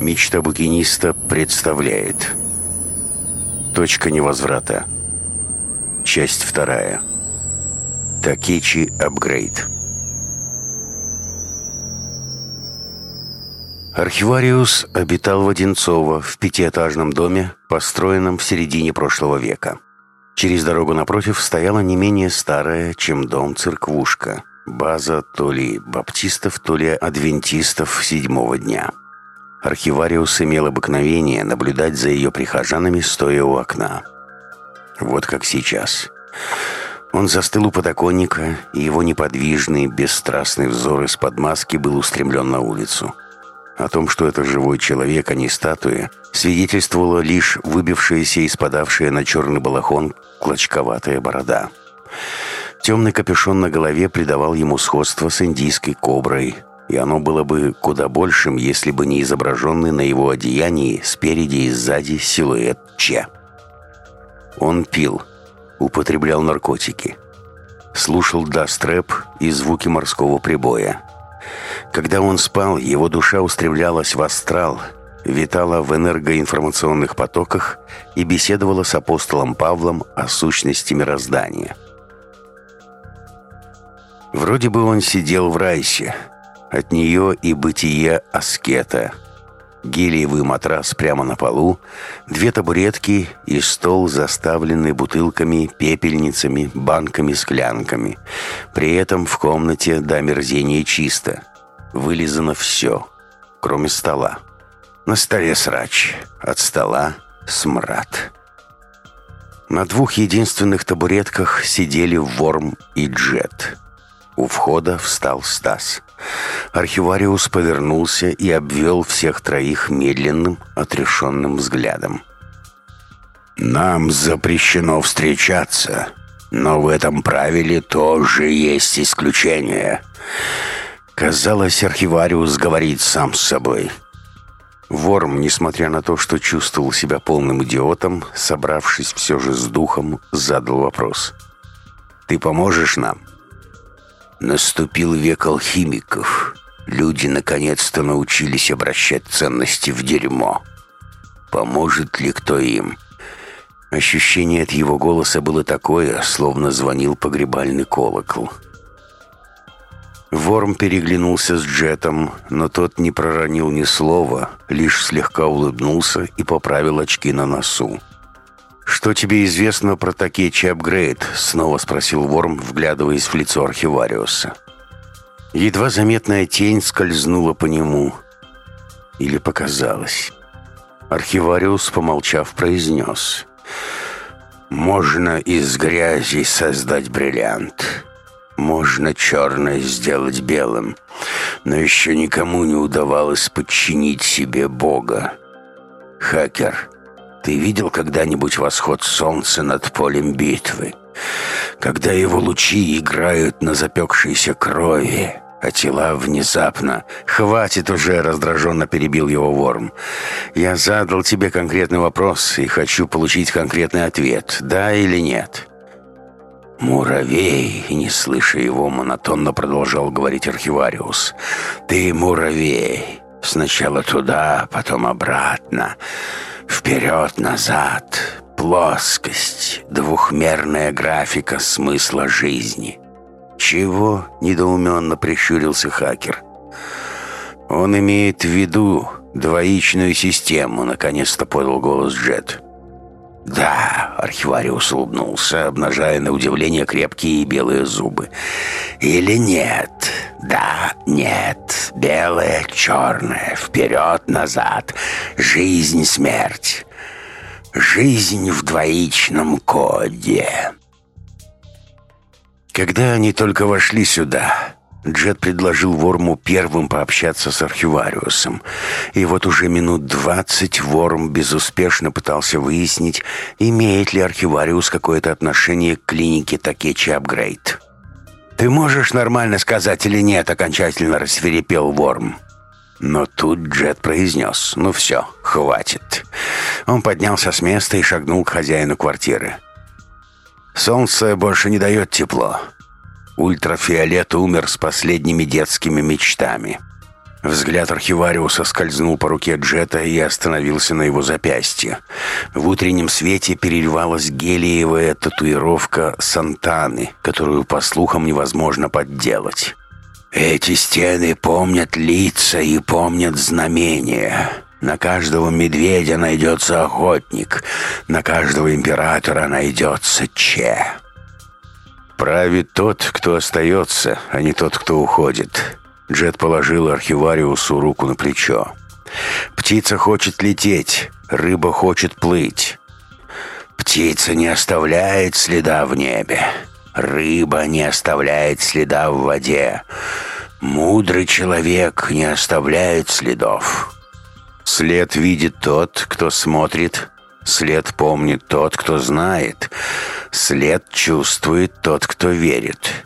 Мечта букиниста представляет. Точка невозврата. Часть вторая. Такечи апгрейд. Архивариус обитал в Одинцово в пятиэтажном доме, построенном в середине прошлого века. Через дорогу напротив стояла не менее старая, чем дом церквушка, база то ли баптистов, то ли адвентистов седьмого дня – Архивариус имел обыкновение наблюдать за ее прихожанами, стоя у окна. Вот как сейчас. Он застыл у подоконника, и его неподвижный, бесстрастный взор из-под маски был устремлен на улицу. О том, что это живой человек, а не статуя, свидетельствовала лишь выбившаяся и спадавшая на черный балахон клочковатая борода. Темный капюшон на голове придавал ему сходство с индийской коброй, и оно было бы куда большим, если бы не изображенный на его одеянии спереди и сзади силуэт Че. Он пил, употреблял наркотики, слушал дастрэп и звуки морского прибоя. Когда он спал, его душа устремлялась в астрал, витала в энергоинформационных потоках и беседовала с апостолом Павлом о сущности мироздания. Вроде бы он сидел в райсе – от нее и бытие аскета. Гелиевый матрас прямо на полу, две табуретки и стол, заставленный бутылками, пепельницами, банками, склянками. При этом в комнате до омерзения чисто. Вылизано все, кроме стола. На столе срач, от стола смрад. На двух единственных табуретках сидели Ворм и Джет. У входа встал Стас. Архивариус повернулся и обвел всех троих медленным, отрешенным взглядом. «Нам запрещено встречаться, но в этом правиле тоже есть исключение». Казалось, архивариус говорит сам с собой. Ворм, несмотря на то, что чувствовал себя полным идиотом, собравшись все же с духом, задал вопрос. «Ты поможешь нам?» Наступил век алхимиков. Люди наконец-то научились обращать ценности в дерьмо. Поможет ли кто им? Ощущение от его голоса было такое, словно звонил погребальный колокол. Ворм переглянулся с Джетом, но тот не проронил ни слова, лишь слегка улыбнулся и поправил очки на носу. «Что тебе известно про Такечи Апгрейд?» — снова спросил Ворм, вглядываясь в лицо Архивариуса. Едва заметная тень скользнула по нему. Или показалось. Архивариус, помолчав, произнес. «Можно из грязи создать бриллиант. Можно черное сделать белым. Но еще никому не удавалось подчинить себе Бога. Хакер, ты видел когда-нибудь восход солнца над полем битвы? Когда его лучи играют на запекшейся крови, а тела внезапно... «Хватит уже!» — раздраженно перебил его Ворм. «Я задал тебе конкретный вопрос и хочу получить конкретный ответ. Да или нет?» «Муравей!» — не слыша его, монотонно продолжал говорить архивариус. «Ты муравей! Сначала туда, потом обратно. Вперед-назад, плоскость, двухмерная графика смысла жизни. «Чего?» — недоуменно прищурился хакер. «Он имеет в виду двоичную систему», — наконец-то подал голос Джет. «Да», — архивариус улыбнулся, обнажая на удивление крепкие белые зубы. «Или нет? Да, нет. Белое, черное, вперед-назад. Жизнь, смерть. Жизнь в двоичном коде». Когда они только вошли сюда, Джет предложил Ворму первым пообщаться с архивариусом. И вот уже минут двадцать Ворм безуспешно пытался выяснить, имеет ли архивариус какое-то отношение к клинике Такечи Апгрейд. «Ты можешь нормально сказать или нет?» — окончательно рассверепел Ворм. Но тут Джет произнес «Ну все, хватит». Он поднялся с места и шагнул к хозяину квартиры. Солнце больше не дает тепло. Ультрафиолет умер с последними детскими мечтами. Взгляд архивариуса скользнул по руке Джета и остановился на его запястье. В утреннем свете переливалась гелиевая татуировка Сантаны, которую, по слухам, невозможно подделать. «Эти стены помнят лица и помнят знамения. На каждого медведя найдется охотник, на каждого императора найдется Че». «Правит тот, кто остается, а не тот, кто уходит», Джет положил архивариусу руку на плечо. «Птица хочет лететь, рыба хочет плыть. Птица не оставляет следа в небе, рыба не оставляет следа в воде. Мудрый человек не оставляет следов. След видит тот, кто смотрит, след помнит тот, кто знает, след чувствует тот, кто верит».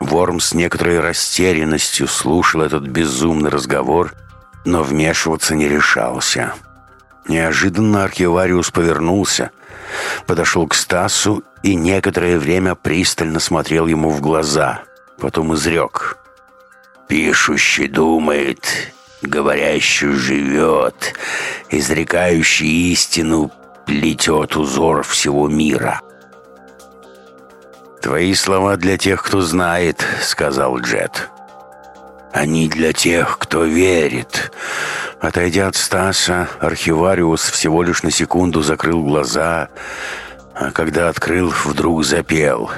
Ворм с некоторой растерянностью слушал этот безумный разговор, но вмешиваться не решался. Неожиданно архивариус повернулся, подошел к Стасу и некоторое время пристально смотрел ему в глаза, потом изрек. «Пишущий думает, говорящий живет, изрекающий истину плетет узор всего мира». «Твои слова для тех, кто знает», — сказал Джет. «Они для тех, кто верит». Отойдя от Стаса, архивариус всего лишь на секунду закрыл глаза, а когда открыл, вдруг запел.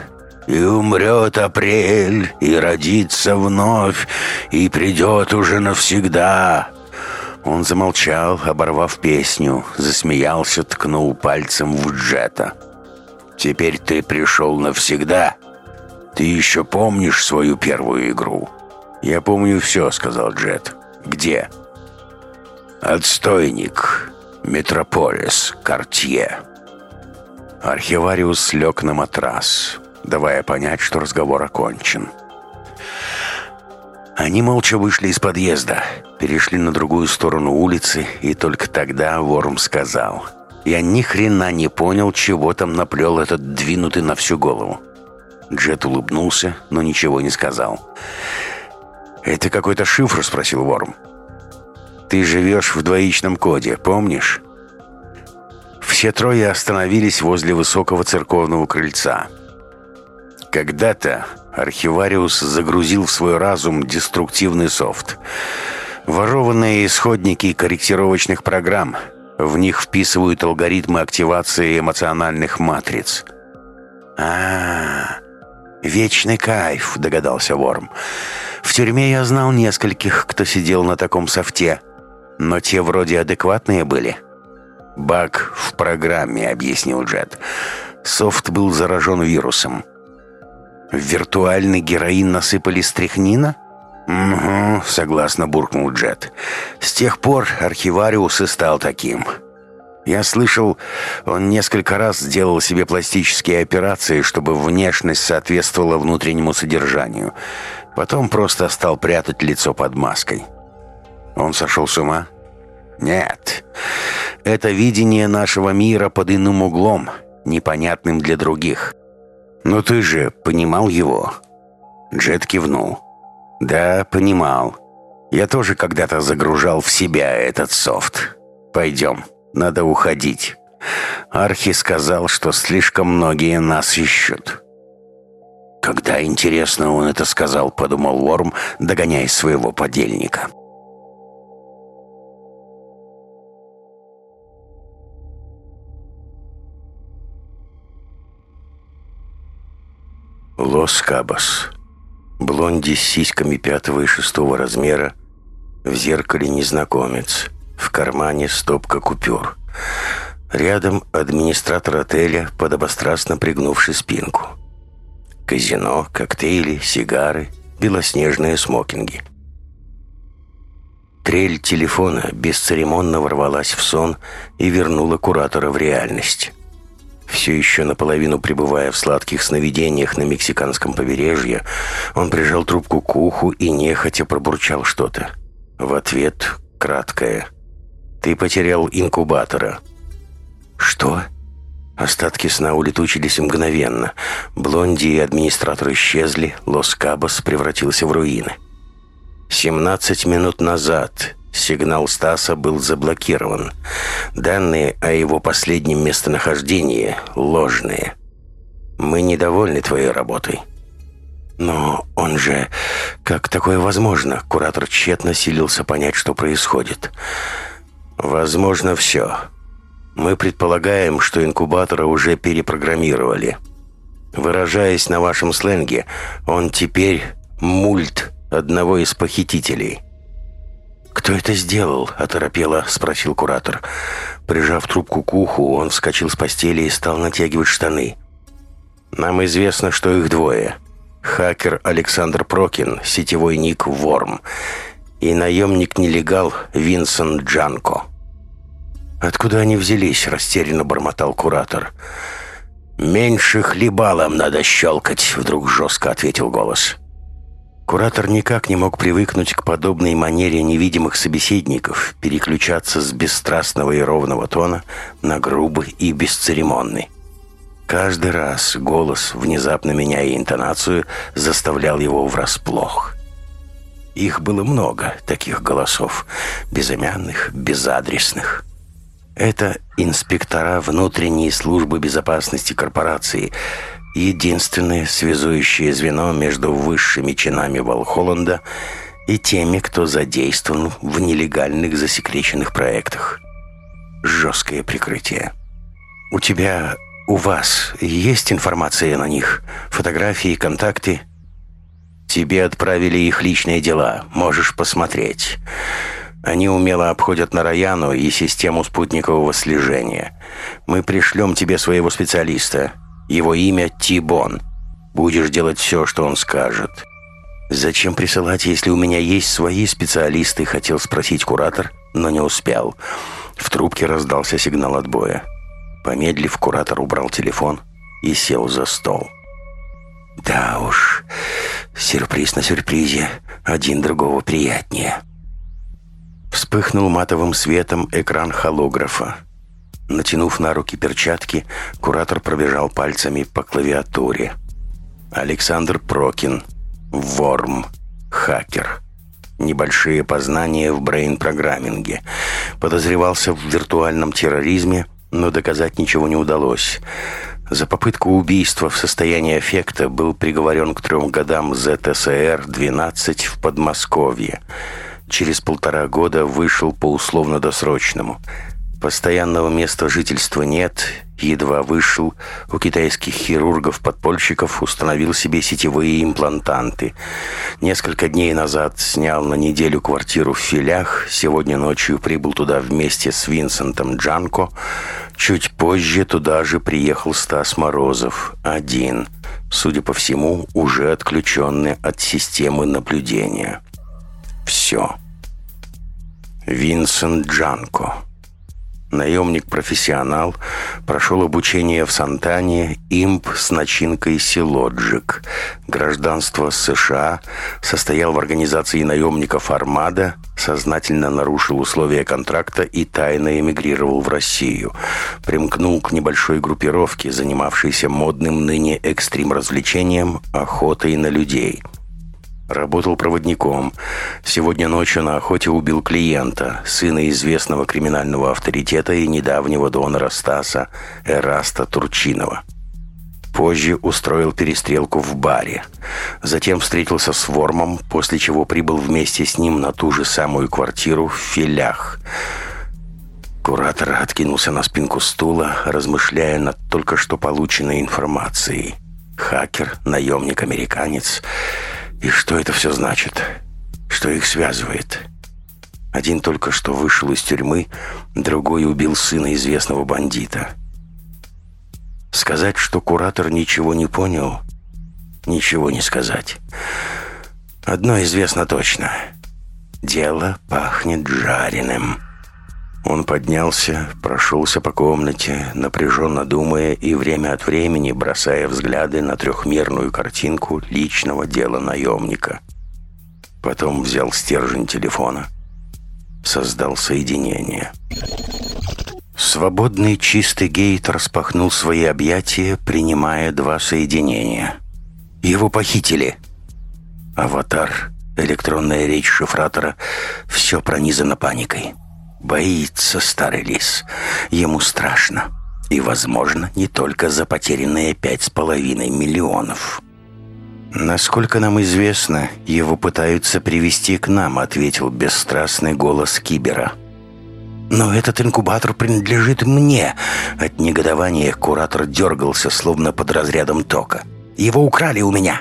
«И умрет апрель, и родится вновь, и придет уже навсегда». Он замолчал, оборвав песню, засмеялся, ткнул пальцем в Джета. Теперь ты пришел навсегда. Ты еще помнишь свою первую игру?» «Я помню все», — сказал Джет. «Где?» «Отстойник. Метрополис. Картье». Архивариус лег на матрас, давая понять, что разговор окончен. Они молча вышли из подъезда, перешли на другую сторону улицы, и только тогда Ворм сказал — я ни хрена не понял, чего там наплел этот двинутый на всю голову. Джет улыбнулся, но ничего не сказал. «Это какой-то шифр?» — спросил Ворм. «Ты живешь в двоичном коде, помнишь?» Все трое остановились возле высокого церковного крыльца. Когда-то архивариус загрузил в свой разум деструктивный софт. Ворованные исходники корректировочных программ — в них вписывают алгоритмы активации эмоциональных матриц. а, -а, -а вечный кайф», — догадался Ворм. «В тюрьме я знал нескольких, кто сидел на таком софте, но те вроде адекватные были». «Баг в программе», — объяснил Джет. «Софт был заражен вирусом». «В виртуальный героин насыпали стряхнина?» «Угу», — согласно буркнул Джет. «С тех пор архивариус и стал таким». Я слышал, он несколько раз сделал себе пластические операции, чтобы внешность соответствовала внутреннему содержанию. Потом просто стал прятать лицо под маской. Он сошел с ума? Нет. Это видение нашего мира под иным углом, непонятным для других. Но ты же понимал его? Джет кивнул. «Да, понимал. Я тоже когда-то загружал в себя этот софт. Пойдем, надо уходить. Архи сказал, что слишком многие нас ищут». «Когда, интересно, он это сказал», — подумал Ворм, догоняя своего подельника. Лос-Кабос Блонди с сиськами пятого и шестого размера, в зеркале незнакомец, в кармане стопка купюр. Рядом администратор отеля, подобострастно пригнувший спинку. Казино, коктейли, сигары, белоснежные смокинги. Трель телефона бесцеремонно ворвалась в сон и вернула куратора в реальность. Все еще наполовину пребывая в сладких сновидениях на мексиканском побережье, он прижал трубку к уху и нехотя пробурчал что-то. В ответ краткое. «Ты потерял инкубатора». «Что?» Остатки сна улетучились мгновенно. Блонди и администратор исчезли, Лос-Кабос превратился в руины. 17 минут назад сигнал Стаса был заблокирован. Данные о его последнем местонахождении ложные. Мы недовольны твоей работой. Но он же... Как такое возможно? Куратор тщетно силился понять, что происходит. Возможно, все. Мы предполагаем, что инкубатора уже перепрограммировали. Выражаясь на вашем сленге, он теперь мульт одного из похитителей. «Кто это сделал?» – оторопело спросил куратор. Прижав трубку к уху, он вскочил с постели и стал натягивать штаны. «Нам известно, что их двое. Хакер Александр Прокин, сетевой ник Ворм и наемник-нелегал Винсент Джанко». «Откуда они взялись?» – растерянно бормотал куратор. «Меньше хлебалом надо щелкать», – вдруг жестко ответил голос. Куратор никак не мог привыкнуть к подобной манере невидимых собеседников переключаться с бесстрастного и ровного тона на грубый и бесцеремонный. Каждый раз голос, внезапно меняя интонацию, заставлял его врасплох. Их было много, таких голосов, безымянных, безадресных. Это инспектора внутренней службы безопасности корпорации, единственное связующее звено между высшими чинами Волхолланда и теми, кто задействован в нелегальных засекреченных проектах. Жесткое прикрытие. У тебя, у вас есть информация на них? Фотографии, контакты? Тебе отправили их личные дела. Можешь посмотреть. Они умело обходят Нараяну и систему спутникового слежения. Мы пришлем тебе своего специалиста. Его имя Тибон. Будешь делать все, что он скажет. «Зачем присылать, если у меня есть свои специалисты?» Хотел спросить куратор, но не успел. В трубке раздался сигнал отбоя. Помедлив, куратор убрал телефон и сел за стол. «Да уж, сюрприз на сюрпризе, один другого приятнее». Вспыхнул матовым светом экран холографа. Натянув на руки перчатки, куратор пробежал пальцами по клавиатуре. Александр Прокин. Ворм. Хакер. Небольшие познания в брейн-программинге. Подозревался в виртуальном терроризме, но доказать ничего не удалось. За попытку убийства в состоянии эффекта был приговорен к трем годам ЗТСР-12 в Подмосковье. Через полтора года вышел по условно-досрочному. Постоянного места жительства нет, едва вышел, у китайских хирургов-подпольщиков установил себе сетевые имплантанты. Несколько дней назад снял на неделю квартиру в Филях, сегодня ночью прибыл туда вместе с Винсентом Джанко. Чуть позже туда же приехал Стас Морозов, один, судя по всему, уже отключенный от системы наблюдения. Все. Винсент Джанко. Наемник-профессионал, прошел обучение в Сантане, имп с начинкой Силоджик. Гражданство США, состоял в организации наемников «Армада», сознательно нарушил условия контракта и тайно эмигрировал в Россию. Примкнул к небольшой группировке, занимавшейся модным ныне экстрим-развлечением охотой на людей – Работал проводником. Сегодня ночью на охоте убил клиента, сына известного криминального авторитета и недавнего донора Стаса Эраста Турчинова. Позже устроил перестрелку в баре. Затем встретился с Вормом, после чего прибыл вместе с ним на ту же самую квартиру в Филях. Куратор откинулся на спинку стула, размышляя над только что полученной информацией. Хакер, наемник-американец — и что это все значит? Что их связывает? Один только что вышел из тюрьмы, другой убил сына известного бандита. Сказать, что куратор ничего не понял, ничего не сказать. Одно известно точно. Дело пахнет жареным. Он поднялся, прошелся по комнате, напряженно думая и время от времени бросая взгляды на трехмерную картинку личного дела наемника. Потом взял стержень телефона, создал соединение. Свободный чистый гейт распахнул свои объятия, принимая два соединения. Его похитили. Аватар, электронная речь шифратора, все пронизано паникой. Боится старый лис. Ему страшно. И, возможно, не только за потерянные пять с половиной миллионов. «Насколько нам известно, его пытаются привести к нам», — ответил бесстрастный голос Кибера. «Но этот инкубатор принадлежит мне!» От негодования куратор дергался, словно под разрядом тока. «Его украли у меня!»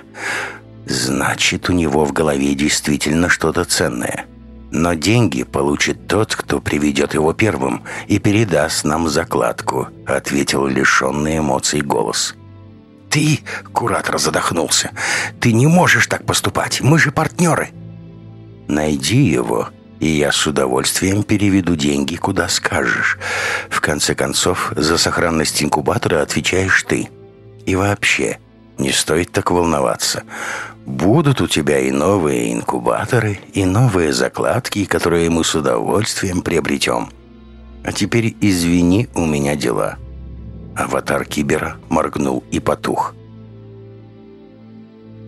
«Значит, у него в голове действительно что-то ценное. Но деньги получит тот, кто приведет его первым и передаст нам закладку», ответил лишенный эмоций голос. «Ты...» — куратор задохнулся. «Ты не можешь так поступать. Мы же партнеры». «Найди его, и я с удовольствием переведу деньги, куда скажешь. В конце концов, за сохранность инкубатора отвечаешь ты. И вообще, не стоит так волноваться. Будут у тебя и новые инкубаторы, и новые закладки, которые мы с удовольствием приобретем. А теперь извини, у меня дела». Аватар Кибера моргнул и потух.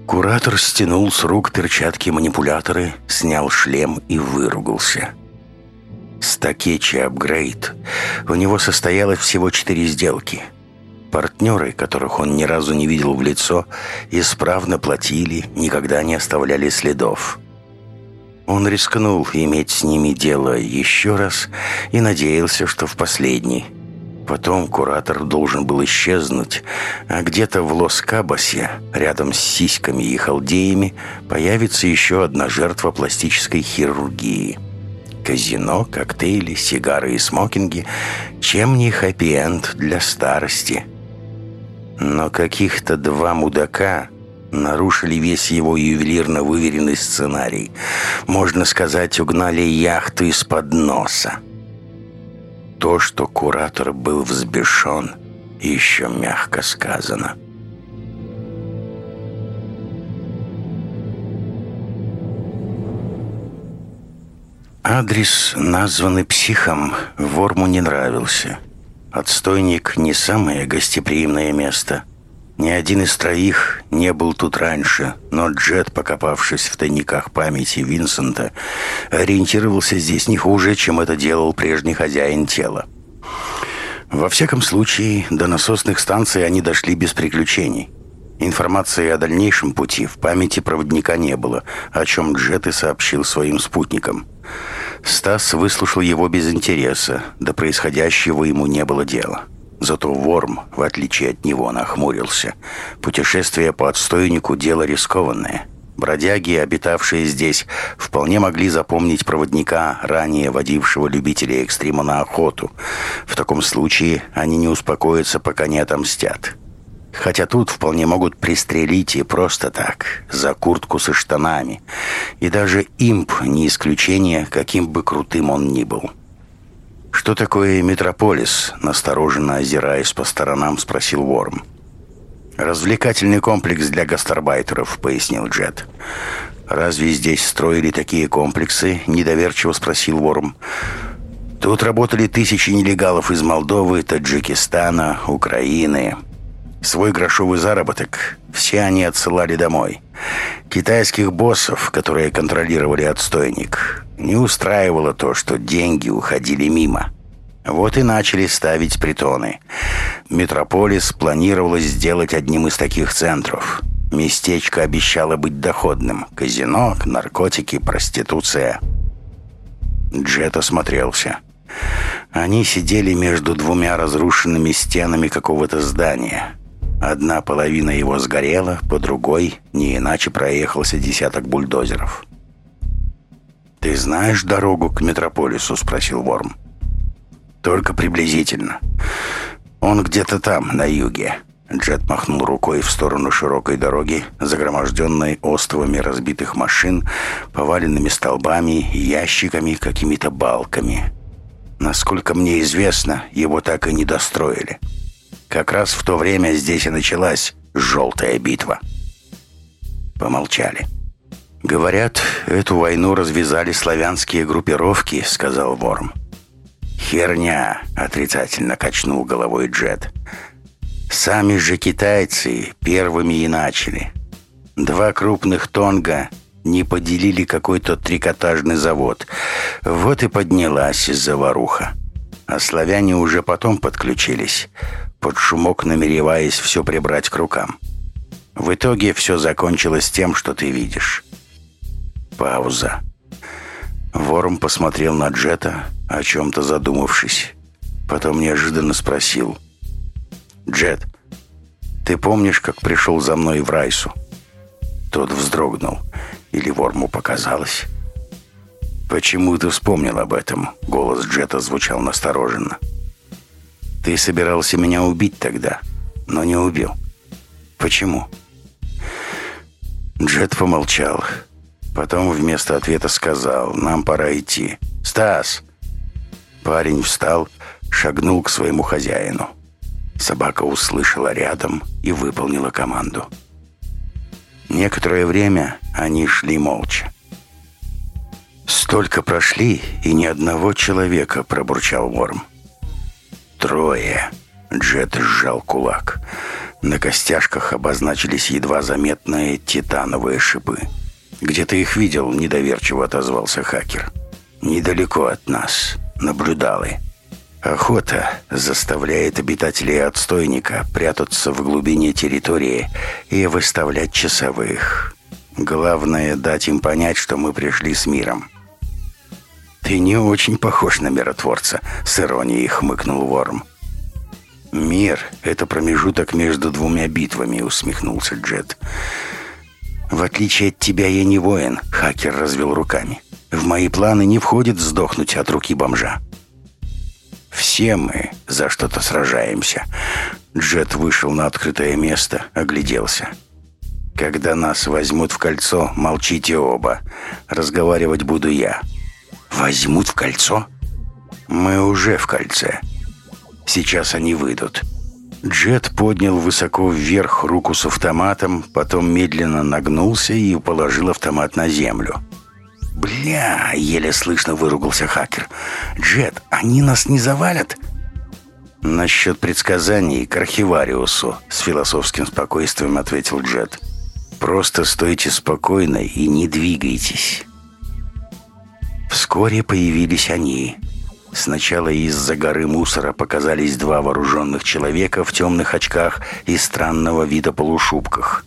Куратор стянул с рук перчатки-манипуляторы, снял шлем и выругался. Стакечи апгрейд. У него состоялось всего четыре сделки. Партнеры, которых он ни разу не видел в лицо, исправно платили, никогда не оставляли следов. Он рискнул иметь с ними дело еще раз и надеялся, что в последний – Потом куратор должен был исчезнуть, а где-то в Лос-Кабосе, рядом с сиськами и халдеями, появится еще одна жертва пластической хирургии. Казино, коктейли, сигары и смокинги – чем не хэппи-энд для старости. Но каких-то два мудака нарушили весь его ювелирно выверенный сценарий. Можно сказать, угнали яхту из-под носа. То, что куратор был взбешен, еще мягко сказано. Адрес, названный психом, Ворму не нравился. Отстойник не самое гостеприимное место. Ни один из троих не был тут раньше, но Джет, покопавшись в тайниках памяти Винсента, ориентировался здесь не хуже, чем это делал прежний хозяин тела. Во всяком случае, до насосных станций они дошли без приключений. Информации о дальнейшем пути в памяти проводника не было, о чем Джет и сообщил своим спутникам. Стас выслушал его без интереса, до происходящего ему не было дела. Зато Ворм, в отличие от него, нахмурился. Путешествие по отстойнику – дело рискованное. Бродяги, обитавшие здесь, вполне могли запомнить проводника, ранее водившего любителей экстрима на охоту. В таком случае они не успокоятся, пока не отомстят. Хотя тут вполне могут пристрелить и просто так, за куртку со штанами. И даже имп не исключение, каким бы крутым он ни был. «Что такое метрополис?» – настороженно озираясь по сторонам, спросил Ворм. «Развлекательный комплекс для гастарбайтеров», – пояснил Джет. «Разве здесь строили такие комплексы?» – недоверчиво спросил Ворм. «Тут работали тысячи нелегалов из Молдовы, Таджикистана, Украины. Свой грошовый заработок все они отсылали домой. Китайских боссов, которые контролировали отстойник, не устраивало то, что деньги уходили мимо. Вот и начали ставить притоны. Метрополис планировалось сделать одним из таких центров. Местечко обещало быть доходным. Казино, наркотики, проституция. Джет осмотрелся. Они сидели между двумя разрушенными стенами какого-то здания. Одна половина его сгорела, по другой не иначе проехался десяток бульдозеров. «Ты знаешь дорогу к Метрополису?» — спросил Ворм. «Только приблизительно. Он где-то там, на юге». Джет махнул рукой в сторону широкой дороги, загроможденной островами разбитых машин, поваленными столбами, ящиками, какими-то балками. Насколько мне известно, его так и не достроили. Как раз в то время здесь и началась «желтая битва». Помолчали. «Говорят, эту войну развязали славянские группировки», — сказал Ворм. «Херня!» — отрицательно качнул головой Джет. «Сами же китайцы первыми и начали. Два крупных тонга не поделили какой-то трикотажный завод. Вот и поднялась заваруха. А славяне уже потом подключились, под шумок намереваясь все прибрать к рукам. В итоге все закончилось тем, что ты видишь». Пауза. Ворм посмотрел на Джета, о чем-то задумавшись. Потом неожиданно спросил. «Джет, ты помнишь, как пришел за мной в Райсу?» Тот вздрогнул. Или Ворму показалось. «Почему ты вспомнил об этом?» Голос Джета звучал настороженно. «Ты собирался меня убить тогда, но не убил. Почему?» Джет помолчал. Потом вместо ответа сказал, «Нам пора идти». «Стас!» Парень встал, шагнул к своему хозяину. Собака услышала рядом и выполнила команду. Некоторое время они шли молча. «Столько прошли, и ни одного человека», — пробурчал Ворм. «Трое». Джет сжал кулак. На костяшках обозначились едва заметные титановые шипы. «Где ты их видел?» – недоверчиво отозвался хакер. «Недалеко от нас. Наблюдалы». Охота заставляет обитателей отстойника прятаться в глубине территории и выставлять часовых. Главное – дать им понять, что мы пришли с миром. «Ты не очень похож на миротворца», – с иронией хмыкнул Ворм. «Мир – это промежуток между двумя битвами», – усмехнулся Джет. «В отличие от тебя я не воин», — хакер развел руками. «В мои планы не входит сдохнуть от руки бомжа». «Все мы за что-то сражаемся». Джет вышел на открытое место, огляделся. «Когда нас возьмут в кольцо, молчите оба. Разговаривать буду я». «Возьмут в кольцо?» «Мы уже в кольце. Сейчас они выйдут». Джет поднял высоко вверх руку с автоматом, потом медленно нагнулся и положил автомат на землю. «Бля!» — еле слышно выругался хакер. «Джет, они нас не завалят?» «Насчет предсказаний к архивариусу», — с философским спокойствием ответил Джет. «Просто стойте спокойно и не двигайтесь». Вскоре появились они — Сначала из-за горы мусора показались два вооруженных человека в темных очках и странного вида полушубках.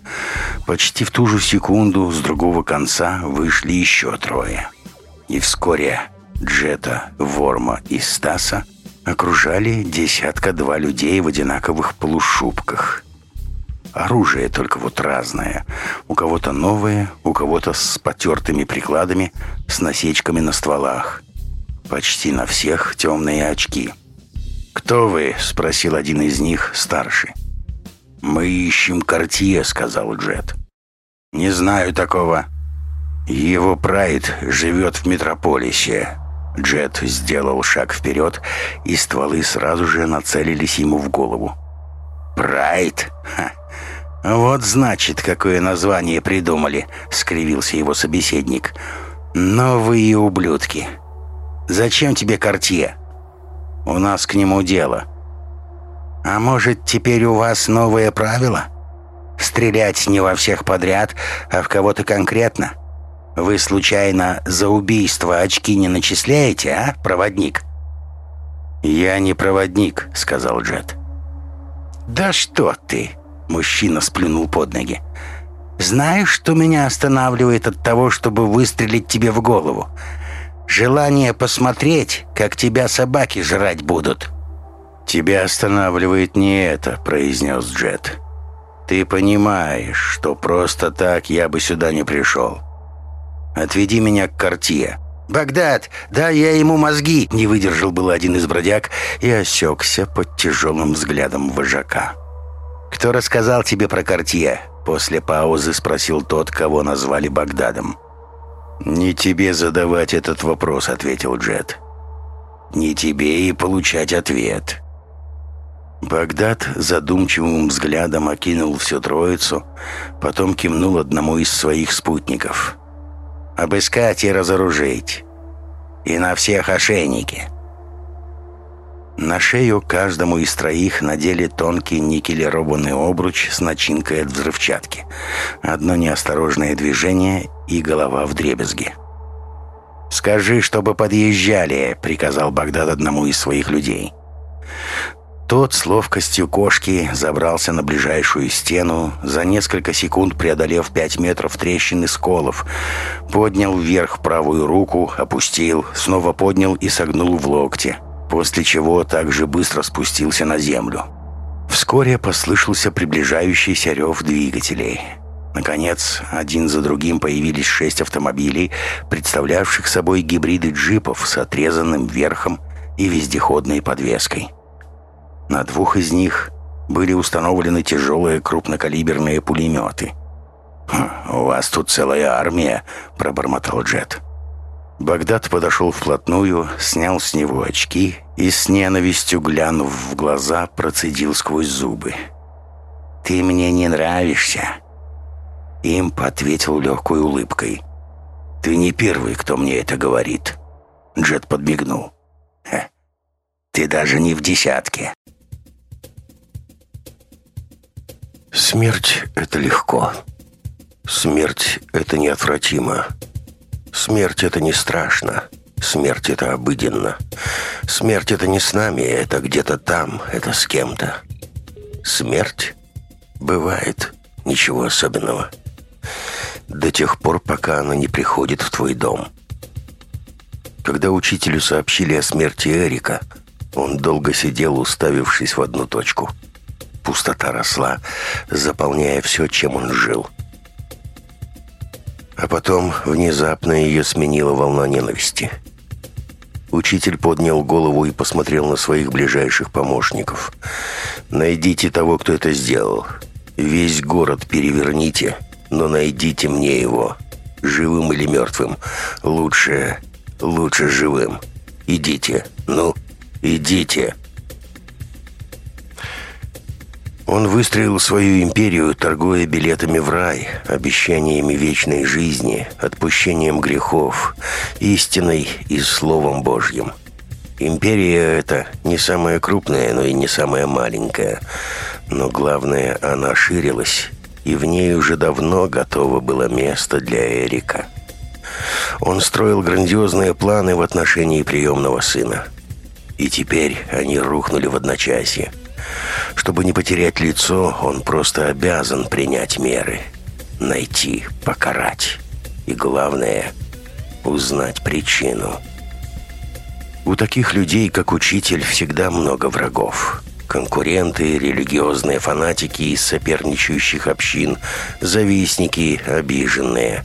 Почти в ту же секунду с другого конца вышли еще трое. И вскоре Джета, Ворма и Стаса окружали десятка-два людей в одинаковых полушубках. Оружие только вот разное. У кого-то новое, у кого-то с потертыми прикладами, с насечками на стволах. Почти на всех темные очки. «Кто вы?» — спросил один из них, старший. «Мы ищем Кортье», — сказал Джет. «Не знаю такого». «Его прайд живет в метрополисе». Джет сделал шаг вперед, и стволы сразу же нацелились ему в голову. «Прайд? Ха. Вот значит, какое название придумали», — скривился его собеседник. «Новые ублюдки». Зачем тебе Кортье? У нас к нему дело. А может, теперь у вас новые правила? Стрелять не во всех подряд, а в кого-то конкретно? Вы случайно за убийство очки не начисляете, а, проводник? Я не проводник, сказал Джет. Да что ты? Мужчина сплюнул под ноги. Знаешь, что меня останавливает от того, чтобы выстрелить тебе в голову? Желание посмотреть, как тебя собаки жрать будут». «Тебя останавливает не это», — произнес Джет. «Ты понимаешь, что просто так я бы сюда не пришел. Отведи меня к Кортье». «Багдад, да я ему мозги!» — не выдержал был один из бродяг и осекся под тяжелым взглядом вожака. «Кто рассказал тебе про Кортье?» — после паузы спросил тот, кого назвали Багдадом. «Не тебе задавать этот вопрос», — ответил Джет. «Не тебе и получать ответ». Багдад задумчивым взглядом окинул всю троицу, потом кивнул одному из своих спутников. «Обыскать и разоружить. И на всех ошейники». На шею каждому из троих надели тонкий никелированный обруч с начинкой от взрывчатки. Одно неосторожное движение и голова в дребезге. «Скажи, чтобы подъезжали», — приказал Багдад одному из своих людей. Тот с ловкостью кошки забрался на ближайшую стену, за несколько секунд преодолев пять метров трещин и сколов, поднял вверх правую руку, опустил, снова поднял и согнул в локте, после чего также быстро спустился на землю. Вскоре послышался приближающийся рев двигателей. Наконец, один за другим появились шесть автомобилей, представлявших собой гибриды джипов с отрезанным верхом и вездеходной подвеской. На двух из них были установлены тяжелые крупнокалиберные пулеметы. «Хм, «У вас тут целая армия», — пробормотал Джет. Багдад подошел вплотную, снял с него очки и с ненавистью, глянув в глаза, процедил сквозь зубы. «Ты мне не нравишься». Имп ответил легкой улыбкой. «Ты не первый, кто мне это говорит». Джет подмигнул. «Ты даже не в десятке». Смерть — это легко. Смерть — это неотвратимо. Смерть — это не страшно. Смерть — это обыденно. Смерть — это не с нами, это где-то там, это с кем-то. Смерть бывает ничего особенного. До тех пор, пока она не приходит в твой дом. Когда учителю сообщили о смерти Эрика, он долго сидел, уставившись в одну точку — Пустота росла, заполняя все, чем он жил. А потом внезапно ее сменила волна ненависти. Учитель поднял голову и посмотрел на своих ближайших помощников. «Найдите того, кто это сделал. Весь город переверните, но найдите мне его. Живым или мертвым. Лучше, лучше живым. Идите. Ну, идите». Он выстроил свою империю, торгуя билетами в рай, обещаниями вечной жизни, отпущением грехов, истиной и Словом Божьим. Империя эта не самая крупная, но и не самая маленькая. Но главное, она ширилась, и в ней уже давно готово было место для Эрика. Он строил грандиозные планы в отношении приемного сына. И теперь они рухнули в одночасье – чтобы не потерять лицо, он просто обязан принять меры. Найти, покарать. И главное, узнать причину. У таких людей, как учитель, всегда много врагов. Конкуренты, религиозные фанатики из соперничающих общин, завистники, обиженные.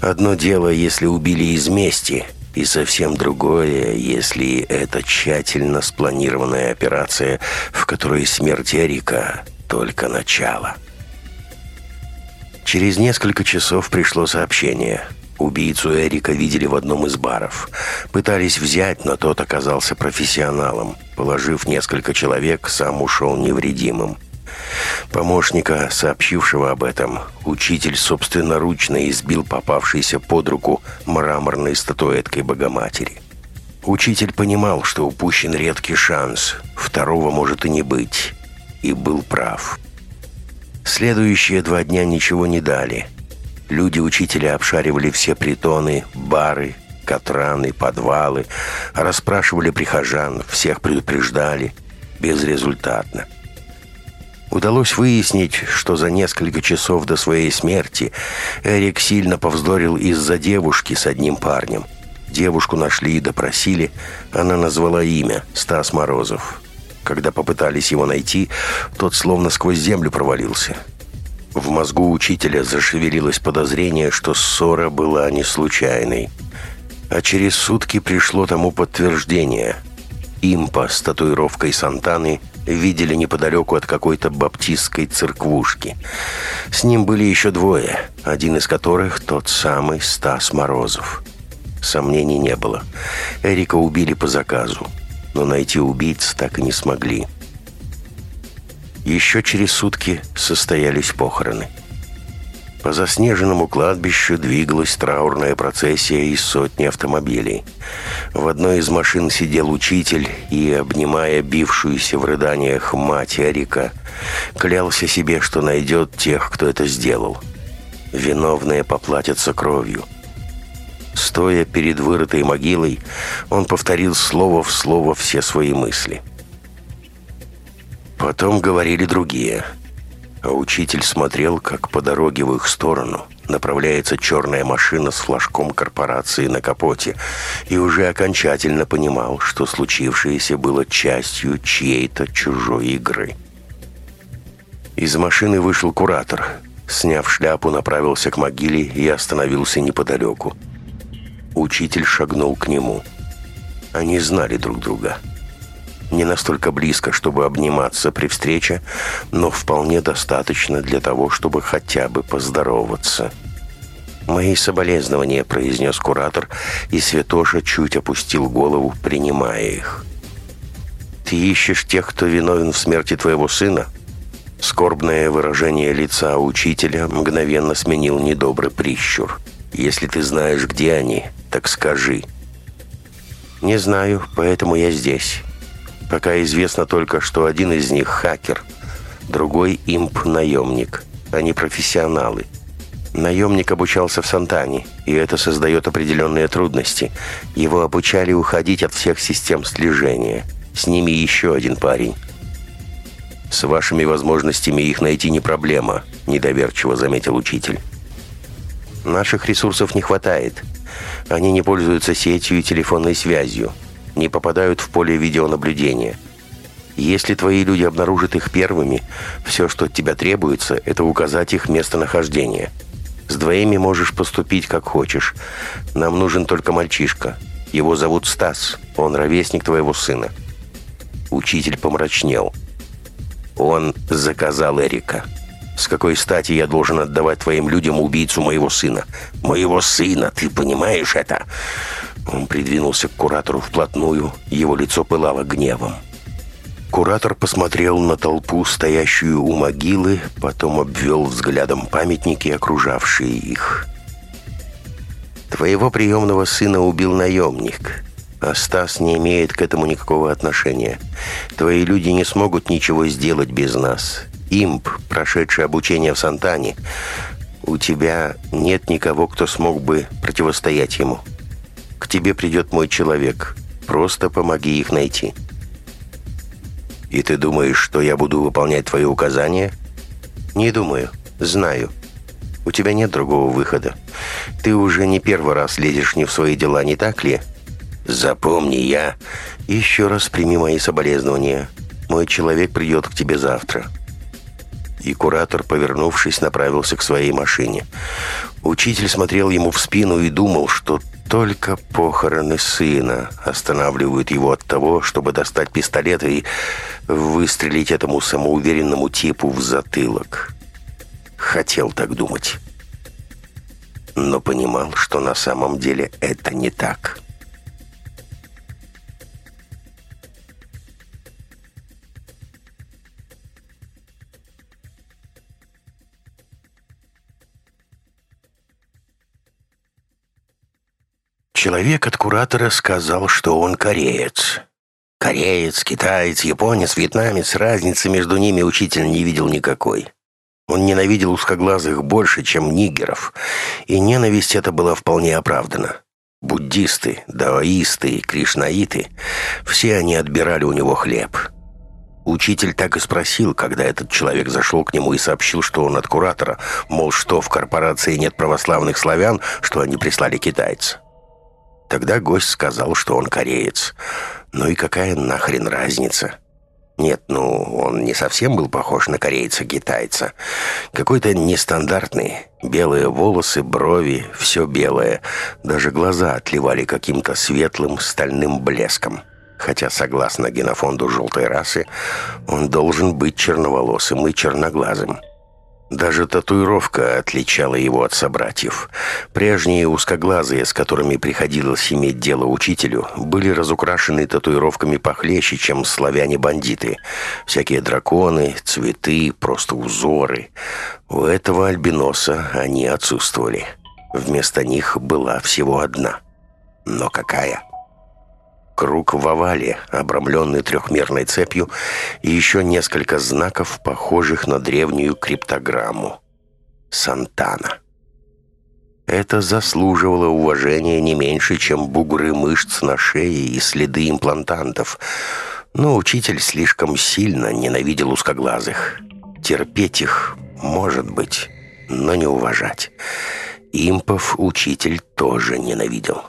Одно дело, если убили из мести – и совсем другое, если это тщательно спланированная операция, в которой смерть Эрика — только начало. Через несколько часов пришло сообщение. Убийцу Эрика видели в одном из баров. Пытались взять, но тот оказался профессионалом. Положив несколько человек, сам ушел невредимым. Помощника, сообщившего об этом, учитель собственноручно избил попавшийся под руку мраморной статуэткой Богоматери. Учитель понимал, что упущен редкий шанс, второго может и не быть, и был прав. Следующие два дня ничего не дали. Люди учителя обшаривали все притоны, бары, катраны, подвалы, расспрашивали прихожан, всех предупреждали, безрезультатно. Удалось выяснить, что за несколько часов до своей смерти Эрик сильно повздорил из-за девушки с одним парнем. Девушку нашли и допросили. Она назвала имя – Стас Морозов. Когда попытались его найти, тот словно сквозь землю провалился. В мозгу учителя зашевелилось подозрение, что ссора была не случайной. А через сутки пришло тому подтверждение. Импа с татуировкой Сантаны – видели неподалеку от какой-то баптистской церквушки. С ним были еще двое, один из которых тот самый Стас Морозов. Сомнений не было. Эрика убили по заказу, но найти убийц так и не смогли. Еще через сутки состоялись похороны. По заснеженному кладбищу двигалась траурная процессия из сотни автомобилей. В одной из машин сидел учитель и, обнимая бившуюся в рыданиях мать Эрика, клялся себе, что найдет тех, кто это сделал. Виновные поплатятся кровью. Стоя перед вырытой могилой, он повторил слово в слово все свои мысли. Потом говорили другие – а учитель смотрел, как по дороге в их сторону направляется черная машина с флажком корпорации на капоте, и уже окончательно понимал, что случившееся было частью чьей-то чужой игры. Из машины вышел куратор. Сняв шляпу, направился к могиле и остановился неподалеку. Учитель шагнул к нему. Они знали друг друга. «Они не настолько близко, чтобы обниматься при встрече, но вполне достаточно для того, чтобы хотя бы поздороваться. «Мои соболезнования», — произнес куратор, и Святоша чуть опустил голову, принимая их. «Ты ищешь тех, кто виновен в смерти твоего сына?» Скорбное выражение лица учителя мгновенно сменил недобрый прищур. «Если ты знаешь, где они, так скажи». «Не знаю, поэтому я здесь». Пока известно только, что один из них хакер, другой имп-наемник. Они профессионалы. Наемник обучался в Сантане, и это создает определенные трудности. Его обучали уходить от всех систем слежения. С ними еще один парень. «С вашими возможностями их найти не проблема», – недоверчиво заметил учитель. «Наших ресурсов не хватает. Они не пользуются сетью и телефонной связью не попадают в поле видеонаблюдения. Если твои люди обнаружат их первыми, все, что от тебя требуется, это указать их местонахождение. С двоими можешь поступить как хочешь. Нам нужен только мальчишка. Его зовут Стас. Он ровесник твоего сына. Учитель помрачнел. Он заказал Эрика. С какой стати я должен отдавать твоим людям убийцу моего сына? Моего сына, ты понимаешь это? Он придвинулся к куратору вплотную, его лицо пылало гневом. Куратор посмотрел на толпу, стоящую у могилы, потом обвел взглядом памятники, окружавшие их. «Твоего приемного сына убил наемник, а Стас не имеет к этому никакого отношения. Твои люди не смогут ничего сделать без нас. Имп, прошедший обучение в Сантане, у тебя нет никого, кто смог бы противостоять ему». К тебе придет мой человек. Просто помоги их найти». «И ты думаешь, что я буду выполнять твои указания?» «Не думаю. Знаю. У тебя нет другого выхода. Ты уже не первый раз лезешь не в свои дела, не так ли?» «Запомни, я...» «Еще раз прими мои соболезнования. Мой человек придет к тебе завтра». И куратор, повернувшись, направился к своей машине. Учитель смотрел ему в спину и думал, что только похороны сына останавливают его от того, чтобы достать пистолет и выстрелить этому самоуверенному типу в затылок. Хотел так думать. Но понимал, что на самом деле это не так. Человек от куратора сказал, что он кореец. Кореец, китаец, японец, вьетнамец, разницы между ними учитель не видел никакой. Он ненавидел узкоглазых больше, чем нигеров, и ненависть эта была вполне оправдана. Буддисты, даоисты, кришнаиты – все они отбирали у него хлеб. Учитель так и спросил, когда этот человек зашел к нему и сообщил, что он от куратора, мол, что в корпорации нет православных славян, что они прислали китайца. Тогда гость сказал, что он кореец. Ну и какая нахрен разница? Нет, ну, он не совсем был похож на корейца-китайца. Какой-то нестандартный. Белые волосы, брови, все белое. Даже глаза отливали каким-то светлым стальным блеском. Хотя, согласно генофонду желтой расы, он должен быть черноволосым и черноглазым. Даже татуировка отличала его от собратьев. Прежние узкоглазые, с которыми приходилось иметь дело учителю, были разукрашены татуировками похлеще, чем славяне-бандиты. Всякие драконы, цветы, просто узоры. У этого альбиноса они отсутствовали. Вместо них была всего одна. Но какая? Круг в овале, обрамленный трехмерной цепью, и еще несколько знаков, похожих на древнюю криптограмму. Сантана. Это заслуживало уважения не меньше, чем бугры мышц на шее и следы имплантантов. Но учитель слишком сильно ненавидел узкоглазых. Терпеть их, может быть, но не уважать. Импов учитель тоже ненавидел.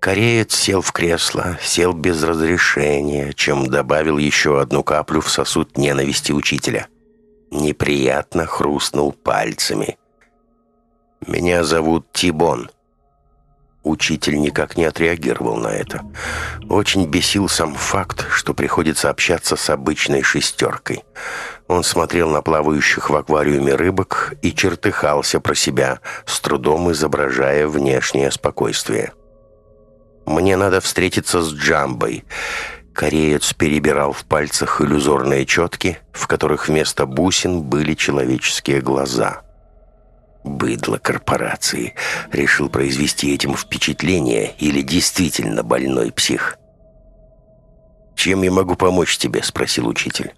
Кореец сел в кресло, сел без разрешения, чем добавил еще одну каплю в сосуд ненависти учителя. Неприятно хрустнул пальцами. «Меня зовут Тибон». Учитель никак не отреагировал на это. Очень бесил сам факт, что приходится общаться с обычной шестеркой. Он смотрел на плавающих в аквариуме рыбок и чертыхался про себя, с трудом изображая внешнее спокойствие. Мне надо встретиться с Джамбой». Кореец перебирал в пальцах иллюзорные четки, в которых вместо бусин были человеческие глаза. Быдло корпорации решил произвести этим впечатление или действительно больной псих. «Чем я могу помочь тебе?» — спросил учитель.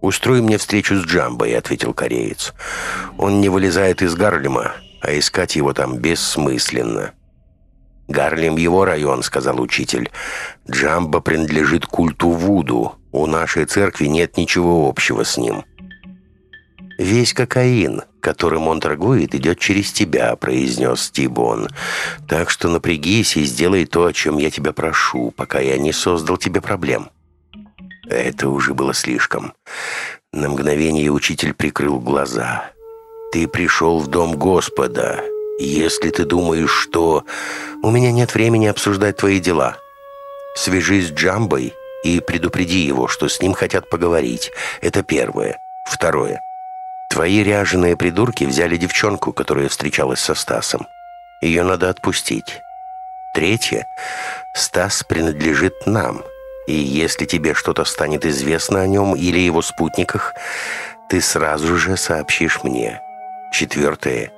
«Устрой мне встречу с Джамбой», — ответил кореец. «Он не вылезает из Гарлема, а искать его там бессмысленно». «Гарлем его район», — сказал учитель. «Джамбо принадлежит культу Вуду. У нашей церкви нет ничего общего с ним». «Весь кокаин, которым он торгует, идет через тебя», — произнес Тибон. «Так что напрягись и сделай то, о чем я тебя прошу, пока я не создал тебе проблем». Это уже было слишком. На мгновение учитель прикрыл глаза. «Ты пришел в дом Господа. Если ты думаешь, что... У меня нет времени обсуждать твои дела. Свяжись с Джамбой и предупреди его, что с ним хотят поговорить. Это первое. Второе. Твои ряженые придурки взяли девчонку, которая встречалась со Стасом. Ее надо отпустить. Третье. Стас принадлежит нам. И если тебе что-то станет известно о нем или его спутниках, ты сразу же сообщишь мне. Четвертое.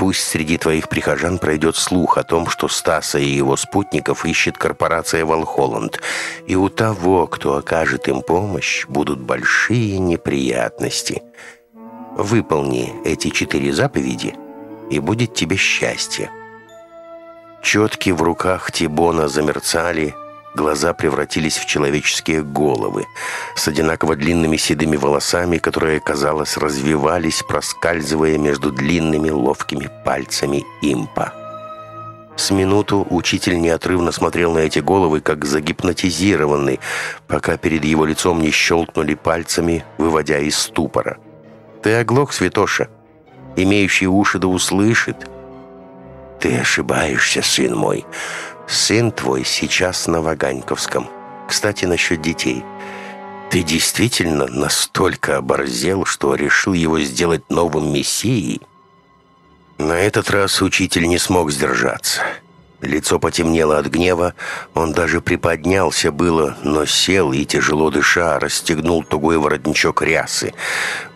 Пусть среди твоих прихожан пройдет слух о том, что Стаса и его спутников ищет корпорация «Волхолланд», и у того, кто окажет им помощь, будут большие неприятности. Выполни эти четыре заповеди, и будет тебе счастье. Четки в руках Тибона замерцали, Глаза превратились в человеческие головы с одинаково длинными седыми волосами, которые, казалось, развивались, проскальзывая между длинными ловкими пальцами импа. С минуту учитель неотрывно смотрел на эти головы, как загипнотизированный, пока перед его лицом не щелкнули пальцами, выводя из ступора. «Ты оглох, святоша? Имеющий уши да услышит». «Ты ошибаешься, сын мой. Сын твой сейчас на Ваганьковском. Кстати, насчет детей. Ты действительно настолько оборзел, что решил его сделать новым мессией? На этот раз учитель не смог сдержаться. Лицо потемнело от гнева, он даже приподнялся было, но сел и, тяжело дыша, расстегнул тугой воротничок рясы.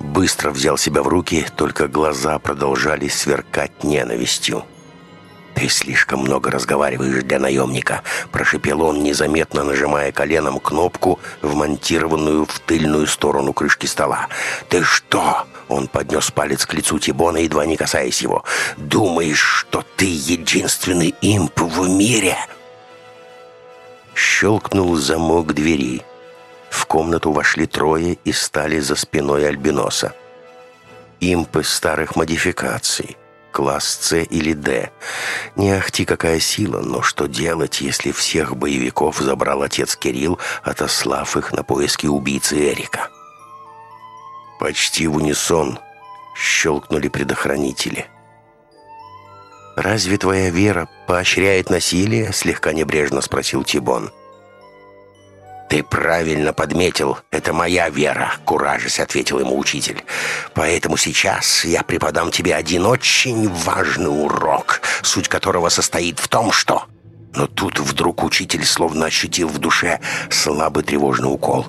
Быстро взял себя в руки, только глаза продолжали сверкать ненавистью. «Ты слишком много разговариваешь для наемника», – прошипел он, незаметно нажимая коленом кнопку, вмонтированную в тыльную сторону крышки стола. «Ты что?» – он поднес палец к лицу Тибона, едва не касаясь его. «Думаешь, что ты единственный имп в мире?» Щелкнул замок двери. В комнату вошли трое и стали за спиной Альбиноса. Импы старых модификаций – класс С или Д. Не ахти какая сила, но что делать, если всех боевиков забрал отец Кирилл, отослав их на поиски убийцы Эрика? Почти в унисон щелкнули предохранители. «Разве твоя вера поощряет насилие?» — слегка небрежно спросил Тибон. «Ты правильно подметил, это моя вера», — куражись ответил ему учитель. «Поэтому сейчас я преподам тебе один очень важный урок, суть которого состоит в том, что...» Но тут вдруг учитель словно ощутил в душе слабый тревожный укол.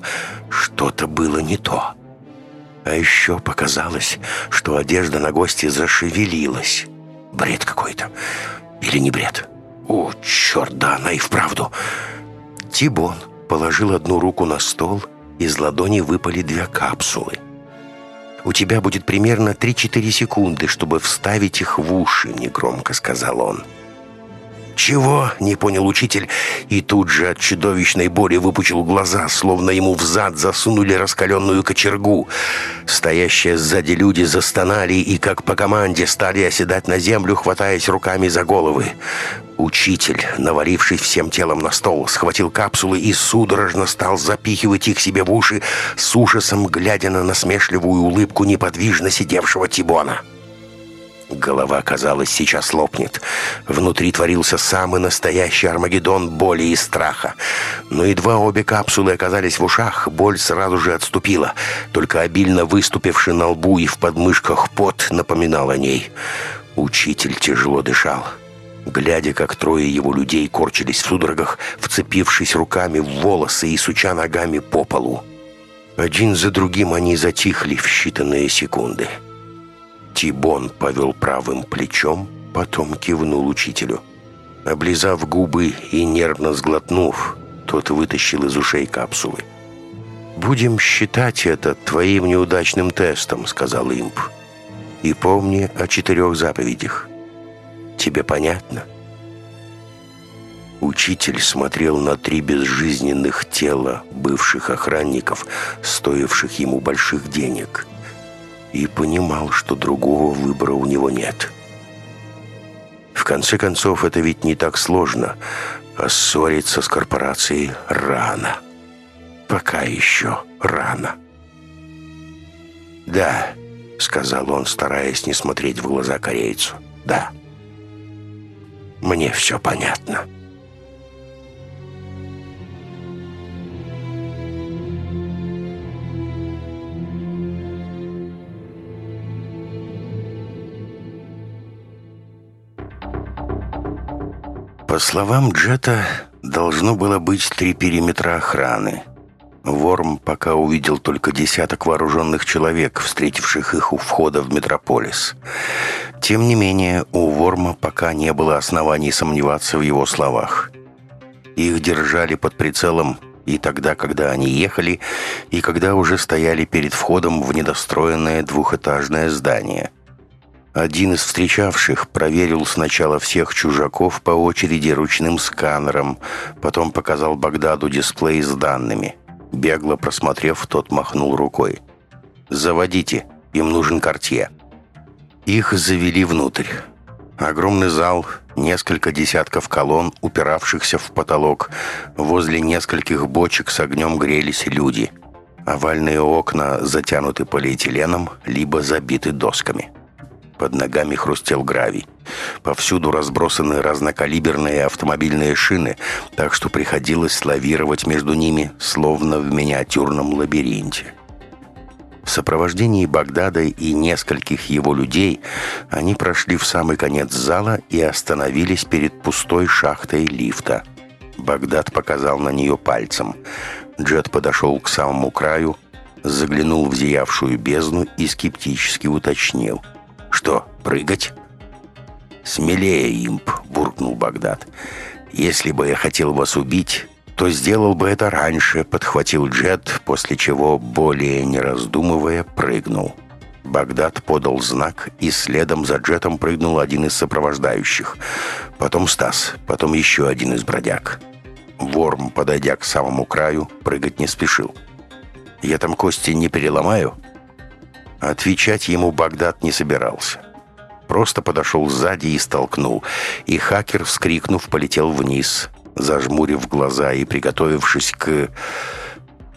Что-то было не то. А еще показалось, что одежда на гости зашевелилась. Бред какой-то. Или не бред? О, черт, да, она и вправду. Тибон положил одну руку на стол, из ладони выпали две капсулы. «У тебя будет примерно 3-4 секунды, чтобы вставить их в уши», — негромко сказал он. «Чего?» — не понял учитель, и тут же от чудовищной боли выпучил глаза, словно ему в зад засунули раскаленную кочергу. Стоящие сзади люди застонали и, как по команде, стали оседать на землю, хватаясь руками за головы. Учитель, навалившись всем телом на стол, схватил капсулы и судорожно стал запихивать их себе в уши, с ужасом глядя на насмешливую улыбку неподвижно сидевшего Тибона. Голова, казалось, сейчас лопнет. Внутри творился самый настоящий Армагеддон боли и страха. Но едва обе капсулы оказались в ушах, боль сразу же отступила. Только обильно выступивший на лбу и в подмышках пот напоминал о ней. Учитель тяжело дышал. Глядя, как трое его людей корчились в судорогах, вцепившись руками в волосы и суча ногами по полу. Один за другим они затихли в считанные секунды. Тибон повел правым плечом, потом кивнул учителю. Облизав губы и нервно сглотнув, тот вытащил из ушей капсулы. «Будем считать это твоим неудачным тестом», — сказал имп. «И помни о четырех заповедях. Тебе понятно?» Учитель смотрел на три безжизненных тела бывших охранников, стоивших ему больших денег — и понимал, что другого выбора у него нет. В конце концов, это ведь не так сложно, а ссориться с корпорацией рано. Пока еще рано. «Да», — сказал он, стараясь не смотреть в глаза корейцу, — «да, мне все понятно». По словам Джета, должно было быть три периметра охраны. Ворм пока увидел только десяток вооруженных человек, встретивших их у входа в метрополис. Тем не менее, у Ворма пока не было оснований сомневаться в его словах. Их держали под прицелом и тогда, когда они ехали, и когда уже стояли перед входом в недостроенное двухэтажное здание – один из встречавших проверил сначала всех чужаков по очереди ручным сканером, потом показал Багдаду дисплей с данными. Бегло просмотрев, тот махнул рукой. «Заводите, им нужен кортье». Их завели внутрь. Огромный зал, несколько десятков колонн, упиравшихся в потолок. Возле нескольких бочек с огнем грелись люди. Овальные окна затянуты полиэтиленом, либо забиты досками. Под ногами хрустел гравий. Повсюду разбросаны разнокалиберные автомобильные шины, так что приходилось лавировать между ними, словно в миниатюрном лабиринте. В сопровождении Багдада и нескольких его людей они прошли в самый конец зала и остановились перед пустой шахтой лифта. Багдад показал на нее пальцем. Джет подошел к самому краю, заглянул в зиявшую бездну и скептически уточнил – «Что, прыгать?» «Смелее, имп», — буркнул Багдад. «Если бы я хотел вас убить, то сделал бы это раньше», — подхватил Джет, после чего, более не раздумывая, прыгнул. Багдад подал знак, и следом за Джетом прыгнул один из сопровождающих. Потом Стас, потом еще один из бродяг. Ворм, подойдя к самому краю, прыгать не спешил. «Я там кости не переломаю?» Отвечать ему Багдад не собирался. Просто подошел сзади и столкнул, и хакер, вскрикнув, полетел вниз, зажмурив глаза и приготовившись к...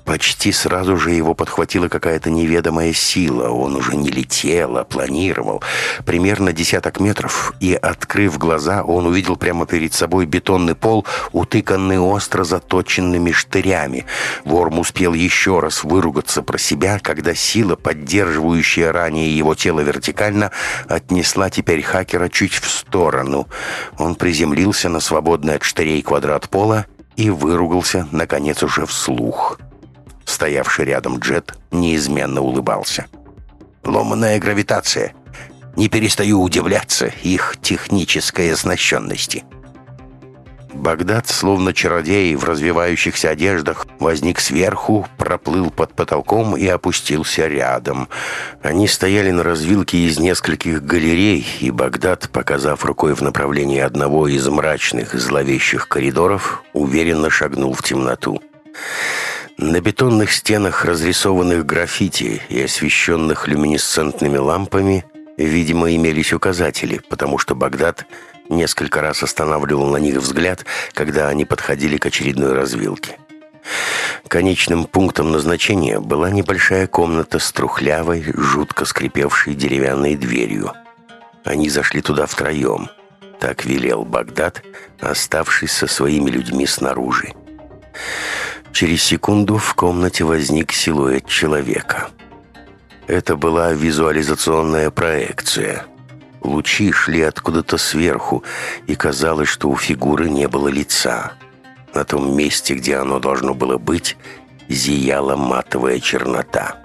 Почти сразу же его подхватила какая-то неведомая сила. Он уже не летел, а планировал. Примерно десяток метров, и, открыв глаза, он увидел прямо перед собой бетонный пол, утыканный остро заточенными штырями. Ворм успел еще раз выругаться про себя, когда сила, поддерживающая ранее его тело вертикально, отнесла теперь хакера чуть в сторону. Он приземлился на свободный от штырей квадрат пола и выругался, наконец, уже вслух. Стоявший рядом Джет неизменно улыбался. «Ломаная гравитация. Не перестаю удивляться их технической оснащенности». Багдад, словно чародей в развивающихся одеждах, возник сверху, проплыл под потолком и опустился рядом. Они стояли на развилке из нескольких галерей, и Багдад, показав рукой в направлении одного из мрачных зловещих коридоров, уверенно шагнул в темноту. На бетонных стенах, разрисованных граффити и освещенных люминесцентными лампами, видимо, имелись указатели, потому что Багдад несколько раз останавливал на них взгляд, когда они подходили к очередной развилке. Конечным пунктом назначения была небольшая комната с трухлявой, жутко скрипевшей деревянной дверью. Они зашли туда втроем. Так велел Багдад, оставшись со своими людьми снаружи. Через секунду в комнате возник силуэт человека. Это была визуализационная проекция. Лучи шли откуда-то сверху, и казалось, что у фигуры не было лица. На том месте, где оно должно было быть, зияла матовая чернота.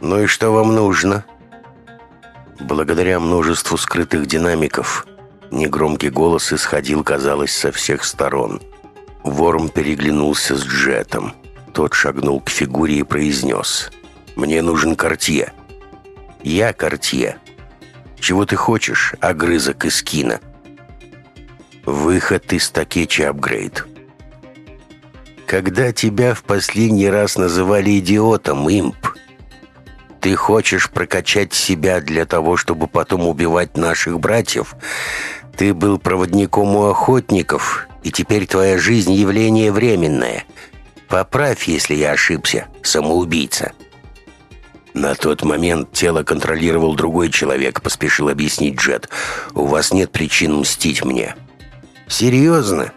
«Ну и что вам нужно?» Благодаря множеству скрытых динамиков, негромкий голос исходил, казалось, со всех сторон – Ворм переглянулся с Джетом. Тот шагнул к фигуре и произнес. «Мне нужен Кортье». «Я Кортье». «Чего ты хочешь, огрызок из кино?» «Выход из Такечи апгрейд». «Когда тебя в последний раз называли идиотом, имп, ты хочешь прокачать себя для того, чтобы потом убивать наших братьев? Ты был проводником у охотников и теперь твоя жизнь явление временное. Поправь, если я ошибся, самоубийца». «На тот момент тело контролировал другой человек», — поспешил объяснить Джет. «У вас нет причин мстить мне». «Серьезно?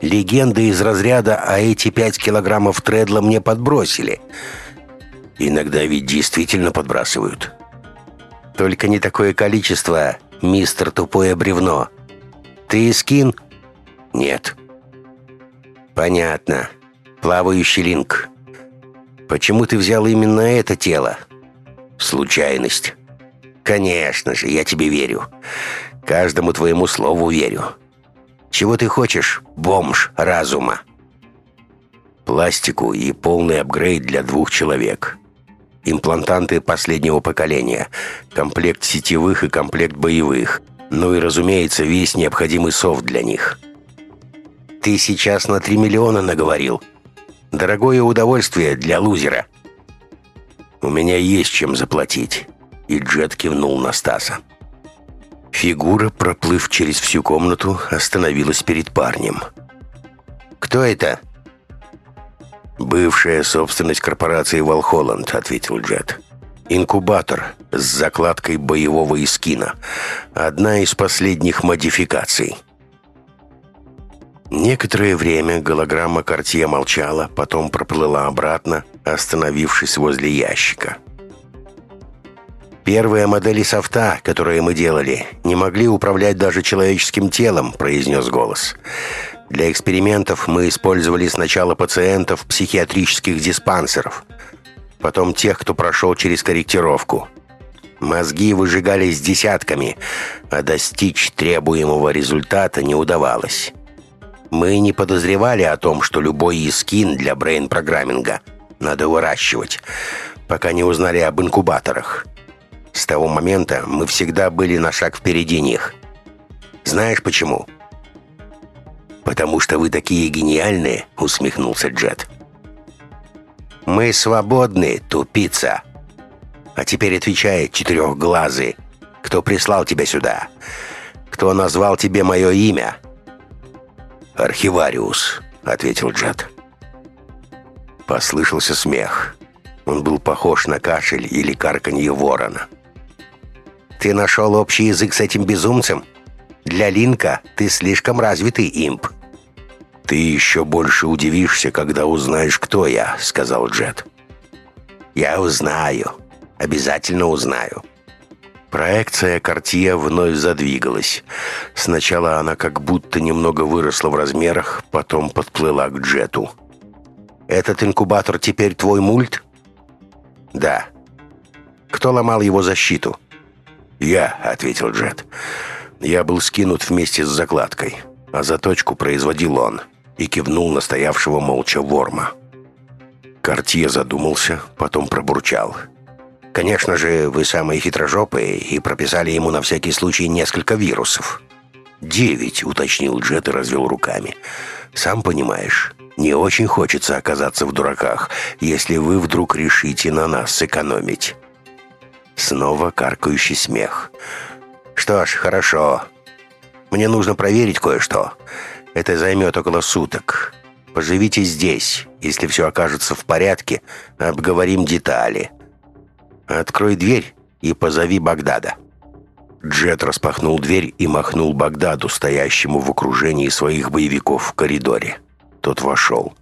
Легенды из разряда «а эти пять килограммов тредла мне подбросили». Иногда ведь действительно подбрасывают. Только не такое количество, мистер Тупое Бревно. Ты скин «Нет». «Понятно. Плавающий линк. Почему ты взял именно это тело?» «Случайность». «Конечно же, я тебе верю. Каждому твоему слову верю. Чего ты хочешь, бомж разума?» «Пластику и полный апгрейд для двух человек. Имплантанты последнего поколения, комплект сетевых и комплект боевых, ну и, разумеется, весь необходимый софт для них». Ты сейчас на три миллиона наговорил. Дорогое удовольствие для лузера. У меня есть чем заплатить. И Джет кивнул на Стаса. Фигура, проплыв через всю комнату, остановилась перед парнем. «Кто это?» «Бывшая собственность корпорации «Волхолланд», — ответил Джет. «Инкубатор с закладкой боевого искина. Одна из последних модификаций». Некоторое время голограмма Кортье молчала, потом проплыла обратно, остановившись возле ящика. «Первые модели софта, которые мы делали, не могли управлять даже человеческим телом», — произнес голос. «Для экспериментов мы использовали сначала пациентов психиатрических диспансеров, потом тех, кто прошел через корректировку. Мозги выжигались десятками, а достичь требуемого результата не удавалось». Мы не подозревали о том, что любой искин для брейн-программинга надо выращивать, пока не узнали об инкубаторах. С того момента мы всегда были на шаг впереди них. Знаешь почему? «Потому что вы такие гениальные», — усмехнулся Джет. «Мы свободны, тупица. А теперь отвечай, четырехглазый, кто прислал тебя сюда? Кто назвал тебе мое имя?» «Архивариус», — ответил Джад. Послышался смех. Он был похож на кашель или карканье ворона. «Ты нашел общий язык с этим безумцем? Для Линка ты слишком развитый имп». «Ты еще больше удивишься, когда узнаешь, кто я», — сказал Джет. «Я узнаю. Обязательно узнаю». Проекция Кортье вновь задвигалась. Сначала она как будто немного выросла в размерах, потом подплыла к Джету. «Этот инкубатор теперь твой мульт?» «Да». «Кто ломал его защиту?» «Я», — ответил Джет. «Я был скинут вместе с закладкой, а заточку производил он» и кивнул на стоявшего молча Ворма. Кортье задумался, потом пробурчал. «Конечно же, вы самые хитрожопые и прописали ему на всякий случай несколько вирусов». «Девять», — уточнил Джет и развел руками. «Сам понимаешь, не очень хочется оказаться в дураках, если вы вдруг решите на нас сэкономить». Снова каркающий смех. «Что ж, хорошо. Мне нужно проверить кое-что. Это займет около суток. Поживите здесь. Если все окажется в порядке, обговорим детали. Открой дверь и позови Багдада». Джет распахнул дверь и махнул Багдаду, стоящему в окружении своих боевиков в коридоре. Тот вошел.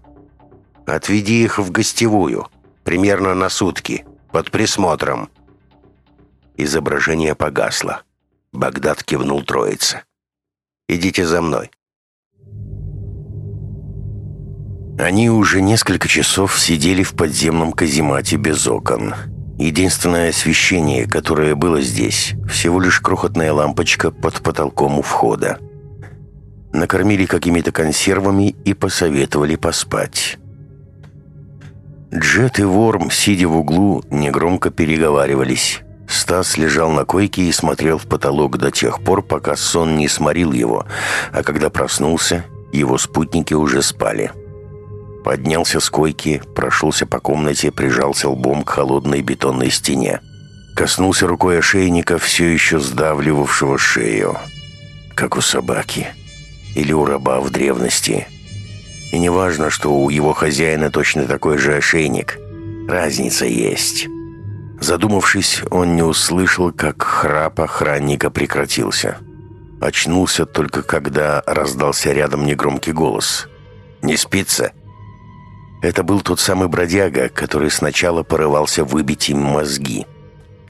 «Отведи их в гостевую. Примерно на сутки. Под присмотром». Изображение погасло. Багдад кивнул троице. «Идите за мной». Они уже несколько часов сидели в подземном каземате без окон. Единственное освещение, которое было здесь, всего лишь крохотная лампочка под потолком у входа. Накормили какими-то консервами и посоветовали поспать. Джет и Ворм, сидя в углу, негромко переговаривались. Стас лежал на койке и смотрел в потолок до тех пор, пока сон не сморил его, а когда проснулся, его спутники уже спали. Поднялся с койки, прошелся по комнате, прижался лбом к холодной бетонной стене. Коснулся рукой ошейника, все еще сдавливавшего шею. Как у собаки. Или у раба в древности. И не важно, что у его хозяина точно такой же ошейник. Разница есть. Задумавшись, он не услышал, как храп охранника прекратился. Очнулся только когда раздался рядом негромкий голос. «Не спится?» Это был тот самый бродяга, который сначала порывался выбить им мозги.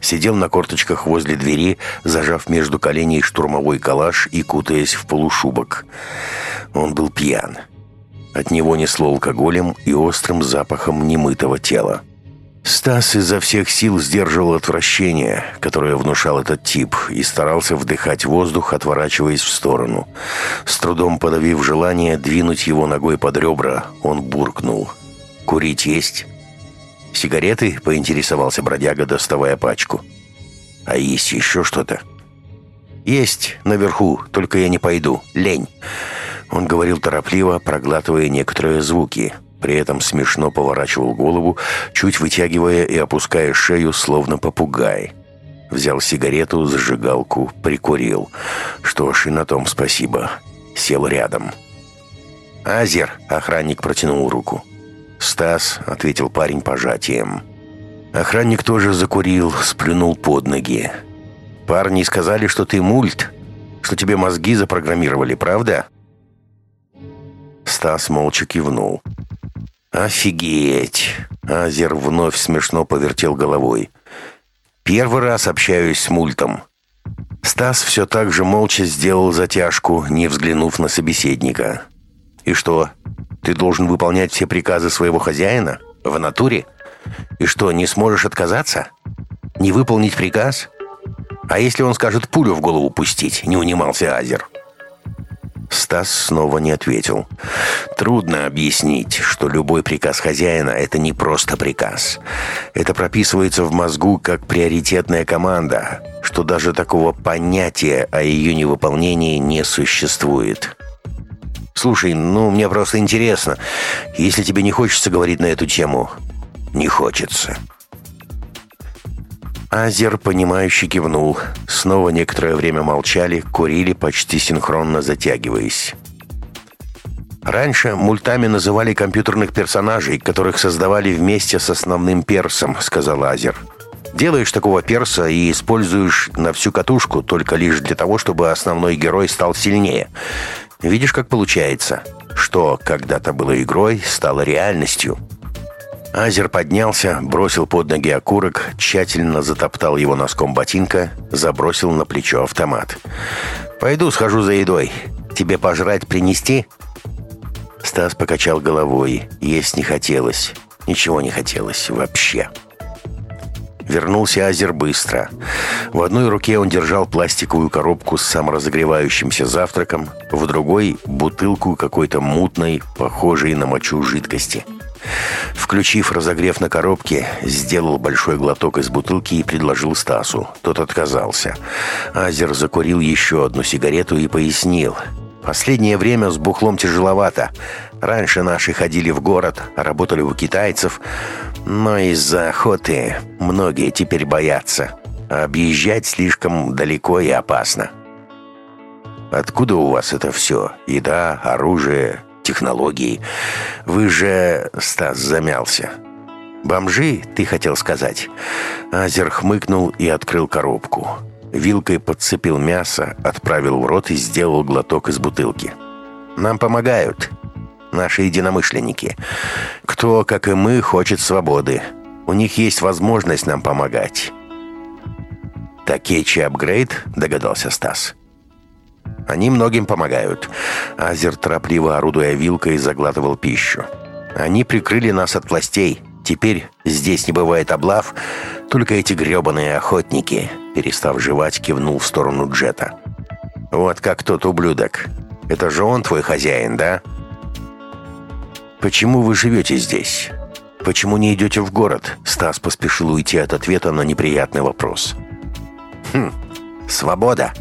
Сидел на корточках возле двери, зажав между коленей штурмовой калаш и кутаясь в полушубок. Он был пьян. От него несло алкоголем и острым запахом немытого тела. Стас изо всех сил сдерживал отвращение, которое внушал этот тип, и старался вдыхать воздух, отворачиваясь в сторону. С трудом подавив желание двинуть его ногой под ребра, он буркнул. «Курить есть?» «Сигареты?» — поинтересовался бродяга, доставая пачку. «А есть еще что-то?» «Есть, наверху, только я не пойду. Лень». Он говорил торопливо, проглатывая некоторые звуки. При этом смешно поворачивал голову, чуть вытягивая и опуская шею, словно попугай. Взял сигарету, зажигалку, прикурил. Что ж, и на том спасибо. Сел рядом. «Азер!» — охранник протянул руку. «Стас», — ответил парень пожатием. Охранник тоже закурил, сплюнул под ноги. «Парни сказали, что ты мульт, что тебе мозги запрограммировали, правда?» Стас молча кивнул. «Офигеть!» Азер вновь смешно повертел головой. «Первый раз общаюсь с мультом». Стас все так же молча сделал затяжку, не взглянув на собеседника. «И что, ты должен выполнять все приказы своего хозяина? В натуре? И что, не сможешь отказаться? Не выполнить приказ? А если он скажет пулю в голову пустить?» Не унимался Азер. Стас снова не ответил. Трудно объяснить, что любой приказ хозяина – это не просто приказ. Это прописывается в мозгу как приоритетная команда, что даже такого понятия о ее невыполнении не существует. Слушай, ну, мне просто интересно. Если тебе не хочется говорить на эту тему, не хочется. Азер, понимающе кивнул. Снова некоторое время молчали, курили, почти синхронно затягиваясь. Раньше мультами называли компьютерных персонажей, которых создавали вместе с основным персом, сказал Азер. Делаешь такого перса и используешь на всю катушку только лишь для того, чтобы основной герой стал сильнее. Видишь, как получается? Что когда-то было игрой, стало реальностью. Азер поднялся, бросил под ноги окурок, тщательно затоптал его носком ботинка, забросил на плечо автомат. «Пойду схожу за едой. Тебе пожрать принести?» Стас покачал головой. Есть не хотелось. Ничего не хотелось вообще. Вернулся Азер быстро. В одной руке он держал пластиковую коробку с саморазогревающимся завтраком, в другой — бутылку какой-то мутной, похожей на мочу жидкости. Включив разогрев на коробке, сделал большой глоток из бутылки и предложил Стасу. Тот отказался. Азер закурил еще одну сигарету и пояснил — Последнее время с бухлом тяжеловато. Раньше наши ходили в город, работали у китайцев, но из-за охоты многие теперь боятся. Объезжать слишком далеко и опасно. Откуда у вас это все? Еда, оружие, технологии? Вы же... Стас замялся. «Бомжи, ты хотел сказать?» Азер хмыкнул и открыл коробку. Вилкой подцепил мясо, отправил в рот и сделал глоток из бутылки. «Нам помогают. Наши единомышленники. Кто, как и мы, хочет свободы. У них есть возможность нам помогать». «Такечи апгрейд?» — догадался Стас. «Они многим помогают». Азер, торопливо орудуя вилкой, заглатывал пищу. «Они прикрыли нас от властей. Теперь здесь не бывает облав, только эти гребаные охотники». Перестав жевать, кивнул в сторону Джета. «Вот как тот ублюдок. Это же он твой хозяин, да?» «Почему вы живете здесь? Почему не идете в город?» Стас поспешил уйти от ответа на неприятный вопрос. «Хм, свобода.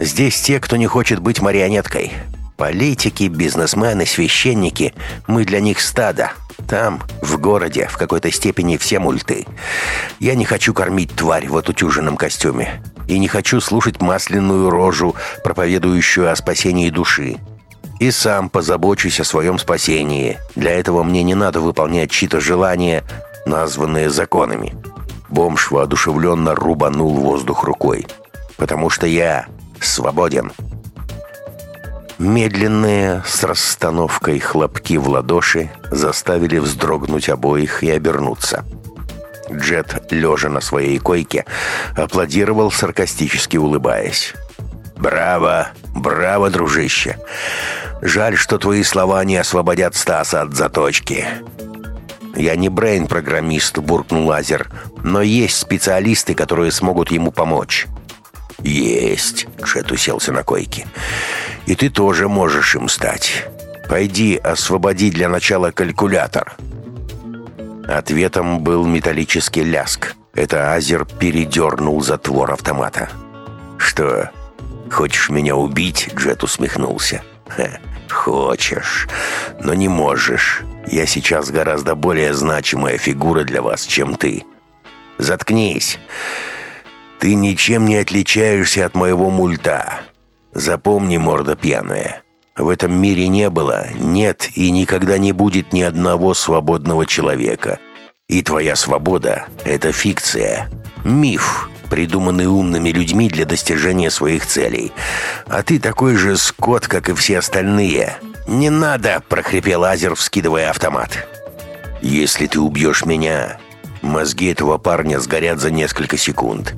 Здесь те, кто не хочет быть марионеткой. Политики, бизнесмены, священники. Мы для них стадо. Там, в городе, в какой-то степени все мульты. Я не хочу кормить тварь в отутюженном костюме. И не хочу слушать масляную рожу, проповедующую о спасении души. И сам позабочусь о своем спасении. Для этого мне не надо выполнять чьи-то желания, названные законами. Бомж воодушевленно рубанул воздух рукой. «Потому что я свободен». Медленные, с расстановкой хлопки в ладоши заставили вздрогнуть обоих и обернуться. Джет, лежа на своей койке, аплодировал, саркастически улыбаясь. «Браво! Браво, дружище! Жаль, что твои слова не освободят Стаса от заточки!» «Я не брейн-программист», — буркнул Лазер, «но есть специалисты, которые смогут ему помочь». «Есть», — Джет уселся на койке. И ты тоже можешь им стать. Пойди, освободи для начала калькулятор». Ответом был металлический ляск. Это Азер передернул затвор автомата. «Что, хочешь меня убить?» Джет усмехнулся. Ха, «Хочешь, но не можешь. Я сейчас гораздо более значимая фигура для вас, чем ты. Заткнись. Ты ничем не отличаешься от моего мульта. Запомни, морда пьяная, в этом мире не было, нет и никогда не будет ни одного свободного человека. И твоя свобода — это фикция, миф, придуманный умными людьми для достижения своих целей. А ты такой же скот, как и все остальные. «Не надо!» — прохрипел Азер, вскидывая автомат. «Если ты убьешь меня, мозги этого парня сгорят за несколько секунд.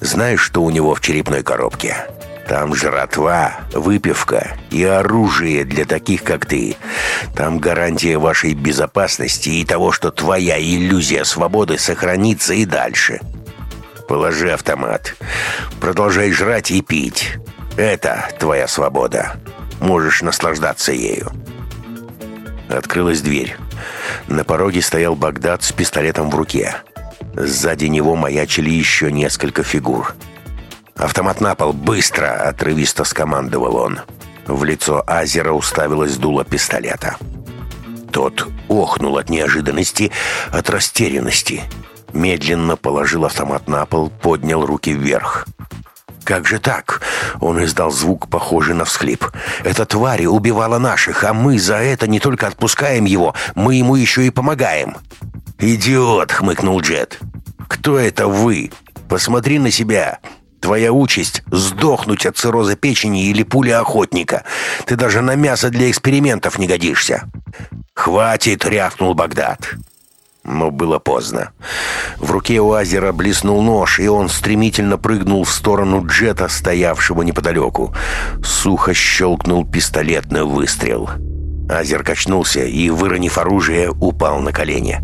Знаешь, что у него в черепной коробке?» Там жратва, выпивка и оружие для таких, как ты. Там гарантия вашей безопасности и того, что твоя иллюзия свободы сохранится и дальше. Положи автомат. Продолжай жрать и пить. Это твоя свобода. Можешь наслаждаться ею. Открылась дверь. На пороге стоял Багдад с пистолетом в руке. Сзади него маячили еще несколько фигур. «Автомат на пол! Быстро!» — отрывисто скомандовал он. В лицо Азера уставилось дуло пистолета. Тот охнул от неожиданности, от растерянности. Медленно положил автомат на пол, поднял руки вверх. «Как же так?» Он издал звук, похожий на всхлип. «Эта тварь убивала наших, а мы за это не только отпускаем его, мы ему еще и помогаем». «Идиот!» — хмыкнул Джет. «Кто это вы? Посмотри на себя. Твоя участь — сдохнуть от цирроза печени или пули охотника. Ты даже на мясо для экспериментов не годишься». «Хватит!» — рявкнул Багдад. Но было поздно. В руке у Азера блеснул нож, и он стремительно прыгнул в сторону джета, стоявшего неподалеку. Сухо щелкнул пистолетный выстрел. Азер качнулся и, выронив оружие, упал на колени.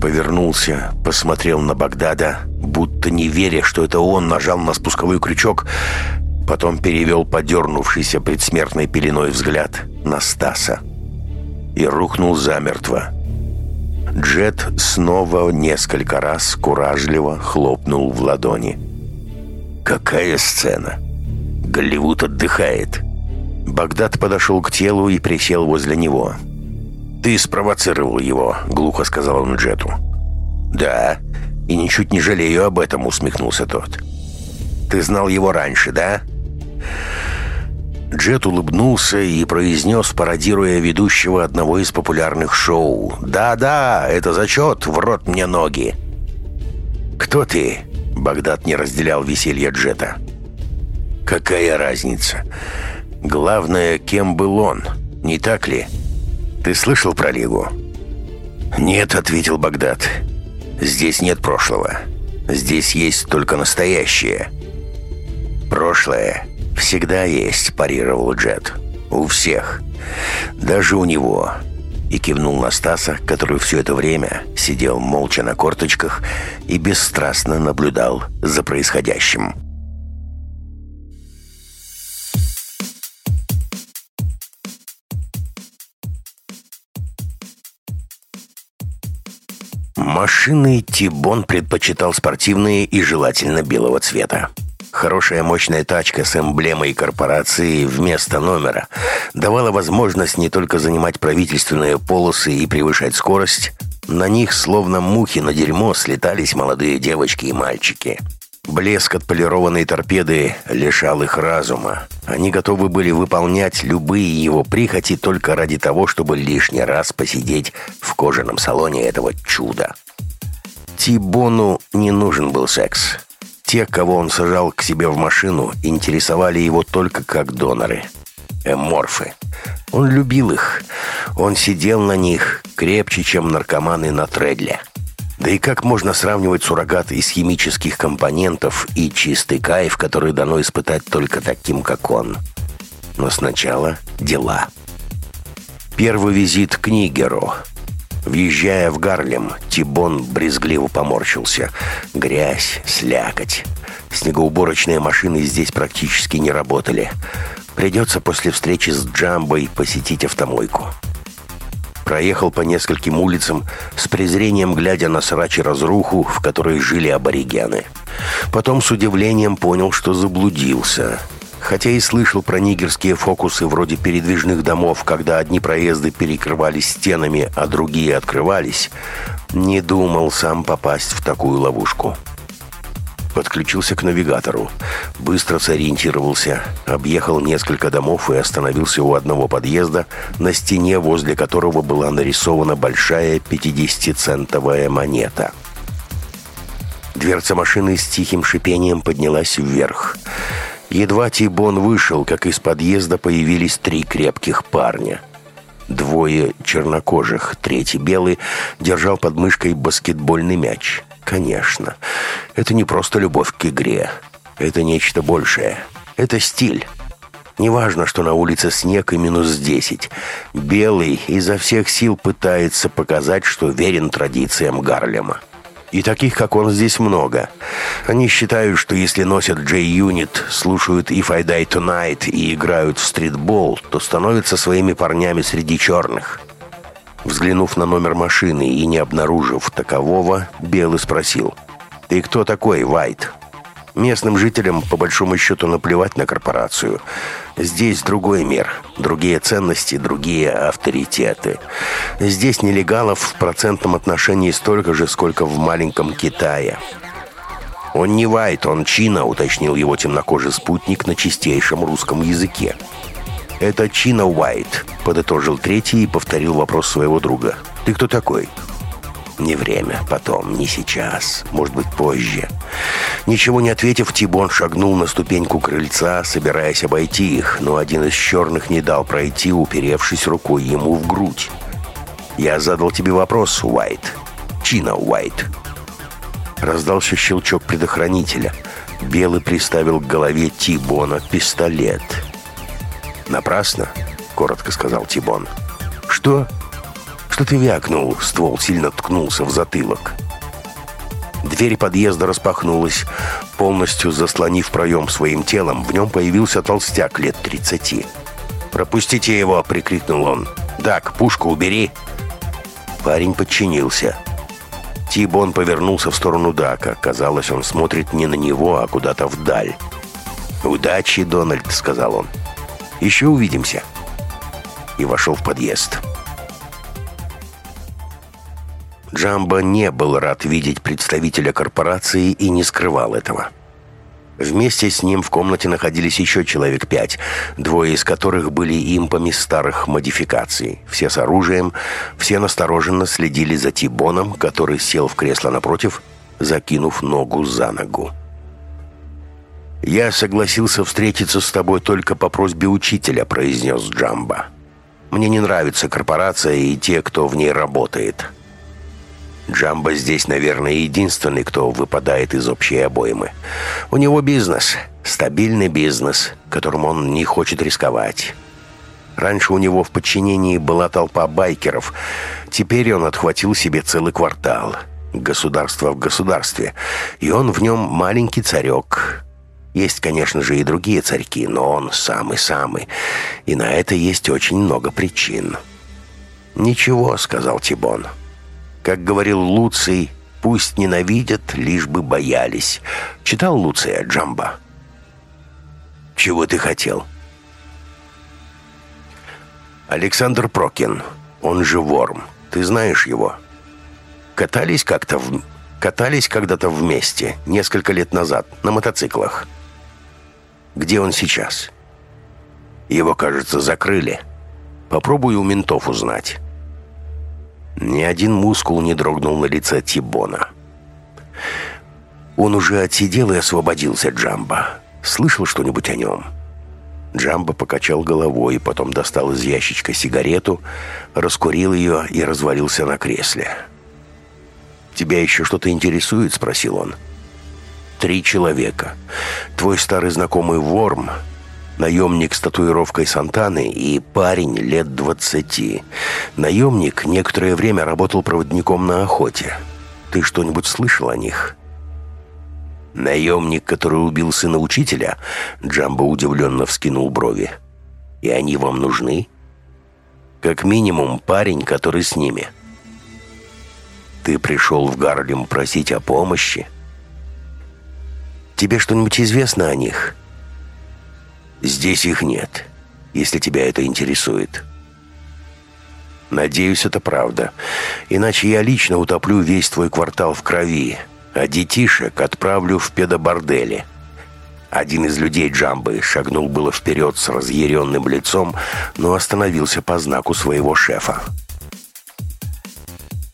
Повернулся, посмотрел на Багдада, будто не веря, что это он нажал на спусковой крючок, потом перевел подернувшийся предсмертной пеленой взгляд на Стаса и рухнул замертво. Джет снова несколько раз куражливо хлопнул в ладони. «Какая сцена! Голливуд отдыхает!» Багдад подошел к телу и присел возле него. «Ты спровоцировал его», — глухо сказал он Джету. «Да, и ничуть не жалею об этом», — усмехнулся тот. «Ты знал его раньше, да?» Джет улыбнулся и произнес, пародируя ведущего одного из популярных шоу. «Да-да, это зачет, в рот мне ноги!» «Кто ты?» — Багдад не разделял веселье Джета. «Какая разница? Главное, кем был он, не так ли? Ты слышал про Лигу?» «Нет», — ответил Багдад. «Здесь нет прошлого. Здесь есть только настоящее. Прошлое «Всегда есть», – парировал Джет. «У всех. Даже у него». И кивнул на Стаса, который все это время сидел молча на корточках и бесстрастно наблюдал за происходящим. Машины Тибон предпочитал спортивные и желательно белого цвета. Хорошая мощная тачка с эмблемой корпорации вместо номера давала возможность не только занимать правительственные полосы и превышать скорость, на них, словно мухи на дерьмо, слетались молодые девочки и мальчики. Блеск отполированной торпеды лишал их разума. Они готовы были выполнять любые его прихоти только ради того, чтобы лишний раз посидеть в кожаном салоне этого чуда. Тибону не нужен был секс. Те, кого он сажал к себе в машину, интересовали его только как доноры. Эморфы. Он любил их. Он сидел на них крепче, чем наркоманы на тредле. Да и как можно сравнивать суррогат из химических компонентов и чистый кайф, который дано испытать только таким, как он? Но сначала дела. Первый визит к Нигеру – Въезжая в Гарлем, Тибон брезгливо поморщился. Грязь, слякоть. Снегоуборочные машины здесь практически не работали. Придется после встречи с Джамбой посетить автомойку. Проехал по нескольким улицам, с презрением глядя на срачи разруху, в которой жили аборигены. Потом с удивлением понял, что заблудился – Хотя и слышал про нигерские фокусы вроде передвижных домов, когда одни проезды перекрывались стенами, а другие открывались, не думал сам попасть в такую ловушку. Подключился к навигатору, быстро сориентировался, объехал несколько домов и остановился у одного подъезда, на стене возле которого была нарисована большая 50-центовая монета. Дверца машины с тихим шипением поднялась вверх. Едва Тибон вышел, как из подъезда появились три крепких парня. Двое чернокожих, третий белый, держал под мышкой баскетбольный мяч. Конечно, это не просто любовь к игре. Это нечто большее. Это стиль. Неважно, что на улице снег и минус десять. Белый изо всех сил пытается показать, что верен традициям Гарлема. И таких, как он, здесь много. Они считают, что если носят J-Unit, слушают If I Die Tonight и играют в стритбол, то становятся своими парнями среди черных. Взглянув на номер машины и не обнаружив такового, Белый спросил, «Ты кто такой, Вайт?» Местным жителям, по большому счету, наплевать на корпорацию. Здесь другой мир, другие ценности, другие авторитеты. Здесь нелегалов в процентном отношении столько же, сколько в маленьком Китае. «Он не Вайт, он Чина», — уточнил его темнокожий спутник на чистейшем русском языке. «Это Чина Уайт», — подытожил третий и повторил вопрос своего друга. «Ты кто такой?» «Не время, потом, не сейчас, может быть, позже». Ничего не ответив, Тибон шагнул на ступеньку крыльца, собираясь обойти их, но один из черных не дал пройти, уперевшись рукой ему в грудь. «Я задал тебе вопрос, Уайт. Чина Уайт». Раздался щелчок предохранителя. Белый приставил к голове Тибона пистолет. «Напрасно», — коротко сказал Тибон. «Что?» «Что ты вякнул?» Ствол сильно ткнулся в затылок. Дверь подъезда распахнулась, полностью заслонив проем своим телом. В нем появился толстяк лет тридцати. «Пропустите его!» — прикрикнул он. «Дак, пушку убери!» Парень подчинился. Тибон повернулся в сторону Дака. Казалось, он смотрит не на него, а куда-то вдаль. «Удачи, Дональд», — сказал он. «Еще увидимся». И вошел в подъезд. Джамбо не был рад видеть представителя корпорации и не скрывал этого. Вместе с ним в комнате находились еще человек пять, двое из которых были импами старых модификаций. Все с оружием, все настороженно следили за Тибоном, который сел в кресло напротив, закинув ногу за ногу. «Я согласился встретиться с тобой только по просьбе учителя», — произнес Джамба. «Мне не нравится корпорация и те, кто в ней работает». Джамбо здесь, наверное, единственный, кто выпадает из общей обоймы. У него бизнес, стабильный бизнес, которым он не хочет рисковать. Раньше у него в подчинении была толпа байкеров. Теперь он отхватил себе целый квартал. Государство в государстве. И он в нем маленький царек. Есть, конечно же, и другие царьки, но он самый-самый. И на это есть очень много причин. «Ничего», — сказал Тибон. Как говорил Луций, пусть ненавидят, лишь бы боялись. Читал Луция Джамба? Чего ты хотел? Александр Прокин, он же Ворм. Ты знаешь его? Катались как-то в... Катались когда-то вместе, несколько лет назад, на мотоциклах. Где он сейчас? Его, кажется, закрыли. Попробуй у ментов узнать. Ни один мускул не дрогнул на лице Тибона. Он уже отсидел и освободился Джамба. Слышал что-нибудь о нем? Джамба покачал головой, потом достал из ящичка сигарету, раскурил ее и развалился на кресле. «Тебя еще что-то интересует?» — спросил он. «Три человека. Твой старый знакомый Ворм наемник с татуировкой Сантаны и парень лет двадцати. Наемник некоторое время работал проводником на охоте. Ты что-нибудь слышал о них?» «Наемник, который убил сына учителя?» Джамбо удивленно вскинул брови. «И они вам нужны?» «Как минимум парень, который с ними». «Ты пришел в Гарлем просить о помощи?» «Тебе что-нибудь известно о них?» Здесь их нет, если тебя это интересует. Надеюсь, это правда. Иначе я лично утоплю весь твой квартал в крови, а детишек отправлю в педобордели. Один из людей Джамбы шагнул было вперед с разъяренным лицом, но остановился по знаку своего шефа.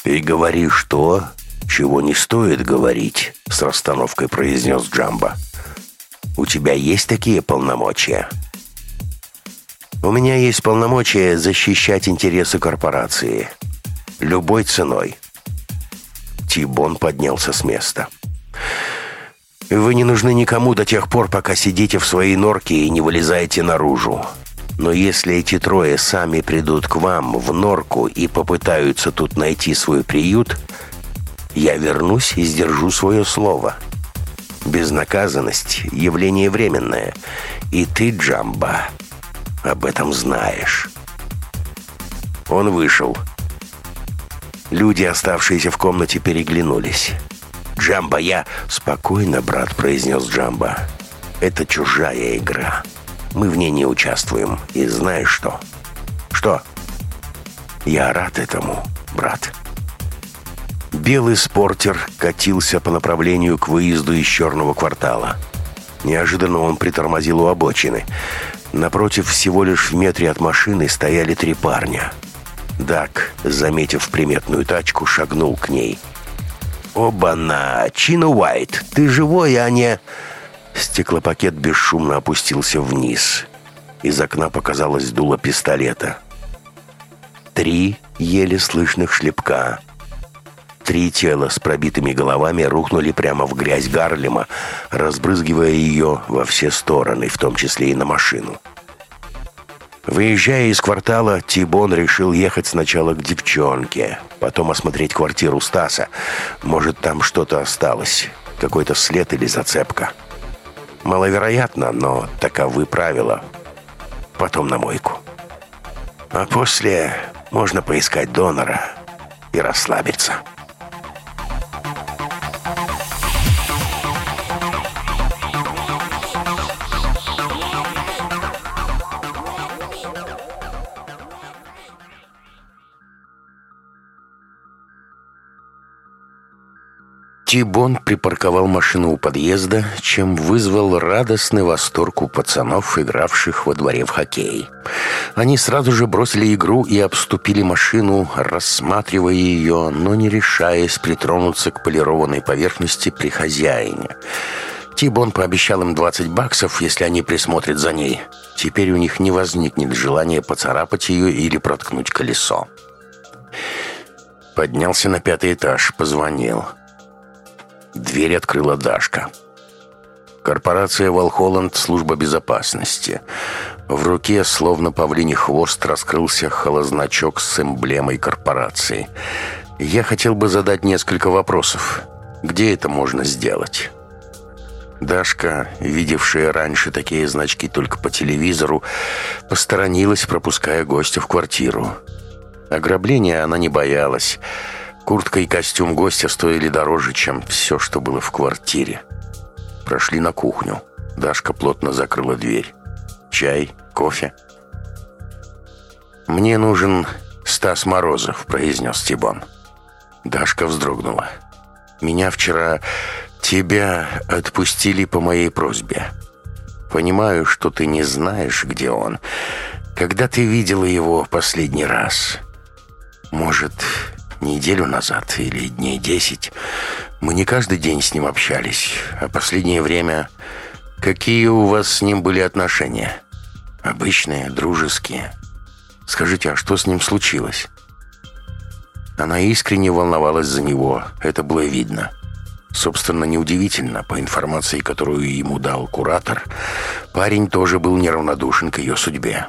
«И говори что, чего не стоит говорить», — с расстановкой произнес Джамба. У тебя есть такие полномочия?» «У меня есть полномочия защищать интересы корпорации. Любой ценой». Тибон поднялся с места. «Вы не нужны никому до тех пор, пока сидите в своей норке и не вылезаете наружу. Но если эти трое сами придут к вам в норку и попытаются тут найти свой приют, я вернусь и сдержу свое слово». Безнаказанность — явление временное. И ты, Джамба, об этом знаешь. Он вышел. Люди, оставшиеся в комнате, переглянулись. «Джамба, я...» «Спокойно, брат», — произнес Джамба. «Это чужая игра. Мы в ней не участвуем. И знаешь что?» «Что?» «Я рад этому, брат». Белый спортер катился по направлению к выезду из черного квартала. Неожиданно он притормозил у обочины. Напротив, всего лишь в метре от машины, стояли три парня. Дак, заметив приметную тачку, шагнул к ней. «Оба-на! Чина Уайт! Ты живой, а не...» Стеклопакет бесшумно опустился вниз. Из окна показалось дуло пистолета. Три еле слышных шлепка. Три тела с пробитыми головами рухнули прямо в грязь Гарлема, разбрызгивая ее во все стороны, в том числе и на машину. Выезжая из квартала, Тибон решил ехать сначала к девчонке, потом осмотреть квартиру Стаса. Может, там что-то осталось, какой-то след или зацепка. Маловероятно, но таковы правила. Потом на мойку. А после можно поискать донора и расслабиться. Тибон припарковал машину у подъезда, чем вызвал радостный восторг у пацанов, игравших во дворе в хоккей. Они сразу же бросили игру и обступили машину, рассматривая ее, но не решаясь притронуться к полированной поверхности при хозяине. Тибон пообещал им 20 баксов, если они присмотрят за ней. Теперь у них не возникнет желания поцарапать ее или проткнуть колесо. Поднялся на пятый этаж, позвонил. Дверь открыла Дашка. Корпорация «Волхолланд», служба безопасности. В руке, словно павлиний хвост, раскрылся холозначок с эмблемой корпорации. Я хотел бы задать несколько вопросов. Где это можно сделать? Дашка, видевшая раньше такие значки только по телевизору, посторонилась, пропуская гостя в квартиру. Ограбления она не боялась. Куртка и костюм гостя стоили дороже, чем все, что было в квартире. Прошли на кухню. Дашка плотно закрыла дверь. Чай, кофе. «Мне нужен Стас Морозов», — произнес Тибон. Дашка вздрогнула. «Меня вчера... Тебя отпустили по моей просьбе. Понимаю, что ты не знаешь, где он. Когда ты видела его последний раз? Может, неделю назад или дней десять. Мы не каждый день с ним общались, а последнее время... Какие у вас с ним были отношения? Обычные, дружеские. Скажите, а что с ним случилось? Она искренне волновалась за него, это было видно. Собственно, неудивительно, по информации, которую ему дал куратор, парень тоже был неравнодушен к ее судьбе.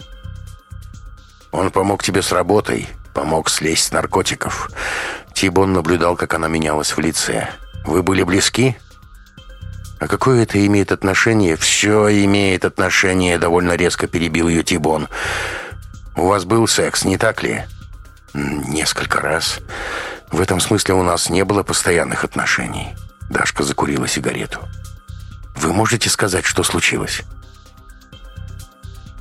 «Он помог тебе с работой», Помог слезть с наркотиков. Тибон наблюдал, как она менялась в лице. «Вы были близки?» «А какое это имеет отношение?» «Все имеет отношение», — довольно резко перебил ее Тибон. «У вас был секс, не так ли?» «Несколько раз. В этом смысле у нас не было постоянных отношений». Дашка закурила сигарету. «Вы можете сказать, что случилось?»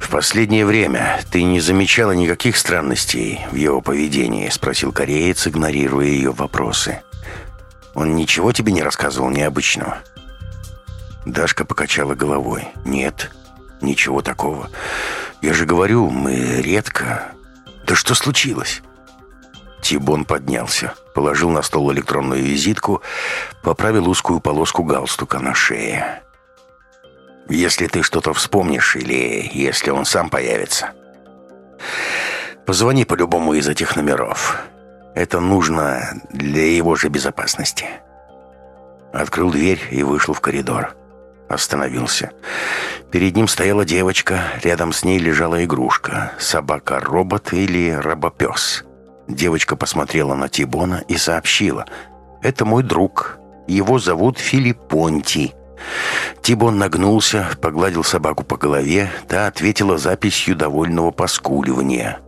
«В последнее время ты не замечала никаких странностей в его поведении?» — спросил кореец, игнорируя ее вопросы. «Он ничего тебе не рассказывал необычного?» Дашка покачала головой. «Нет, ничего такого. Я же говорю, мы редко...» «Да что случилось?» Тибон поднялся, положил на стол электронную визитку, поправил узкую полоску галстука на шее. Если ты что-то вспомнишь или если он сам появится. Позвони по любому из этих номеров. Это нужно для его же безопасности. Открыл дверь и вышел в коридор. Остановился. Перед ним стояла девочка, рядом с ней лежала игрушка. Собака-робот или робопес. Девочка посмотрела на Тибона и сообщила. «Это мой друг. Его зовут Филиппонти». Тибон нагнулся, погладил собаку по голове, та ответила записью довольного поскуливания.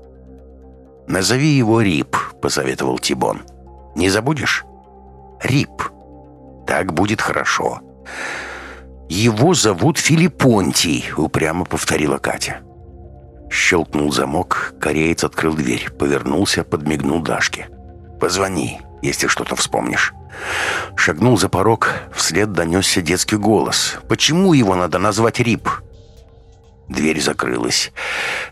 «Назови его Рип», — посоветовал Тибон. «Не забудешь?» «Рип. Так будет хорошо». «Его зовут Филиппонтий», — упрямо повторила Катя. Щелкнул замок, кореец открыл дверь, повернулся, подмигнул Дашке. «Позвони, если что-то вспомнишь». Шагнул за порог, вслед донесся детский голос. «Почему его надо назвать Рип?» Дверь закрылась.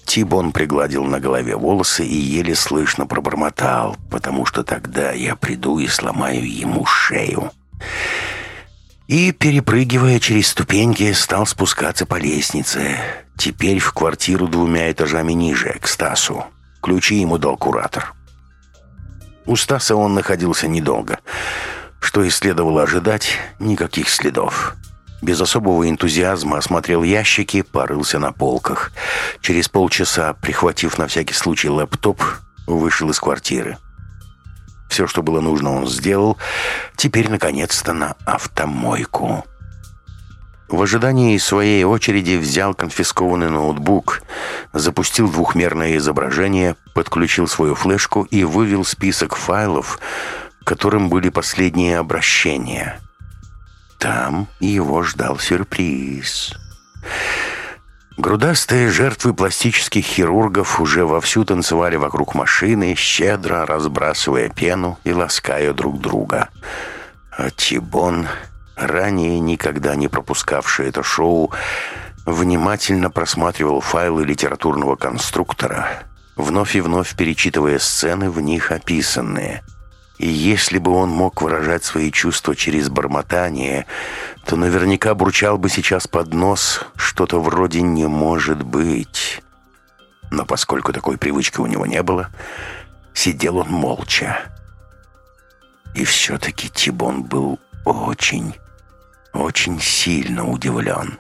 Тибон пригладил на голове волосы и еле слышно пробормотал, потому что тогда я приду и сломаю ему шею. И, перепрыгивая через ступеньки, стал спускаться по лестнице. Теперь в квартиру двумя этажами ниже, к Стасу. Ключи ему дал куратор. У Стаса он находился недолго. Что и следовало ожидать, никаких следов. Без особого энтузиазма осмотрел ящики, порылся на полках. Через полчаса, прихватив на всякий случай лэптоп, вышел из квартиры. Все, что было нужно, он сделал. Теперь, наконец-то, на автомойку. В ожидании своей очереди взял конфискованный ноутбук, запустил двухмерное изображение, подключил свою флешку и вывел список файлов, которым были последние обращения – там его ждал сюрприз. Грудастые жертвы пластических хирургов уже вовсю танцевали вокруг машины, щедро разбрасывая пену и лаская друг друга. А Тибон, ранее никогда не пропускавший это шоу, внимательно просматривал файлы литературного конструктора, вновь и вновь перечитывая сцены, в них описанные – и если бы он мог выражать свои чувства через бормотание, то наверняка бурчал бы сейчас под нос что-то вроде «не может быть». Но поскольку такой привычки у него не было, сидел он молча. И все-таки Тибон был очень, очень сильно удивлен.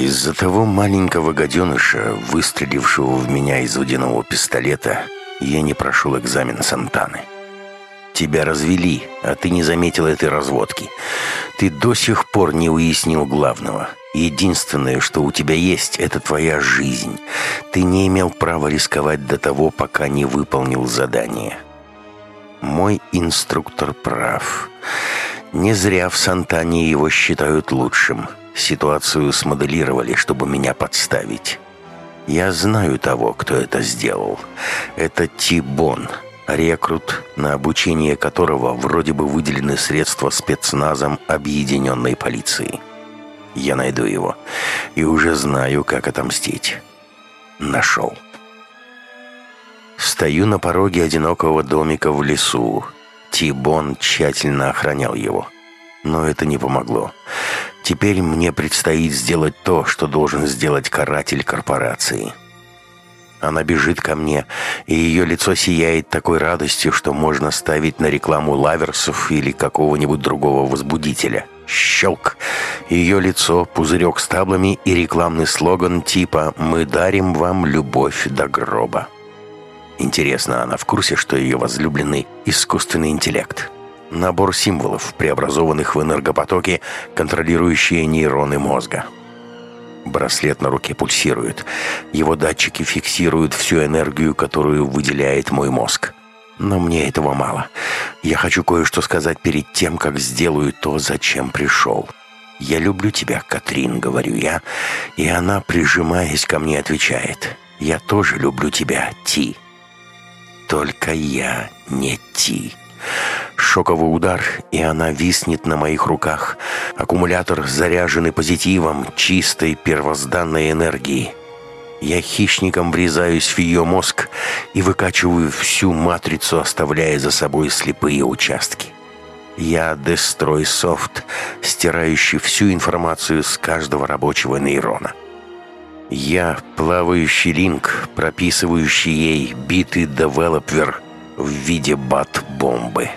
Из-за того маленького гаденыша, выстрелившего в меня из водяного пистолета, я не прошел экзамен Сантаны. Тебя развели, а ты не заметил этой разводки. Ты до сих пор не уяснил главного. Единственное, что у тебя есть, это твоя жизнь. Ты не имел права рисковать до того, пока не выполнил задание. Мой инструктор прав. Не зря в Сантане его считают лучшим. Ситуацию смоделировали, чтобы меня подставить. Я знаю того, кто это сделал. Это Тибон, рекрут, на обучение которого вроде бы выделены средства спецназом объединенной полиции. Я найду его и уже знаю, как отомстить. Нашел. Стою на пороге одинокого домика в лесу. Тибон тщательно охранял его. Но это не помогло. Теперь мне предстоит сделать то, что должен сделать каратель корпорации. Она бежит ко мне, и ее лицо сияет такой радостью, что можно ставить на рекламу лаверсов или какого-нибудь другого возбудителя. Щелк! Ее лицо, пузырек с таблами и рекламный слоган типа «Мы дарим вам любовь до гроба». Интересно, она в курсе, что ее возлюбленный искусственный интеллект? Набор символов, преобразованных в энергопотоки, контролирующие нейроны мозга. Браслет на руке пульсирует. Его датчики фиксируют всю энергию, которую выделяет мой мозг. Но мне этого мало. Я хочу кое-что сказать перед тем, как сделаю то, зачем пришел. «Я люблю тебя, Катрин», — говорю я, и она, прижимаясь ко мне, отвечает. «Я тоже люблю тебя, Ти». Только я не Ти. Шоковый удар, и она виснет на моих руках. Аккумулятор заряженный позитивом, чистой первозданной энергии. Я хищником врезаюсь в ее мозг и выкачиваю всю матрицу, оставляя за собой слепые участки. Я Destroy Soft, стирающий всю информацию с каждого рабочего нейрона. Я плавающий линк, прописывающий ей битый девелопер в виде бат-бомбы.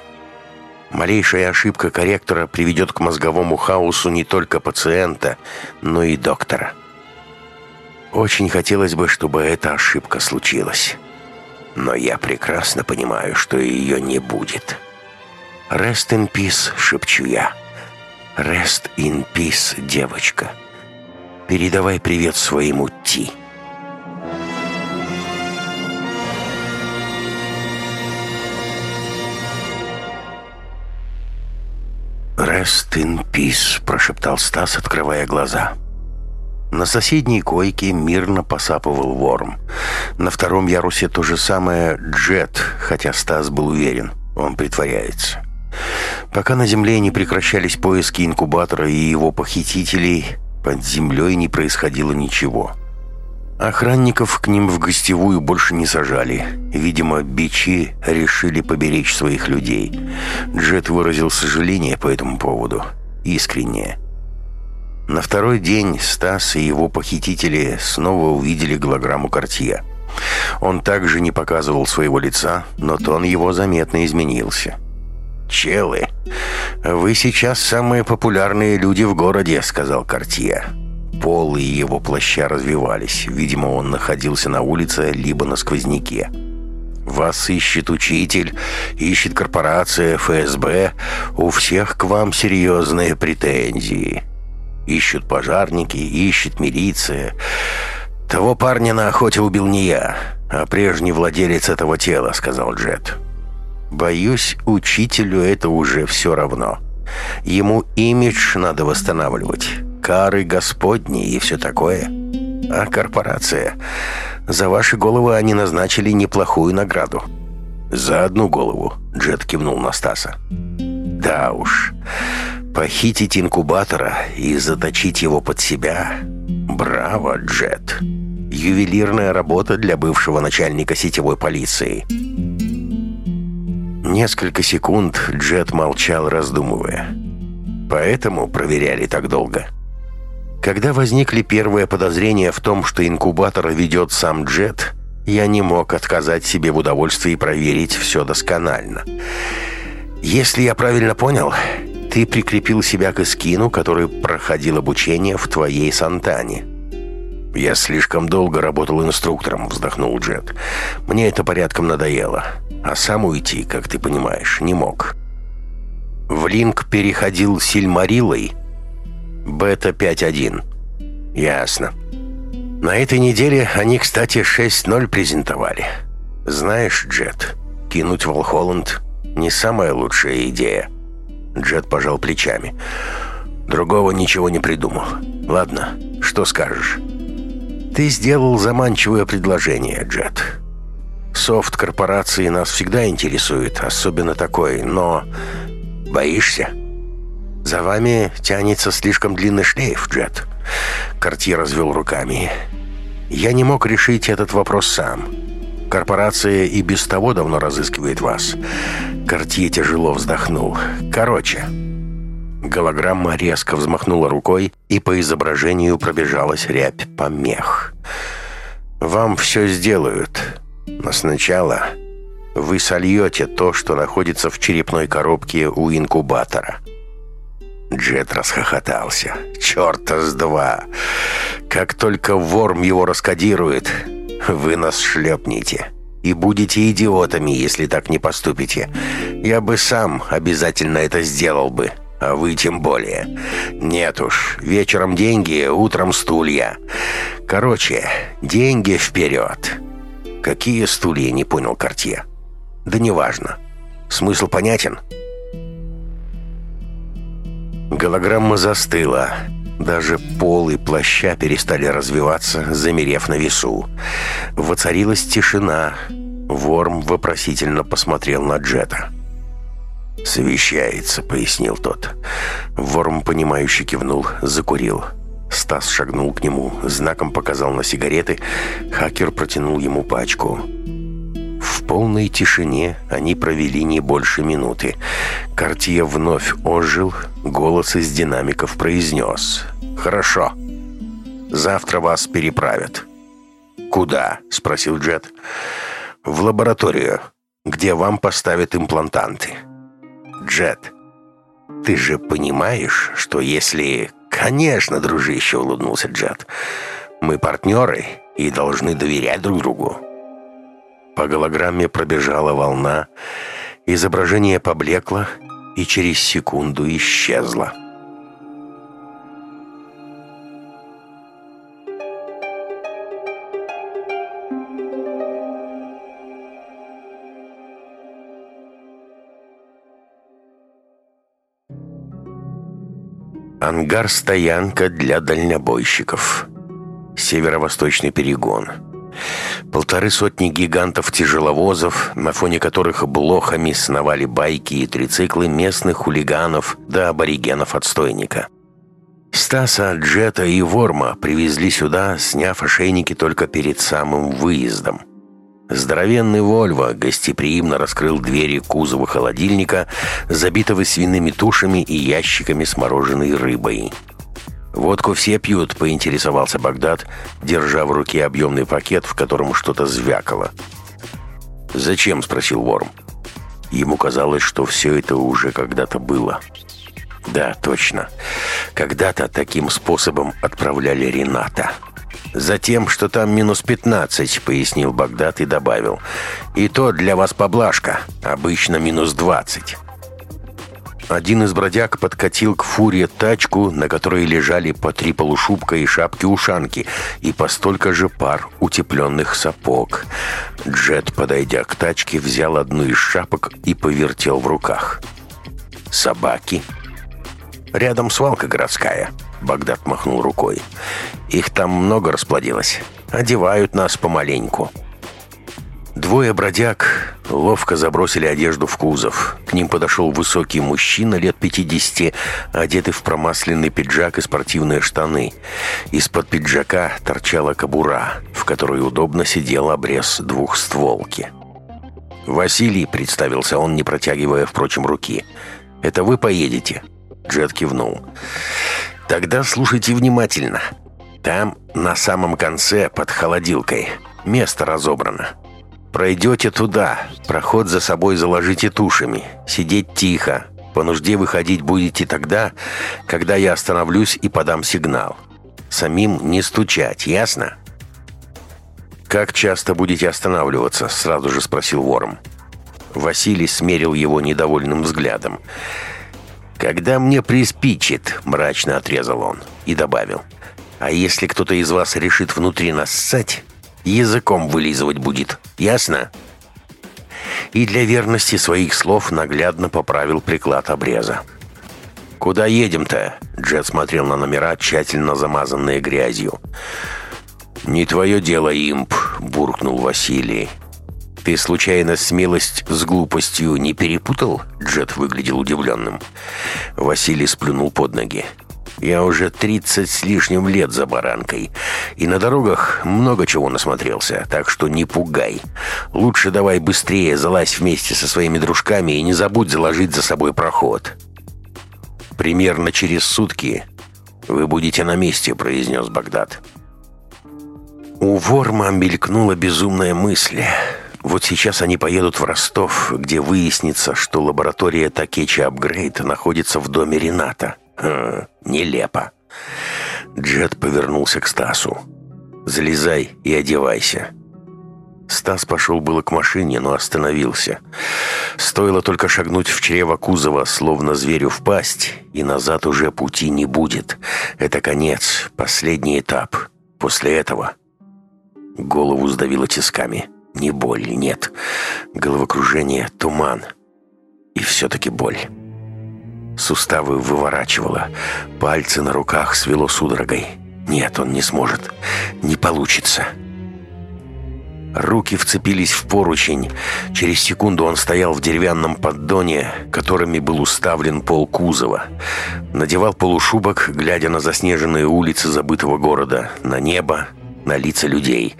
Малейшая ошибка корректора приведет к мозговому хаосу не только пациента, но и доктора. Очень хотелось бы, чтобы эта ошибка случилась. Но я прекрасно понимаю, что ее не будет. «Rest in peace», — шепчу я. «Rest in peace, девочка. Передавай привет своему Ти». «Rest in peace», — прошептал Стас, открывая глаза. На соседней койке мирно посапывал ворм. На втором ярусе то же самое Джет, хотя Стас был уверен, он притворяется. Пока на Земле не прекращались поиски инкубатора и его похитителей, под землей не происходило ничего. Охранников к ним в гостевую больше не сажали. Видимо, бичи решили поберечь своих людей. Джет выразил сожаление по этому поводу. Искреннее. На второй день Стас и его похитители снова увидели голограмму Кортье. Он также не показывал своего лица, но тон его заметно изменился. «Челы, вы сейчас самые популярные люди в городе», — сказал Кортье. Полы его плаща развивались. Видимо, он находился на улице, либо на сквозняке. Вас ищет учитель, ищет корпорация, ФСБ. У всех к вам серьезные претензии. Ищут пожарники, ищет милиция. Того парня на охоте убил не я, а прежний владелец этого тела, сказал Джет. Боюсь, учителю это уже все равно. Ему имидж надо восстанавливать. Кары Господни и все такое. А корпорация? За ваши головы они назначили неплохую награду. За одну голову, Джет кивнул на Стаса. Да уж, похитить инкубатора и заточить его под себя. Браво, Джет. Ювелирная работа для бывшего начальника сетевой полиции. Несколько секунд Джет молчал, раздумывая. Поэтому проверяли так долго. Когда возникли первые подозрения в том, что инкубатор ведет сам Джет, я не мог отказать себе в удовольствии проверить все досконально. Если я правильно понял, ты прикрепил себя к эскину, который проходил обучение в твоей Сантане. «Я слишком долго работал инструктором», — вздохнул Джет. «Мне это порядком надоело. А сам уйти, как ты понимаешь, не мог». В Линк переходил Сильмарилой. Бета-5.1. Ясно. На этой неделе они, кстати, 6.0 презентовали. Знаешь, Джет, кинуть Волхолланд не самая лучшая идея. Джет пожал плечами. Другого ничего не придумал. Ладно, что скажешь? Ты сделал заманчивое предложение, Джет. Софт корпорации нас всегда интересует, особенно такой, но... Боишься? За вами тянется слишком длинный шлейф, Джет. Кортье развел руками. Я не мог решить этот вопрос сам. Корпорация и без того давно разыскивает вас. Кортье тяжело вздохнул. Короче, Голограмма резко взмахнула рукой, и по изображению пробежалась рябь помех. «Вам все сделают, но сначала вы сольете то, что находится в черепной коробке у инкубатора». Джет расхохотался. «Черта с два! Как только ворм его раскодирует, вы нас шлепнете» и будете идиотами, если так не поступите. Я бы сам обязательно это сделал бы а вы тем более. Нет уж, вечером деньги, утром стулья. Короче, деньги вперед. Какие стулья, не понял Кортье. Да неважно. Смысл понятен? Голограмма застыла. Даже полы плаща перестали развиваться, замерев на весу. Воцарилась тишина. Ворм вопросительно посмотрел на Джета. «Совещается», — пояснил тот. Ворм, понимающе кивнул, закурил. Стас шагнул к нему, знаком показал на сигареты. Хакер протянул ему пачку. В полной тишине они провели не больше минуты. Картье вновь ожил, голос из динамиков произнес. «Хорошо. Завтра вас переправят». «Куда?» — спросил Джет. «В лабораторию, где вам поставят имплантанты». Джет, ты же понимаешь, что если... Конечно, дружище, улыбнулся Джет. Мы партнеры и должны доверять друг другу. По голограмме пробежала волна, изображение поблекло и через секунду исчезло. Ангар-стоянка для дальнобойщиков. Северо-восточный перегон. Полторы сотни гигантов-тяжеловозов, на фоне которых блохами сновали байки и трициклы местных хулиганов да аборигенов-отстойника. Стаса, Джета и Ворма привезли сюда, сняв ошейники только перед самым выездом. Здоровенный Вольво гостеприимно раскрыл двери кузова холодильника, забитого свиными тушами и ящиками с мороженой рыбой. «Водку все пьют», — поинтересовался Багдад, держа в руке объемный пакет, в котором что-то звякало. «Зачем?» — спросил Ворм. Ему казалось, что все это уже когда-то было. «Да, точно. Когда-то таким способом отправляли Рената». «Затем, что там минус 15», — пояснил Багдад и добавил. «И то для вас поблажка. Обычно минус 20». Один из бродяг подкатил к фуре тачку, на которой лежали по три полушубка и шапки-ушанки, и по столько же пар утепленных сапог. Джет, подойдя к тачке, взял одну из шапок и повертел в руках. «Собаки?» «Рядом свалка городская», — Багдад махнул рукой. «Их там много расплодилось. Одевают нас помаленьку». Двое бродяг ловко забросили одежду в кузов. К ним подошел высокий мужчина лет 50, одетый в промасленный пиджак и спортивные штаны. Из-под пиджака торчала кобура, в которой удобно сидел обрез двухстволки. «Василий», — представился он, не протягивая, впрочем, руки. «Это вы поедете?» Джет кивнул. «Тогда слушайте внимательно. Там, на самом конце, под холодилкой, место разобрано. Пройдете туда, проход за собой заложите тушами, сидеть тихо. По нужде выходить будете тогда, когда я остановлюсь и подам сигнал. Самим не стучать, ясно?» «Как часто будете останавливаться?» — сразу же спросил Вором. Василий смерил его недовольным взглядом. «Когда мне приспичит», — мрачно отрезал он и добавил. «А если кто-то из вас решит внутри нас ссать, языком вылизывать будет, ясно?» И для верности своих слов наглядно поправил приклад обреза. «Куда едем-то?» — Джет смотрел на номера, тщательно замазанные грязью. «Не твое дело, имп», — буркнул Василий. «Ты, случайно, смелость с глупостью не перепутал?» Джет выглядел удивленным. Василий сплюнул под ноги. «Я уже тридцать с лишним лет за баранкой, и на дорогах много чего насмотрелся, так что не пугай. Лучше давай быстрее залазь вместе со своими дружками и не забудь заложить за собой проход». «Примерно через сутки вы будете на месте», — произнес Багдад. У Ворма мелькнула безумная мысль — вот сейчас они поедут в Ростов, где выяснится, что лаборатория Такеча Апгрейд находится в доме Рената. Хм, нелепо. Джет повернулся к Стасу. «Залезай и одевайся». Стас пошел было к машине, но остановился. Стоило только шагнуть в чрево кузова, словно зверю в пасть, и назад уже пути не будет. Это конец, последний этап. После этого голову сдавило тисками. Не боль, нет. Головокружение, туман. И все-таки боль. Суставы выворачивало. Пальцы на руках свело судорогой. Нет, он не сможет. Не получится. Руки вцепились в поручень. Через секунду он стоял в деревянном поддоне, которыми был уставлен пол кузова. Надевал полушубок, глядя на заснеженные улицы забытого города, на небо, на лица людей.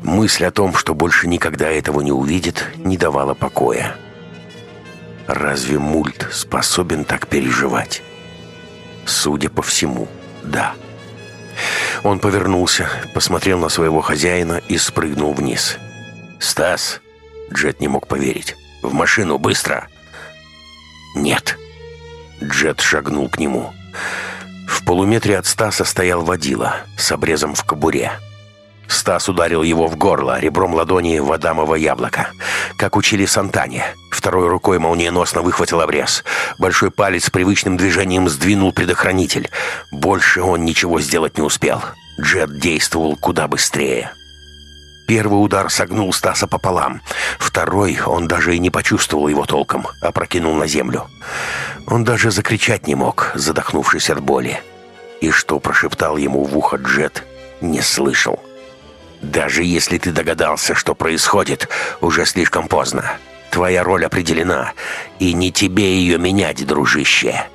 Мысль о том, что больше никогда этого не увидит, не давала покоя. Разве мульт способен так переживать? Судя по всему, да. Он повернулся, посмотрел на своего хозяина и спрыгнул вниз. «Стас!» Джет не мог поверить. «В машину, быстро!» «Нет!» Джет шагнул к нему. В полуметре от Стаса стоял водила с обрезом в кобуре. Стас ударил его в горло ребром ладони в адамово яблоко, как учили Сантане. Второй рукой молниеносно выхватил обрез. Большой палец привычным движением сдвинул предохранитель. Больше он ничего сделать не успел. Джет действовал куда быстрее. Первый удар согнул Стаса пополам. Второй он даже и не почувствовал его толком, а прокинул на землю. Он даже закричать не мог, задохнувшись от боли. И что прошептал ему в ухо Джет, не слышал. «Даже если ты догадался, что происходит, уже слишком поздно. Твоя роль определена, и не тебе ее менять, дружище».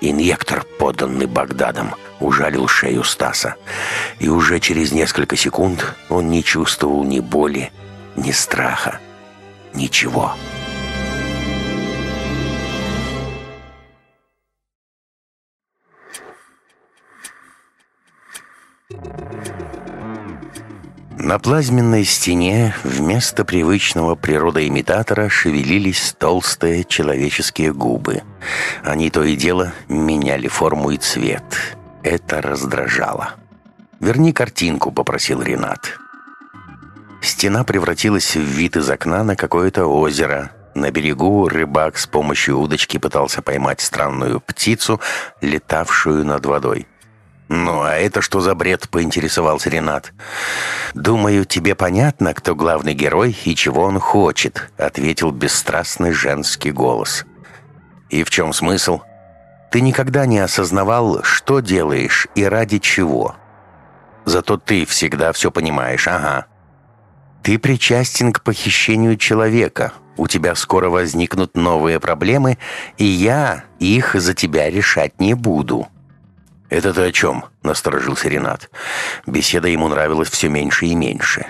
Инъектор, поданный Багдадом, ужалил шею Стаса. И уже через несколько секунд он не чувствовал ни боли, ни страха. Ничего. На плазменной стене вместо привычного природоимитатора шевелились толстые человеческие губы. Они то и дело меняли форму и цвет. Это раздражало. «Верни картинку», — попросил Ренат. Стена превратилась в вид из окна на какое-то озеро. На берегу рыбак с помощью удочки пытался поймать странную птицу, летавшую над водой. «Ну, а это что за бред?» — поинтересовался Ренат. «Думаю, тебе понятно, кто главный герой и чего он хочет», — ответил бесстрастный женский голос. «И в чем смысл? Ты никогда не осознавал, что делаешь и ради чего. Зато ты всегда все понимаешь, ага. Ты причастен к похищению человека. У тебя скоро возникнут новые проблемы, и я их за тебя решать не буду». «Это ты о чем?» – насторожился Ренат. Беседа ему нравилась все меньше и меньше.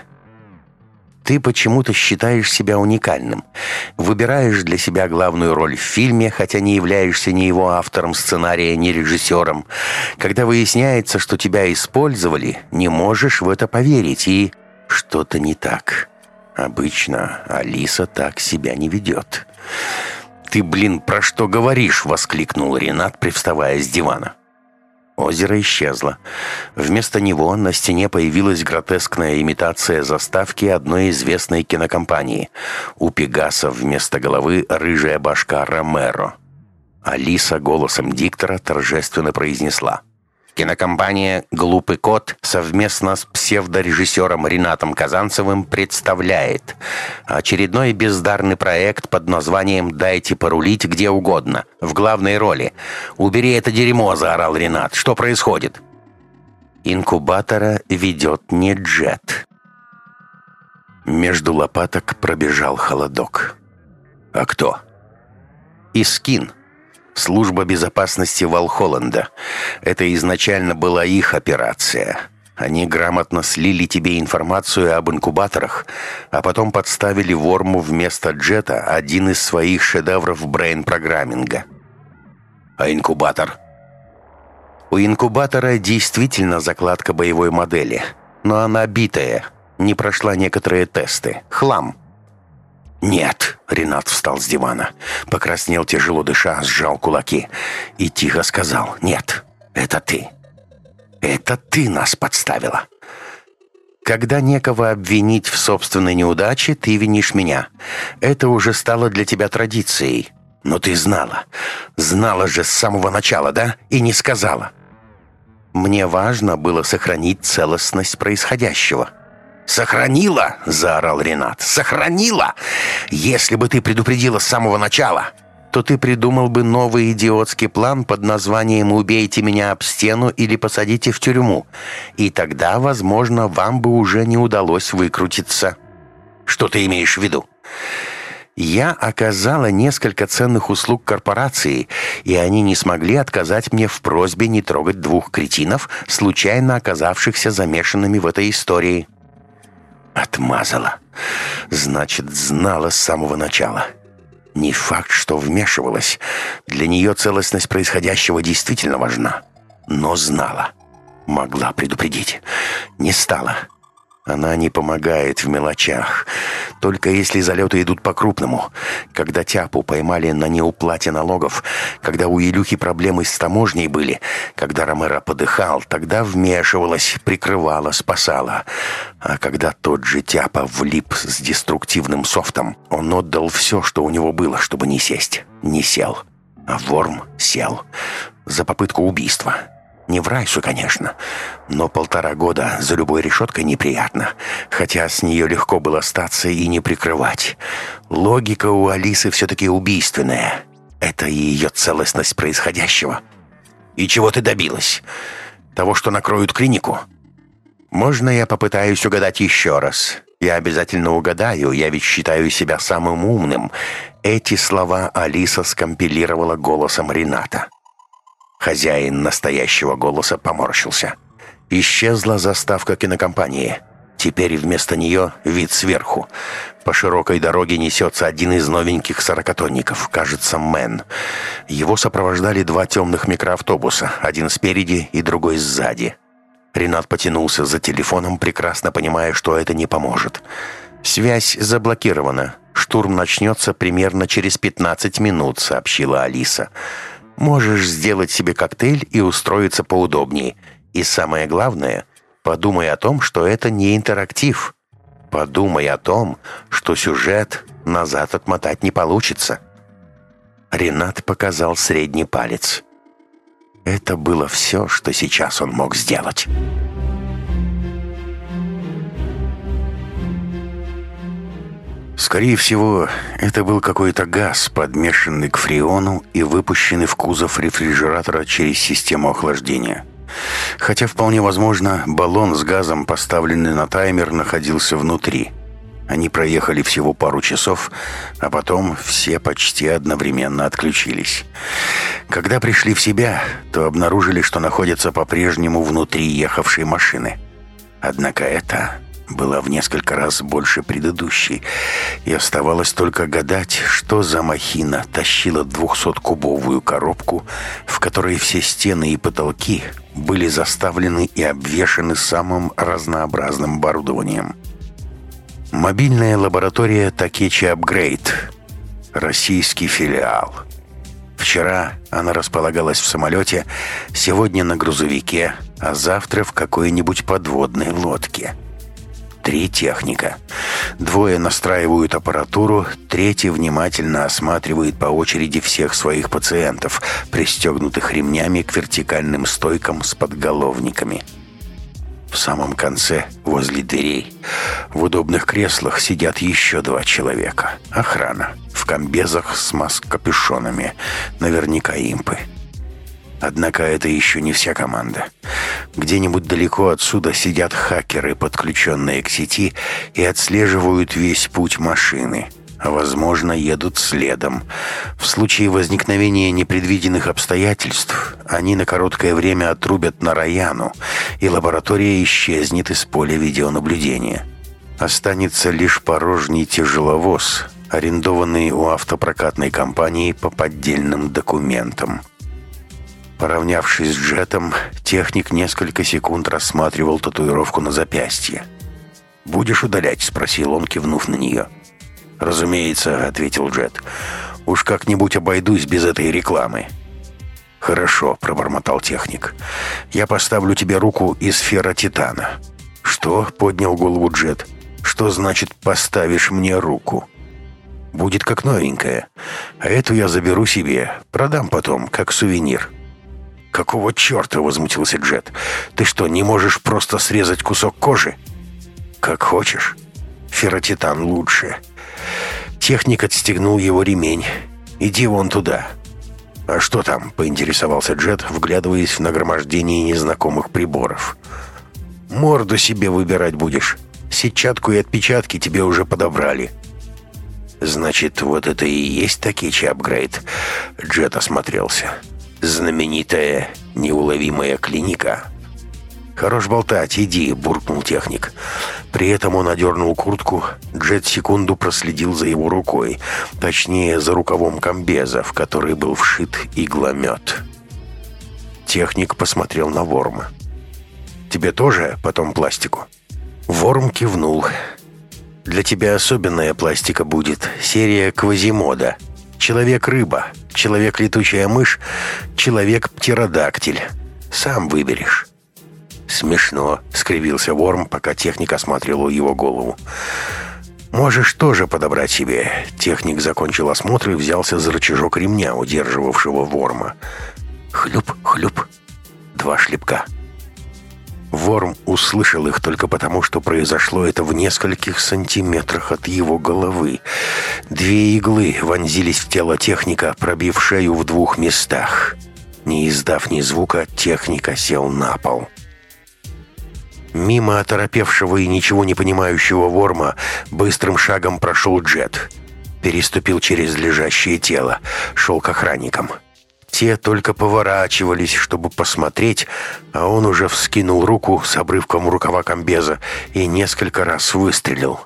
«Ты почему-то считаешь себя уникальным. Выбираешь для себя главную роль в фильме, хотя не являешься ни его автором сценария, ни режиссером. Когда выясняется, что тебя использовали, не можешь в это поверить, и что-то не так. Обычно Алиса так себя не ведет». «Ты, блин, про что говоришь?» – воскликнул Ренат, привставая с дивана. Озеро исчезло. Вместо него на стене появилась гротескная имитация заставки одной известной кинокомпании. У Пегаса вместо головы рыжая башка Ромеро. Алиса голосом диктора торжественно произнесла. Кинокомпания «Глупый кот» совместно с псевдорежиссером Ренатом Казанцевым представляет очередной бездарный проект под названием «Дайте порулить где угодно» в главной роли. «Убери это дерьмо!» – заорал Ренат. «Что происходит?» Инкубатора ведет не джет. Между лопаток пробежал холодок. «А кто?» «Искин». Служба безопасности Валхолланда. Это изначально была их операция. Они грамотно слили тебе информацию об инкубаторах, а потом подставили Ворму вместо Джета один из своих шедевров брейн-программинга. А инкубатор? У инкубатора действительно закладка боевой модели, но она битая, не прошла некоторые тесты. Хлам. «Нет!» — Ренат встал с дивана. Покраснел тяжело дыша, сжал кулаки. И тихо сказал «Нет, это ты. Это ты нас подставила. Когда некого обвинить в собственной неудаче, ты винишь меня. Это уже стало для тебя традицией. Но ты знала. Знала же с самого начала, да? И не сказала. Мне важно было сохранить целостность происходящего». «Сохранила!» — заорал Ренат. «Сохранила! Если бы ты предупредила с самого начала, то ты придумал бы новый идиотский план под названием «Убейте меня об стену или посадите в тюрьму». И тогда, возможно, вам бы уже не удалось выкрутиться. Что ты имеешь в виду? Я оказала несколько ценных услуг корпорации, и они не смогли отказать мне в просьбе не трогать двух кретинов, случайно оказавшихся замешанными в этой истории. Отмазала. Значит, знала с самого начала. Не факт, что вмешивалась. Для нее целостность происходящего действительно важна. Но знала. Могла предупредить. Не стала. Она не помогает в мелочах. Только если залеты идут по-крупному. Когда Тяпу поймали на неуплате налогов, когда у Илюхи проблемы с таможней были, когда Ромеро подыхал, тогда вмешивалась, прикрывала, спасала. А когда тот же Тяпа влип с деструктивным софтом, он отдал все, что у него было, чтобы не сесть. Не сел. А Ворм сел. За попытку убийства. Не в Райсу, конечно, но полтора года за любой решеткой неприятно, хотя с нее легко было остаться и не прикрывать. Логика у Алисы все-таки убийственная. Это ее целостность происходящего. И чего ты добилась? Того, что накроют клинику? Можно я попытаюсь угадать еще раз? Я обязательно угадаю, я ведь считаю себя самым умным. Эти слова Алиса скомпилировала голосом Рената. Хозяин настоящего голоса поморщился. Исчезла заставка кинокомпании. Теперь вместо нее вид сверху. По широкой дороге несется один из новеньких сорокатонников, кажется, Мэн. Его сопровождали два темных микроавтобуса, один спереди и другой сзади. Ренат потянулся за телефоном, прекрасно понимая, что это не поможет. «Связь заблокирована. Штурм начнется примерно через 15 минут», — сообщила Алиса. «Можешь сделать себе коктейль и устроиться поудобнее. И самое главное, подумай о том, что это не интерактив. Подумай о том, что сюжет назад отмотать не получится». Ренат показал средний палец. Это было все, что сейчас он мог сделать. Скорее всего, это был какой-то газ, подмешанный к фреону и выпущенный в кузов рефрижератора через систему охлаждения. Хотя вполне возможно, баллон с газом, поставленный на таймер, находился внутри. Они проехали всего пару часов, а потом все почти одновременно отключились. Когда пришли в себя, то обнаружили, что находятся по-прежнему внутри ехавшей машины. Однако это было в несколько раз больше предыдущей, и оставалось только гадать, что за махина тащила 200-кубовую коробку, в которой все стены и потолки были заставлены и обвешаны самым разнообразным оборудованием. Мобильная лаборатория Такечи Апгрейд. Российский филиал. Вчера она располагалась в самолете, сегодня на грузовике, а завтра в какой-нибудь подводной лодке. Три техника. Двое настраивают аппаратуру, третий внимательно осматривает по очереди всех своих пациентов, пристегнутых ремнями к вертикальным стойкам с подголовниками. В самом конце, возле дверей, в удобных креслах сидят еще два человека. Охрана. В комбезах с маск-капюшонами. Наверняка импы. Однако это еще не вся команда. Где-нибудь далеко отсюда сидят хакеры, подключенные к сети, и отслеживают весь путь машины – возможно, едут следом. В случае возникновения непредвиденных обстоятельств они на короткое время отрубят на Раяну, и лаборатория исчезнет из поля видеонаблюдения. Останется лишь порожний тяжеловоз, арендованный у автопрокатной компании по поддельным документам. Поравнявшись с джетом, техник несколько секунд рассматривал татуировку на запястье. «Будешь удалять?» — спросил он, кивнув на нее. — «Разумеется», — ответил Джет. «Уж как-нибудь обойдусь без этой рекламы». «Хорошо», — пробормотал техник. «Я поставлю тебе руку из ферротитана». «Что?» — поднял голову Джет. «Что значит «поставишь мне руку»?» «Будет как новенькая. А эту я заберу себе. Продам потом, как сувенир». «Какого черта?» — возмутился Джет. «Ты что, не можешь просто срезать кусок кожи?» «Как хочешь. Ферротитан лучше. Техник отстегнул его ремень. «Иди вон туда». «А что там?» — поинтересовался Джет, вглядываясь в нагромождение незнакомых приборов. «Морду себе выбирать будешь. Сетчатку и отпечатки тебе уже подобрали». «Значит, вот это и есть Такичи апгрейд?» Джет осмотрелся. «Знаменитая неуловимая клиника». «Хорош болтать, иди», — буркнул техник. При этом он одернул куртку. Джет секунду проследил за его рукой. Точнее, за рукавом комбеза, в который был вшит игломет. Техник посмотрел на Ворма. «Тебе тоже потом пластику?» Ворм кивнул. «Для тебя особенная пластика будет. Серия Квазимода. Человек-рыба, человек-летучая мышь, человек-птеродактиль. Сам выберешь». «Смешно», — скривился Ворм, пока техник осматривал его голову. «Можешь тоже подобрать себе». Техник закончил осмотр и взялся за рычажок ремня, удерживавшего Ворма. Хлюп, хлюп. Два шлепка. Ворм услышал их только потому, что произошло это в нескольких сантиметрах от его головы. Две иглы вонзились в тело техника, пробив шею в двух местах. Не издав ни звука, техника сел на пол. Мимо оторопевшего и ничего не понимающего Ворма быстрым шагом прошел Джет. Переступил через лежащее тело, шел к охранникам. Те только поворачивались, чтобы посмотреть, а он уже вскинул руку с обрывком рукава комбеза и несколько раз выстрелил.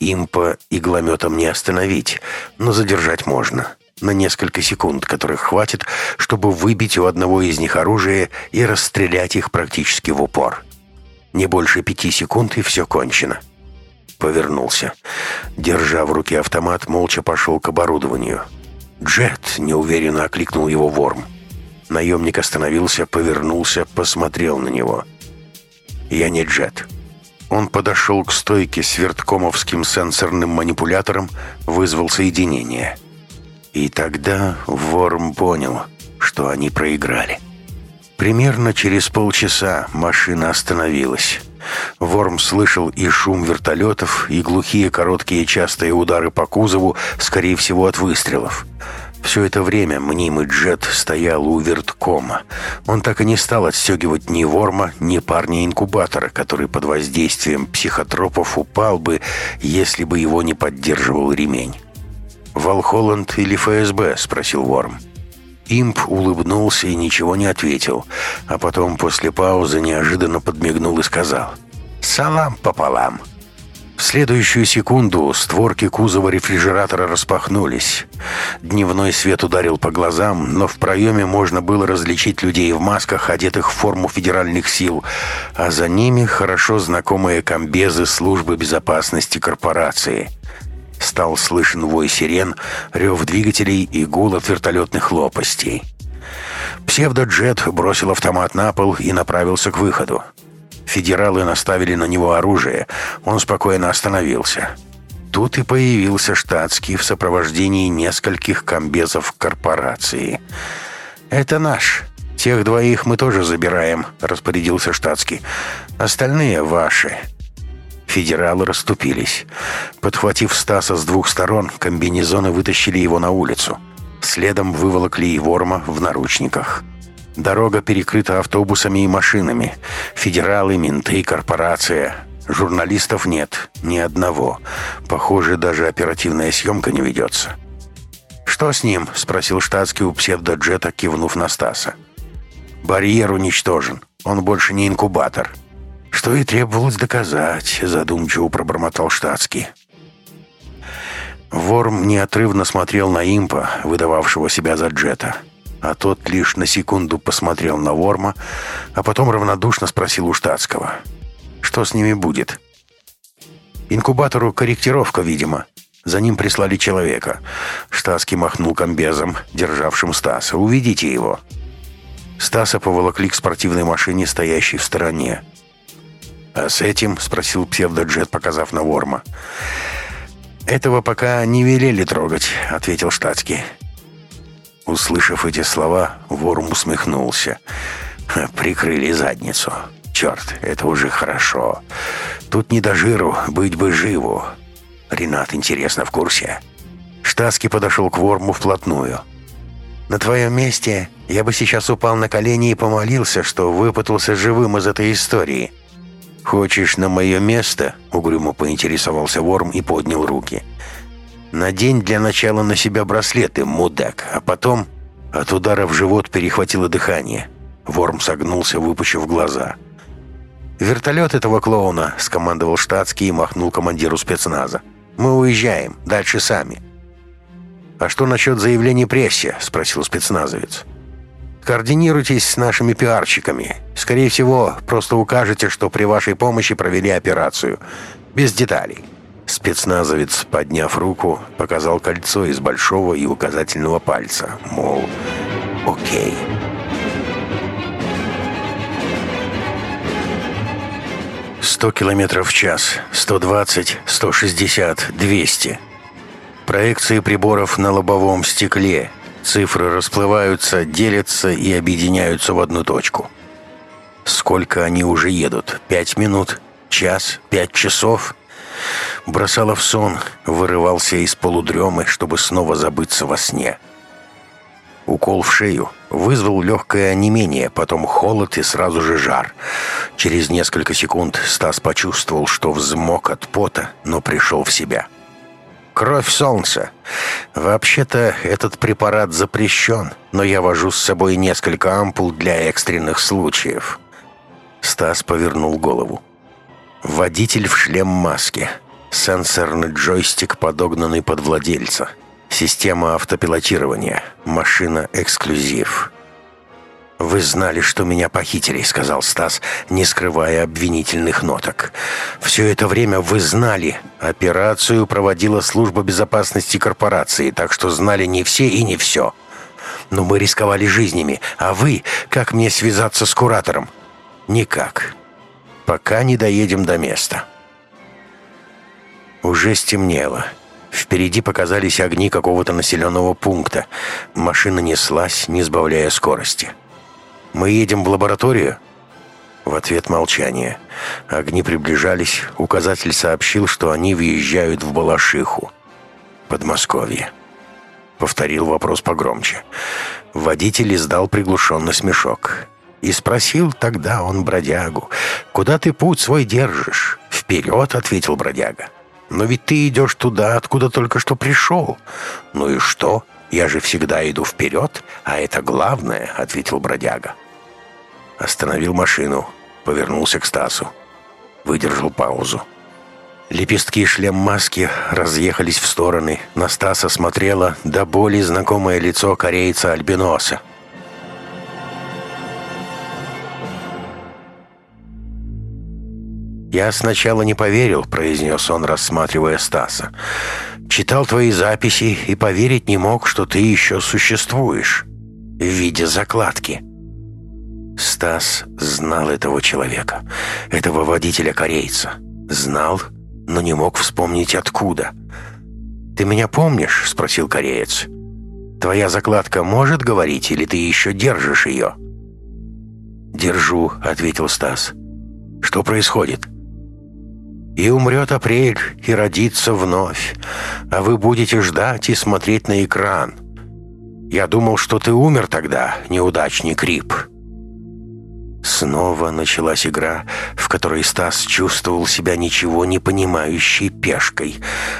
Импа иглометом не остановить, но задержать можно. На несколько секунд, которых хватит, чтобы выбить у одного из них оружие и расстрелять их практически в упор. Не больше пяти секунд, и все кончено. Повернулся. Держа в руке автомат, молча пошел к оборудованию. «Джет!» — неуверенно окликнул его Ворм. Наемник остановился, повернулся, посмотрел на него. «Я не Джет». Он подошел к стойке с верткомовским сенсорным манипулятором, вызвал соединение. И тогда Ворм понял, что они проиграли. Примерно через полчаса машина остановилась. Ворм слышал и шум вертолетов, и глухие короткие частые удары по кузову, скорее всего, от выстрелов. Все это время мнимый джет стоял у верткома. Он так и не стал отстегивать ни Ворма, ни парня-инкубатора, который под воздействием психотропов упал бы, если бы его не поддерживал ремень. «Волхолланд или ФСБ?» — спросил Ворм. Имп улыбнулся и ничего не ответил, а потом после паузы неожиданно подмигнул и сказал «Салам пополам». В следующую секунду створки кузова рефрижератора распахнулись. Дневной свет ударил по глазам, но в проеме можно было различить людей в масках, одетых в форму федеральных сил, а за ними хорошо знакомые комбезы службы безопасности корпорации. Стал слышен вой сирен, рев двигателей и гул от вертолетных лопастей. Псевдоджет бросил автомат на пол и направился к выходу. Федералы наставили на него оружие. Он спокойно остановился. Тут и появился штатский в сопровождении нескольких комбезов корпорации. «Это наш. Тех двоих мы тоже забираем», — распорядился штатский. «Остальные ваши». Федералы расступились. Подхватив Стаса с двух сторон, комбинезоны вытащили его на улицу. Следом выволокли и Ворма в наручниках. Дорога перекрыта автобусами и машинами. Федералы, менты, корпорация. Журналистов нет, ни одного. Похоже, даже оперативная съемка не ведется. «Что с ним?» — спросил штатский у псевдоджета, кивнув на Стаса. «Барьер уничтожен. Он больше не инкубатор». «Что и требовалось доказать», — задумчиво пробормотал штатский. Ворм неотрывно смотрел на импа, выдававшего себя за джета а тот лишь на секунду посмотрел на Ворма, а потом равнодушно спросил у штатского. «Что с ними будет?» «Инкубатору корректировка, видимо. За ним прислали человека». Штатский махнул комбезом, державшим Стаса. «Уведите его». Стаса поволокли к спортивной машине, стоящей в стороне. «А с этим?» — спросил псевдоджет, показав на Ворма. «Этого пока не велели трогать», — ответил штатский. Услышав эти слова, Ворм усмехнулся. «Прикрыли задницу. Черт, это уже хорошо. Тут не до жиру, быть бы живу. Ренат, интересно, в курсе?» Штаски подошел к Ворму вплотную. «На твоем месте я бы сейчас упал на колени и помолился, что выпутался живым из этой истории». «Хочешь на мое место?» — угрюмо поинтересовался Ворм и поднял руки. Надень для начала на себя браслеты, мудак, а потом от удара в живот перехватило дыхание. Ворм согнулся, выпучив глаза. «Вертолет этого клоуна», — скомандовал штатский и махнул командиру спецназа. «Мы уезжаем, дальше сами». «А что насчет заявлений прессе?» — спросил спецназовец. «Координируйтесь с нашими пиарщиками. Скорее всего, просто укажете, что при вашей помощи провели операцию. Без деталей». Спецназовец, подняв руку, показал кольцо из большого и указательного пальца, мол, «Окей». Сто километров в час, сто двадцать, сто шестьдесят, двести. Проекции приборов на лобовом стекле. Цифры расплываются, делятся и объединяются в одну точку. Сколько они уже едут? Пять минут? Час? Пять часов? Бросала в сон, вырывался из полудремы, чтобы снова забыться во сне. Укол в шею вызвал легкое онемение, потом холод и сразу же жар. Через несколько секунд Стас почувствовал, что взмок от пота, но пришел в себя. Кровь солнца. Вообще-то этот препарат запрещен, но я вожу с собой несколько ампул для экстренных случаев. Стас повернул голову. Водитель в шлем-маске. Сенсорный джойстик, подогнанный под владельца. Система автопилотирования. Машина-эксклюзив. «Вы знали, что меня похитили», — сказал Стас, не скрывая обвинительных ноток. «Все это время вы знали. Операцию проводила служба безопасности корпорации, так что знали не все и не все. Но мы рисковали жизнями. А вы, как мне связаться с куратором?» «Никак. Пока не доедем до места». Уже стемнело. Впереди показались огни какого-то населенного пункта. Машина неслась, не сбавляя скорости. «Мы едем в лабораторию?» В ответ молчание. Огни приближались. Указатель сообщил, что они въезжают в Балашиху. Подмосковье. Повторил вопрос погромче. Водитель издал приглушенный смешок. И спросил тогда он бродягу, «Куда ты путь свой держишь?» «Вперед», — ответил бродяга. «Но ведь ты идешь туда, откуда только что пришел». «Ну и что? Я же всегда иду вперед, а это главное», — ответил бродяга. Остановил машину, повернулся к Стасу. Выдержал паузу. Лепестки шлем-маски разъехались в стороны. На Стаса смотрело до боли знакомое лицо корейца-альбиноса. «Я сначала не поверил», — произнес он, рассматривая Стаса. «Читал твои записи и поверить не мог, что ты еще существуешь. В виде закладки». Стас знал этого человека, этого водителя-корейца. Знал, но не мог вспомнить откуда. «Ты меня помнишь?» — спросил кореец. «Твоя закладка может говорить, или ты еще держишь ее?» «Держу», — ответил Стас. «Что происходит?» «И умрет апрель, и родится вновь, а вы будете ждать и смотреть на экран. Я думал, что ты умер тогда, неудачник Рип». Снова началась игра, в которой Стас чувствовал себя ничего не понимающей пешкой.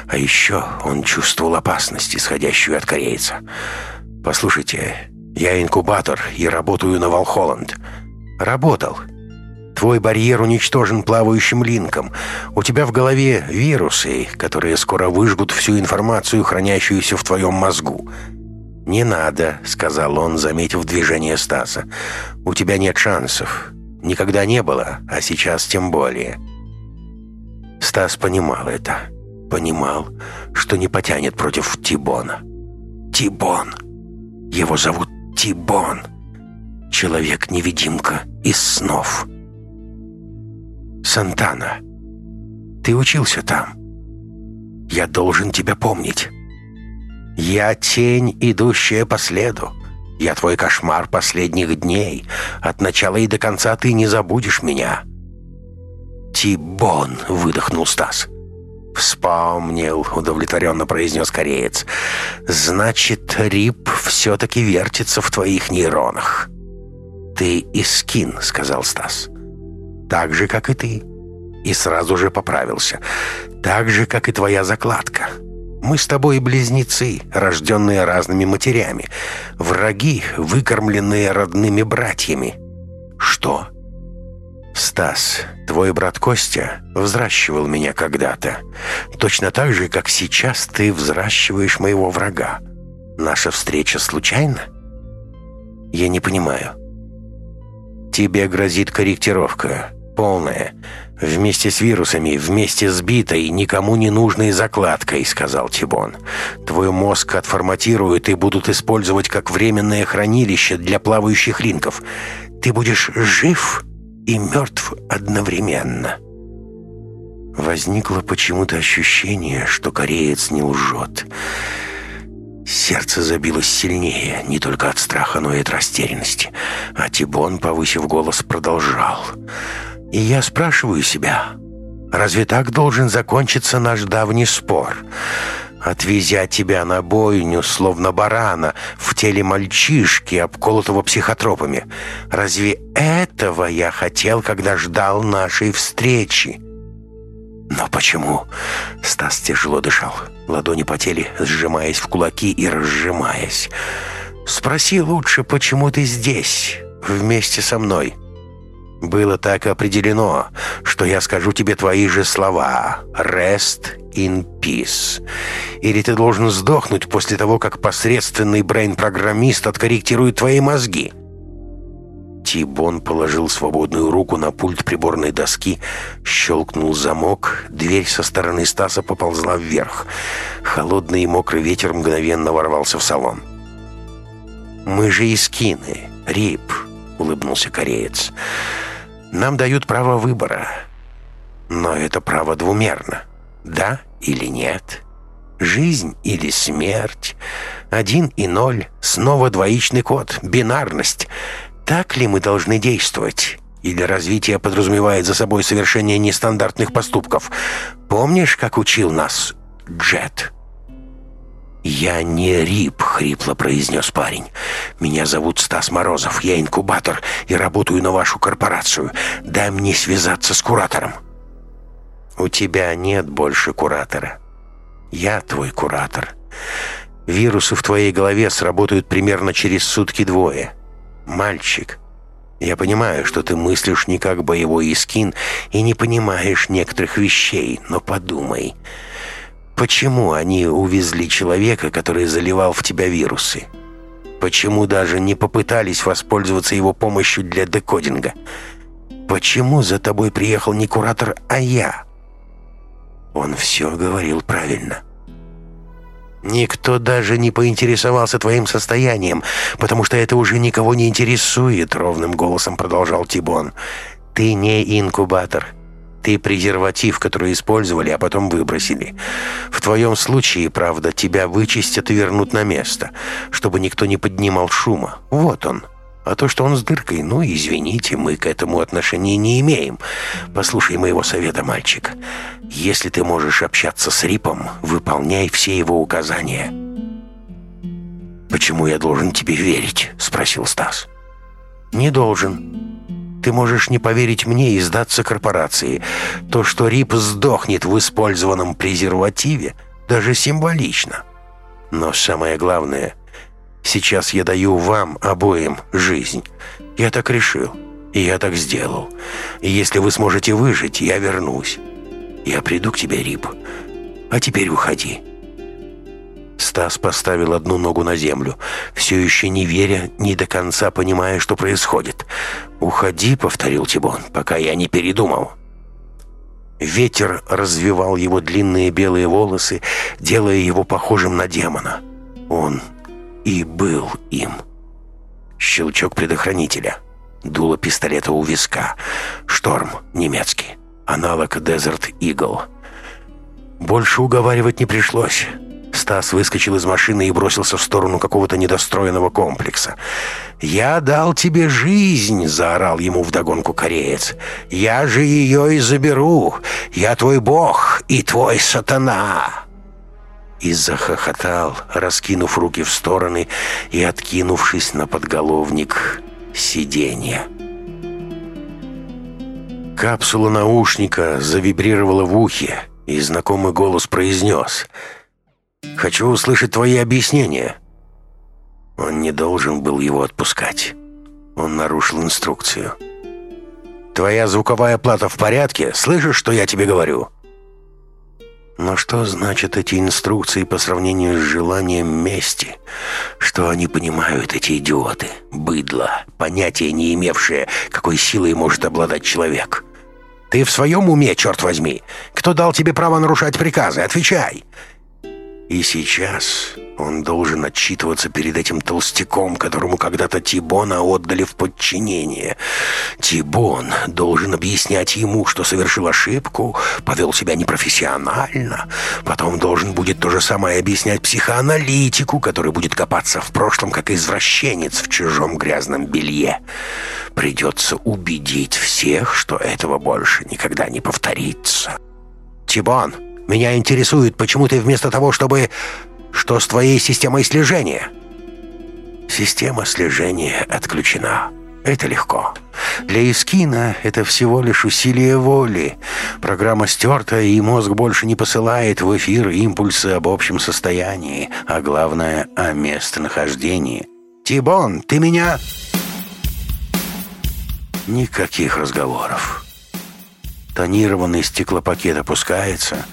А еще он чувствовал опасность, исходящую от корейца. «Послушайте, я инкубатор и работаю на Волхолланд». «Работал. Твой барьер уничтожен плавающим линком. У тебя в голове вирусы, которые скоро выжгут всю информацию, хранящуюся в твоем мозгу». «Не надо», — сказал он, заметив движение Стаса. «У тебя нет шансов. Никогда не было, а сейчас тем более». Стас понимал это. Понимал, что не потянет против Тибона. Тибон. Его зовут Тибон. Человек-невидимка из снов. Сантана. Ты учился там. Я должен тебя помнить. Я тень, идущая по следу. Я твой кошмар последних дней. От начала и до конца ты не забудешь меня». «Тибон!» — выдохнул Стас. «Вспомнил», — удовлетворенно произнес кореец. «Значит, Рип все-таки вертится в твоих нейронах». «Ты Искин», — сказал Стас. «Так же, как и ты». И сразу же поправился. «Так же, как и твоя закладка». Мы с тобой близнецы, рожденные разными матерями. Враги, выкормленные родными братьями. Что? Стас, твой брат Костя взращивал меня когда-то. Точно так же, как сейчас ты взращиваешь моего врага. Наша встреча случайна? Я не понимаю. Тебе грозит корректировка. Полная. «Вместе с вирусами, вместе с битой, никому не нужной закладкой», — сказал Тибон. «Твой мозг отформатируют и будут использовать как временное хранилище для плавающих линков. Ты будешь жив и мертв одновременно». Возникло почему-то ощущение, что кореец не лжет. Сердце забилось сильнее, не только от страха, но и от растерянности. А Тибон, повысив голос, продолжал. «И я спрашиваю себя, разве так должен закончиться наш давний спор?» отвезя тебя на бойню, словно барана, в теле мальчишки, обколотого психотропами. Разве этого я хотел, когда ждал нашей встречи? Но почему? Стас тяжело дышал. Ладони потели, сжимаясь в кулаки и разжимаясь. Спроси лучше, почему ты здесь, вместе со мной?» Было так определено, что я скажу тебе твои же слова. Rest in peace. Или ты должен сдохнуть после того, как посредственный брейн-программист откорректирует твои мозги. Тибон положил свободную руку на пульт приборной доски, щелкнул замок, дверь со стороны Стаса поползла вверх. Холодный и мокрый ветер мгновенно ворвался в салон. «Мы же искины, Рип», — улыбнулся кореец. Нам дают право выбора. Но это право двумерно. Да или нет? Жизнь или смерть? Один и ноль. Снова двоичный код. Бинарность. Так ли мы должны действовать? Или развитие подразумевает за собой совершение нестандартных поступков? Помнишь, как учил нас Джет?» «Я не РИП», — хрипло произнес парень. «Меня зовут Стас Морозов, я инкубатор и работаю на вашу корпорацию. Дай мне связаться с куратором». «У тебя нет больше куратора. Я твой куратор. Вирусы в твоей голове сработают примерно через сутки-двое. Мальчик, я понимаю, что ты мыслишь не как боевой искин и не понимаешь некоторых вещей, но подумай». Почему они увезли человека, который заливал в тебя вирусы? Почему даже не попытались воспользоваться его помощью для декодинга? Почему за тобой приехал не куратор, а я? Он все говорил правильно. Никто даже не поинтересовался твоим состоянием, потому что это уже никого не интересует, ровным голосом продолжал Тибон. Ты не инкубатор. Ты презерватив, который использовали, а потом выбросили. В твоем случае, правда, тебя вычистят и вернут на место, чтобы никто не поднимал шума. Вот он. А то, что он с дыркой, ну, извините, мы к этому отношения не имеем. Послушай моего совета, мальчик. Если ты можешь общаться с Рипом, выполняй все его указания. «Почему я должен тебе верить?» — спросил Стас. «Не должен. Ты можешь не поверить мне и сдаться корпорации. То, что Рип сдохнет в использованном презервативе, даже символично. Но самое главное, сейчас я даю вам обоим жизнь. Я так решил, и я так сделал. И если вы сможете выжить, я вернусь. Я приду к тебе, Рип. А теперь уходи. Стас поставил одну ногу на землю, все еще не веря, не до конца понимая, что происходит. «Уходи», — повторил Тибон, — «пока я не передумал». Ветер развивал его длинные белые волосы, делая его похожим на демона. Он и был им. Щелчок предохранителя. Дуло пистолета у виска. Шторм, немецкий. Аналог Desert Eagle. Больше уговаривать не пришлось. Стас выскочил из машины и бросился в сторону какого-то недостроенного комплекса. «Я дал тебе жизнь!» — заорал ему вдогонку кореец. «Я же ее и заберу! Я твой бог и твой сатана!» И захохотал, раскинув руки в стороны и откинувшись на подголовник сиденья. Капсула наушника завибрировала в ухе, и знакомый голос произнес — Хочу услышать твои объяснения». Он не должен был его отпускать. Он нарушил инструкцию. «Твоя звуковая плата в порядке? Слышишь, что я тебе говорю?» Но что значат эти инструкции по сравнению с желанием мести? Что они понимают, эти идиоты? Быдло, понятия не имевшее, какой силой может обладать человек. Ты в своем уме, черт возьми? Кто дал тебе право нарушать приказы? Отвечай!» И сейчас Он должен отчитываться перед этим толстяком, которому когда-то Тибона отдали в подчинение. Тибон должен объяснять ему, что совершил ошибку, повел себя непрофессионально. Потом должен будет то же самое объяснять психоаналитику, который будет копаться в прошлом, как извращенец в чужом грязном белье. Придется убедить всех, что этого больше никогда не повторится. «Тибон, меня интересует, почему ты вместо того, чтобы что с твоей системой слежения?» «Система слежения отключена. Это легко. Для Искина это всего лишь усилие воли. Программа стерта, и мозг больше не посылает в эфир импульсы об общем состоянии, а главное — о местонахождении. «Тибон, ты меня...» Никаких разговоров. Тонированный стеклопакет опускается.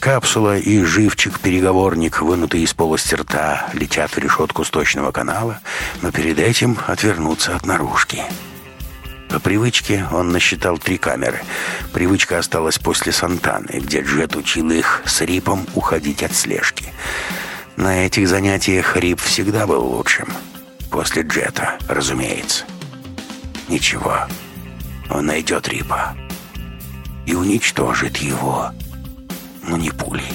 Капсула и живчик-переговорник, вынутые из полости рта, летят в решетку сточного канала, но перед этим отвернуться от наружки. По привычке он насчитал три камеры. Привычка осталась после Сантаны, где Джет учил их с Рипом уходить от слежки. На этих занятиях Рип всегда был лучшим. После Джета, разумеется. Ничего, он найдет Рипа и уничтожит его. Но не пулей.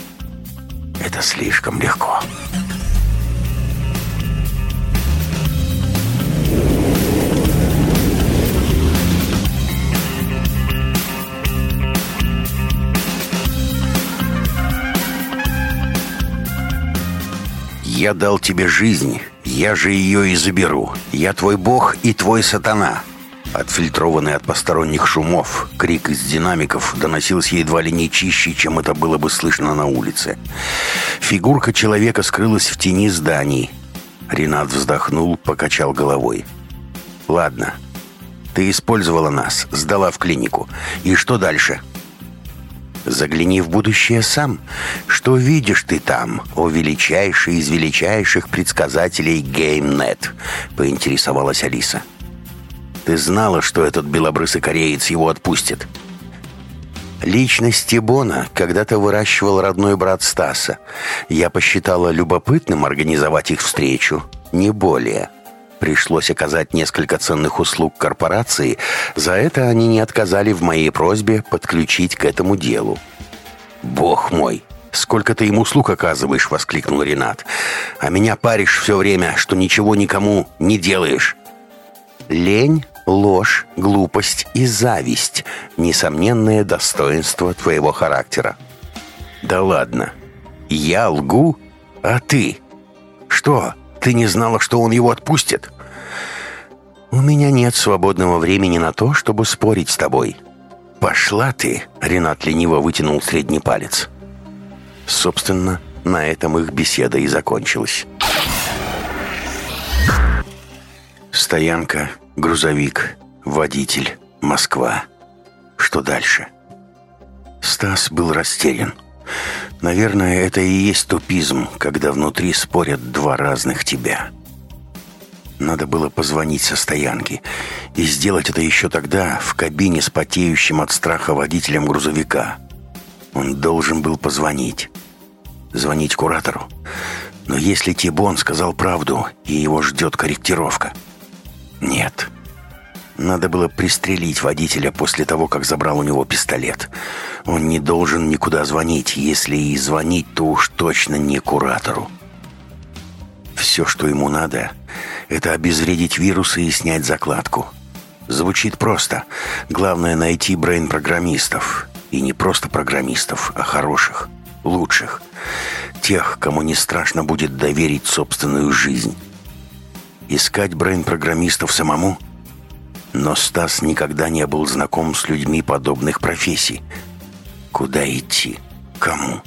Это слишком легко. «Я дал тебе жизнь, я же ее и заберу. Я твой бог и твой сатана. Отфильтрованный от посторонних шумов, крик из динамиков доносился едва ли не чище, чем это было бы слышно на улице. Фигурка человека скрылась в тени зданий. Ренат вздохнул, покачал головой. «Ладно, ты использовала нас, сдала в клинику. И что дальше?» «Загляни в будущее сам. Что видишь ты там, о величайший из величайших предсказателей GameNet?» — поинтересовалась Алиса. Ты знала, что этот белобрысый кореец его отпустит. Личность Тибона когда-то выращивал родной брат Стаса. Я посчитала любопытным организовать их встречу, не более. Пришлось оказать несколько ценных услуг корпорации, за это они не отказали в моей просьбе подключить к этому делу. «Бог мой!» «Сколько ты им услуг оказываешь?» — воскликнул Ренат. «А меня паришь все время, что ничего никому не делаешь». «Лень ложь, глупость и зависть — несомненное достоинство твоего характера. Да ладно, я лгу, а ты? Что, ты не знала, что он его отпустит? У меня нет свободного времени на то, чтобы спорить с тобой. Пошла ты, Ренат лениво вытянул средний палец. Собственно, на этом их беседа и закончилась. Стоянка Грузовик, водитель, Москва. Что дальше? Стас был растерян. Наверное, это и есть тупизм, когда внутри спорят два разных тебя. Надо было позвонить со стоянки. И сделать это еще тогда, в кабине с потеющим от страха водителем грузовика. Он должен был позвонить. Звонить куратору. Но если Тибон сказал правду, и его ждет корректировка – нет. Надо было пристрелить водителя после того, как забрал у него пистолет. Он не должен никуда звонить. Если и звонить, то уж точно не куратору. Все, что ему надо, это обезвредить вирусы и снять закладку. Звучит просто. Главное найти брейн-программистов. И не просто программистов, а хороших, лучших. Тех, кому не страшно будет доверить собственную жизнь. Искать брейн-программистов самому? Но Стас никогда не был знаком с людьми подобных профессий. Куда идти? Кому?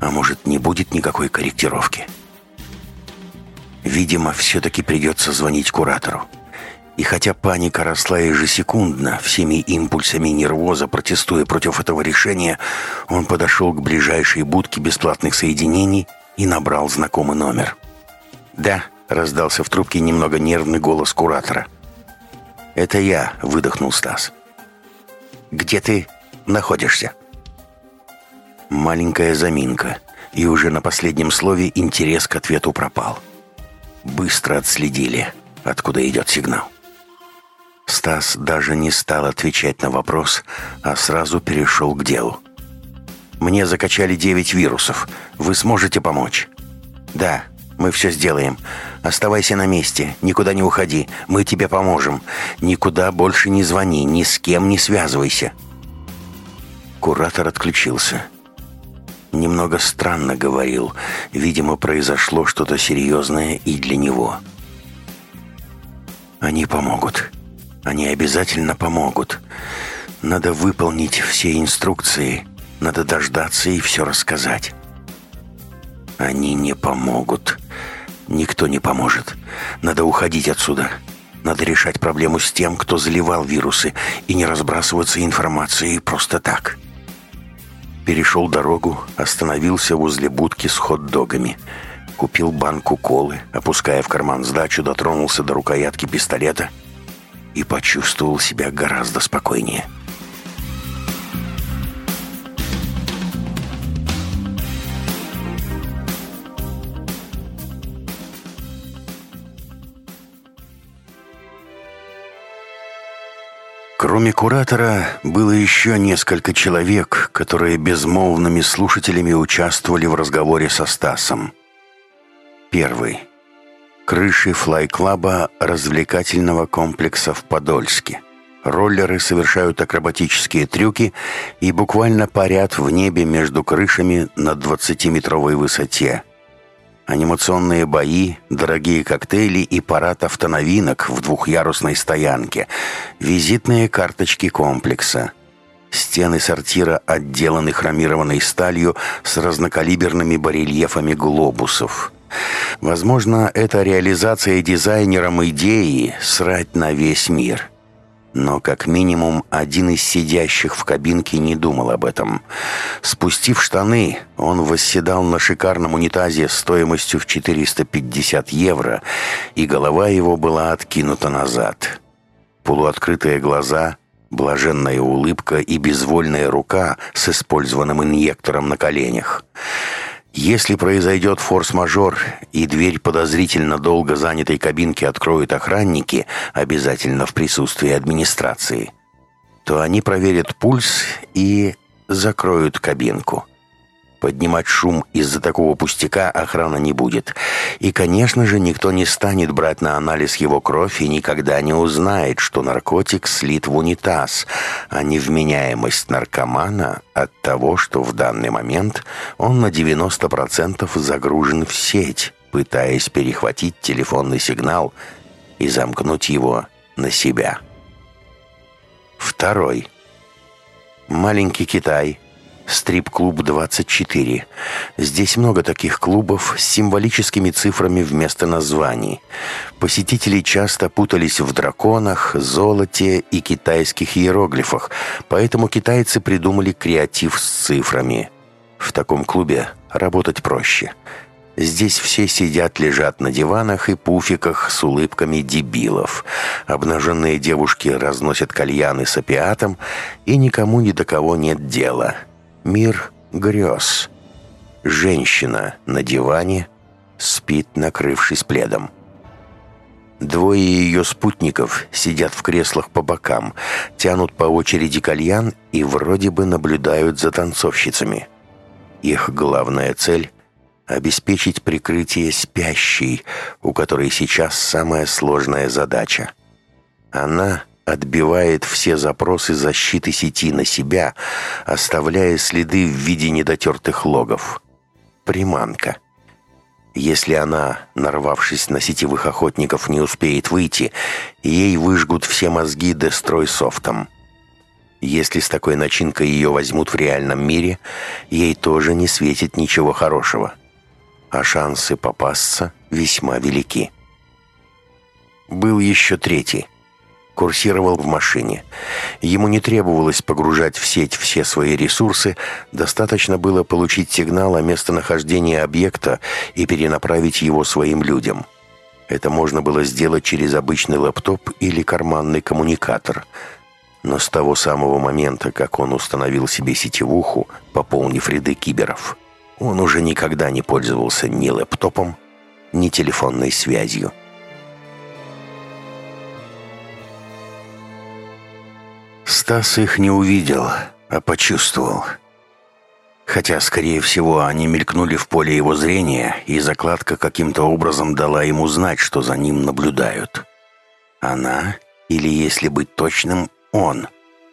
А может, не будет никакой корректировки? Видимо, все-таки придется звонить куратору. И хотя паника росла ежесекундно, всеми импульсами нервоза протестуя против этого решения, он подошел к ближайшей будке бесплатных соединений и набрал знакомый номер. «Да», Раздался в трубке немного нервный голос куратора. «Это я», — выдохнул Стас. «Где ты находишься?» Маленькая заминка. И уже на последнем слове интерес к ответу пропал. Быстро отследили, откуда идет сигнал. Стас даже не стал отвечать на вопрос, а сразу перешел к делу. «Мне закачали девять вирусов. Вы сможете помочь?» «Да, мы все сделаем. Оставайся на месте, никуда не уходи. Мы тебе поможем. Никуда больше не звони, ни с кем не связывайся». Куратор отключился. Немного странно говорил. Видимо, произошло что-то серьезное и для него. «Они помогут. Они обязательно помогут. Надо выполнить все инструкции. Надо дождаться и все рассказать». «Они не помогут. Никто не поможет. Надо уходить отсюда. Надо решать проблему с тем, кто заливал вирусы, и не разбрасываться информацией просто так». Перешел дорогу, остановился возле будки с хот-догами. Купил банку колы, опуская в карман сдачу, дотронулся до рукоятки пистолета и почувствовал себя гораздо спокойнее. Кроме куратора, было еще несколько человек, которые безмолвными слушателями участвовали в разговоре со Стасом. Первый. Крыши флай-клаба развлекательного комплекса в Подольске. Роллеры совершают акробатические трюки и буквально парят в небе между крышами на 20-метровой высоте – Анимационные бои, дорогие коктейли и парад автоновинок в двухъярусной стоянке. Визитные карточки комплекса. Стены сортира отделаны хромированной сталью с разнокалиберными барельефами глобусов. Возможно, это реализация дизайнером идеи срать на весь мир. Но, как минимум, один из сидящих в кабинке не думал об этом. Спустив штаны, он восседал на шикарном унитазе стоимостью в 450 евро, и голова его была откинута назад. Полуоткрытые глаза, блаженная улыбка и безвольная рука с использованным инъектором на коленях — если произойдет форс-мажор и дверь подозрительно долго занятой кабинки откроют охранники, обязательно в присутствии администрации, то они проверят пульс и закроют кабинку. Поднимать шум из-за такого пустяка охрана не будет. И, конечно же, никто не станет брать на анализ его кровь и никогда не узнает, что наркотик слит в унитаз, а невменяемость наркомана от того, что в данный момент он на 90% загружен в сеть, пытаясь перехватить телефонный сигнал и замкнуть его на себя. Второй. Маленький Китай – Стрип-клуб 24. Здесь много таких клубов с символическими цифрами вместо названий. Посетители часто путались в драконах, золоте и китайских иероглифах, поэтому китайцы придумали креатив с цифрами. В таком клубе работать проще. Здесь все сидят, лежат на диванах и пуфиках с улыбками дебилов. Обнаженные девушки разносят кальяны с опиатом, и никому ни до кого нет дела – Мир грез. Женщина на диване спит, накрывшись пледом. Двое ее спутников сидят в креслах по бокам, тянут по очереди кальян и вроде бы наблюдают за танцовщицами. Их главная цель — обеспечить прикрытие спящей, у которой сейчас самая сложная задача. Она отбивает все запросы защиты сети на себя, оставляя следы в виде недотертых логов. Приманка. Если она, нарвавшись на сетевых охотников, не успеет выйти, ей выжгут все мозги дестрой-софтом. Если с такой начинкой ее возьмут в реальном мире, ей тоже не светит ничего хорошего. А шансы попасться весьма велики. Был еще третий курсировал в машине. Ему не требовалось погружать в сеть все свои ресурсы, достаточно было получить сигнал о местонахождении объекта и перенаправить его своим людям. Это можно было сделать через обычный лэптоп или карманный коммуникатор. Но с того самого момента, как он установил себе сетевуху, пополнив ряды киберов, Он уже никогда не пользовался ни лэптопом, ни телефонной связью. Стас их не увидел, а почувствовал. Хотя, скорее всего, они мелькнули в поле его зрения, и закладка каким-то образом дала ему знать, что за ним наблюдают. Она, или, если быть точным, он,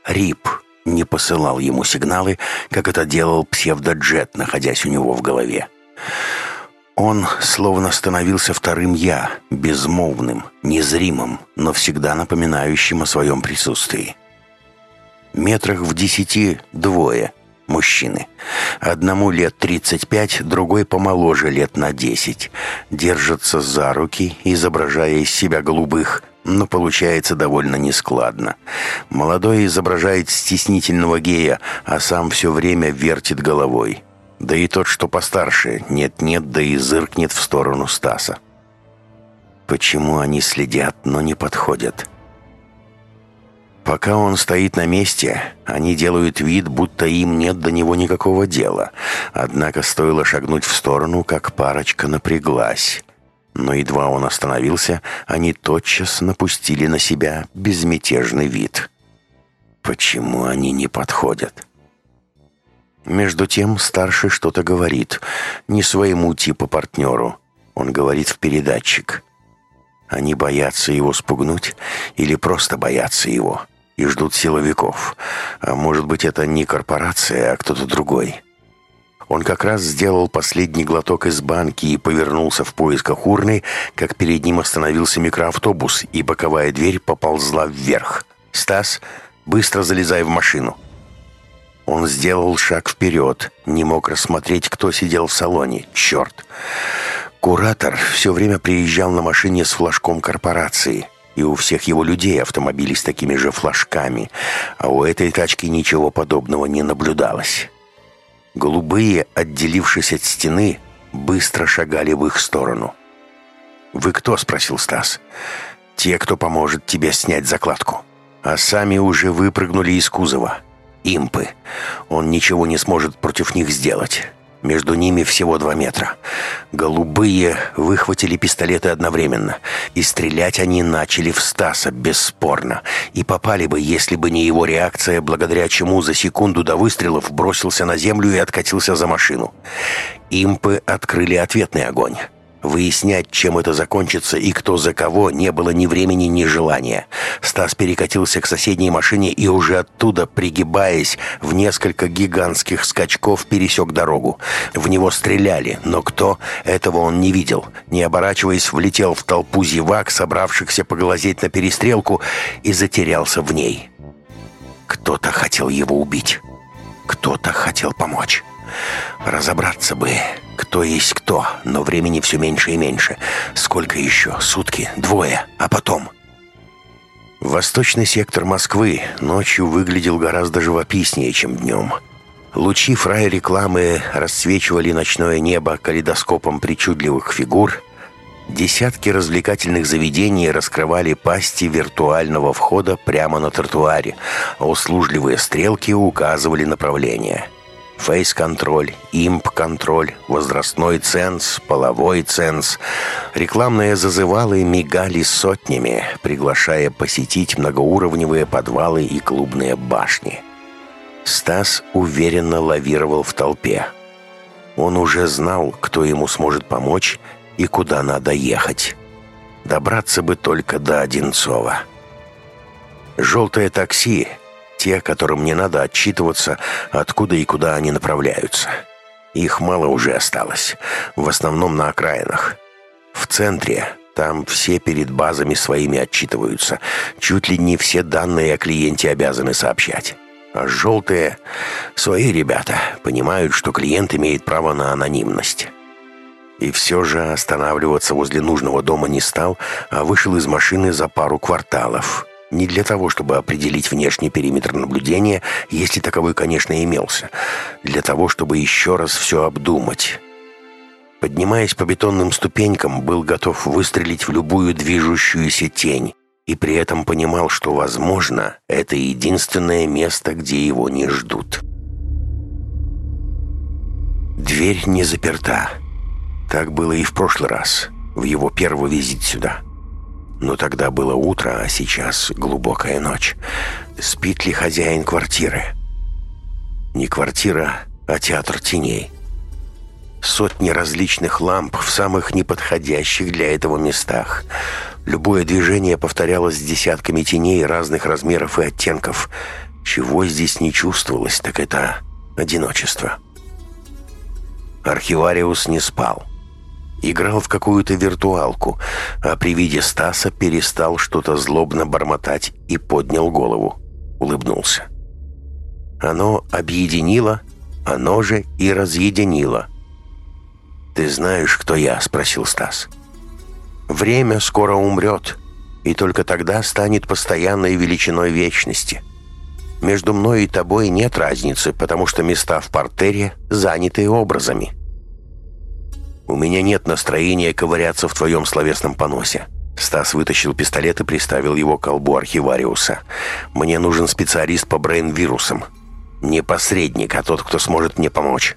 Рип, не посылал ему сигналы, как это делал псевдоджет, находясь у него в голове. Он словно становился вторым «я», безмолвным, незримым, но всегда напоминающим о своем присутствии. Метрах в десяти двое – мужчины. Одному лет 35, другой помоложе лет на 10. Держатся за руки, изображая из себя голубых, но получается довольно нескладно. Молодой изображает стеснительного гея, а сам все время вертит головой. Да и тот, что постарше, нет-нет, да и зыркнет в сторону Стаса. Почему они следят, но не подходят? Пока он стоит на месте, они делают вид, будто им нет до него никакого дела. Однако стоило шагнуть в сторону, как парочка напряглась. Но едва он остановился, они тотчас напустили на себя безмятежный вид. Почему они не подходят? Между тем старший что-то говорит. Не своему типу партнеру. Он говорит в передатчик. Они боятся его спугнуть или просто боятся его и ждут силовиков. А может быть, это не корпорация, а кто-то другой. Он как раз сделал последний глоток из банки и повернулся в поисках урны, как перед ним остановился микроавтобус, и боковая дверь поползла вверх. «Стас, быстро залезай в машину!» Он сделал шаг вперед, не мог рассмотреть, кто сидел в салоне. Черт! Куратор все время приезжал на машине с флажком корпорации. И у всех его людей автомобили с такими же флажками, а у этой тачки ничего подобного не наблюдалось. Голубые, отделившись от стены, быстро шагали в их сторону. «Вы кто?» — спросил Стас. «Те, кто поможет тебе снять закладку». А сами уже выпрыгнули из кузова. Импы. Он ничего не сможет против них сделать. Между ними всего два метра. Голубые выхватили пистолеты одновременно. И стрелять они начали в Стаса, бесспорно. И попали бы, если бы не его реакция, благодаря чему за секунду до выстрелов бросился на землю и откатился за машину. Импы открыли ответный огонь. Выяснять, чем это закончится и кто за кого, не было ни времени, ни желания. Стас перекатился к соседней машине и уже оттуда, пригибаясь, в несколько гигантских скачков пересек дорогу. В него стреляли, но кто, этого он не видел. Не оборачиваясь, влетел в толпу зевак, собравшихся поглазеть на перестрелку, и затерялся в ней. Кто-то хотел его убить. Кто-то хотел помочь. Разобраться бы, кто есть кто, но времени все меньше и меньше. Сколько еще? Сутки? Двое? А потом? Восточный сектор Москвы ночью выглядел гораздо живописнее, чем днем. Лучи фрай-рекламы расцвечивали ночное небо калейдоскопом причудливых фигур. Десятки развлекательных заведений раскрывали пасти виртуального входа прямо на тротуаре, а услужливые стрелки указывали направление – фейс-контроль, имп-контроль, возрастной ценз, половой ценз. Рекламные зазывалы мигали сотнями, приглашая посетить многоуровневые подвалы и клубные башни. Стас уверенно лавировал в толпе. Он уже знал, кто ему сможет помочь и куда надо ехать. Добраться бы только до Одинцова. Желтое такси те, которым не надо отчитываться, откуда и куда они направляются. Их мало уже осталось, в основном на окраинах. В центре, там все перед базами своими отчитываются, чуть ли не все данные о клиенте обязаны сообщать. А желтые, свои ребята, понимают, что клиент имеет право на анонимность. И все же останавливаться возле нужного дома не стал, а вышел из машины за пару кварталов – не для того, чтобы определить внешний периметр наблюдения, если таковой, конечно, имелся. Для того, чтобы еще раз все обдумать. Поднимаясь по бетонным ступенькам, был готов выстрелить в любую движущуюся тень. И при этом понимал, что, возможно, это единственное место, где его не ждут. Дверь не заперта. Так было и в прошлый раз, в его первый визит сюда. Но тогда было утро, а сейчас глубокая ночь. Спит ли хозяин квартиры? Не квартира, а театр теней. Сотни различных ламп в самых неподходящих для этого местах. Любое движение повторялось десятками теней разных размеров и оттенков. Чего здесь не чувствовалось, так это одиночество. Архивариус не спал. Играл в какую-то виртуалку, а при виде Стаса перестал что-то злобно бормотать и поднял голову. Улыбнулся. Оно объединило, оно же и разъединило. «Ты знаешь, кто я?» — спросил Стас. «Время скоро умрет, и только тогда станет постоянной величиной вечности. Между мной и тобой нет разницы, потому что места в портере заняты образами». «У меня нет настроения ковыряться в твоем словесном поносе». Стас вытащил пистолет и приставил его к колбу архивариуса. «Мне нужен специалист по брейн-вирусам. Не посредник, а тот, кто сможет мне помочь».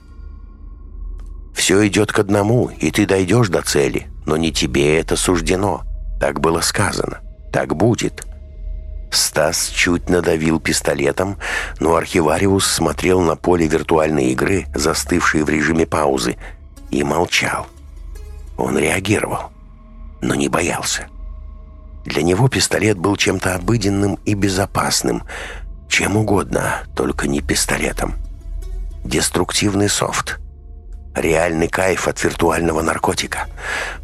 Все идет к одному, и ты дойдешь до цели, но не тебе это суждено. Так было сказано. Так будет». Стас чуть надавил пистолетом, но архивариус смотрел на поле виртуальной игры, застывшей в режиме паузы, и молчал. Он реагировал, но не боялся. Для него пистолет был чем-то обыденным и безопасным, чем угодно, только не пистолетом. Деструктивный софт — Реальный кайф от виртуального наркотика.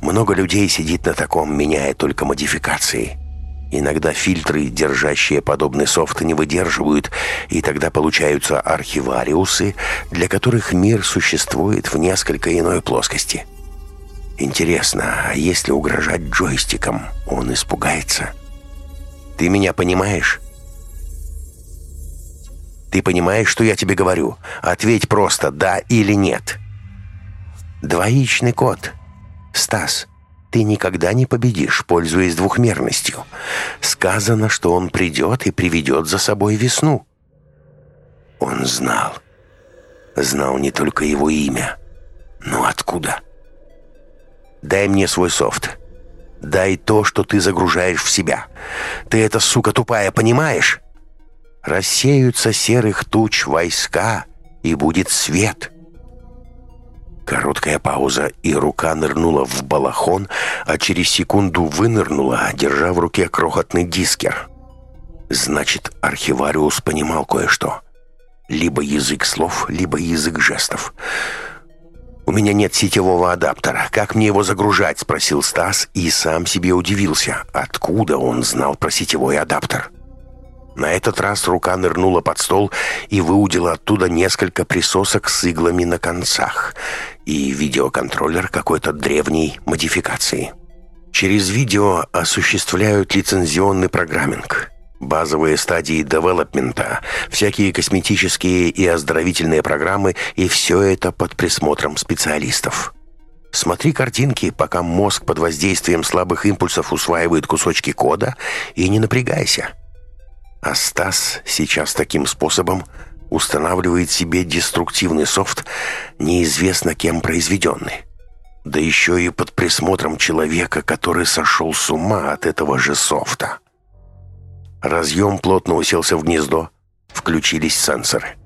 Много людей сидит на таком, меняя только модификации. Иногда фильтры, держащие подобный софт, не выдерживают, и тогда получаются архивариусы, для которых мир существует в несколько иной плоскости. Интересно, а если угрожать джойстиком, он испугается? Ты меня понимаешь? Ты понимаешь, что я тебе говорю? Ответь просто «да» или «нет». Двоичный код. Стас, ты никогда не победишь, пользуясь двухмерностью. Сказано, что он придет и приведет за собой весну. Он знал. Знал не только его имя. Но откуда? Дай мне свой софт. Дай то, что ты загружаешь в себя. Ты это, сука тупая, понимаешь? Рассеются серых туч войска, и будет свет. Короткая пауза, и рука нырнула в балахон, а через секунду вынырнула, держа в руке крохотный дискер. Значит, архивариус понимал кое-что. Либо язык слов, либо язык жестов. «У меня нет сетевого адаптера. Как мне его загружать?» — спросил Стас и сам себе удивился. Откуда он знал про сетевой адаптер? На этот раз рука нырнула под стол и выудила оттуда несколько присосок с иглами на концах и видеоконтроллер какой-то древней модификации. Через видео осуществляют лицензионный программинг, базовые стадии девелопмента, всякие косметические и оздоровительные программы, и все это под присмотром специалистов. Смотри картинки, пока мозг под воздействием слабых импульсов усваивает кусочки кода, и не напрягайся. А Стас сейчас таким способом устанавливает себе деструктивный софт, неизвестно кем произведенный. Да еще и под присмотром человека, который сошел с ума от этого же софта. Разъем плотно уселся в гнездо, включились сенсоры.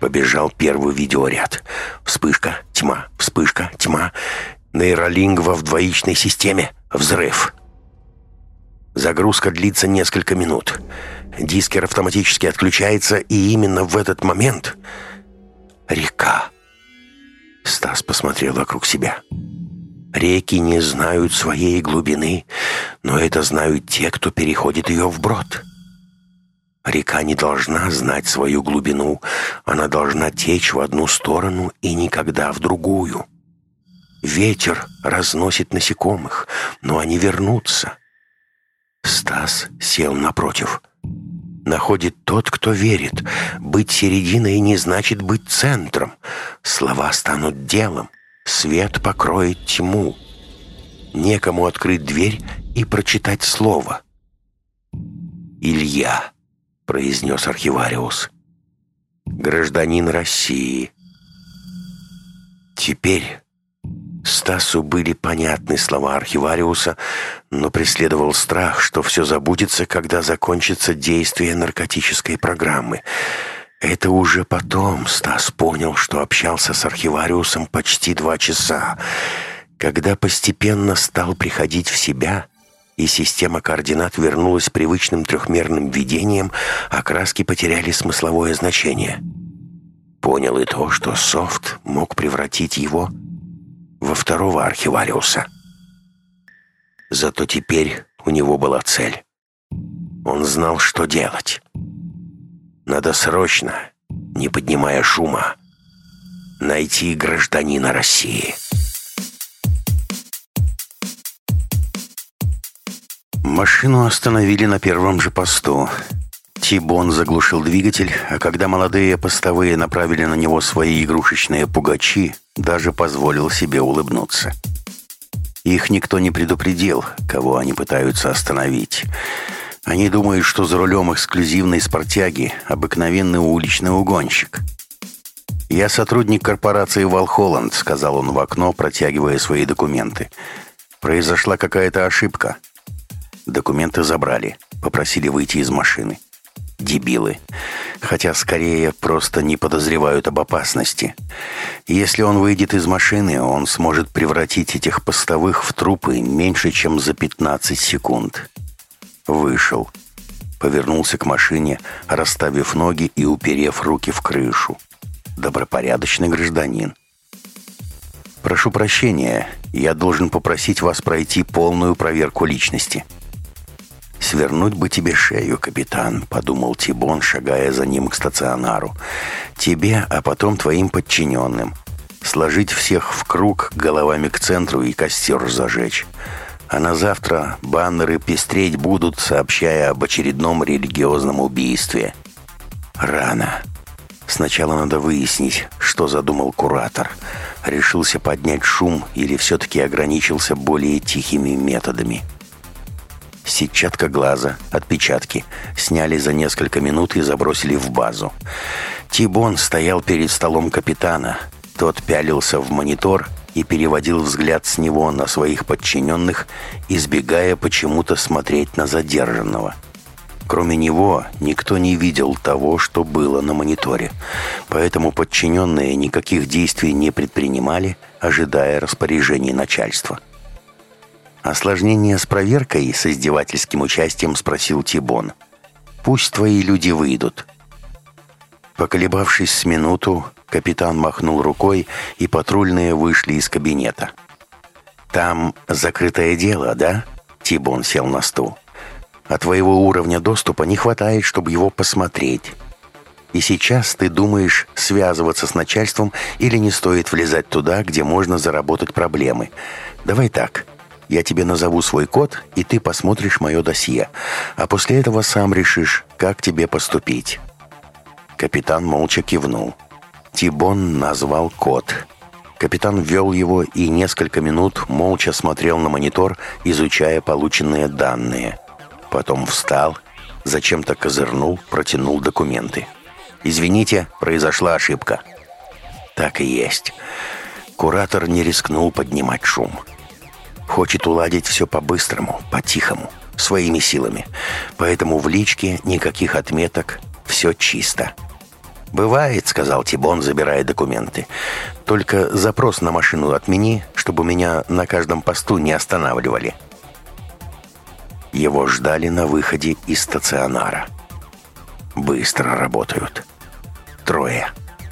Побежал первый видеоряд. Вспышка, тьма, вспышка, тьма. Нейролингва в двоичной системе. Взрыв. Загрузка длится несколько минут. Дискер автоматически отключается, и именно в этот момент... Река. Стас посмотрел вокруг себя. Реки не знают своей глубины, но это знают те, кто переходит ее вброд. Река не должна знать свою глубину, она должна течь в одну сторону и никогда в другую. Ветер разносит насекомых, но они вернутся. Стас сел напротив. Находит тот, кто верит. Быть серединой не значит быть центром. Слова станут делом. Свет покроет тьму. Некому открыть дверь и прочитать слово. «Илья», — произнес архивариус, — «гражданин России». Теперь Стасу были понятны слова архивариуса, но преследовал страх, что все забудется, когда закончится действие наркотической программы. Это уже потом Стас понял, что общался с архивариусом почти два часа. Когда постепенно стал приходить в себя, и система координат вернулась привычным трехмерным видением, а краски потеряли смысловое значение. Понял и то, что софт мог превратить его во второго архивариуса. Зато теперь у него была цель. Он знал, что делать. Надо срочно, не поднимая шума, найти гражданина России. Машину остановили на первом же посту. Тибон заглушил двигатель, а когда молодые постовые направили на него свои игрушечные пугачи, даже позволил себе улыбнуться. Их никто не предупредил, кого они пытаются остановить. Они думают, что за рулем эксклюзивной спортяги обыкновенный уличный угонщик. «Я сотрудник корпорации «Валхолланд», — сказал он в окно, протягивая свои документы. «Произошла какая-то ошибка». Документы забрали, попросили выйти из машины. Дебилы. Хотя скорее просто не подозревают об опасности. Если он выйдет из машины, он сможет превратить этих постовых в трупы меньше, чем за 15 секунд. Вышел. Повернулся к машине, расставив ноги и уперев руки в крышу. Добропорядочный гражданин. «Прошу прощения, я должен попросить вас пройти полную проверку личности». «Свернуть бы тебе шею, капитан», — подумал Тибон, шагая за ним к стационару. «Тебе, а потом твоим подчиненным. Сложить всех в круг, головами к центру и костер зажечь. А на завтра баннеры пестреть будут, сообщая об очередном религиозном убийстве. Рано. Сначала надо выяснить, что задумал куратор. Решился поднять шум или все-таки ограничился более тихими методами». Сетчатка глаза, отпечатки. Сняли за несколько минут и забросили в базу. Тибон стоял перед столом капитана. Тот пялился в монитор и переводил взгляд с него на своих подчиненных, избегая почему-то смотреть на задержанного. Кроме него, никто не видел того, что было на мониторе. Поэтому подчиненные никаких действий не предпринимали, ожидая распоряжений начальства. «Осложнение с проверкой?» — с издевательским участием спросил Тибон. «Пусть твои люди выйдут». Поколебавшись с минуту, капитан махнул рукой, и патрульные вышли из кабинета. «Там закрытое дело, да?» — Тибон сел на стул. «А твоего уровня доступа не хватает, чтобы его посмотреть». И сейчас ты думаешь связываться с начальством или не стоит влезать туда, где можно заработать проблемы. Давай так. Я тебе назову свой код, и ты посмотришь мое досье. А после этого сам решишь, как тебе поступить». Капитан молча кивнул. Тибон назвал код. Капитан ввел его и несколько минут молча смотрел на монитор, изучая полученные данные. Потом встал, зачем-то козырнул, протянул документы. «Извините, произошла ошибка». «Так и есть». Куратор не рискнул поднимать шум. «Шум». Хочет уладить все по-быстрому, по-тихому, своими силами. Поэтому в личке никаких отметок, все чисто. «Бывает», — сказал Тибон, забирая документы. «Только запрос на машину отмени, чтобы меня на каждом посту не останавливали». Его ждали на выходе из стационара. Быстро работают. Трое.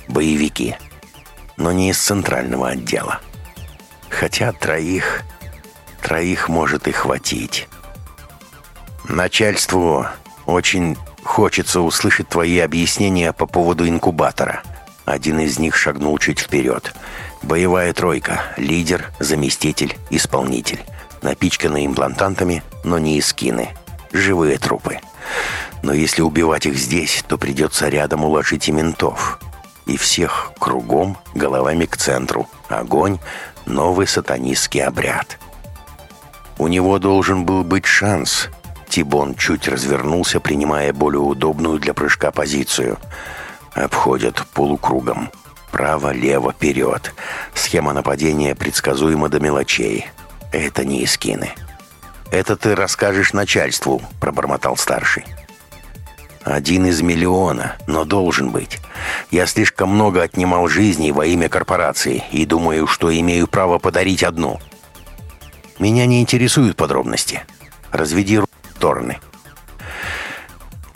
Боевики. Но не из центрального отдела. Хотя троих Троих может и хватить. Начальству очень хочется услышать твои объяснения по поводу инкубатора. Один из них шагнул чуть вперед. Боевая тройка. Лидер, заместитель, исполнитель. Напичканы имплантантами, но не искины. Живые трупы. Но если убивать их здесь, то придется рядом уложить и ментов. И всех кругом, головами к центру. Огонь — новый сатанистский обряд. У него должен был быть шанс. Тибон чуть развернулся, принимая более удобную для прыжка позицию. Обходят полукругом. Право, лево, вперед. Схема нападения предсказуема до мелочей. Это не искины. «Это ты расскажешь начальству», — пробормотал старший. «Один из миллиона, но должен быть. Я слишком много отнимал жизней во имя корпорации и думаю, что имею право подарить одну. Меня не интересуют подробности. Разведи стороны».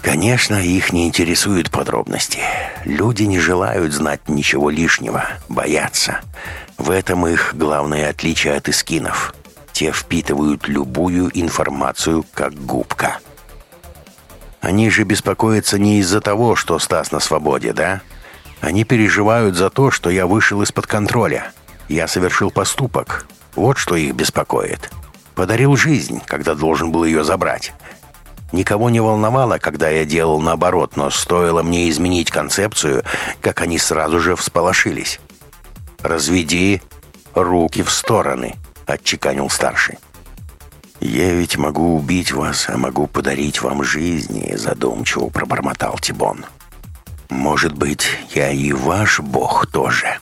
Конечно, их не интересуют подробности. Люди не желают знать ничего лишнего, боятся. В этом их главное отличие от эскинов. Те впитывают любую информацию, как губка. Они же беспокоятся не из-за того, что Стас на свободе, да? Они переживают за то, что я вышел из-под контроля. Я совершил поступок. Вот что их беспокоит. Подарил жизнь, когда должен был ее забрать. Никого не волновало, когда я делал наоборот, но стоило мне изменить концепцию, как они сразу же всполошились. «Разведи руки в стороны», отчеканил старший. «Я ведь могу убить вас, а могу подарить вам жизни», — задумчиво пробормотал Тибон. «Может быть, я и ваш бог тоже?»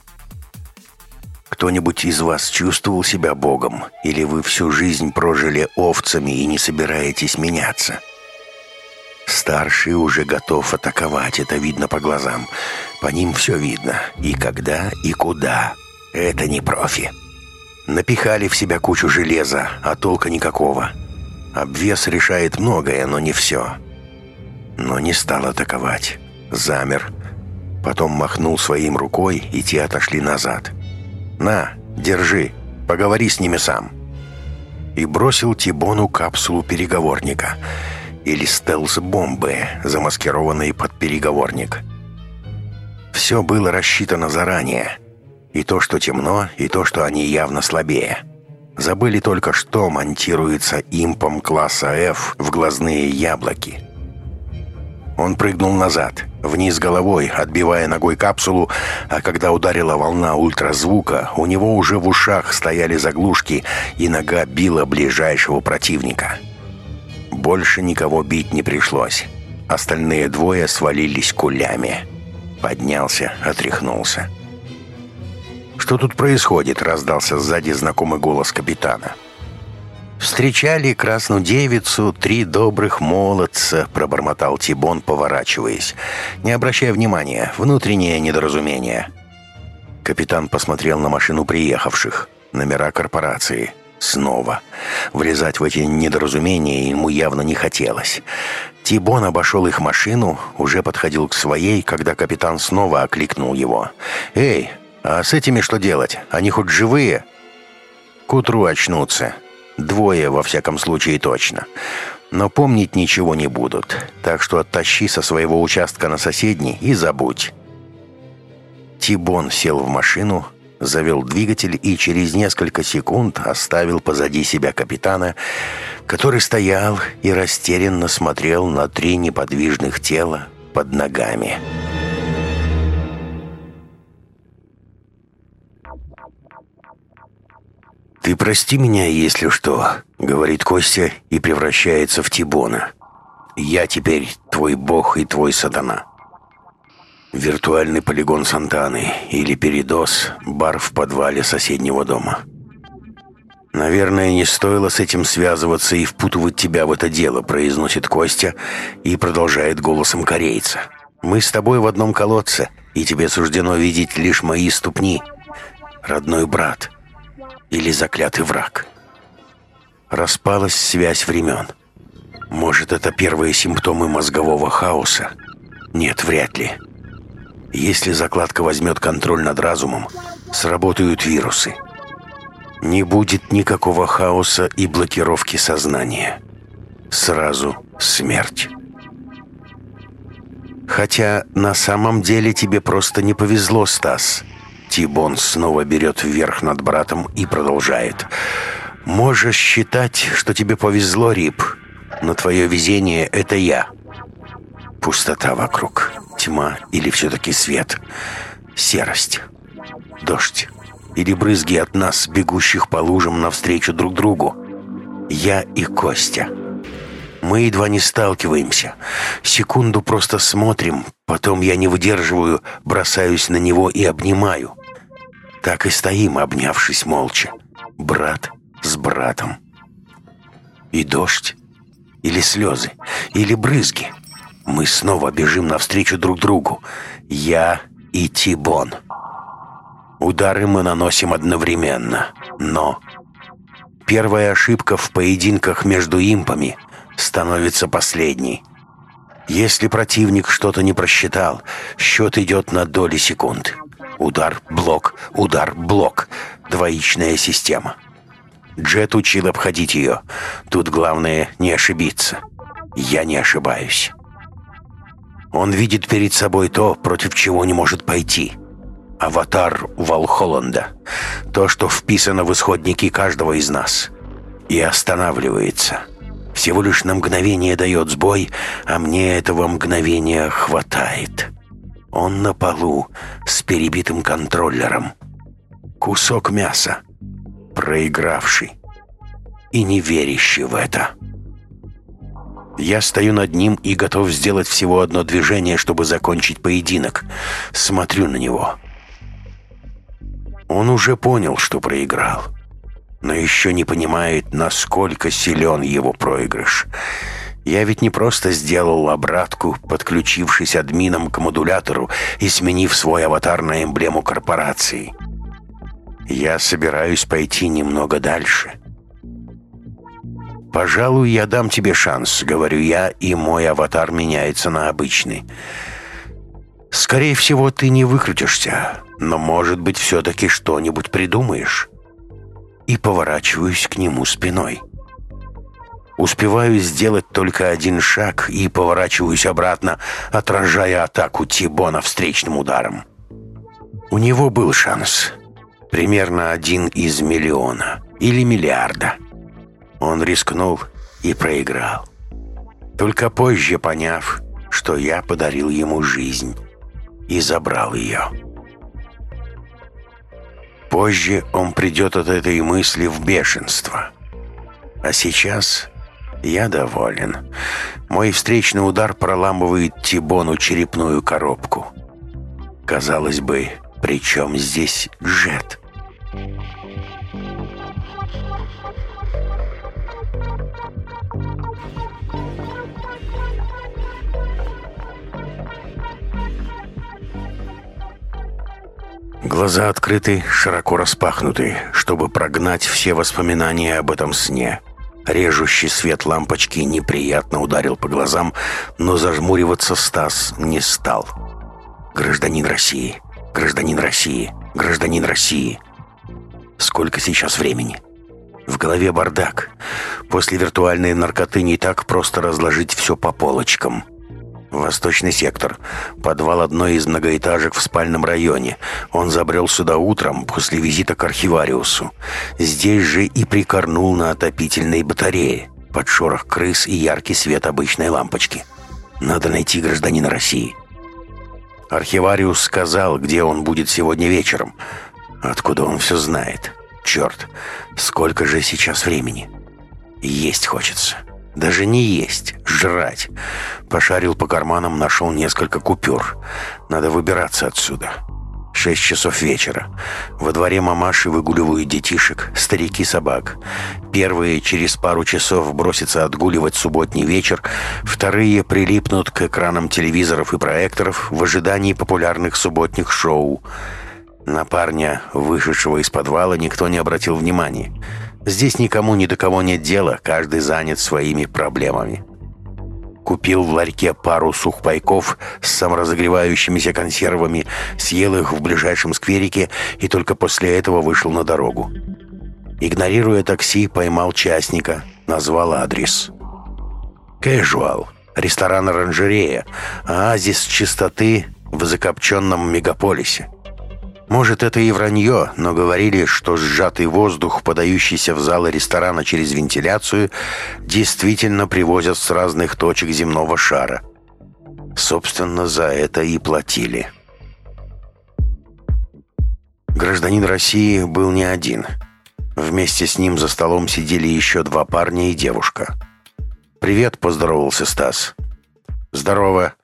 «Кто-нибудь из вас чувствовал себя богом? Или вы всю жизнь прожили овцами и не собираетесь меняться?» Старший уже готов атаковать, это видно по глазам. По ним все видно. И когда, и куда. Это не профи. Напихали в себя кучу железа, а толка никакого. Обвес решает многое, но не все. Но не стал атаковать. Замер. Потом махнул своим рукой, и те отошли назад. «На, держи, поговори с ними сам». И бросил Тибону капсулу переговорника. Или стелс-бомбы, замаскированные под переговорник. Все было рассчитано заранее. И то, что темно, и то, что они явно слабее. Забыли только, что монтируется импом класса F в глазные яблоки. Он прыгнул назад, вниз головой, отбивая ногой капсулу, а когда ударила волна ультразвука, у него уже в ушах стояли заглушки, и нога била ближайшего противника. Больше никого бить не пришлось. Остальные двое свалились кулями. Поднялся, отряхнулся. «Что тут происходит?» — раздался сзади знакомый голос капитана. «Встречали красную девицу, три добрых молодца», — пробормотал Тибон, поворачиваясь. «Не обращай внимания, внутреннее недоразумение». Капитан посмотрел на машину приехавших. Номера корпорации. Снова. Влезать в эти недоразумения ему явно не хотелось. Тибон обошел их машину, уже подходил к своей, когда капитан снова окликнул его. «Эй, а с этими что делать? Они хоть живые? К утру очнутся. Двое, во всяком случае, точно. Но помнить ничего не будут. Так что оттащи со своего участка на соседний и забудь. Тибон сел в машину, завел двигатель и через несколько секунд оставил позади себя капитана, который стоял и растерянно смотрел на три неподвижных тела под ногами. «Ты прости меня, если что», — говорит Костя и превращается в Тибона. «Я теперь твой бог и твой сатана». Виртуальный полигон Сантаны или передоз, бар в подвале соседнего дома. «Наверное, не стоило с этим связываться и впутывать тебя в это дело», произносит Костя и продолжает голосом корейца. «Мы с тобой в одном колодце, и тебе суждено видеть лишь мои ступни. Родной брат, или заклятый враг. Распалась связь времен. Может, это первые симптомы мозгового хаоса? Нет, вряд ли. Если закладка возьмет контроль над разумом, сработают вирусы. Не будет никакого хаоса и блокировки сознания. Сразу смерть. Хотя на самом деле тебе просто не повезло, Стас. Тибон снова берет вверх над братом и продолжает. «Можешь считать, что тебе повезло, Рип, но твое везение — это я». Пустота вокруг, тьма или все-таки свет, серость, дождь или брызги от нас, бегущих по лужам навстречу друг другу. Я и Костя. Мы едва не сталкиваемся. Секунду просто смотрим, потом я не выдерживаю, бросаюсь на него и обнимаю. Так и стоим, обнявшись молча. Брат с братом. И дождь, или слезы, или брызги. Мы снова бежим навстречу друг другу. Я и Тибон. Удары мы наносим одновременно, но... Первая ошибка в поединках между импами становится последней. Если противник что-то не просчитал, счет идет на доли секунд. Удар, блок, удар, блок. Двоичная система. Джет учил обходить ее. Тут главное не ошибиться. Я не ошибаюсь. Он видит перед собой то, против чего не может пойти. Аватар Валхолланда. То, что вписано в исходники каждого из нас. И останавливается. Всего лишь на мгновение дает сбой, а мне этого мгновения хватает. Он на полу с перебитым контроллером. Кусок мяса проигравший и не верящий в это. Я стою над ним и готов сделать всего одно движение, чтобы закончить поединок. Смотрю на него. Он уже понял, что проиграл. Но еще не понимает, насколько силен его проигрыш. Я ведь не просто сделал обратку, подключившись админом к модулятору и сменив свой аватар на эмблему корпорации. Я собираюсь пойти немного дальше. «Пожалуй, я дам тебе шанс», — говорю я, и мой аватар меняется на обычный. «Скорее всего, ты не выкрутишься, но, может быть, все-таки что-нибудь придумаешь». И поворачиваюсь к нему спиной. Успеваю сделать только один шаг и поворачиваюсь обратно, отражая атаку Тибона встречным ударом. У него был шанс — Примерно один из миллиона или миллиарда. Он рискнул и проиграл. Только позже поняв, что я подарил ему жизнь и забрал ее. Позже он придет от этой мысли в бешенство. А сейчас я доволен. Мой встречный удар проламывает Тибону черепную коробку. Казалось бы, причем здесь Джет? Глаза открыты, широко распахнуты, чтобы прогнать все воспоминания об этом сне. Режущий свет лампочки неприятно ударил по глазам, но зажмуриваться Стас не стал. Гражданин России Гражданин России, гражданин России. Сколько сейчас времени? В голове бардак. После виртуальной наркоты не так просто разложить все по полочкам. Восточный сектор. Подвал одной из многоэтажек в спальном районе. Он забрел сюда утром, после визита к архивариусу. Здесь же и прикорнул на отопительной батарее. Под шорох крыс и яркий свет обычной лампочки. Надо найти гражданина России. Архивариус сказал, где он будет сегодня вечером. Откуда он все знает? Черт, сколько же сейчас времени? Есть хочется. Даже не есть, жрать. Пошарил по карманам, нашел несколько купюр. Надо выбираться отсюда. Шесть часов вечера. Во дворе мамаши выгуливают детишек, старики собак. Первые через пару часов бросятся отгуливать субботний вечер, вторые прилипнут к экранам телевизоров и проекторов в ожидании популярных субботних шоу. На парня, вышедшего из подвала, никто не обратил внимания. Здесь никому ни до кого нет дела, каждый занят своими проблемами. Купил в ларьке пару сухпайков с саморазогревающимися консервами, съел их в ближайшем скверике и только после этого вышел на дорогу. Игнорируя такси, поймал частника, назвал адрес. «Кэжуал», ресторан «Оранжерея», оазис чистоты в закопченном мегаполисе. Может, это и вранье, но говорили, что сжатый воздух, подающийся в залы ресторана через вентиляцию, действительно привозят с разных точек земного шара. Собственно, за это и платили. Гражданин России был не один. Вместе с ним за столом сидели еще два парня и девушка. «Привет», — поздоровался Стас. «Здорово».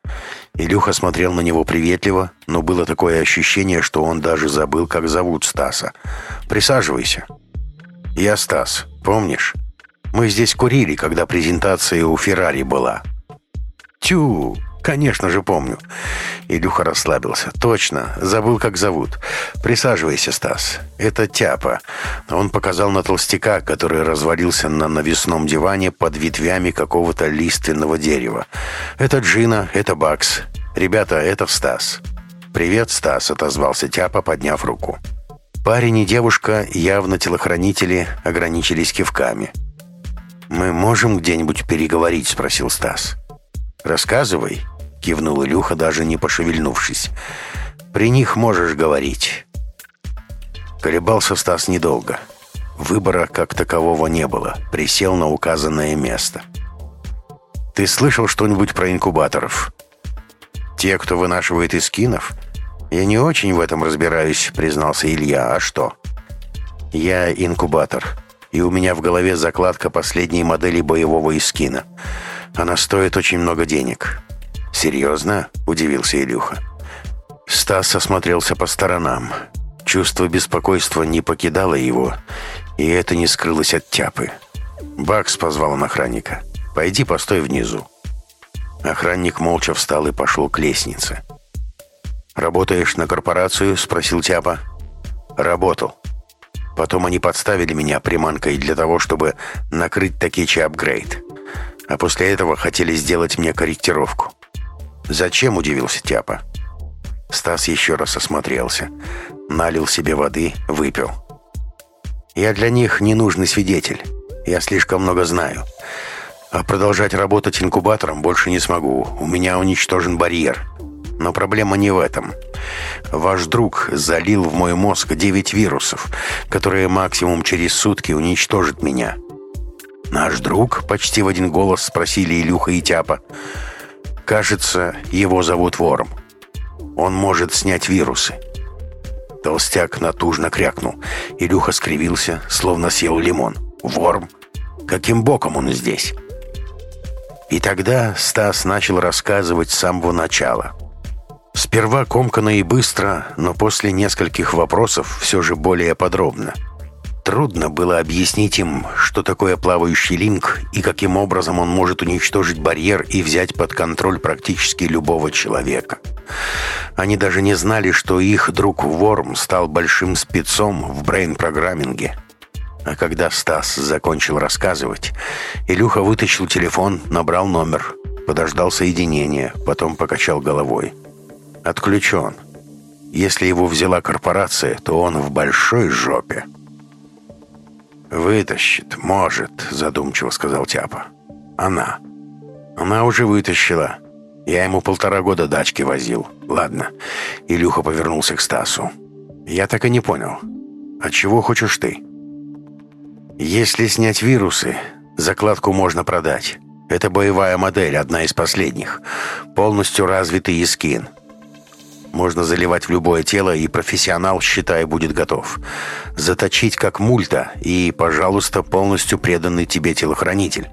Илюха смотрел на него приветливо, но было такое ощущение, что он даже забыл, как зовут Стаса. «Присаживайся». «Я Стас, помнишь? Мы здесь курили, когда презентация у Феррари была». «Тю, конечно же помню». Илюха расслабился. «Точно, забыл, как зовут. Присаживайся, Стас. Это Тяпа». Он показал на толстяка, который развалился на навесном диване под ветвями какого-то лиственного дерева. «Это Джина, это Бакс. Ребята, это Стас». «Привет, Стас», — отозвался Тяпа, подняв руку. Парень и девушка, явно телохранители, ограничились кивками. «Мы можем где-нибудь переговорить?» — спросил Стас. «Рассказывай», — кивнул Илюха, даже не пошевельнувшись. «При них можешь говорить». Колебался Стас недолго. Выбора как такового не было. Присел на указанное место. «Ты слышал что-нибудь про инкубаторов?» «Те, кто вынашивает из скинов?» «Я не очень в этом разбираюсь», — признался Илья. «А что?» «Я инкубатор, и у меня в голове закладка последней модели боевого искина. Она стоит очень много денег». «Серьезно?» – удивился Илюха. Стас осмотрелся по сторонам. Чувство беспокойства не покидало его, и это не скрылось от тяпы. Бакс позвал он охранника. «Пойди постой внизу». Охранник молча встал и пошел к лестнице. «Работаешь на корпорацию?» – спросил Тяпа. «Работал. Потом они подставили меня приманкой для того, чтобы накрыть Такичи апгрейд а после этого хотели сделать мне корректировку. «Зачем?» – удивился Тяпа. Стас еще раз осмотрелся. Налил себе воды, выпил. «Я для них ненужный свидетель. Я слишком много знаю. А продолжать работать инкубатором больше не смогу. У меня уничтожен барьер. Но проблема не в этом. Ваш друг залил в мой мозг 9 вирусов, которые максимум через сутки уничтожат меня. «Наш друг?» — почти в один голос спросили Илюха и Тяпа. «Кажется, его зовут Ворм. Он может снять вирусы». Толстяк натужно крякнул. Илюха скривился, словно съел лимон. «Ворм? Каким боком он здесь?» И тогда Стас начал рассказывать с самого начала. Сперва комкано и быстро, но после нескольких вопросов все же более подробно – Трудно было объяснить им, что такое плавающий линк и каким образом он может уничтожить барьер и взять под контроль практически любого человека. Они даже не знали, что их друг Ворм стал большим спецом в брейн-программинге. А когда Стас закончил рассказывать, Илюха вытащил телефон, набрал номер, подождал соединения, потом покачал головой. Отключен. Если его взяла корпорация, то он в большой жопе. «Вытащит, может», — задумчиво сказал Тяпа. «Она. Она уже вытащила. Я ему полтора года дачки возил. Ладно». Илюха повернулся к Стасу. «Я так и не понял. А чего хочешь ты?» «Если снять вирусы, закладку можно продать. Это боевая модель, одна из последних. Полностью развитый искин. Можно заливать в любое тело, и профессионал, считай, будет готов. Заточить как мульта, и, пожалуйста, полностью преданный тебе телохранитель.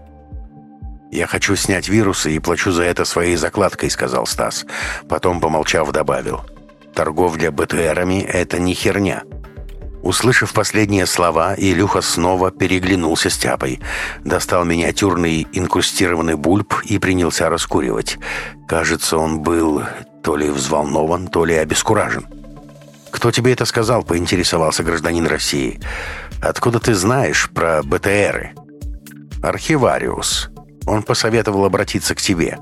«Я хочу снять вирусы и плачу за это своей закладкой», — сказал Стас. Потом, помолчав, добавил. «Торговля БТРами — это не херня». Услышав последние слова, Илюха снова переглянулся с тяпой, достал миниатюрный инкрустированный бульб и принялся раскуривать. Кажется, он был то ли взволнован, то ли обескуражен. «Кто тебе это сказал?» – поинтересовался гражданин России. «Откуда ты знаешь про БТРы?» «Архивариус. Он посоветовал обратиться к тебе».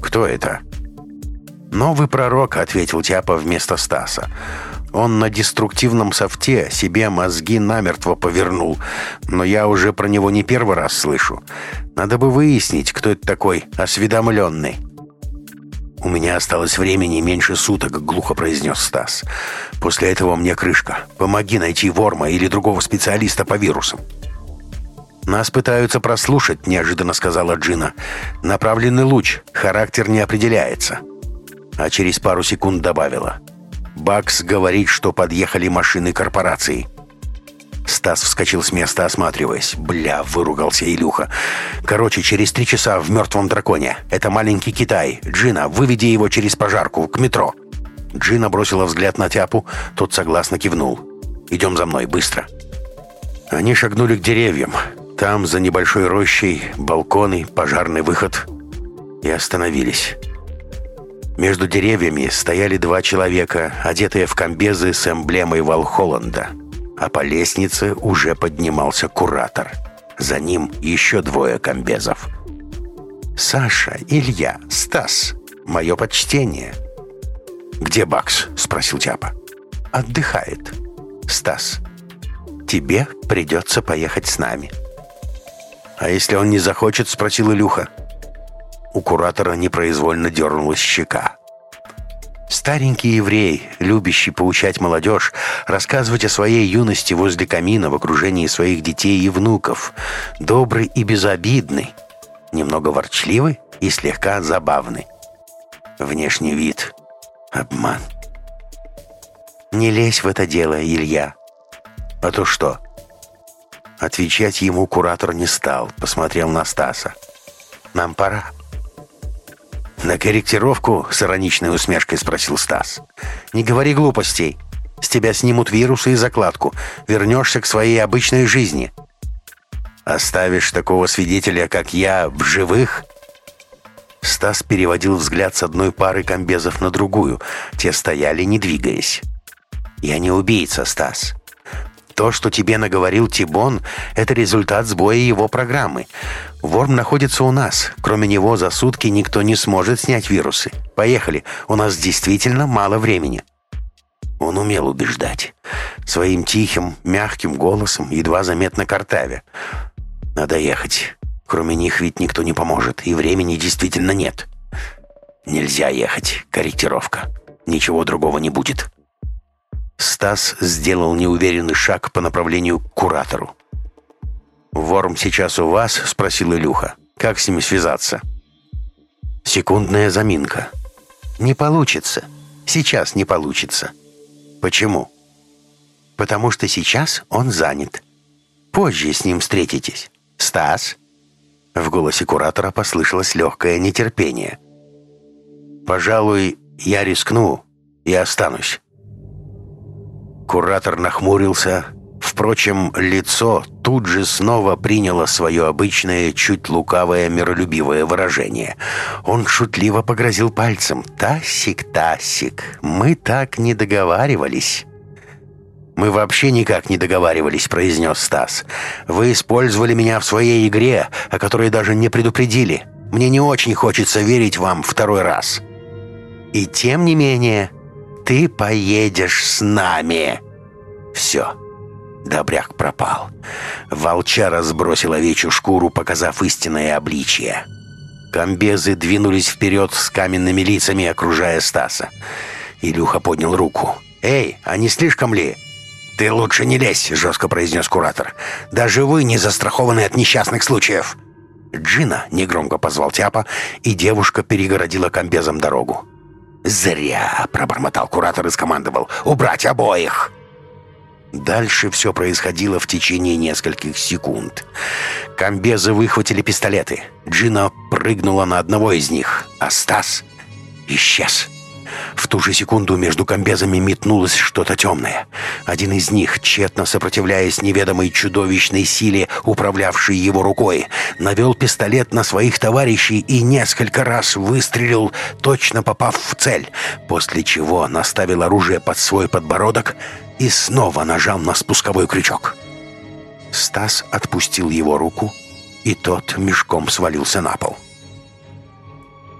«Кто это?» «Новый пророк», — ответил Тяпа вместо Стаса. Он на деструктивном софте себе мозги намертво повернул, но я уже про него не первый раз слышу. Надо бы выяснить, кто это такой осведомленный». «У меня осталось времени меньше суток», — глухо произнес Стас. «После этого мне крышка. Помоги найти Ворма или другого специалиста по вирусам». «Нас пытаются прослушать», — неожиданно сказала Джина. «Направленный луч. Характер не определяется». А через пару секунд добавила. «Бакс говорит, что подъехали машины корпорации». Стас вскочил с места, осматриваясь. «Бля!» — выругался Илюха. «Короче, через три часа в «Мертвом драконе». Это маленький Китай. Джина, выведи его через пожарку, к метро». Джина бросила взгляд на Тяпу, тот согласно кивнул. «Идем за мной, быстро». Они шагнули к деревьям. Там, за небольшой рощей, балконы, пожарный выход. И остановились. Между деревьями стояли два человека, одетые в комбезы с эмблемой Валхолланда а по лестнице уже поднимался куратор. За ним еще двое комбезов. «Саша, Илья, Стас, мое почтение». «Где Бакс?» — спросил Тяпа. «Отдыхает. Стас, тебе придется поехать с нами». «А если он не захочет?» — спросил Илюха. У куратора непроизвольно дернулась щека. Старенький еврей, любящий поучать молодежь, рассказывать о своей юности возле камина в окружении своих детей и внуков. Добрый и безобидный, немного ворчливый и слегка забавный. Внешний вид — обман. «Не лезь в это дело, Илья». «А то что?» Отвечать ему куратор не стал, посмотрел на Стаса. «Нам пора». «На корректировку?» — с ироничной усмешкой спросил Стас. «Не говори глупостей. С тебя снимут вирусы и закладку. Вернешься к своей обычной жизни». «Оставишь такого свидетеля, как я, в живых?» Стас переводил взгляд с одной пары комбезов на другую. Те стояли, не двигаясь. «Я не убийца, Стас. То, что тебе наговорил Тибон, это результат сбоя его программы. Ворм находится у нас. Кроме него за сутки никто не сможет снять вирусы. Поехали. У нас действительно мало времени». Он умел убеждать. Своим тихим, мягким голосом, едва заметно картавя. «Надо ехать. Кроме них ведь никто не поможет, и времени действительно нет. Нельзя ехать. Корректировка. Ничего другого не будет». Стас сделал неуверенный шаг по направлению к куратору. «Ворм сейчас у вас?» — спросил Илюха. «Как с ними связаться?» Секундная заминка. «Не получится. Сейчас не получится». «Почему?» «Потому что сейчас он занят. Позже с ним встретитесь. Стас?» В голосе куратора послышалось легкое нетерпение. «Пожалуй, я рискну и останусь». Куратор нахмурился. Впрочем, лицо тут же снова приняло свое обычное, чуть лукавое, миролюбивое выражение. Он шутливо погрозил пальцем. «Тасик, Тасик, мы так не договаривались». «Мы вообще никак не договаривались», — произнес Стас. «Вы использовали меня в своей игре, о которой даже не предупредили. Мне не очень хочется верить вам второй раз». «И тем не менее...» ты поедешь с нами!» «Все». Добряк пропал. Волчара сбросил овечью шкуру, показав истинное обличие. Комбезы двинулись вперед с каменными лицами, окружая Стаса. Илюха поднял руку. «Эй, а не слишком ли?» «Ты лучше не лезь», — жестко произнес куратор. «Даже вы не застрахованы от несчастных случаев». «Джина», — негромко позвал Тяпа, и девушка перегородила комбезом дорогу. «Зря!» — пробормотал куратор и скомандовал. «Убрать обоих!» Дальше все происходило в течение нескольких секунд. Комбезы выхватили пистолеты. Джина прыгнула на одного из них, а Стас исчез. В ту же секунду между комбезами метнулось что-то темное. Один из них, тщетно сопротивляясь неведомой чудовищной силе, управлявшей его рукой, навел пистолет на своих товарищей и несколько раз выстрелил, точно попав в цель, после чего наставил оружие под свой подбородок и снова нажал на спусковой крючок. Стас отпустил его руку, и тот мешком свалился на пол.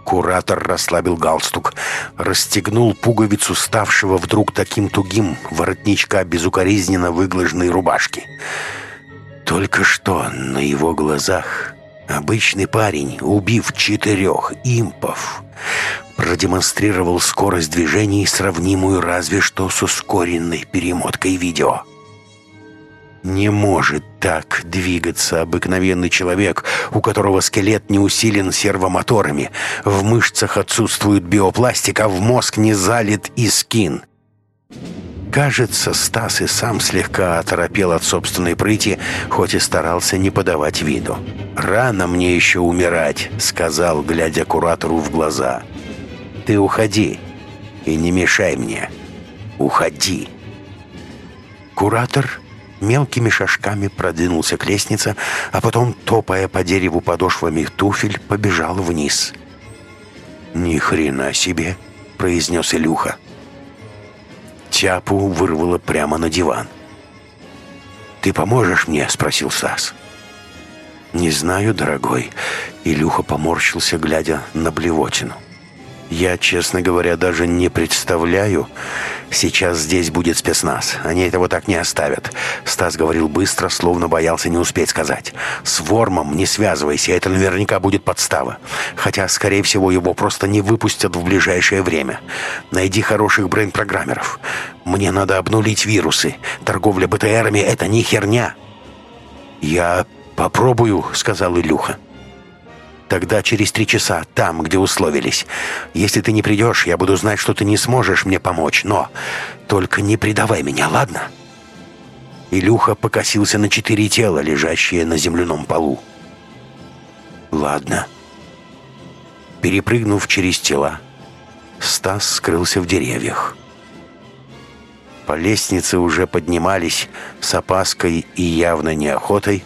Куратор расслабил галстук, расстегнул пуговицу ставшего вдруг таким тугим воротничка безукоризненно выглаженной рубашки. Только что на его глазах обычный парень, убив четырех импов, продемонстрировал скорость движений, сравнимую разве что с ускоренной перемоткой видео. Не может так двигаться обыкновенный человек, у которого скелет не усилен сервомоторами, в мышцах отсутствует биопластик, а в мозг не залит и скин. Кажется, Стас и сам слегка оторопел от собственной прыти, хоть и старался не подавать виду. «Рано мне еще умирать», — сказал, глядя куратору в глаза. «Ты уходи и не мешай мне. Уходи». Куратор мелкими шажками продвинулся к лестнице, а потом, топая по дереву подошвами туфель, побежал вниз. «Ни хрена себе!» — произнес Илюха. Тяпу вырвало прямо на диван. «Ты поможешь мне?» — спросил Сас. «Не знаю, дорогой». Илюха поморщился, глядя на блевотину. Я, честно говоря, даже не представляю. Сейчас здесь будет спецназ. Они этого так не оставят. Стас говорил быстро, словно боялся не успеть сказать. С Вормом не связывайся, это наверняка будет подстава. Хотя, скорее всего, его просто не выпустят в ближайшее время. Найди хороших брейн-программеров. Мне надо обнулить вирусы. Торговля БТРами — это не херня. «Я попробую», — сказал Илюха. Тогда через три часа, там, где условились. Если ты не придешь, я буду знать, что ты не сможешь мне помочь. Но только не предавай меня, ладно?» Илюха покосился на четыре тела, лежащие на земляном полу. «Ладно». Перепрыгнув через тела, Стас скрылся в деревьях. По лестнице уже поднимались с опаской и явно неохотой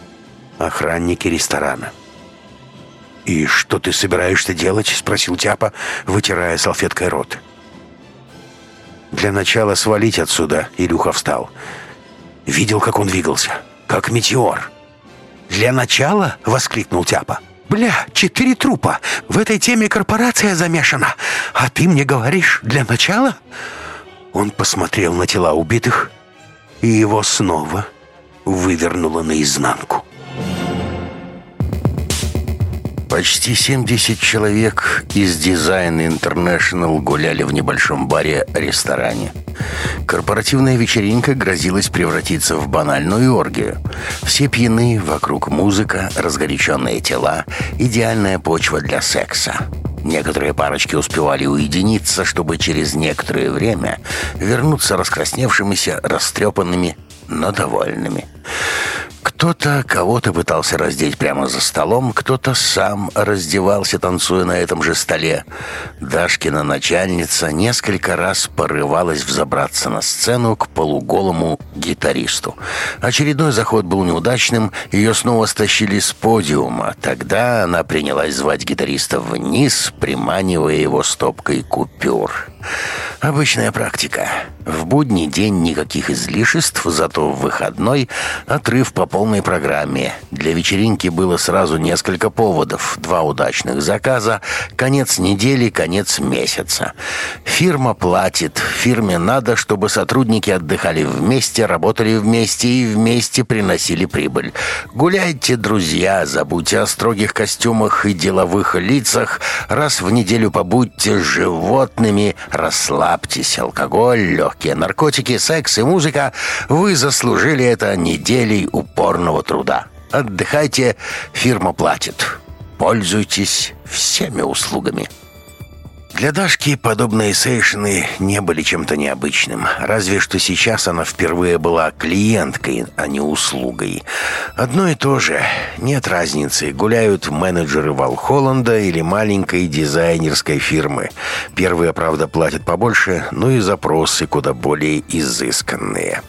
охранники ресторана. «И что ты собираешься делать?» — спросил Тяпа, вытирая салфеткой рот. «Для начала свалить отсюда», — Илюха встал. Видел, как он двигался, как метеор. «Для начала?» — воскликнул Тяпа. «Бля, четыре трупа. В этой теме корпорация замешана. А ты мне говоришь, для начала?» Он посмотрел на тела убитых, и его снова вывернуло наизнанку. Почти 70 человек из Design International гуляли в небольшом баре-ресторане. Корпоративная вечеринка грозилась превратиться в банальную оргию. Все пьяны, вокруг музыка, разгоряченные тела, идеальная почва для секса. Некоторые парочки успевали уединиться, чтобы через некоторое время вернуться раскрасневшимися, растрепанными, но довольными. Кто-то кого-то пытался раздеть прямо за столом, кто-то сам раздевался, танцуя на этом же столе. Дашкина начальница несколько раз порывалась взобраться на сцену к полуголому гитаристу. Очередной заход был неудачным, ее снова стащили с подиума. Тогда она принялась звать гитариста вниз, приманивая его стопкой купюр. Обычная практика. В будний день никаких излишеств, зато в выходной отрыв по полной программе. Для вечеринки было сразу несколько поводов. Два удачных заказа, конец недели, конец месяца. Фирма платит. Фирме надо, чтобы сотрудники отдыхали вместе, работали вместе и вместе приносили прибыль. Гуляйте, друзья, забудьте о строгих костюмах и деловых лицах. Раз в неделю побудьте животными, расслабьтесь. Алкоголь, легкие наркотики, секс и музыка. Вы заслужили это неделей упорного труда. Отдыхайте, фирма платит. Пользуйтесь всеми услугами. Для Дашки подобные сейшины не были чем-то необычным. Разве что сейчас она впервые была клиенткой, а не услугой. Одно и то же. Нет разницы, гуляют менеджеры Валхолланда или маленькой дизайнерской фирмы. Первые, правда, платят побольше, но и запросы куда более изысканные.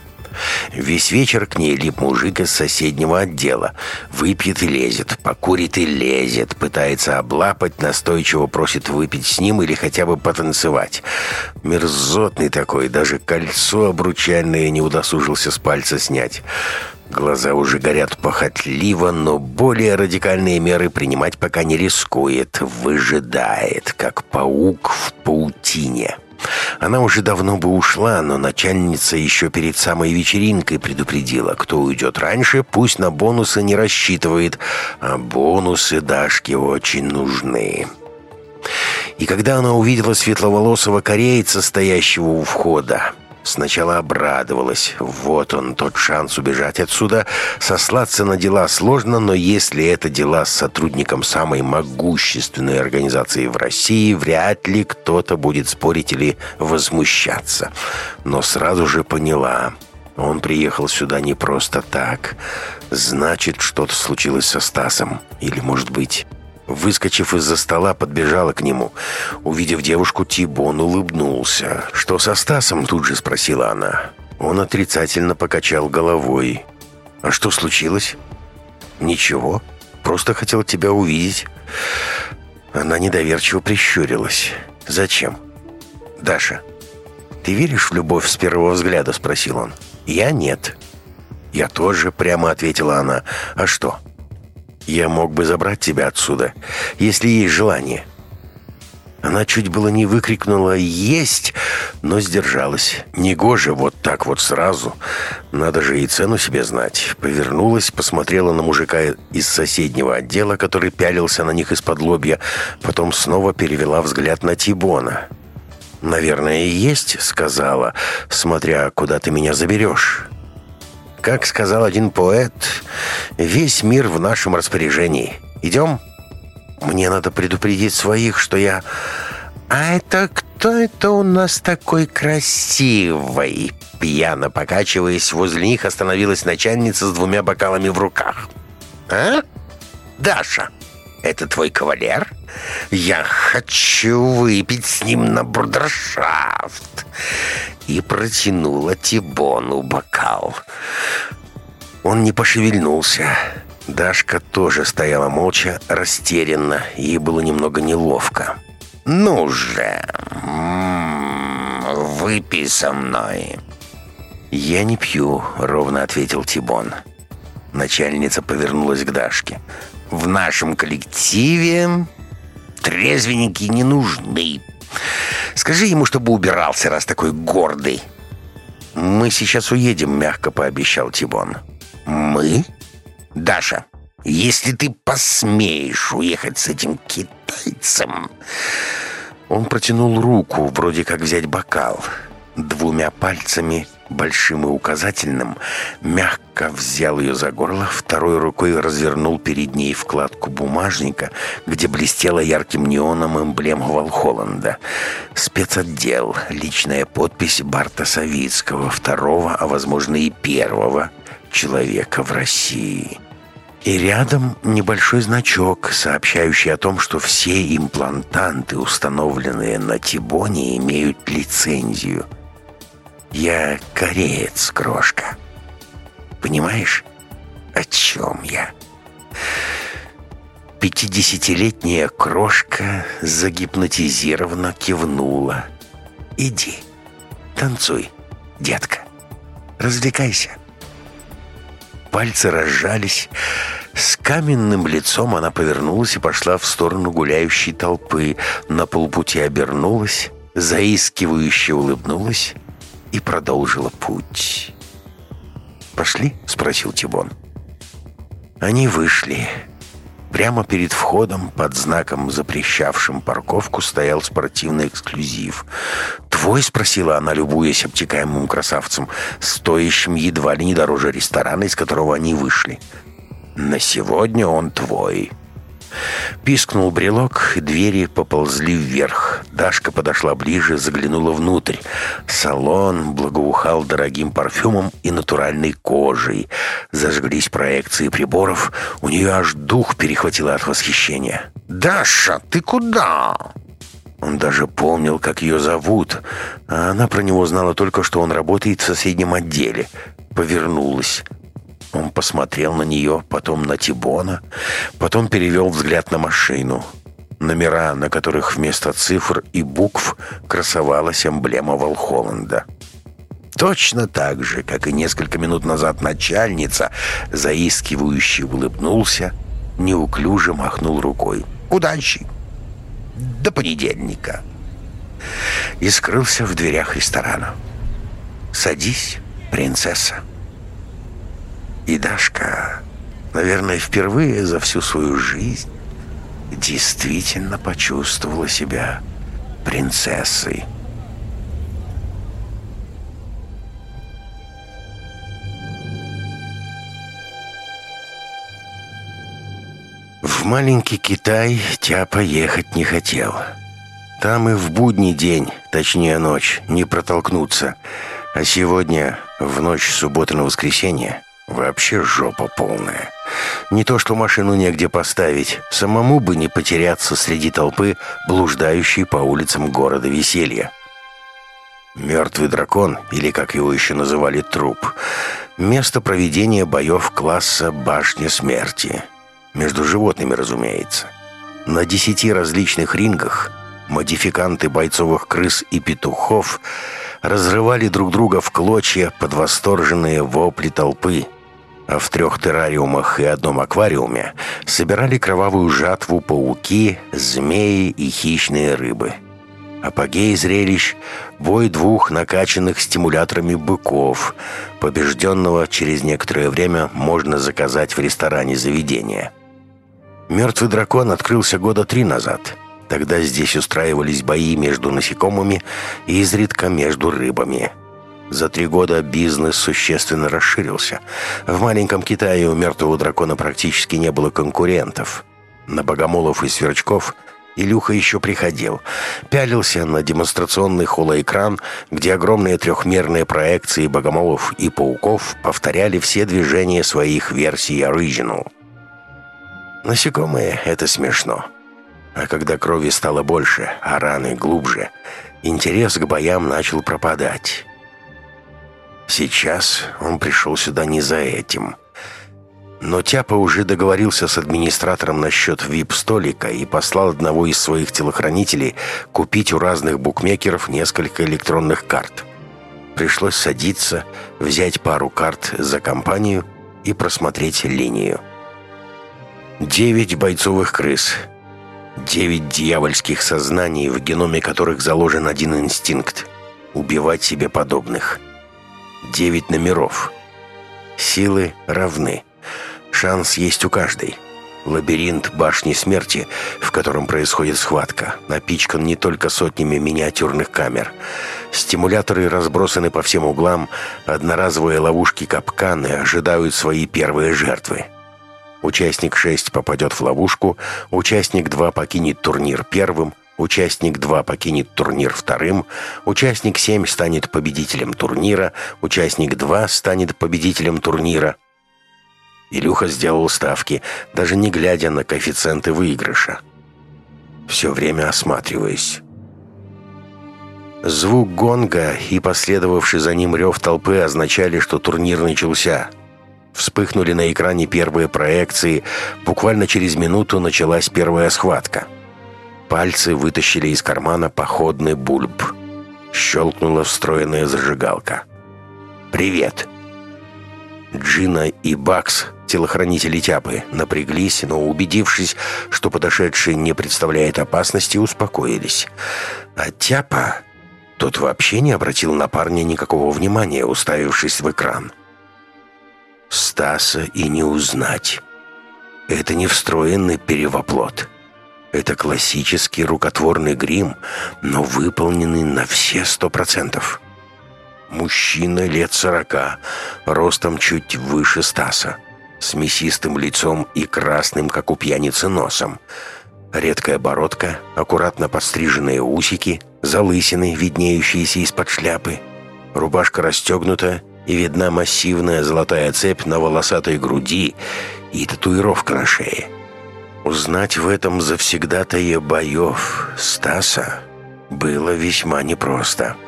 Весь вечер к ней лип мужик из соседнего отдела. Выпьет и лезет, покурит и лезет, пытается облапать, настойчиво просит выпить с ним или хотя бы потанцевать. Мерзотный такой, даже кольцо обручальное не удосужился с пальца снять. Глаза уже горят похотливо, но более радикальные меры принимать пока не рискует, выжидает, как паук в паутине. Она уже давно бы ушла, но начальница еще перед самой вечеринкой предупредила, кто уйдет раньше, пусть на бонусы не рассчитывает, а бонусы Дашке очень нужны. И когда она увидела светловолосого корейца, стоящего у входа, Сначала обрадовалась. Вот он, тот шанс убежать отсюда. Сослаться на дела сложно, но если это дела с сотрудником самой могущественной организации в России, вряд ли кто-то будет спорить или возмущаться. Но сразу же поняла... Он приехал сюда не просто так. Значит, что-то случилось со Стасом. Или, может быть... Выскочив из-за стола, подбежала к нему. Увидев девушку, Тибон улыбнулся. «Что со Стасом?» – тут же спросила она. Он отрицательно покачал головой. «А что случилось?» «Ничего. Просто хотел тебя увидеть». Она недоверчиво прищурилась. «Зачем?» «Даша, ты веришь в любовь с первого взгляда?» – спросил он. «Я нет». «Я тоже», – прямо ответила она. «А что?» Я мог бы забрать тебя отсюда, если есть желание». Она чуть было не выкрикнула «Есть!», но сдержалась. Негоже вот так вот сразу. Надо же и цену себе знать. Повернулась, посмотрела на мужика из соседнего отдела, который пялился на них из-под лобья, потом снова перевела взгляд на Тибона. «Наверное, и есть», — сказала, смотря, куда ты меня заберешь. Как сказал один поэт, весь мир в нашем распоряжении. Идем? Мне надо предупредить своих, что я... А это кто это у нас такой красивый? Пьяно покачиваясь, возле них остановилась начальница с двумя бокалами в руках. А? Даша, это твой кавалер? Я хочу выпить с ним на брудершафт и протянула Тибону бокал. Он не пошевельнулся. Дашка тоже стояла молча, растерянно, ей было немного неловко. «Ну же, выпей со мной». «Я не пью», — ровно ответил Тибон. Начальница повернулась к Дашке. «В нашем коллективе трезвенники не нужны. Скажи ему, чтобы убирался, раз такой гордый». «Мы сейчас уедем», — мягко пообещал Тибон. «Мы?» «Даша, если ты посмеешь уехать с этим китайцем...» Он протянул руку, вроде как взять бокал. Двумя пальцами большим и указательным, мягко взял ее за горло, второй рукой развернул перед ней вкладку бумажника, где блестела ярким неоном эмблема Волхолланда. Спецотдел, личная подпись Барта Савицкого, второго, а возможно и первого человека в России. И рядом небольшой значок, сообщающий о том, что все имплантанты, установленные на Тибоне, имеют лицензию – я кореец, крошка. Понимаешь, о чем я? Пятидесятилетняя крошка загипнотизированно кивнула. «Иди, танцуй, детка, развлекайся». Пальцы разжались. С каменным лицом она повернулась и пошла в сторону гуляющей толпы. На полпути обернулась, заискивающе улыбнулась и продолжила путь. «Пошли?» — спросил Тибон. Они вышли. Прямо перед входом, под знаком, запрещавшим парковку, стоял спортивный эксклюзив. «Твой?» — спросила она, любуясь обтекаемым красавцем, стоящим едва ли не дороже ресторана, из которого они вышли. «На сегодня он твой». Пискнул брелок, двери поползли вверх. Дашка подошла ближе, заглянула внутрь. Салон благоухал дорогим парфюмом и натуральной кожей. Зажглись проекции приборов. У нее аж дух перехватило от восхищения. «Даша, ты куда?» Он даже помнил, как ее зовут, а она про него знала только, что он работает в соседнем отделе. Повернулась. Он посмотрел на нее, потом на Тибона, потом перевел взгляд на машину. Номера, на которых вместо цифр и букв красовалась эмблема Волхолланда. Точно так же, как и несколько минут назад начальница, заискивающе улыбнулся, неуклюже махнул рукой. «Удачи! До понедельника!» И скрылся в дверях ресторана. «Садись, принцесса!» И Дашка, наверное, впервые за всю свою жизнь действительно почувствовала себя принцессой. В маленький Китай Тяпа ехать не хотел. Там и в будний день, точнее ночь, не протолкнуться. А сегодня, в ночь субботы на воскресенье, вообще жопа полная. Не то что машину негде поставить, самому бы не потеряться среди толпы, блуждающей по улицам города веселья. Мертвый дракон, или как его еще называли труп, место проведения боев класса «Башня смерти». Между животными, разумеется. На десяти различных рингах модификанты бойцовых крыс и петухов разрывали друг друга в клочья под восторженные вопли толпы – а в трех террариумах и одном аквариуме собирали кровавую жатву пауки, змеи и хищные рыбы. Апогей зрелищ – бой двух накачанных стимуляторами быков. Побежденного через некоторое время можно заказать в ресторане заведения. «Мертвый дракон» открылся года три назад. Тогда здесь устраивались бои между насекомыми и изредка между рыбами – за три года бизнес существенно расширился. В маленьком Китае у мертвого дракона практически не было конкурентов. На богомолов и сверчков Илюха еще приходил. Пялился на демонстрационный холоэкран, где огромные трехмерные проекции богомолов и пауков повторяли все движения своих версий Original. Насекомые — это смешно. А когда крови стало больше, а раны глубже, интерес к боям начал пропадать. Сейчас он пришел сюда не за этим. Но Тяпа уже договорился с администратором насчет вип-столика и послал одного из своих телохранителей купить у разных букмекеров несколько электронных карт. Пришлось садиться, взять пару карт за компанию и просмотреть линию. Девять бойцовых крыс. Девять дьявольских сознаний, в геноме которых заложен один инстинкт – убивать себе подобных – Девять номеров. Силы равны. Шанс есть у каждой. Лабиринт башни смерти, в котором происходит схватка, напичкан не только сотнями миниатюрных камер. Стимуляторы разбросаны по всем углам, одноразовые ловушки-капканы ожидают свои первые жертвы. Участник 6 попадет в ловушку, участник 2 покинет турнир первым, Участник 2 покинет турнир вторым, участник 7 станет победителем турнира, участник 2 станет победителем турнира. Илюха сделал ставки, даже не глядя на коэффициенты выигрыша. Все время осматриваясь. Звук гонга и последовавший за ним рев толпы означали, что турнир начался. Вспыхнули на экране первые проекции, буквально через минуту началась первая схватка – Пальцы вытащили из кармана походный бульб. Щелкнула встроенная зажигалка. «Привет!» Джина и Бакс, телохранители Тяпы, напряглись, но, убедившись, что подошедший не представляет опасности, успокоились. А Тяпа... Тот вообще не обратил на парня никакого внимания, уставившись в экран. Стаса и не узнать. Это не встроенный перевоплот. Это классический рукотворный грим, но выполненный на все сто процентов. Мужчина лет сорока, ростом чуть выше Стаса, с мясистым лицом и красным, как у пьяницы, носом. Редкая бородка, аккуратно подстриженные усики, залысины, виднеющиеся из-под шляпы. Рубашка расстегнута, и видна массивная золотая цепь на волосатой груди и татуировка на шее. Узнать в этом завсегдатае боев Стаса было весьма непросто.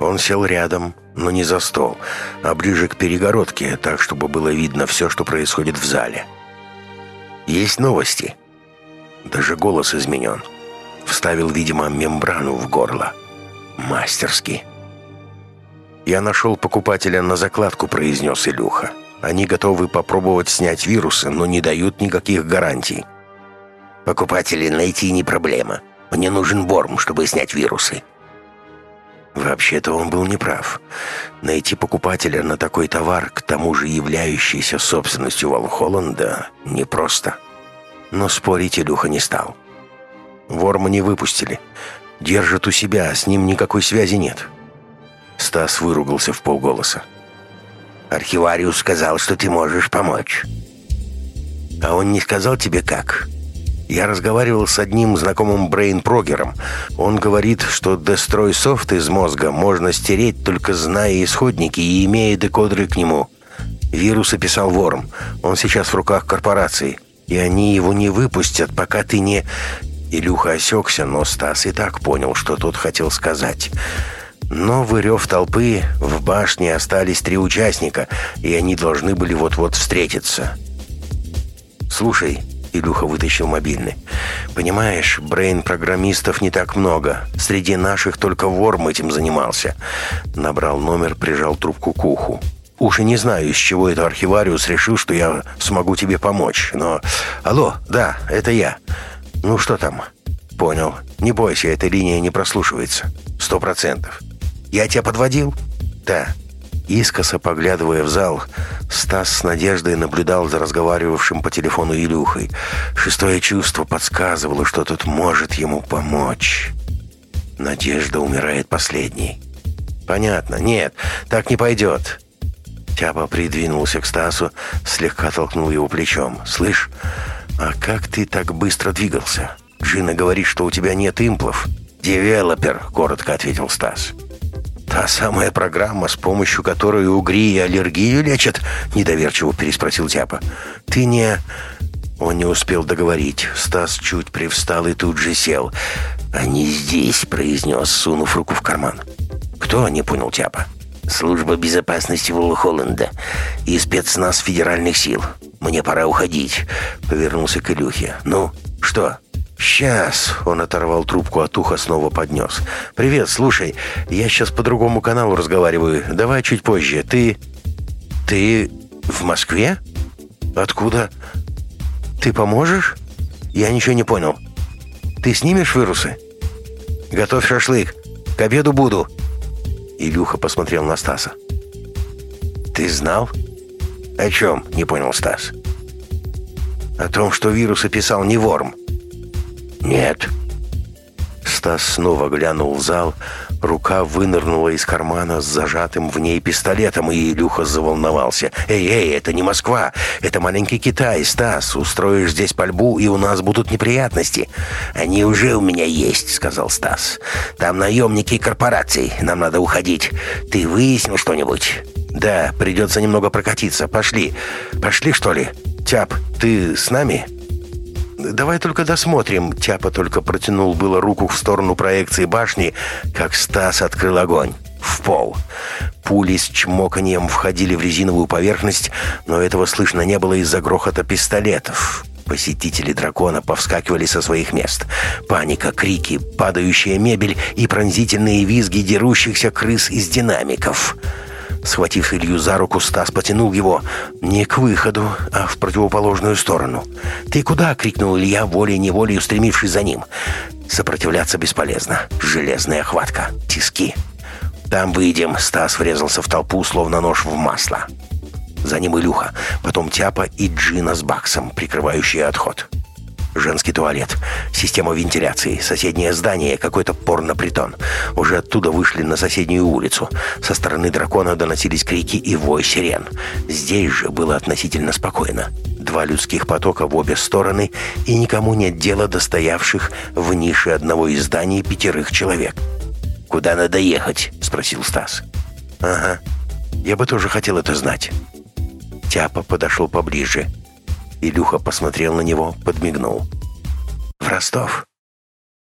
Он сел рядом, но не за стол, а ближе к перегородке, так, чтобы было видно все, что происходит в зале. «Есть новости?» Даже голос изменен. Вставил, видимо, мембрану в горло. Мастерски. «Я нашел покупателя на закладку», — произнес Илюха. Они готовы попробовать снять вирусы, но не дают никаких гарантий. Покупателей найти не проблема. Мне нужен Борм, чтобы снять вирусы. Вообще-то он был неправ. Найти покупателя на такой товар, к тому же являющийся собственностью Волхолланда, непросто. Но спорить Илюха не стал. Ворма не выпустили. Держат у себя, с ним никакой связи нет. Стас выругался в полголоса. Архивариус сказал, что ты можешь помочь». А он не сказал тебе как?» Я разговаривал с одним знакомым брейн-прогером. Он говорит, что Destroy Soft из мозга можно стереть, только зная исходники и имея декодеры к нему. Вирус описал Ворм. Он сейчас в руках корпорации. И они его не выпустят, пока ты не... Илюха осекся, но Стас и так понял, что тот хотел сказать. Но в рев толпы в башне остались три участника, и они должны были вот-вот встретиться. «Слушай», — Илюха вытащил мобильный, «понимаешь, брейн-программистов не так много. Среди наших только Ворм этим занимался». Набрал номер, прижал трубку к уху. Уж и не знаю, из чего это архивариус решил, что я смогу тебе помочь, но... Алло, да, это я. Ну что там? Понял. Не бойся, эта линия не прослушивается. Сто процентов. Я тебя подводил? Да. Искоса поглядывая в зал, Стас с надеждой наблюдал за разговаривавшим по телефону Илюхой. Шестое чувство подсказывало, что тот может ему помочь. Надежда умирает последней. «Понятно. Нет, так не пойдет. Тяпа придвинулся к Стасу, слегка толкнул его плечом. «Слышь, а как ты так быстро двигался? Джина говорит, что у тебя нет имплов». «Девелопер», — коротко ответил Стас. «Та самая программа, с помощью которой угри и аллергию лечат?» — недоверчиво переспросил Тяпа. «Ты не...» Он не успел договорить. Стас чуть привстал и тут же сел. «Они здесь», — произнес, сунув руку в карман. «Кто?» — не понял Тяпа. Служба безопасности Волхолленда и спецназ федеральных сил. Мне пора уходить», — повернулся к Илюхе. «Ну, что?» «Сейчас!» — он оторвал трубку от уха, снова поднес. «Привет, слушай, я сейчас по другому каналу разговариваю. Давай чуть позже. Ты... ты в Москве? Откуда? Ты поможешь? Я ничего не понял. Ты снимешь вирусы? Готовь шашлык. К обеду буду». Илюха посмотрел на Стаса. «Ты знал?» «О чем?» — не понял Стас. «О том, что вирус описал не Ворм». «Нет». Стас снова глянул в зал, Рука вынырнула из кармана с зажатым в ней пистолетом, и Илюха заволновался. «Эй, эй, это не Москва! Это маленький Китай, Стас! Устроишь здесь пальбу, и у нас будут неприятности!» «Они уже у меня есть», — сказал Стас. «Там наемники корпораций. Нам надо уходить. Ты выяснил что-нибудь?» «Да, придется немного прокатиться. Пошли. Пошли, что ли? Тяп, ты с нами?» Давай только досмотрим». Тяпа только протянул было руку в сторону проекции башни, как Стас открыл огонь. В пол. Пули с чмоканием входили в резиновую поверхность, но этого слышно не было из-за грохота пистолетов. Посетители дракона повскакивали со своих мест. Паника, крики, падающая мебель и пронзительные визги дерущихся крыс из динамиков — Схватив Илью за руку, Стас потянул его не к выходу, а в противоположную сторону. «Ты куда?» — крикнул Илья, волей-неволей устремившись за ним. Сопротивляться бесполезно. Железная хватка. Тиски. «Там выйдем!» — Стас врезался в толпу, словно нож в масло. За ним Илюха, потом Тяпа и Джина с Баксом, прикрывающие отход женский туалет, система вентиляции, соседнее здание, какой-то порно-притон. Уже оттуда вышли на соседнюю улицу. Со стороны дракона доносились крики и вой сирен. Здесь же было относительно спокойно. Два людских потока в обе стороны, и никому нет дела до стоявших в нише одного из зданий пятерых человек. «Куда надо ехать?» — спросил Стас. «Ага, я бы тоже хотел это знать». Тяпа подошел поближе. Илюха посмотрел на него, подмигнул. «В Ростов.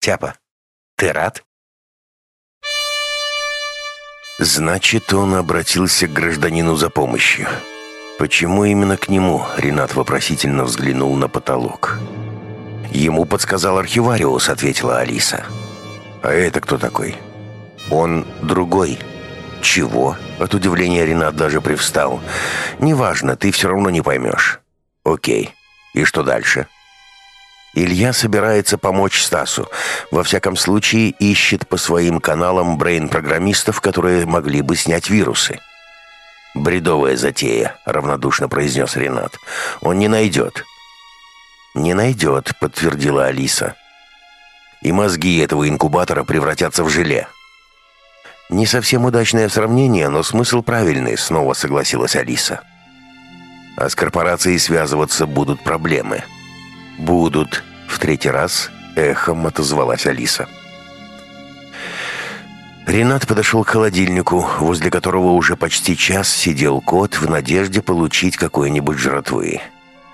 Тяпа, ты рад?» Значит, он обратился к гражданину за помощью. Почему именно к нему? Ренат вопросительно взглянул на потолок. Ему подсказал архивариус, ответила Алиса. А это кто такой? Он другой. Чего? От удивления Ренат даже привстал. Неважно, ты все равно не поймешь. Окей. И что дальше? Илья собирается помочь Стасу. Во всяком случае, ищет по своим каналам брейн-программистов, которые могли бы снять вирусы. «Бредовая затея», — равнодушно произнес Ренат. «Он не найдет». «Не найдет», — подтвердила Алиса. «И мозги этого инкубатора превратятся в желе». «Не совсем удачное сравнение, но смысл правильный», — снова согласилась Алиса. А с корпорацией связываться будут проблемы. Будут. В третий раз эхом отозвалась Алиса. Ренат подошел к холодильнику, возле которого уже почти час сидел кот в надежде получить какой-нибудь жратвы.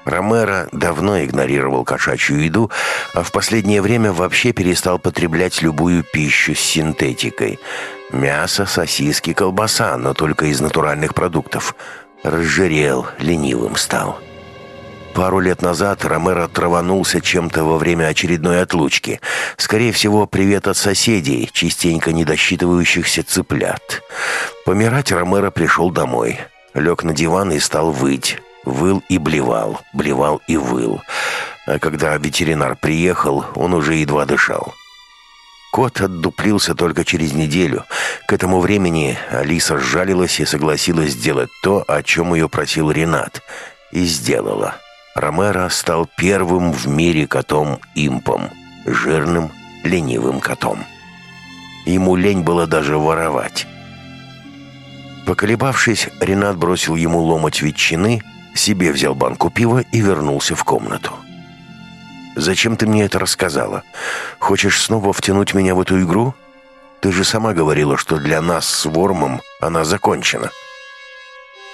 Ромеро давно игнорировал кошачью еду, а в последнее время вообще перестал потреблять любую пищу с синтетикой. Мясо, сосиски, колбаса, но только из натуральных продуктов. Разжирел, ленивым стал. Пару лет назад Ромеро траванулся чем-то во время очередной отлучки. Скорее всего, привет от соседей, частенько недосчитывающихся цыплят. Помирать Ромеро пришел домой. Лег на диван и стал выть. Выл и блевал, блевал и выл. А когда ветеринар приехал, он уже едва дышал. Кот отдуплился только через неделю. К этому времени Алиса сжалилась и согласилась сделать то, о чем ее просил Ренат. И сделала. Ромеро стал первым в мире котом-импом. Жирным, ленивым котом. Ему лень было даже воровать. Поколебавшись, Ренат бросил ему ломоть ветчины – себе взял банку пива и вернулся в комнату. «Зачем ты мне это рассказала? Хочешь снова втянуть меня в эту игру? Ты же сама говорила, что для нас с Вормом она закончена.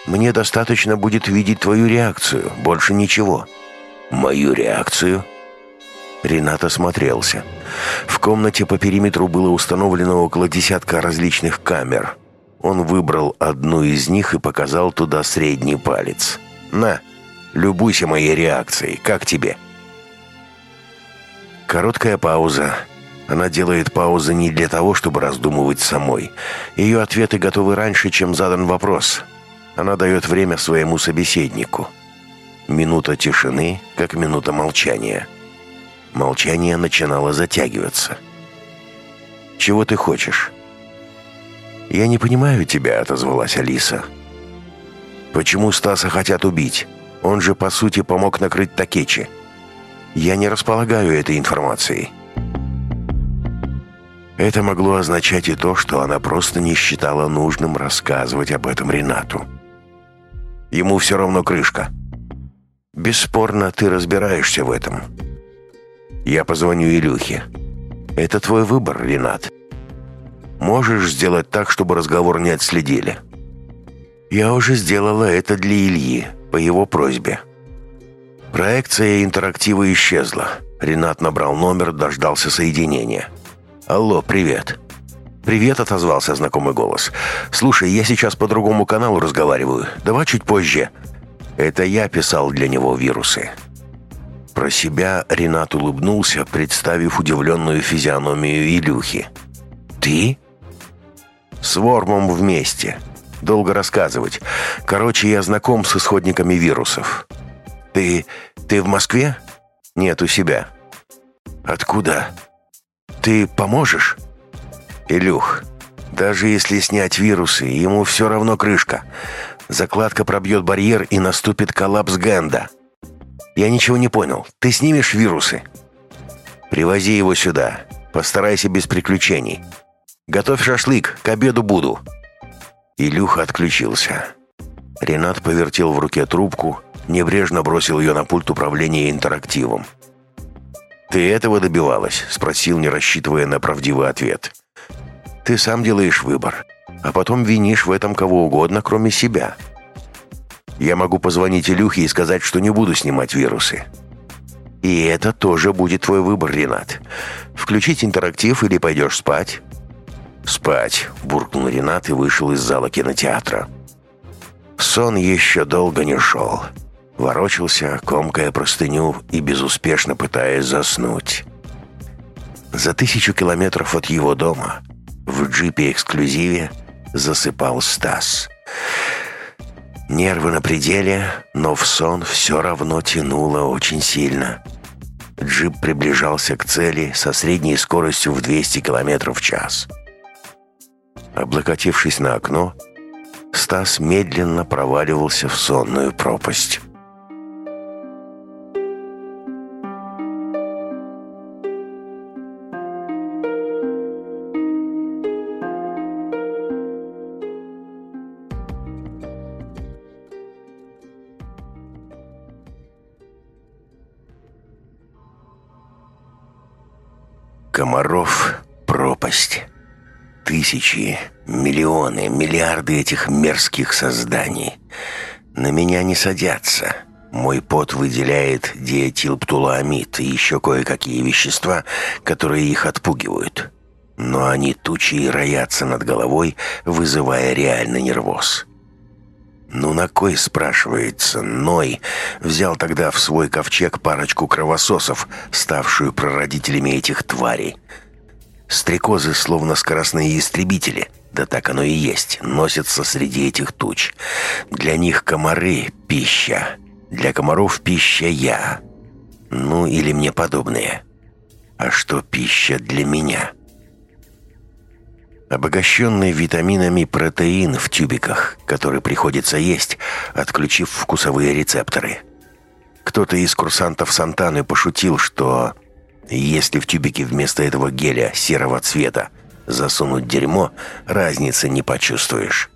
Мне достаточно будет видеть твою реакцию, больше ничего». «Мою реакцию?» Ренат осмотрелся. В комнате по периметру было установлено около десятка различных камер. Он выбрал одну из них и показал туда средний палец. На, любуйся моей реакцией. Как тебе?» Короткая пауза. Она делает паузы не для того, чтобы раздумывать самой. Ее ответы готовы раньше, чем задан вопрос. Она дает время своему собеседнику. Минута тишины, как минута молчания. Молчание начинало затягиваться. «Чего ты хочешь?» «Я не понимаю тебя», — отозвалась Алиса. Почему Стаса хотят убить? Он же, по сути, помог накрыть Такечи. Я не располагаю этой информацией. Это могло означать и то, что она просто не считала нужным рассказывать об этом Ренату. Ему все равно крышка. Бесспорно, ты разбираешься в этом. Я позвоню Илюхе. Это твой выбор, Ренат. Можешь сделать так, чтобы разговор не отследили. Я уже сделала это для Ильи, по его просьбе. Проекция интерактива исчезла. Ренат набрал номер, дождался соединения. «Алло, привет». «Привет», — отозвался знакомый голос. «Слушай, я сейчас по другому каналу разговариваю. Давай чуть позже». Это я писал для него вирусы. Про себя Ренат улыбнулся, представив удивленную физиономию Илюхи. «Ты?» «С Вормом вместе. Долго рассказывать. Короче, я знаком с исходниками вирусов. Ты... ты в Москве? Нет, у себя. Откуда? Ты поможешь? Илюх, даже если снять вирусы, ему все равно крышка. Закладка пробьет барьер и наступит коллапс Генда. Я ничего не понял. Ты снимешь вирусы? Привози его сюда. Постарайся без приключений. Готовь шашлык, к обеду буду. Илюха отключился. Ренат повертел в руке трубку, небрежно бросил ее на пульт управления интерактивом. «Ты этого добивалась?» – спросил, не рассчитывая на правдивый ответ. «Ты сам делаешь выбор, а потом винишь в этом кого угодно, кроме себя. Я могу позвонить Илюхе и сказать, что не буду снимать вирусы. И это тоже будет твой выбор, Ренат. Включить интерактив или пойдешь спать?» «Спать!» – буркнул Ренат и вышел из зала кинотеатра. Сон еще долго не шел. Ворочался, комкая простыню и безуспешно пытаясь заснуть. За тысячу километров от его дома в джипе-эксклюзиве засыпал Стас. Нервы на пределе, но в сон все равно тянуло очень сильно. Джип приближался к цели со средней скоростью в 200 км в час. Облокотившись на окно, Стас медленно проваливался в сонную пропасть. Комаров — пропасть. Тысячи, миллионы, миллиарды этих мерзких созданий. На меня не садятся. Мой пот выделяет диэтилптуламид и еще кое-какие вещества, которые их отпугивают. Но они тучи роятся над головой, вызывая реальный нервоз. «Ну на кой, спрашивается, Ной взял тогда в свой ковчег парочку кровососов, ставшую прародителями этих тварей?» Стрекозы, словно скоростные истребители, да так оно и есть, носятся среди этих туч. Для них комары — пища, для комаров пища я. Ну или мне подобные. А что пища для меня?» Обогащенный витаминами протеин в тюбиках, который приходится есть, отключив вкусовые рецепторы. Кто-то из курсантов Сантаны пошутил, что если в тюбике вместо этого геля серого цвета засунуть дерьмо, разницы не почувствуешь.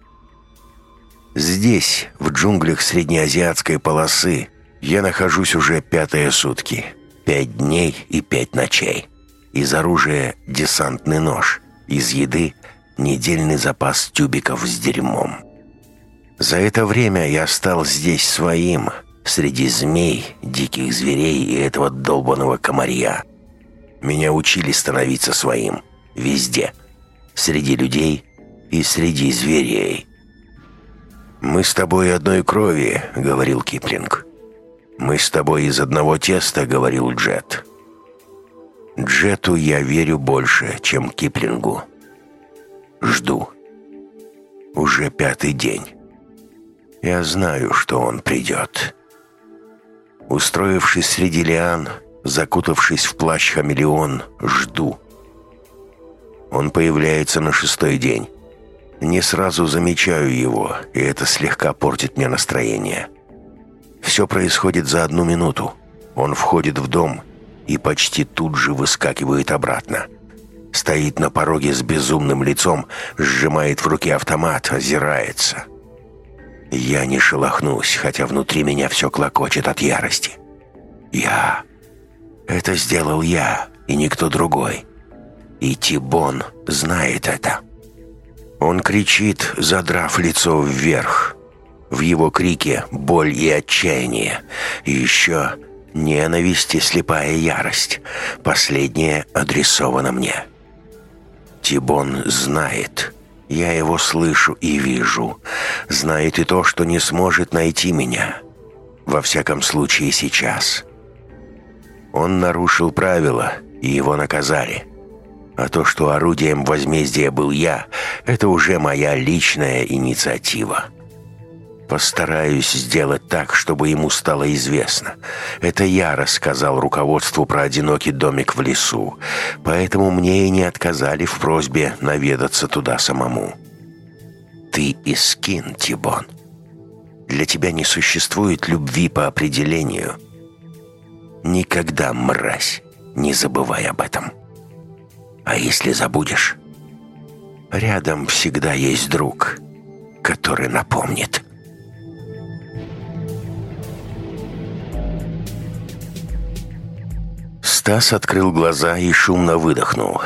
Здесь, в джунглях среднеазиатской полосы, я нахожусь уже пятые сутки. Пять дней и пять ночей. Из оружия десантный нож. Из еды недельный запас тюбиков с дерьмом. За это время я стал здесь своим, среди змей, диких зверей и этого долбанного комарья. Меня учили становиться своим, везде, среди людей и среди зверей. «Мы с тобой одной крови», — говорил Киплинг. «Мы с тобой из одного теста», — говорил Джет. Джету я верю больше, чем Киплингу. Жду. Уже пятый день. Я знаю, что он придет. Устроившись среди лиан, закутавшись в плащ хамелеон, жду. Он появляется на шестой день. Не сразу замечаю его, и это слегка портит мне настроение. Все происходит за одну минуту. Он входит в дом и почти тут же выскакивает обратно. Стоит на пороге с безумным лицом, сжимает в руке автомат, озирается. Я не шелохнусь, хотя внутри меня все клокочет от ярости. Я. Это сделал я, и никто другой. И Тибон знает это. Он кричит, задрав лицо вверх. В его крике боль и отчаяние. И еще ненависть и слепая ярость. Последнее адресовано мне. Тибон знает. Я его слышу и вижу. Знает и то, что не сможет найти меня. Во всяком случае, сейчас. Он нарушил правила, и его наказали. А то, что орудием возмездия был я, это уже моя личная инициатива. Постараюсь сделать так, чтобы ему стало известно. Это я рассказал руководству про одинокий домик в лесу, поэтому мне и не отказали в просьбе наведаться туда самому. Ты искин, Тибон. Для тебя не существует любви по определению. Никогда, мразь, не забывай об этом. А если забудешь, рядом всегда есть друг, который напомнит. Стас открыл глаза и шумно выдохнул.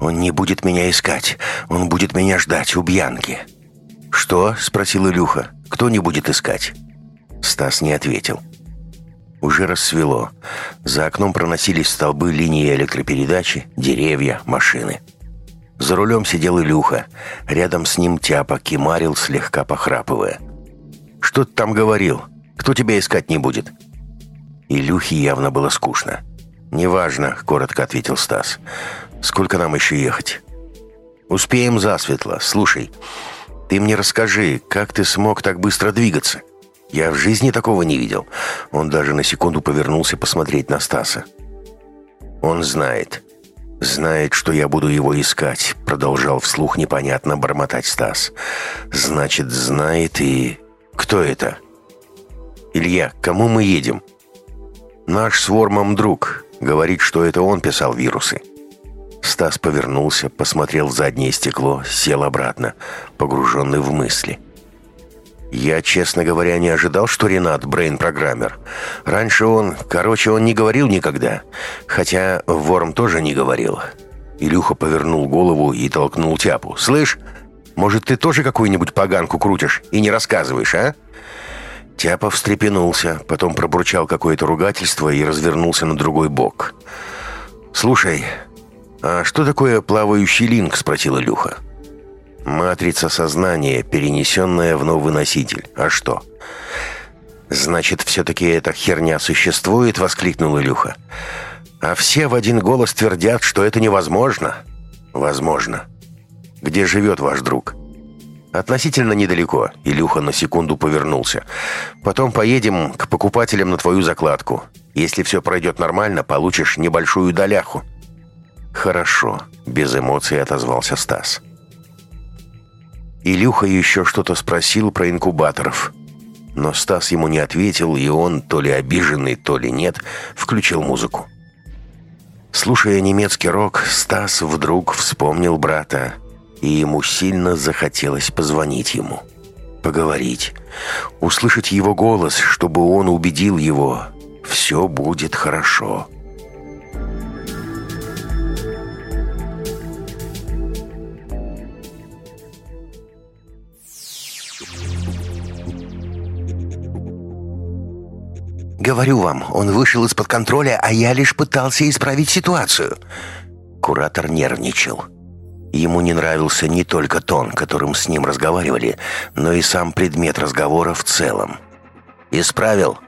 «Он не будет меня искать. Он будет меня ждать у Бьянки». «Что?» — спросил Илюха. «Кто не будет искать?» Стас не ответил. Уже рассвело. За окном проносились столбы линии электропередачи, деревья, машины. За рулем сидел Илюха. Рядом с ним Тяпа кимарил, слегка похрапывая. «Что ты там говорил? Кто тебя искать не будет?» Илюхе явно было скучно. «Неважно», — коротко ответил Стас. «Сколько нам еще ехать?» «Успеем засветло. Слушай, ты мне расскажи, как ты смог так быстро двигаться? Я в жизни такого не видел». Он даже на секунду повернулся посмотреть на Стаса. «Он знает. Знает, что я буду его искать», — продолжал вслух непонятно бормотать Стас. «Значит, знает и... Кто это?» «Илья, кому мы едем?» «Наш с Вормом друг. Говорит, что это он писал вирусы. Стас повернулся, посмотрел в заднее стекло, сел обратно, погруженный в мысли. Я, честно говоря, не ожидал, что Ренат брейн-программер. Раньше он... Короче, он не говорил никогда. Хотя Ворм тоже не говорил. Илюха повернул голову и толкнул Тяпу. «Слышь, может, ты тоже какую-нибудь поганку крутишь и не рассказываешь, а?» Тяпа встрепенулся, потом пробурчал какое-то ругательство и развернулся на другой бок. «Слушай, а что такое плавающий линк?» – спросил Илюха. «Матрица сознания, перенесенная в новый носитель. А что?» «Значит, все-таки эта херня существует?» – воскликнул Илюха. «А все в один голос твердят, что это невозможно». «Возможно. Где живет ваш друг?» «Относительно недалеко», — Илюха на секунду повернулся. «Потом поедем к покупателям на твою закладку. Если все пройдет нормально, получишь небольшую доляху». «Хорошо», — без эмоций отозвался Стас. Илюха еще что-то спросил про инкубаторов. Но Стас ему не ответил, и он, то ли обиженный, то ли нет, включил музыку. Слушая немецкий рок, Стас вдруг вспомнил брата и ему сильно захотелось позвонить ему. Поговорить. Услышать его голос, чтобы он убедил его. Все будет хорошо. «Говорю вам, он вышел из-под контроля, а я лишь пытался исправить ситуацию». Куратор нервничал. Ему не нравился не только тон, которым с ним разговаривали, но и сам предмет разговора в целом. «Исправил?»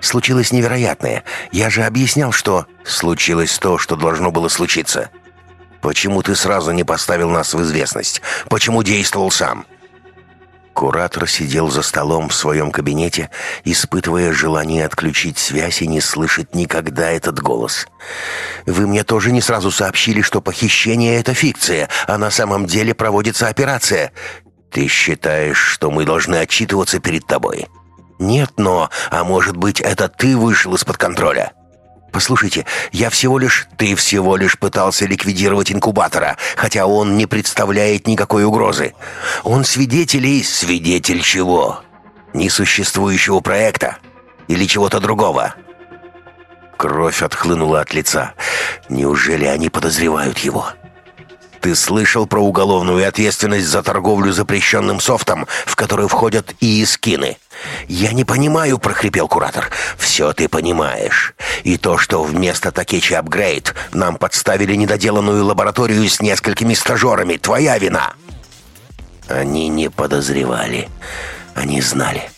«Случилось невероятное. Я же объяснял, что...» «Случилось то, что должно было случиться. Почему ты сразу не поставил нас в известность? Почему действовал сам?» Куратор сидел за столом в своем кабинете, испытывая желание отключить связь и не слышать никогда этот голос. «Вы мне тоже не сразу сообщили, что похищение — это фикция, а на самом деле проводится операция. Ты считаешь, что мы должны отчитываться перед тобой?» «Нет, но... А может быть, это ты вышел из-под контроля?» Послушайте, я всего лишь... Ты всего лишь пытался ликвидировать инкубатора, хотя он не представляет никакой угрозы. Он свидетель и... Свидетель чего? Несуществующего проекта? Или чего-то другого? Кровь отхлынула от лица. Неужели они подозревают его? Ты слышал про уголовную ответственность за торговлю запрещенным софтом, в который входят и искины? «Я не понимаю», — прохрипел куратор. «Все ты понимаешь. И то, что вместо Такечи Апгрейд нам подставили недоделанную лабораторию с несколькими стажерами, твоя вина». Они не подозревали. Они знали.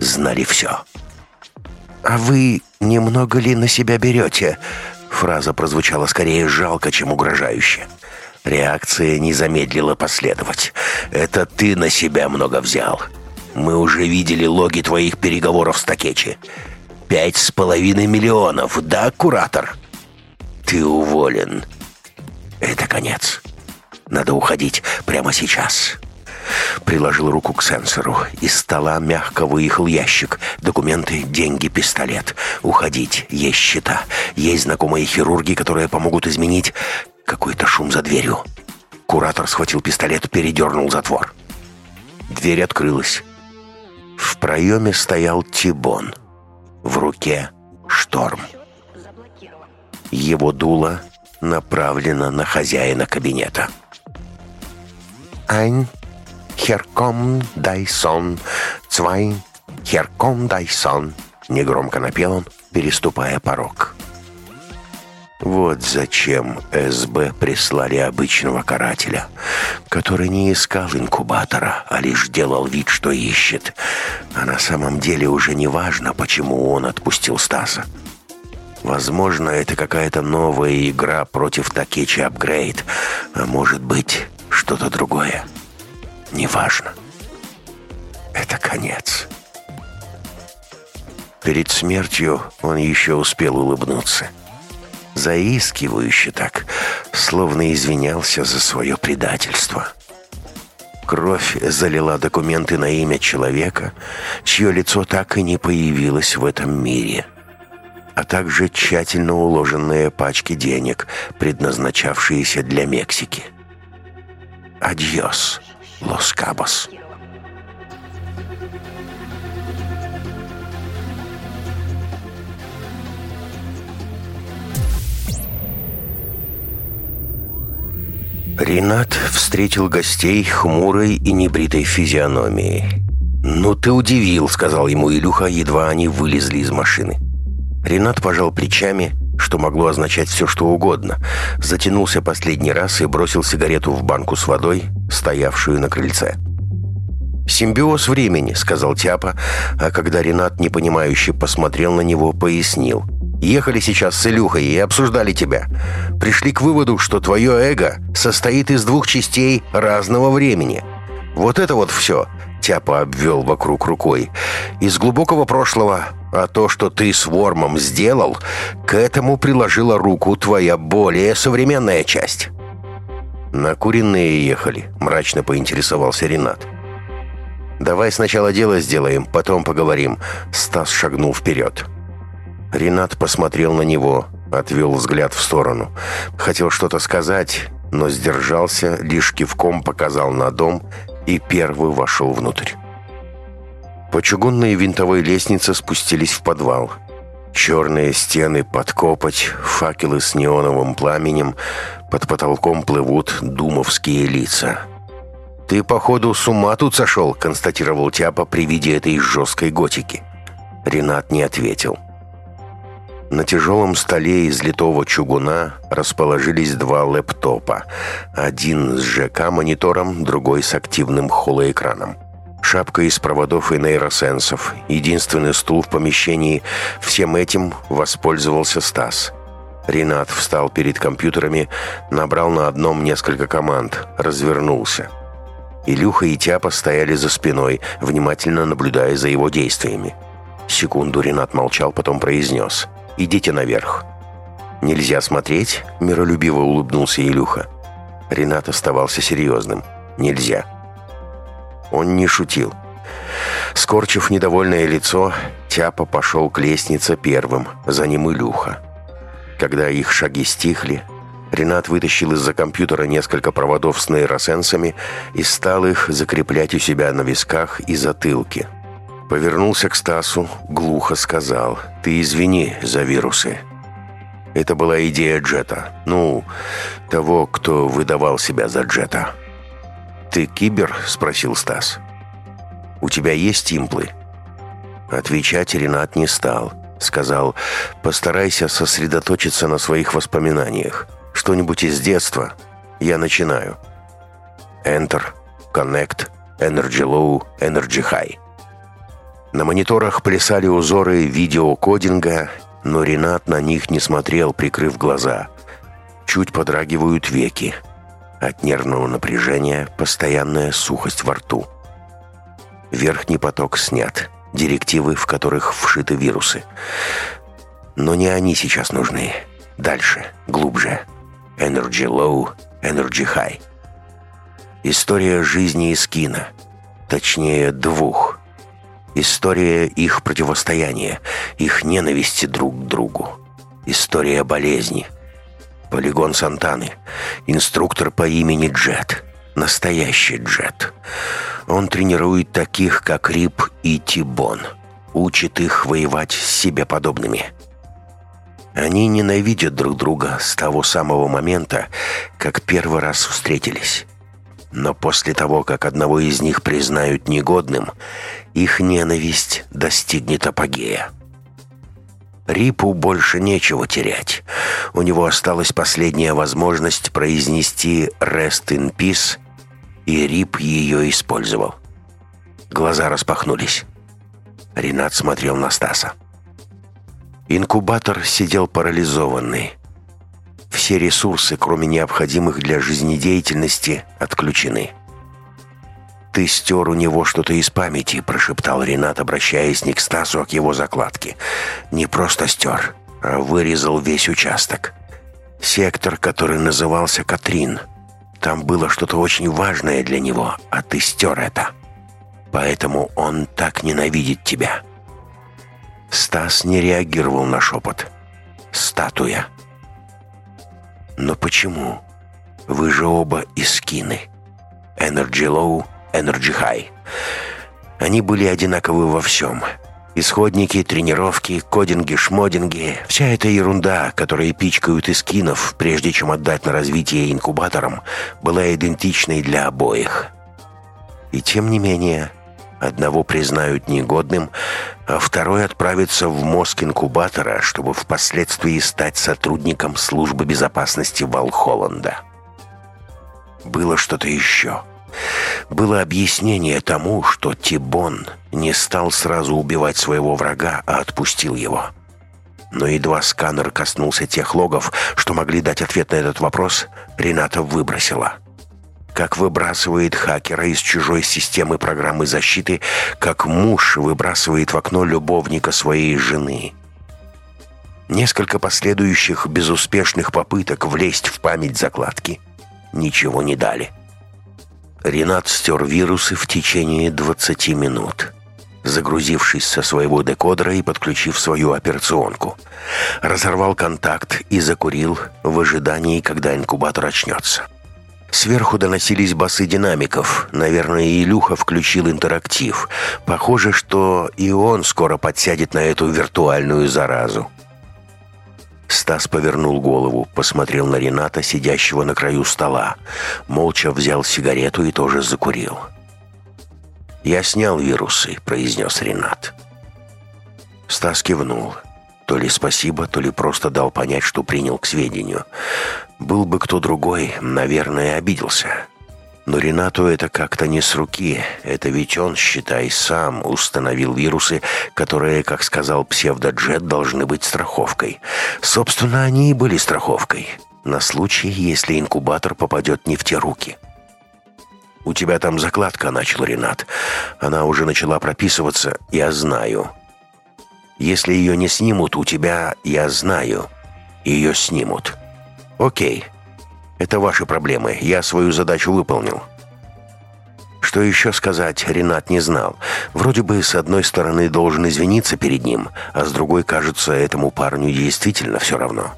Знали все. «А вы немного ли на себя берете?» Фраза прозвучала скорее жалко, чем угрожающе. Реакция не замедлила последовать. «Это ты на себя много взял. Мы уже видели логи твоих переговоров с Такечи. Пять с половиной миллионов, да, куратор?» «Ты уволен. Это конец. Надо уходить прямо сейчас». Приложил руку к сенсору. Из стола мягко выехал ящик. Документы, деньги, пистолет. Уходить. Есть счета. Есть знакомые хирурги, которые помогут изменить какой-то шум за дверью. Куратор схватил пистолет, передернул затвор. Дверь открылась. В проеме стоял Тибон. В руке шторм. Его дуло направлено на хозяина кабинета. «Ein, Херком Дайсон, zwei, Херком Дайсон», негромко напел он, переступая порог. Вот зачем СБ прислали обычного карателя, который не искал инкубатора, а лишь делал вид, что ищет. А на самом деле уже не важно, почему он отпустил Стаса. Возможно, это какая-то новая игра против Такечи Апгрейд, а может быть, что-то другое. Неважно. Это конец. Перед смертью он еще успел улыбнуться заискивающе так, словно извинялся за свое предательство. Кровь залила документы на имя человека, чье лицо так и не появилось в этом мире, а также тщательно уложенные пачки денег, предназначавшиеся для Мексики. «Адьос, Лос Ренат встретил гостей хмурой и небритой физиономией. «Ну ты удивил», — сказал ему Илюха, едва они вылезли из машины. Ренат пожал плечами, что могло означать все, что угодно, затянулся последний раз и бросил сигарету в банку с водой, стоявшую на крыльце. «Симбиоз времени», — сказал Тяпа, а когда Ренат, непонимающе, посмотрел на него, пояснил — Ехали сейчас с Илюхой и обсуждали тебя. Пришли к выводу, что твое эго состоит из двух частей разного времени. Вот это вот все, Тяпа обвел вокруг рукой, из глубокого прошлого, а то, что ты с Вормом сделал, к этому приложила руку твоя более современная часть. «Накуренные ехали», — мрачно поинтересовался Ренат. «Давай сначала дело сделаем, потом поговорим», — Стас шагнул вперед. Ренат посмотрел на него, отвел взгляд в сторону. Хотел что-то сказать, но сдержался, лишь кивком показал на дом и первый вошел внутрь. По чугунной винтовой лестнице спустились в подвал. Черные стены под копоть, факелы с неоновым пламенем, под потолком плывут думовские лица. «Ты, походу, с ума тут сошел», — констатировал Тяпа при виде этой жесткой готики. Ренат не ответил. На тяжелом столе из литого чугуна расположились два лэптопа. Один с ЖК-монитором, другой с активным холоэкраном. Шапка из проводов и нейросенсов. Единственный стул в помещении. Всем этим воспользовался Стас. Ренат встал перед компьютерами, набрал на одном несколько команд, развернулся. Илюха и Тяпа стояли за спиной, внимательно наблюдая за его действиями. Секунду Ренат молчал, потом произнес – Идите наверх». «Нельзя смотреть?» – миролюбиво улыбнулся Илюха. Ренат оставался серьезным. «Нельзя». Он не шутил. Скорчив недовольное лицо, Тяпа пошел к лестнице первым, за ним Илюха. Когда их шаги стихли, Ренат вытащил из-за компьютера несколько проводов с нейросенсами и стал их закреплять у себя на висках и затылке. Повернулся к Стасу, глухо сказал «Ты извини за вирусы». Это была идея Джета. Ну, того, кто выдавал себя за Джета. «Ты кибер?» — спросил Стас. «У тебя есть имплы?» Отвечать Ренат не стал. Сказал, постарайся сосредоточиться на своих воспоминаниях. Что-нибудь из детства. Я начинаю. Enter, Connect, Energy Low, Energy High. На мониторах плясали узоры видеокодинга, но Ренат на них не смотрел, прикрыв глаза. Чуть подрагивают веки. От нервного напряжения постоянная сухость во рту. Верхний поток снят. Директивы, в которых вшиты вирусы. Но не они сейчас нужны. Дальше, глубже. Energy low, energy high. История жизни Искина. Точнее, двух. История их противостояния, их ненависти друг к другу. История болезни. Полигон Сантаны. Инструктор по имени Джет. Настоящий Джет. Он тренирует таких, как Рип и Тибон. Учит их воевать с себе подобными. Они ненавидят друг друга с того самого момента, как первый раз встретились. Но после того, как одного из них признают негодным, их ненависть достигнет апогея. Рипу больше нечего терять. У него осталась последняя возможность произнести «Rest in Peace», и Рип ее использовал. Глаза распахнулись. Ренат смотрел на Стаса. Инкубатор сидел парализованный. Все ресурсы, кроме необходимых для жизнедеятельности, отключены. «Ты стер у него что-то из памяти», — прошептал Ренат, обращаясь не к Стасу, а к его закладке. «Не просто стер, а вырезал весь участок. Сектор, который назывался Катрин. Там было что-то очень важное для него, а ты стер это. Поэтому он так ненавидит тебя». Стас не реагировал на шепот. «Статуя». «Но почему? Вы же оба искины. Energy Low, Energy High. Они были одинаковы во всем. Исходники, тренировки, кодинги, шмодинги — вся эта ерунда, которая пичкают из кинов, прежде чем отдать на развитие инкубаторам, была идентичной для обоих. И тем не менее, одного признают негодным, а второй отправится в мозг инкубатора, чтобы впоследствии стать сотрудником службы безопасности Валхолланда. Было что-то еще — было объяснение тому, что Тибон не стал сразу убивать своего врага, а отпустил его. Но едва сканер коснулся тех логов, что могли дать ответ на этот вопрос, Рената выбросила. Как выбрасывает хакера из чужой системы программы защиты, как муж выбрасывает в окно любовника своей жены. Несколько последующих безуспешных попыток влезть в память закладки ничего не дали. Ренат стер вирусы в течение 20 минут, загрузившись со своего декодера и подключив свою операционку. Разорвал контакт и закурил в ожидании, когда инкубатор очнется. Сверху доносились басы динамиков. Наверное, Илюха включил интерактив. Похоже, что и он скоро подсядет на эту виртуальную заразу. Стас повернул голову, посмотрел на Рената, сидящего на краю стола. Молча взял сигарету и тоже закурил. «Я снял вирусы», — произнес Ренат. Стас кивнул. То ли спасибо, то ли просто дал понять, что принял к сведению. Был бы кто другой, наверное, обиделся. Но Ренату это как-то не с руки. Это ведь он, считай, сам установил вирусы, которые, как сказал псевдоджет, должны быть страховкой. Собственно, они и были страховкой. На случай, если инкубатор попадет не в те руки. «У тебя там закладка», — начал Ренат. «Она уже начала прописываться, я знаю. Если ее не снимут, у тебя, я знаю, ее снимут. Окей». Это ваши проблемы. Я свою задачу выполнил». Что еще сказать, Ренат не знал. Вроде бы, с одной стороны, должен извиниться перед ним, а с другой, кажется, этому парню действительно все равно.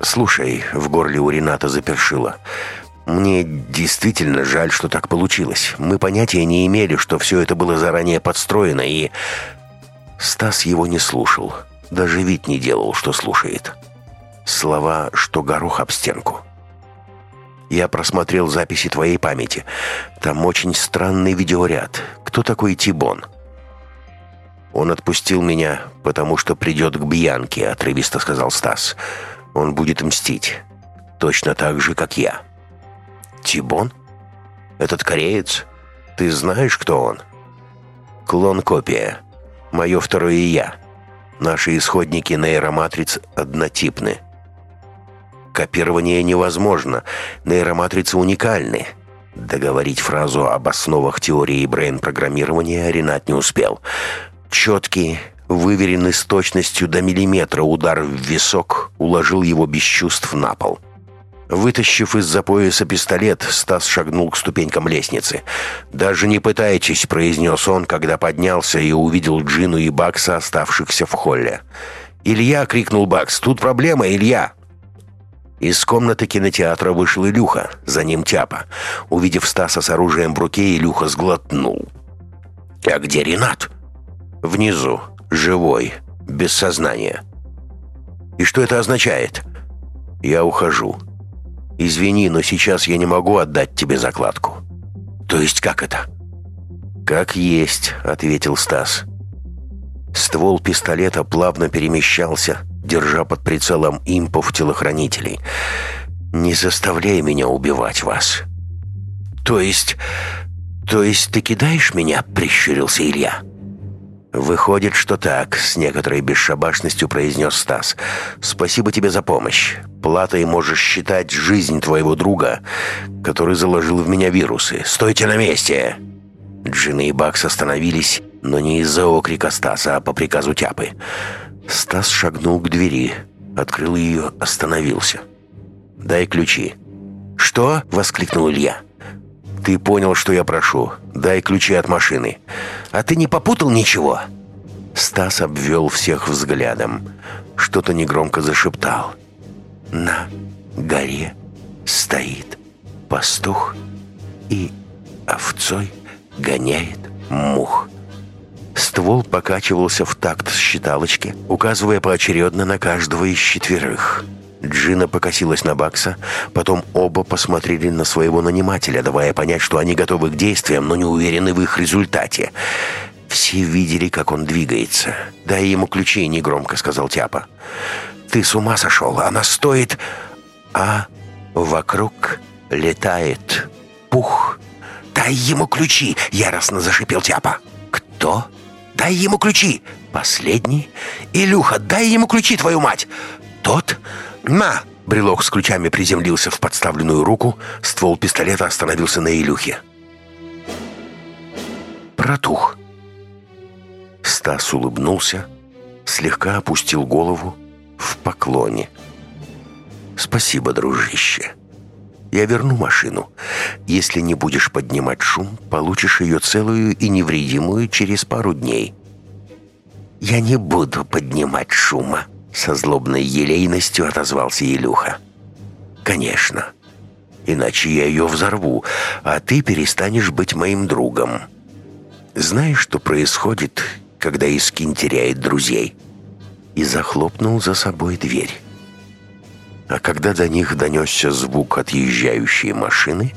«Слушай», — в горле у Рената запершило, «мне действительно жаль, что так получилось. Мы понятия не имели, что все это было заранее подстроено, и...» Стас его не слушал. Даже вид не делал, что слушает. Слова, что горох об стенку. Я просмотрел записи твоей памяти. Там очень странный видеоряд. Кто такой Тибон?» «Он отпустил меня, потому что придет к Бьянке», — отрывисто сказал Стас. «Он будет мстить. Точно так же, как я». «Тибон? Этот кореец? Ты знаешь, кто он?» «Клон-копия. Мое второе «я». Наши исходники нейроматриц однотипны». Копирование невозможно. Нейроматрицы уникальны. Договорить фразу об основах теории брейн-программирования Ренат не успел. Четкий, выверенный с точностью до миллиметра удар в висок уложил его без чувств на пол. Вытащив из-за пояса пистолет, Стас шагнул к ступенькам лестницы. «Даже не пытайтесь», — произнес он, когда поднялся и увидел Джину и Бакса, оставшихся в холле. «Илья!» — крикнул Бакс. «Тут проблема, Илья!» Из комнаты кинотеатра вышел Илюха, за ним Тяпа. Увидев Стаса с оружием в руке, Илюха сглотнул. «А где Ренат?» «Внизу, живой, без сознания». «И что это означает?» «Я ухожу. Извини, но сейчас я не могу отдать тебе закладку». «То есть как это?» «Как есть», — ответил Стас. Ствол пистолета плавно перемещался, держа под прицелом импов телохранителей. «Не заставляй меня убивать вас». «То есть... то есть ты кидаешь меня?» — прищурился Илья. «Выходит, что так», — с некоторой бесшабашностью произнес Стас. «Спасибо тебе за помощь. Платой можешь считать жизнь твоего друга, который заложил в меня вирусы. Стойте на месте!» Джина и Бакс остановились, но не из-за окрика Стаса, а по приказу Тяпы. Стас шагнул к двери, открыл ее, остановился. «Дай ключи». «Что?» — воскликнул Илья. «Ты понял, что я прошу. Дай ключи от машины». «А ты не попутал ничего?» Стас обвел всех взглядом. Что-то негромко зашептал. «На горе стоит пастух и овцой гоняет мух». Ствол покачивался в такт считалочки, указывая поочередно на каждого из четверых. Джина покосилась на Бакса, потом оба посмотрели на своего нанимателя, давая понять, что они готовы к действиям, но не уверены в их результате. Все видели, как он двигается. «Дай ему ключи», — негромко сказал Тяпа. «Ты с ума сошел? Она стоит...» А вокруг летает пух. «Дай ему ключи!» — яростно зашипел Тяпа. «Кто?» «Дай ему ключи!» «Последний?» «Илюха, дай ему ключи, твою мать!» «Тот?» «На!» Брелок с ключами приземлился в подставленную руку, ствол пистолета остановился на Илюхе. Протух. Стас улыбнулся, слегка опустил голову в поклоне. «Спасибо, дружище. Я верну машину. Если не будешь поднимать шум, получишь ее целую и невредимую через пару дней». «Я не буду поднимать шума», со злобной елейностью отозвался Илюха. «Конечно. Иначе я ее взорву, а ты перестанешь быть моим другом. Знаешь, что происходит, когда Искин теряет друзей?» И захлопнул за собой дверь. А когда до них донесся звук отъезжающей машины,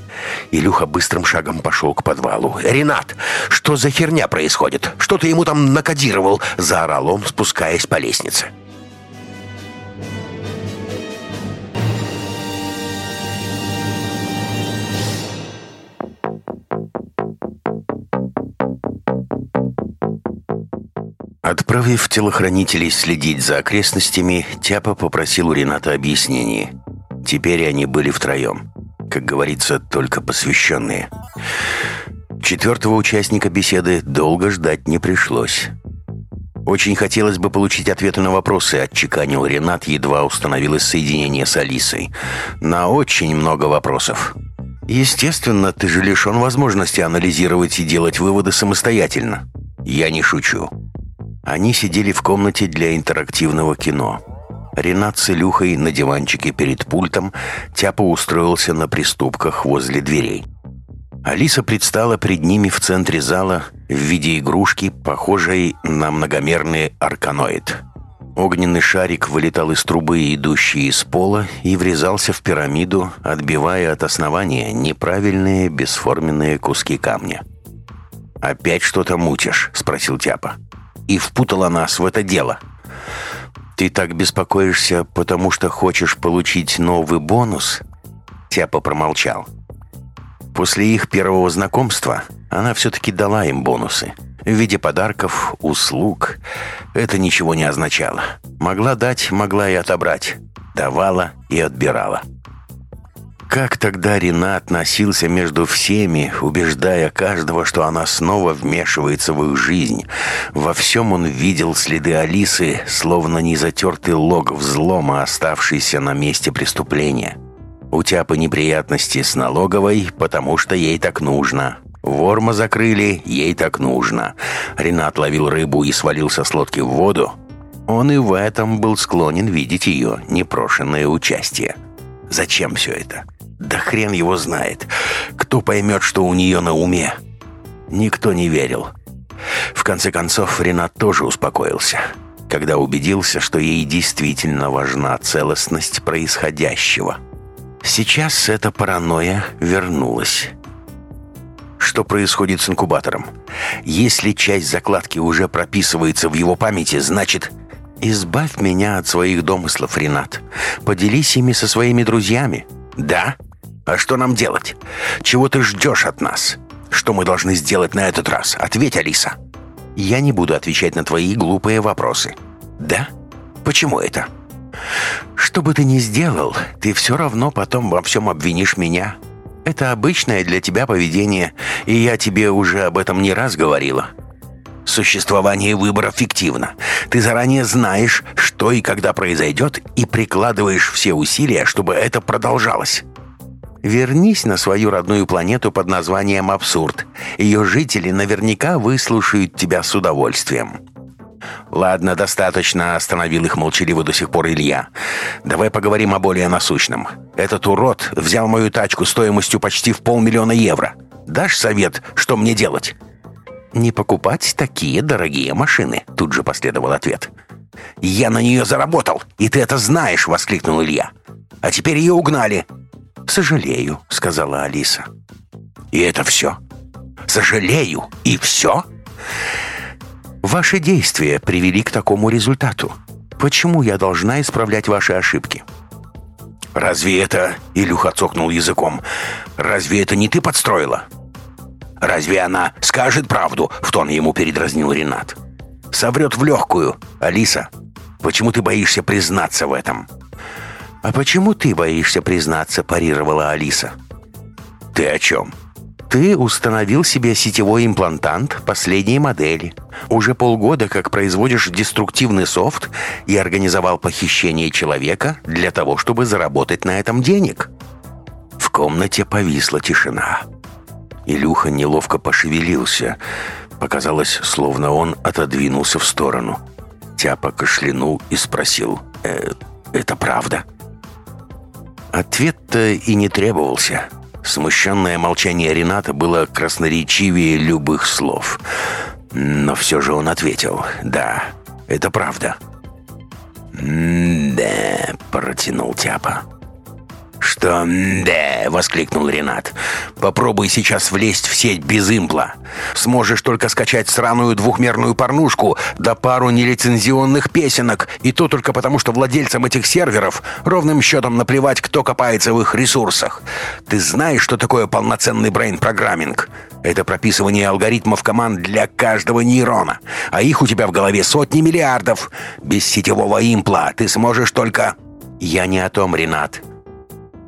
Илюха быстрым шагом пошел к подвалу. «Ренат, что за херня происходит? Что ты ему там накодировал?» – заорал он, спускаясь по лестнице. Отправив телохранителей следить за окрестностями, Тяпа попросил у Рената объяснений. Теперь они были втроем. Как говорится, только посвященные. Четвертого участника беседы долго ждать не пришлось. «Очень хотелось бы получить ответы на вопросы», — отчеканил Ренат, едва установилось соединение с Алисой. «На очень много вопросов». «Естественно, ты же лишен возможности анализировать и делать выводы самостоятельно». «Я не шучу. Они сидели в комнате для интерактивного кино. Ренат с Илюхой на диванчике перед пультом, Тяпа устроился на приступках возле дверей. Алиса предстала перед ними в центре зала в виде игрушки, похожей на многомерный арканоид. Огненный шарик вылетал из трубы, идущей из пола, и врезался в пирамиду, отбивая от основания неправильные бесформенные куски камня. «Опять что-то мутишь?» — спросил Тяпа и впутала нас в это дело. Ты так беспокоишься, потому что хочешь получить новый бонус?» Тяпа промолчал. После их первого знакомства она все-таки дала им бонусы. В виде подарков, услуг. Это ничего не означало. Могла дать, могла и отобрать. Давала и отбирала. Как тогда Ренат носился между всеми, убеждая каждого, что она снова вмешивается в их жизнь. Во всем он видел следы Алисы, словно незатертый лог взлома, оставшийся на месте преступления. У Тяпы неприятности с налоговой, потому что ей так нужно. Ворма закрыли, ей так нужно. Ренат ловил рыбу и свалился с лодки в воду. Он и в этом был склонен видеть ее непрошенное участие. Зачем все это? Да хрен его знает. Кто поймет, что у нее на уме? Никто не верил. В конце концов, Ренат тоже успокоился, когда убедился, что ей действительно важна целостность происходящего. Сейчас эта паранойя вернулась. Что происходит с инкубатором? Если часть закладки уже прописывается в его памяти, значит... «Избавь меня от своих домыслов, Ренат. Поделись ими со своими друзьями». «Да? А что нам делать? Чего ты ждешь от нас? Что мы должны сделать на этот раз? Ответь, Алиса. Я не буду отвечать на твои глупые вопросы. Да? Почему это? Что бы ты ни сделал, ты все равно потом во всем обвинишь меня. Это обычное для тебя поведение, и я тебе уже об этом не раз говорила. Существование выборов фиктивно. Ты заранее знаешь, что и когда произойдет, и прикладываешь все усилия, чтобы это продолжалось. Вернись на свою родную планету под названием Абсурд. Ее жители наверняка выслушают тебя с удовольствием. «Ладно, достаточно», — остановил их молчаливо до сих пор Илья. «Давай поговорим о более насущном. Этот урод взял мою тачку стоимостью почти в полмиллиона евро. Дашь совет, что мне делать?» не покупать такие дорогие машины», — тут же последовал ответ. «Я на нее заработал, и ты это знаешь!» — воскликнул Илья. «А теперь ее угнали!» «Сожалею», — сказала Алиса. «И это все? Сожалею, и все?» «Ваши действия привели к такому результату. Почему я должна исправлять ваши ошибки?» «Разве это...» — Илюха цокнул языком. «Разве это не ты подстроила?» «Разве она скажет правду?» — в тон ему передразнил Ренат. «Соврет в легкую. Алиса, почему ты боишься признаться в этом?» «А почему ты боишься признаться?» — парировала Алиса. «Ты о чем?» Ты установил себе сетевой имплантант последней модели. Уже полгода как производишь деструктивный софт и организовал похищение человека для того, чтобы заработать на этом денег. В комнате повисла тишина. Илюха неловко пошевелился. Показалось, словно он отодвинулся в сторону. Тяпа кашлянул и спросил, э, «Это правда?» Ответ-то и не требовался. Смущенное молчание Рената было красноречивее любых слов. Но все же он ответил «Да, это правда». «Да», — протянул Тяпа. «Что да?» — воскликнул Ренат. «Попробуй сейчас влезть в сеть без импла. Сможешь только скачать сраную двухмерную порнушку да пару нелицензионных песенок, и то только потому, что владельцам этих серверов ровным счетом наплевать, кто копается в их ресурсах. Ты знаешь, что такое полноценный brain-programming? Это прописывание алгоритмов команд для каждого нейрона, а их у тебя в голове сотни миллиардов. Без сетевого импла ты сможешь только...» «Я не о том, Ренат»,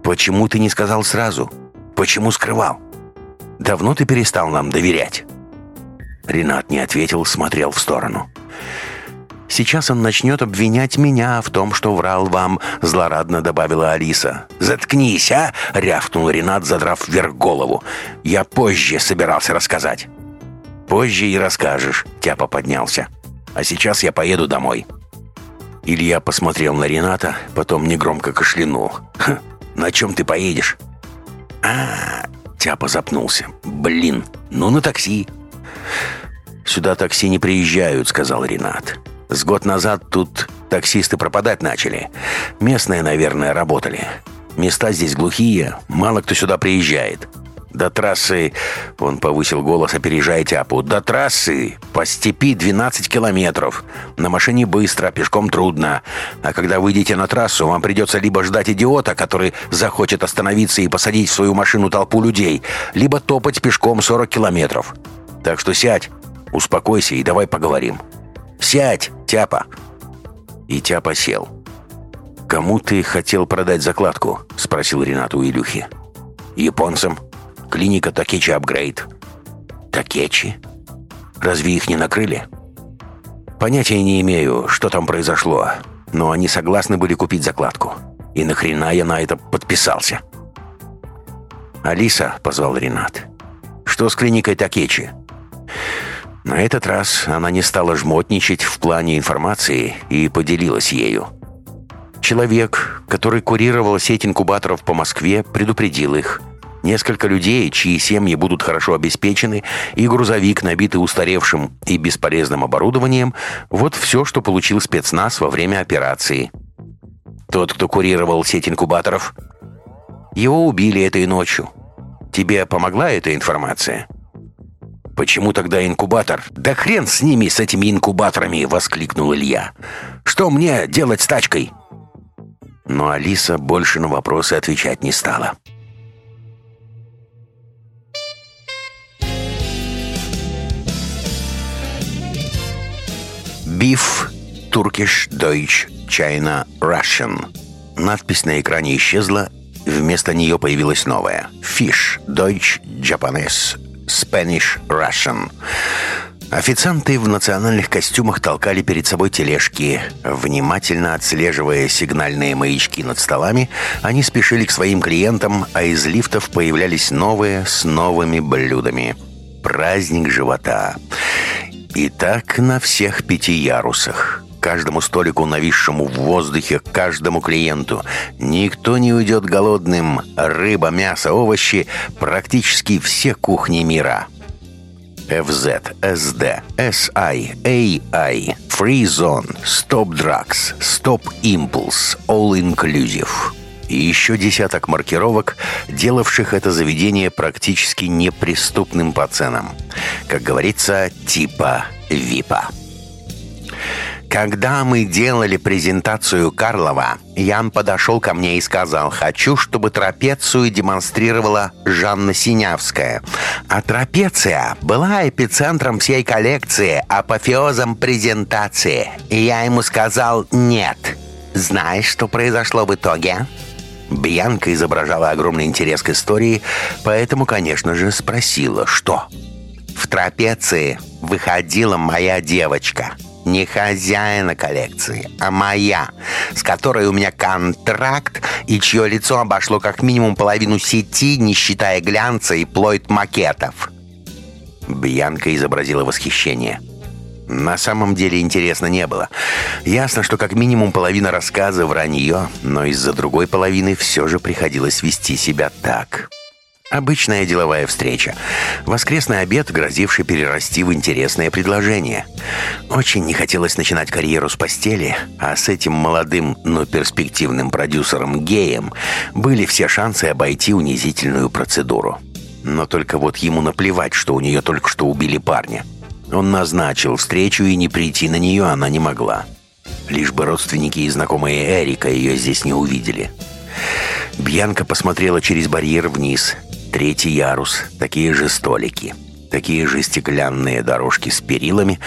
Почему ты не сказал сразу? Почему скрывал? Давно ты перестал нам доверять?» Ренат не ответил, смотрел в сторону. «Сейчас он начнет обвинять меня в том, что врал вам», — злорадно добавила Алиса. «Заткнись, а!» — рявкнул Ренат, задрав вверх голову. «Я позже собирался рассказать». «Позже и расскажешь», — Тяпа поднялся. «А сейчас я поеду домой». Илья посмотрел на Рената, потом негромко кашлянул. «Хм, на чем ты поедешь?» а, Тяпа запнулся. «Блин, ну на такси». «Сюда такси не приезжают», — сказал Ренат. «С год назад тут таксисты пропадать начали. Местные, наверное, работали. Места здесь глухие, мало кто сюда приезжает. До трассы, он повысил голос, опережая Тяпу, до трассы по степи 12 километров. На машине быстро, пешком трудно. А когда выйдете на трассу, вам придется либо ждать идиота, который захочет остановиться и посадить в свою машину толпу людей, либо топать пешком 40 километров. Так что сядь, успокойся и давай поговорим. Сядь, Тяпа. И Тяпа сел. «Кому ты хотел продать закладку?» — спросил Ренат у Илюхи. «Японцам», Клиника Такечи Апгрейд. Такечи? Разве их не накрыли? Понятия не имею, что там произошло, но они согласны были купить закладку. И нахрена я на это подписался? «Алиса», — позвал Ренат, — «что с клиникой Такечи?» На этот раз она не стала жмотничать в плане информации и поделилась ею. Человек, который курировал сеть инкубаторов по Москве, предупредил их — Несколько людей, чьи семьи будут хорошо обеспечены, и грузовик, набитый устаревшим и бесполезным оборудованием, вот все, что получил спецназ во время операции. Тот, кто курировал сеть инкубаторов, его убили этой ночью. Тебе помогла эта информация? «Почему тогда инкубатор?» «Да хрен с ними, с этими инкубаторами!» — воскликнул Илья. «Что мне делать с тачкой?» Но Алиса больше на вопросы отвечать не стала. Beef, Turkish, Deutsch, China, Russian. Надпись на экране исчезла, вместо нее появилась новая. Fish, Deutsch, Japanese, Spanish, Russian. Официанты в национальных костюмах толкали перед собой тележки. Внимательно отслеживая сигнальные маячки над столами, они спешили к своим клиентам, а из лифтов появлялись новые с новыми блюдами. Праздник живота. И так на всех пяти ярусах. Каждому столику, нависшему в воздухе, каждому клиенту. Никто не уйдет голодным. Рыба, мясо, овощи – практически все кухни мира. FZ, SD, SI, AI, Free Zone, Stop Drugs, Stop Impulse, All Inclusive. И еще десяток маркировок, делавших это заведение практически неприступным по ценам. Как говорится, типа ВИПа. Когда мы делали презентацию Карлова, Ян подошел ко мне и сказал, хочу, чтобы трапецию демонстрировала Жанна Синявская. А трапеция была эпицентром всей коллекции, апофеозом презентации. И я ему сказал «нет». Знаешь, что произошло в итоге? Бьянка изображала огромный интерес к истории, поэтому, конечно же, спросила, что? В трапеции выходила моя девочка – не хозяина коллекции, а моя, с которой у меня контракт и чье лицо обошло как минимум половину сети, не считая глянца и плойт макетов. Бьянка изобразила восхищение. На самом деле интересно не было. Ясно, что как минимум половина рассказа вранье, но из-за другой половины все же приходилось вести себя так. Обычная деловая встреча. Воскресный обед, грозивший перерасти в интересное предложение. Очень не хотелось начинать карьеру с постели, а с этим молодым, но перспективным продюсером-геем были все шансы обойти унизительную процедуру. Но только вот ему наплевать, что у нее только что убили парня. Он назначил встречу, и не прийти на нее она не могла. Лишь бы родственники и знакомые Эрика ее здесь не увидели. Бьянка посмотрела через барьер вниз – Третий ярус, такие же столики, такие же стеклянные дорожки с перилами.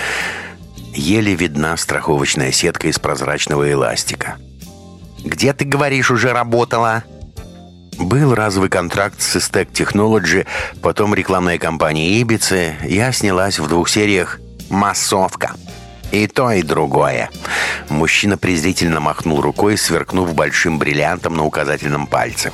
Еле видна страховочная сетка из прозрачного эластика. «Где, ты говоришь, уже работала?» Был разовый контракт с Istec Technology, потом рекламная кампания Ибицы. Я снялась в двух сериях «Массовка». И то, и другое. Мужчина презрительно махнул рукой, сверкнув большим бриллиантом на указательном пальце.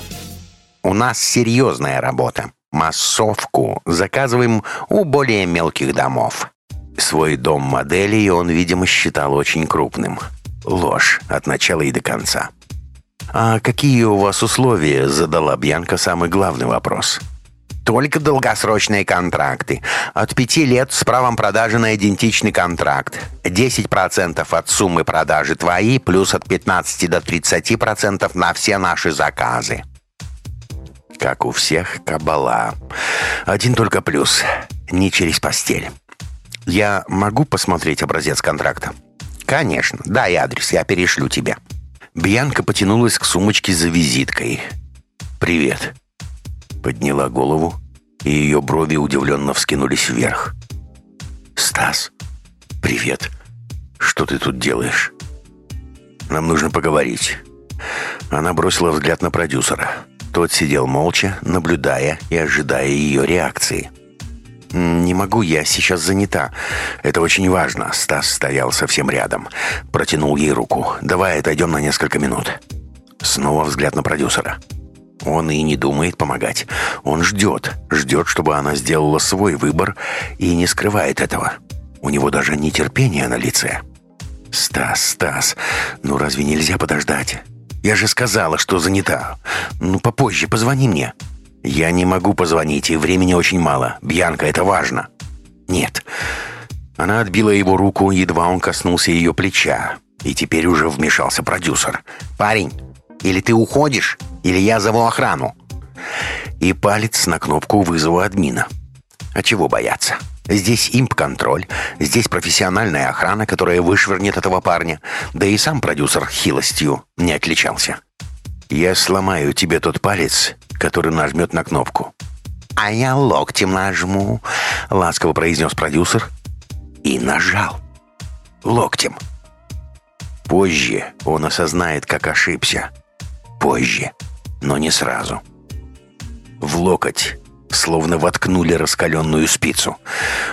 У нас серьезная работа. Массовку заказываем у более мелких домов. Свой дом моделей он, видимо, считал очень крупным. Ложь от начала и до конца. «А какие у вас условия?» — задала Бьянка самый главный вопрос. «Только долгосрочные контракты. От пяти лет с правом продажи на идентичный контракт. 10% от суммы продажи твои, плюс от 15 до 30% на все наши заказы». Как у всех, кабала. Один только плюс. Не через постель. Я могу посмотреть образец контракта? Конечно. Дай адрес, я перешлю тебе. Бьянка потянулась к сумочке за визиткой. «Привет». Подняла голову, и ее брови удивленно вскинулись вверх. «Стас, привет. Что ты тут делаешь?» «Нам нужно поговорить». Она бросила взгляд на продюсера. Тот сидел молча, наблюдая и ожидая ее реакции. «Не могу, я сейчас занята. Это очень важно». Стас стоял совсем рядом. Протянул ей руку. «Давай отойдем на несколько минут». Снова взгляд на продюсера. Он и не думает помогать. Он ждет. Ждет, чтобы она сделала свой выбор и не скрывает этого. У него даже нетерпение на лице. «Стас, Стас, ну разве нельзя подождать?» Я же сказала, что занята. Ну, попозже позвони мне». «Я не могу позвонить, и времени очень мало. Бьянка, это важно». «Нет». Она отбила его руку, едва он коснулся ее плеча. И теперь уже вмешался продюсер. «Парень, или ты уходишь, или я зову охрану». И палец на кнопку вызова админа. А чего бояться? Здесь имп-контроль, здесь профессиональная охрана, которая вышвырнет этого парня. Да и сам продюсер хилостью не отличался. «Я сломаю тебе тот палец, который нажмет на кнопку». «А я локтем нажму», — ласково произнес продюсер. И нажал. Локтем. Позже он осознает, как ошибся. Позже, но не сразу. В локоть словно воткнули раскаленную спицу.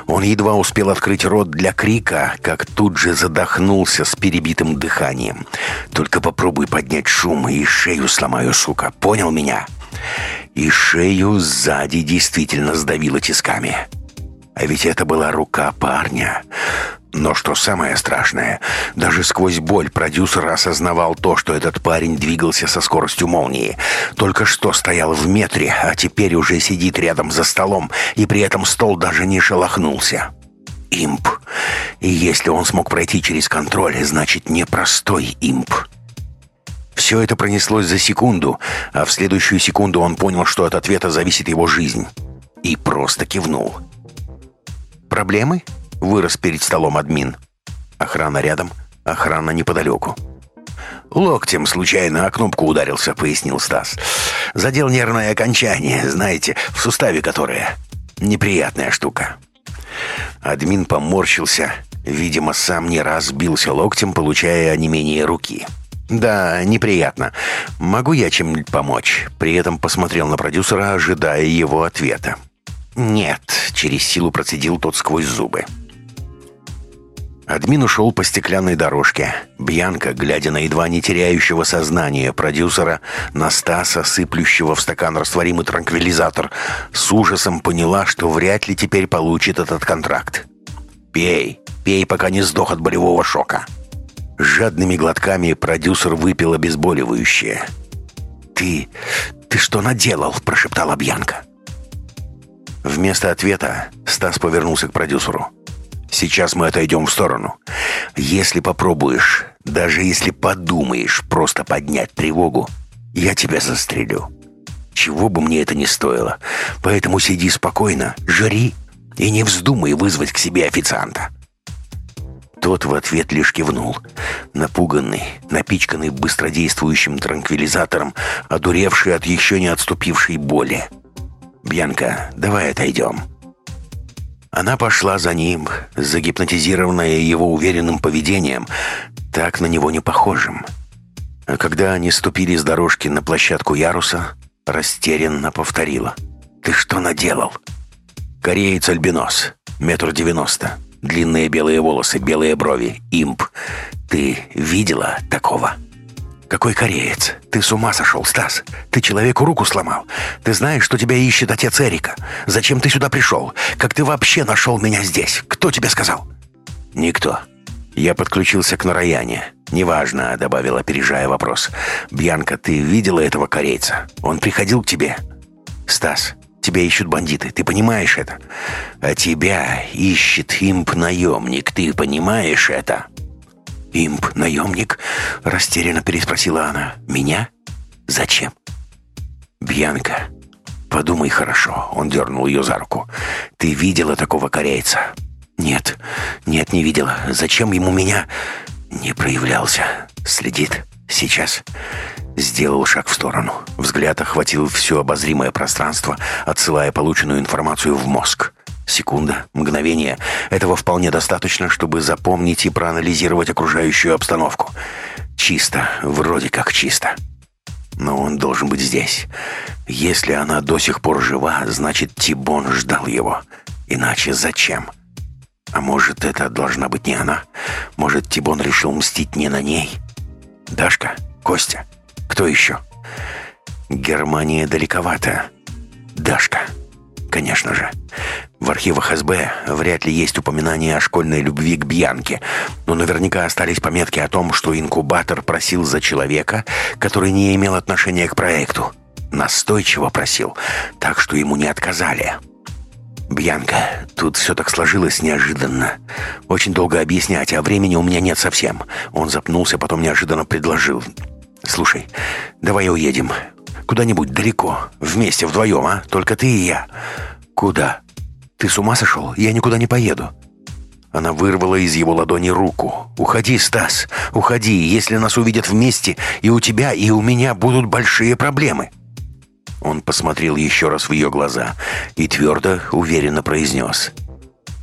Он едва успел открыть рот для крика, как тут же задохнулся с перебитым дыханием. «Только попробуй поднять шум, и шею сломаю, сука. Понял меня?» И шею сзади действительно сдавило тисками. А ведь это была рука парня. Но что самое страшное, даже сквозь боль продюсер осознавал то, что этот парень двигался со скоростью молнии. Только что стоял в метре, а теперь уже сидит рядом за столом, и при этом стол даже не шелохнулся. Имп. И если он смог пройти через контроль, значит, непростой имп. Все это пронеслось за секунду, а в следующую секунду он понял, что от ответа зависит его жизнь. И просто кивнул. «Проблемы?» Вырос перед столом админ. Охрана рядом, охрана неподалеку. «Локтем случайно о кнопку ударился», — пояснил Стас. «Задел нервное окончание, знаете, в суставе которое. Неприятная штука». Админ поморщился. Видимо, сам не раз бился локтем, получая онемение руки. «Да, неприятно. Могу я чем-нибудь помочь?» При этом посмотрел на продюсера, ожидая его ответа. «Нет», — через силу процедил тот сквозь зубы. Админ ушел по стеклянной дорожке. Бьянка, глядя на едва не теряющего сознания продюсера, на Стаса, сыплющего в стакан растворимый транквилизатор, с ужасом поняла, что вряд ли теперь получит этот контракт. «Пей, пей, пока не сдох от болевого шока». Жадными глотками продюсер выпил обезболивающее. «Ты... ты что наделал?» – прошептала Бьянка. Вместо ответа Стас повернулся к продюсеру. Сейчас мы отойдем в сторону. Если попробуешь, даже если подумаешь просто поднять тревогу, я тебя застрелю. Чего бы мне это ни стоило. Поэтому сиди спокойно, жри и не вздумай вызвать к себе официанта». Тот в ответ лишь кивнул. Напуганный, напичканный быстродействующим транквилизатором, одуревший от еще не отступившей боли. «Бьянка, давай отойдем». Она пошла за ним, загипнотизированная его уверенным поведением, так на него не похожим. А когда они ступили с дорожки на площадку яруса, растерянно повторила. «Ты что наделал?» «Кореец-альбинос, метр девяносто, длинные белые волосы, белые брови, имп. Ты видела такого?» «Какой кореец? Ты с ума сошел, Стас? Ты человеку руку сломал. Ты знаешь, что тебя ищет отец Эрика. Зачем ты сюда пришел? Как ты вообще нашел меня здесь? Кто тебе сказал?» «Никто. Я подключился к Нараяне. Неважно», — добавил, опережая вопрос. «Бьянка, ты видела этого корейца? Он приходил к тебе?» «Стас, тебя ищут бандиты, ты понимаешь это?» «А тебя ищет имп-наемник, ты понимаешь это?» «Имп, наемник?» — растерянно переспросила она. «Меня? Зачем?» «Бьянка, подумай хорошо», — он дернул ее за руку. «Ты видела такого корейца?» «Нет, нет, не видела. Зачем ему меня?» «Не проявлялся. Следит. Сейчас». Сделал шаг в сторону. Взгляд охватил все обозримое пространство, отсылая полученную информацию в мозг. Секунда, мгновение. Этого вполне достаточно, чтобы запомнить и проанализировать окружающую обстановку. Чисто, вроде как чисто. Но он должен быть здесь. Если она до сих пор жива, значит, Тибон ждал его. Иначе зачем? А может, это должна быть не она? Может, Тибон решил мстить не на ней? Дашка? Костя? Кто еще? Германия далековато. Дашка. Конечно же. В архивах СБ вряд ли есть упоминание о школьной любви к Бьянке, но наверняка остались пометки о том, что инкубатор просил за человека, который не имел отношения к проекту. Настойчиво просил, так что ему не отказали. «Бьянка, тут все так сложилось неожиданно. Очень долго объяснять, а времени у меня нет совсем». Он запнулся, потом неожиданно предложил. «Слушай, давай уедем. Куда-нибудь далеко. Вместе, вдвоем, а? Только ты и я». «Куда?» «Ты с ума сошел? Я никуда не поеду». Она вырвала из его ладони руку. «Уходи, Стас, уходи. Если нас увидят вместе, и у тебя, и у меня будут большие проблемы». Он посмотрел еще раз в ее глаза и твердо, уверенно произнес.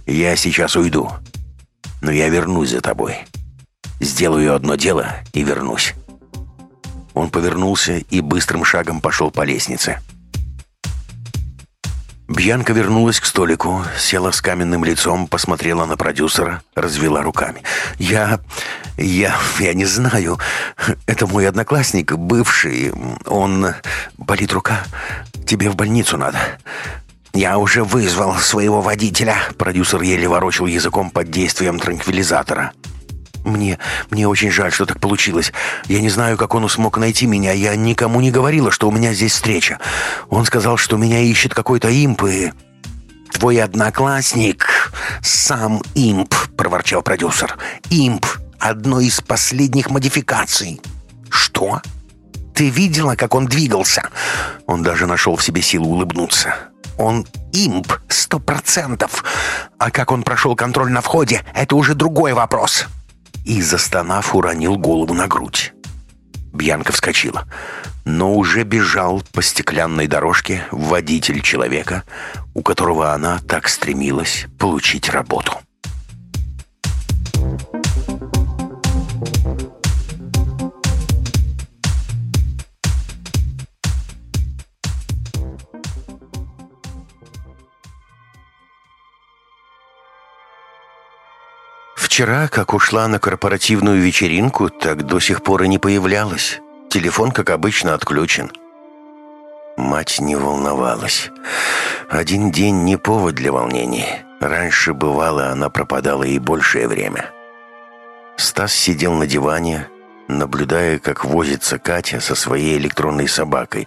«Я сейчас уйду, но я вернусь за тобой. Сделаю одно дело и вернусь». Он повернулся и быстрым шагом пошел по лестнице. Бьянка вернулась к столику, села с каменным лицом, посмотрела на продюсера, развела руками. «Я... я... я не знаю. Это мой одноклассник, бывший. Он... болит рука. Тебе в больницу надо. «Я уже вызвал своего водителя», — продюсер еле ворочил языком под действием транквилизатора. «Мне... мне очень жаль, что так получилось. Я не знаю, как он смог найти меня. Я никому не говорила, что у меня здесь встреча. Он сказал, что меня ищет какой-то имп и...» «Твой одноклассник сам имп», — проворчал продюсер. «Имп — одной из последних модификаций». «Что?» «Ты видела, как он двигался?» Он даже нашел в себе силу улыбнуться. «Он имп, сто процентов. А как он прошел контроль на входе, это уже другой вопрос». И, застонав, уронил голову на грудь. Бьянка вскочила, но уже бежал по стеклянной дорожке водитель человека, у которого она так стремилась получить работу. Вчера, как ушла на корпоративную вечеринку, так до сих пор и не появлялась. Телефон, как обычно, отключен. Мать не волновалась. Один день не повод для волнений. Раньше, бывало, она пропадала и большее время. Стас сидел на диване, наблюдая, как возится Катя со своей электронной собакой,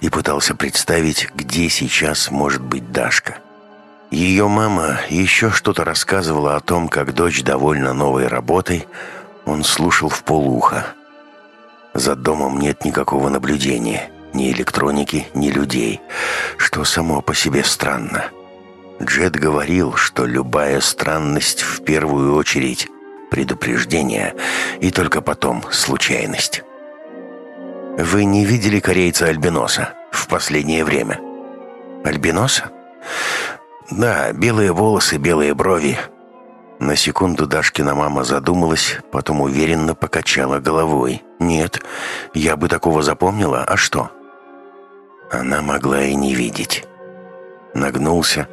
и пытался представить, где сейчас может быть Дашка. Ее мама еще что-то рассказывала о том, как дочь довольна новой работой. Он слушал в полуха. За домом нет никакого наблюдения, ни электроники, ни людей, что само по себе странно. Джет говорил, что любая странность в первую очередь предупреждение и только потом случайность. «Вы не видели корейца Альбиноса в последнее время?» «Альбиноса?» Да, белые волосы, белые брови. На секунду Дашкина мама задумалась, потом уверенно покачала головой. Нет, я бы такого запомнила, а что? Она могла и не видеть. Нагнулся,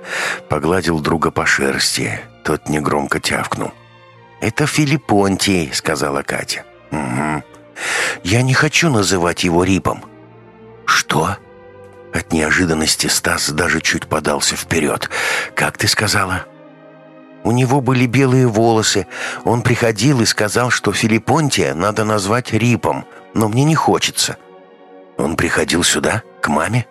погладил друга по шерсти. Тот негромко тявкнул. «Это Филиппонтий», — сказала Катя. «Угу. Я не хочу называть его Рипом». «Что?» От неожиданности Стас даже чуть подался вперед. «Как ты сказала?» У него были белые волосы. Он приходил и сказал, что Филиппонтия надо назвать Рипом, но мне не хочется. Он приходил сюда, к маме?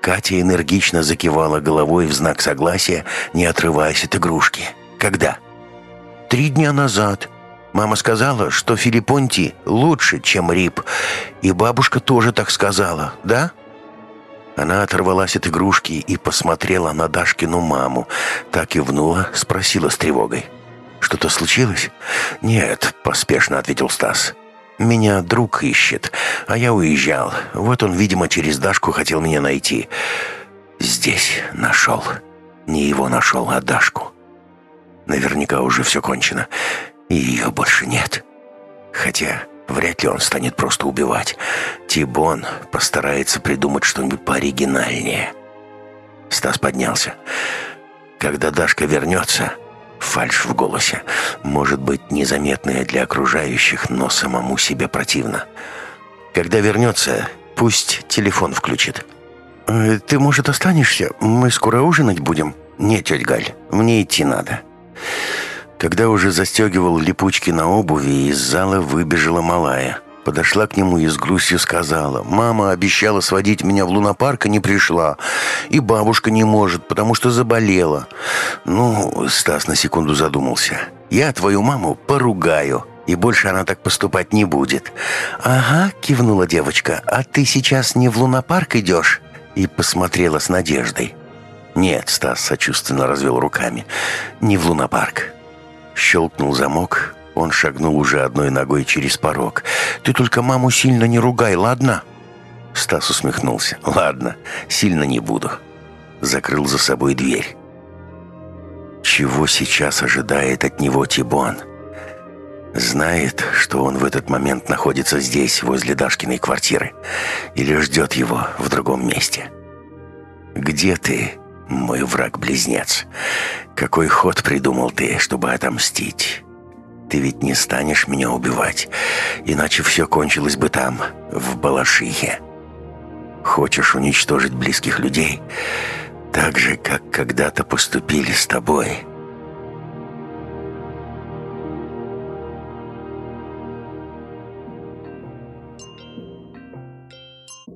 Катя энергично закивала головой в знак согласия, не отрываясь от игрушки. «Когда?» «Три дня назад. Мама сказала, что Филиппонти лучше, чем Рип. И бабушка тоже так сказала, да?» Она оторвалась от игрушки и посмотрела на Дашкину маму. Так и внула, спросила с тревогой. «Что-то случилось?» «Нет», — поспешно ответил Стас. «Меня друг ищет, а я уезжал. Вот он, видимо, через Дашку хотел меня найти. Здесь нашел. Не его нашел, а Дашку. Наверняка уже все кончено, и ее больше нет. Хотя Вряд ли он станет просто убивать. Тибон постарается придумать что-нибудь пооригинальнее. Стас поднялся. Когда Дашка вернется, фальшь в голосе, может быть незаметная для окружающих, но самому себе противно. Когда вернется, пусть телефон включит. «Э, «Ты, может, останешься? Мы скоро ужинать будем?» «Нет, тетя Галь, мне идти надо». Когда уже застегивал липучки на обуви, из зала выбежала малая. Подошла к нему и с грустью сказала, «Мама обещала сводить меня в лунопарк, а не пришла. И бабушка не может, потому что заболела». «Ну...» — Стас на секунду задумался. «Я твою маму поругаю, и больше она так поступать не будет». «Ага», — кивнула девочка, «а ты сейчас не в лунопарк идешь?» И посмотрела с надеждой. «Нет», — Стас сочувственно развел руками, «не в лунопарк». Щелкнул замок, он шагнул уже одной ногой через порог. «Ты только маму сильно не ругай, ладно?» Стас усмехнулся. «Ладно, сильно не буду». Закрыл за собой дверь. Чего сейчас ожидает от него Тибон? Знает, что он в этот момент находится здесь, возле Дашкиной квартиры, или ждет его в другом месте. «Где ты?» Мой враг-близнец. Какой ход придумал ты, чтобы отомстить? Ты ведь не станешь меня убивать, иначе все кончилось бы там, в Балашихе. Хочешь уничтожить близких людей? Так же, как когда-то поступили с тобой.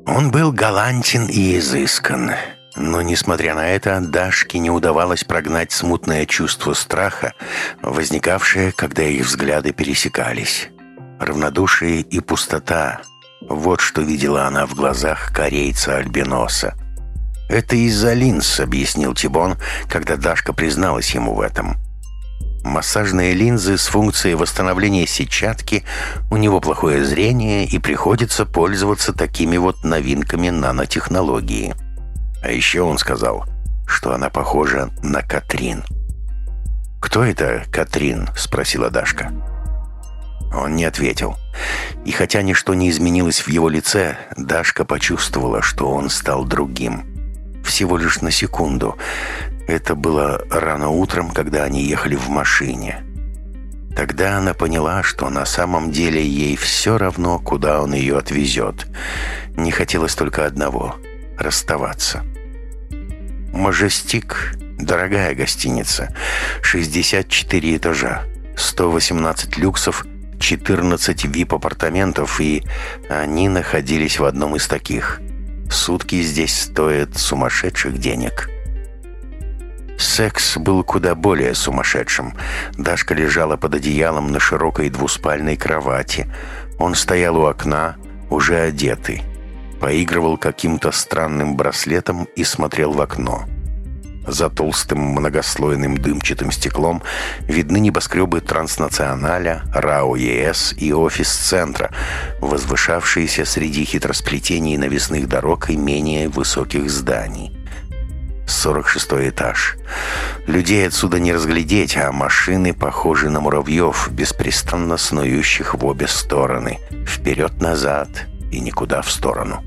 Он был галантен и изыскан. Но, несмотря на это, Дашке не удавалось прогнать смутное чувство страха, возникавшее, когда их взгляды пересекались. Равнодушие и пустота — вот что видела она в глазах корейца-альбиноса. «Это из-за линз», — объяснил Тибон, когда Дашка призналась ему в этом. Массажные линзы с функцией восстановления сетчатки, у него плохое зрение и приходится пользоваться такими вот новинками нанотехнологии. А еще он сказал, что она похожа на Катрин. «Кто это Катрин?» — спросила Дашка. Он не ответил. И хотя ничто не изменилось в его лице, Дашка почувствовала, что он стал другим. Всего лишь на секунду. Это было рано утром, когда они ехали в машине. Тогда она поняла, что на самом деле ей все равно, куда он ее отвезет. Не хотелось только одного — расставаться. «Мажестик» — дорогая гостиница. 64 этажа, 118 люксов, 14 вип-апартаментов, и они находились в одном из таких. Сутки здесь стоят сумасшедших денег. Секс был куда более сумасшедшим. Дашка лежала под одеялом на широкой двуспальной кровати. Он стоял у окна, уже одетый поигрывал каким-то странным браслетом и смотрел в окно. За толстым многослойным дымчатым стеклом видны небоскребы транснационаля, РАО ЕС и офис-центра, возвышавшиеся среди хитросплетений навесных дорог и менее высоких зданий. 46 этаж. Людей отсюда не разглядеть, а машины похожи на муравьев, беспрестанно снующих в обе стороны. Вперед-назад и никуда в сторону.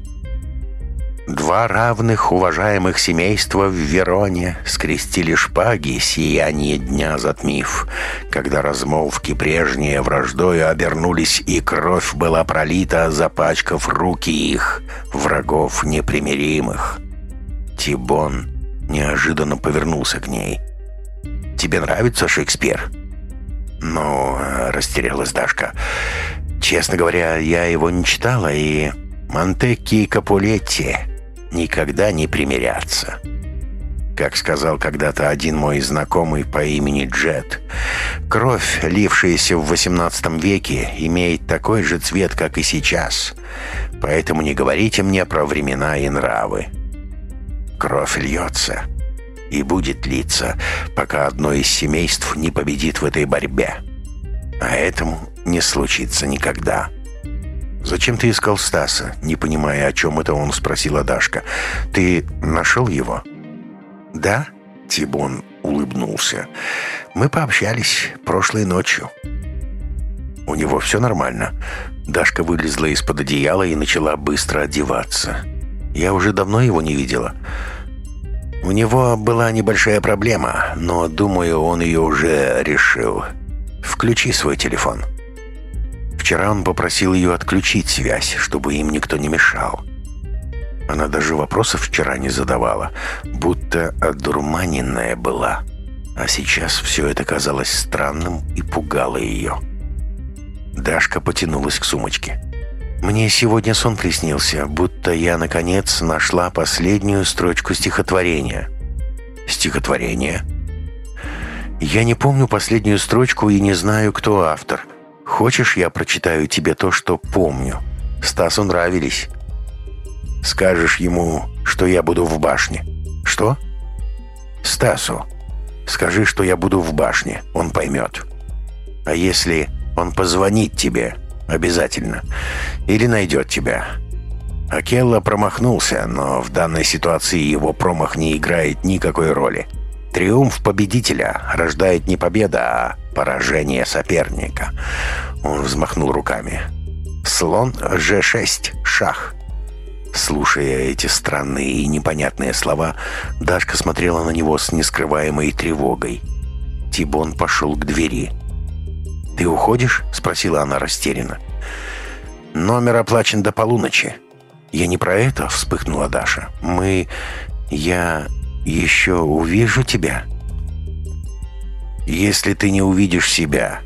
Два равных уважаемых семейства в Вероне скрестили шпаги, сияние дня затмив, когда размолвки прежние враждою обернулись, и кровь была пролита, запачкав руки их, врагов непримиримых. Тибон неожиданно повернулся к ней. «Тебе нравится Шекспир?» «Ну, — растерялась Дашка, — честно говоря, я его не читала, и Монтекки и Капулетти никогда не примирятся. Как сказал когда-то один мой знакомый по имени Джет, кровь, лившаяся в XVIII веке, имеет такой же цвет, как и сейчас. Поэтому не говорите мне про времена и нравы. Кровь льется и будет литься, пока одно из семейств не победит в этой борьбе. А этому не случится никогда. «Зачем ты искал Стаса?» Не понимая, о чем это он, спросила Дашка. «Ты нашел его?» «Да?» Тибон улыбнулся. «Мы пообщались прошлой ночью». «У него все нормально?» Дашка вылезла из-под одеяла и начала быстро одеваться. «Я уже давно его не видела». «У него была небольшая проблема, но, думаю, он ее уже решил. Включи свой телефон». Вчера он попросил ее отключить связь, чтобы им никто не мешал. Она даже вопросов вчера не задавала, будто одурманенная была. А сейчас все это казалось странным и пугало ее. Дашка потянулась к сумочке. «Мне сегодня сон приснился, будто я, наконец, нашла последнюю строчку стихотворения». «Стихотворение?» «Я не помню последнюю строчку и не знаю, кто автор». Хочешь, я прочитаю тебе то, что помню? Стасу нравились. Скажешь ему, что я буду в башне. Что? Стасу. Скажи, что я буду в башне. Он поймет. А если он позвонит тебе, обязательно. Или найдет тебя. Акелла промахнулся, но в данной ситуации его промах не играет никакой роли. Триумф победителя рождает не победа, а поражение соперника. Он взмахнул руками. Слон G6, шах. Слушая эти странные и непонятные слова, Дашка смотрела на него с нескрываемой тревогой. Тибон пошел к двери. «Ты уходишь?» — спросила она растерянно. «Номер оплачен до полуночи». «Я не про это», — вспыхнула Даша. «Мы... Я... еще увижу тебя?» «Если ты не увидишь себя,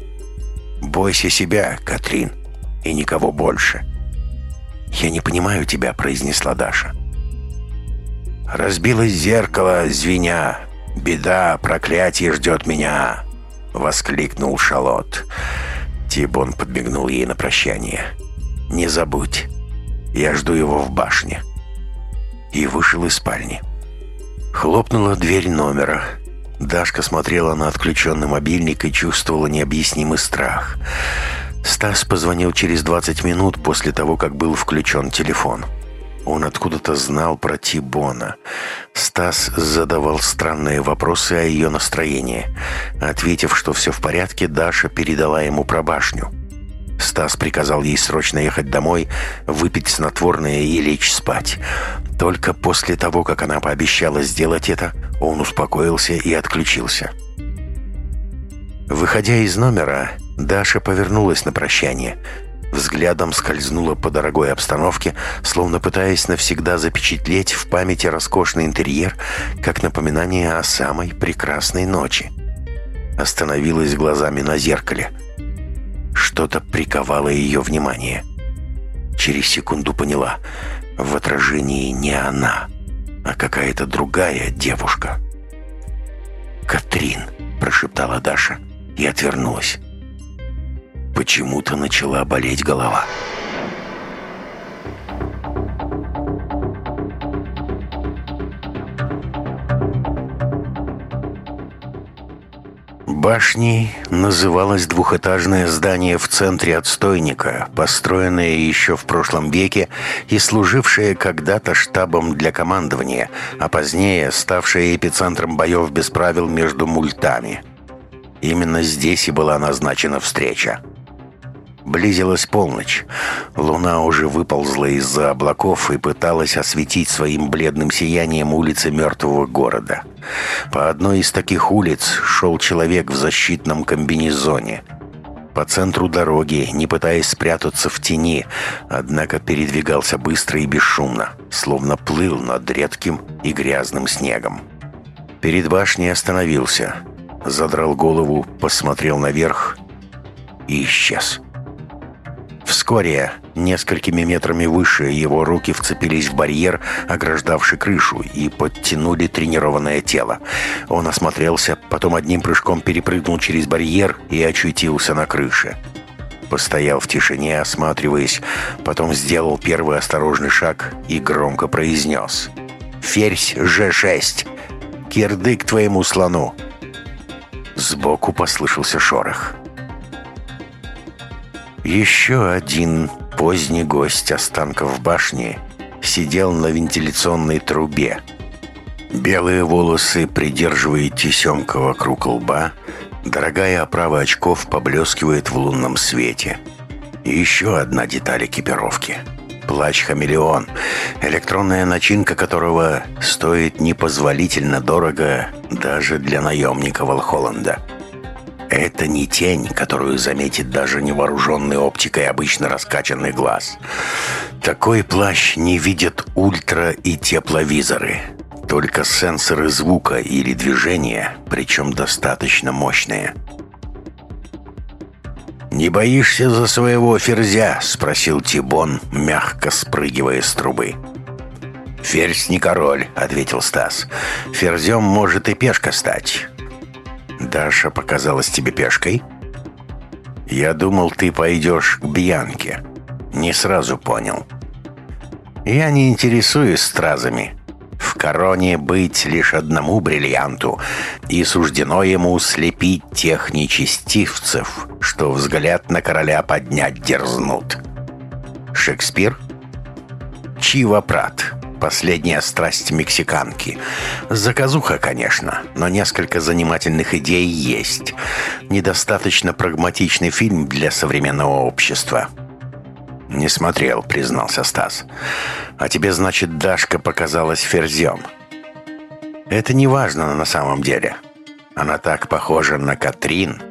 бойся себя, Катрин, и никого больше». «Я не понимаю тебя», — произнесла Даша. «Разбилось зеркало, звеня. Беда, проклятие ждет меня», — воскликнул Шалот. Тибон подбегнул ей на прощание. «Не забудь, я жду его в башне». И вышел из спальни. Хлопнула дверь номера. Дашка смотрела на отключенный мобильник и чувствовала необъяснимый страх. Стас позвонил через 20 минут после того, как был включен телефон. Он откуда-то знал про Тибона. Стас задавал странные вопросы о ее настроении. Ответив, что все в порядке, Даша передала ему про башню. Стас приказал ей срочно ехать домой, выпить снотворное и лечь спать. Только после того, как она пообещала сделать это, он успокоился и отключился. Выходя из номера, Даша повернулась на прощание. Взглядом скользнула по дорогой обстановке, словно пытаясь навсегда запечатлеть в памяти роскошный интерьер, как напоминание о самой прекрасной ночи. Остановилась глазами на зеркале – что-то приковало ее внимание. Через секунду поняла, в отражении не она, а какая-то другая девушка. «Катрин», — прошептала Даша и отвернулась. Почему-то начала болеть голова. «Катрин». Башней называлось двухэтажное здание в центре отстойника, построенное еще в прошлом веке и служившее когда-то штабом для командования, а позднее ставшее эпицентром боев без правил между мультами. Именно здесь и была назначена встреча. Близилась полночь. Луна уже выползла из-за облаков и пыталась осветить своим бледным сиянием улицы мертвого города. По одной из таких улиц шел человек в защитном комбинезоне. По центру дороги, не пытаясь спрятаться в тени, однако передвигался быстро и бесшумно, словно плыл над редким и грязным снегом. Перед башней остановился, задрал голову, посмотрел наверх и исчез. Вскоре, несколькими метрами выше, его руки вцепились в барьер, ограждавший крышу, и подтянули тренированное тело. Он осмотрелся, потом одним прыжком перепрыгнул через барьер и очутился на крыше. Постоял в тишине, осматриваясь, потом сделал первый осторожный шаг и громко произнес «Ферзь Ж6! Кирдык твоему слону!» Сбоку послышался шорох. Еще один поздний гость останков башни сидел на вентиляционной трубе. Белые волосы придерживает тесемка вокруг лба, дорогая оправа очков поблескивает в лунном свете. Еще одна деталь экипировки. Плащ-хамелеон, электронная начинка которого стоит непозволительно дорого даже для наемника Волхолланда. Это не тень, которую заметит даже невооруженный оптикой обычно раскачанный глаз. Такой плащ не видят ультра- и тепловизоры. Только сенсоры звука или движения, причем достаточно мощные. «Не боишься за своего ферзя?» — спросил Тибон, мягко спрыгивая с трубы. «Ферзь не король», — ответил Стас. «Ферзем может и пешка стать. Даша показалась тебе пешкой? Я думал, ты пойдешь к Бьянке. Не сразу понял. Я не интересуюсь стразами. В короне быть лишь одному бриллианту, и суждено ему слепить тех нечестивцев, что взгляд на короля поднять дерзнут. Шекспир? Чива Прат. Последняя страсть мексиканки. Заказуха, конечно, но несколько занимательных идей есть. Недостаточно прагматичный фильм для современного общества. «Не смотрел», — признался Стас. «А тебе, значит, Дашка показалась ферзем?» «Это не важно на самом деле. Она так похожа на Катрин».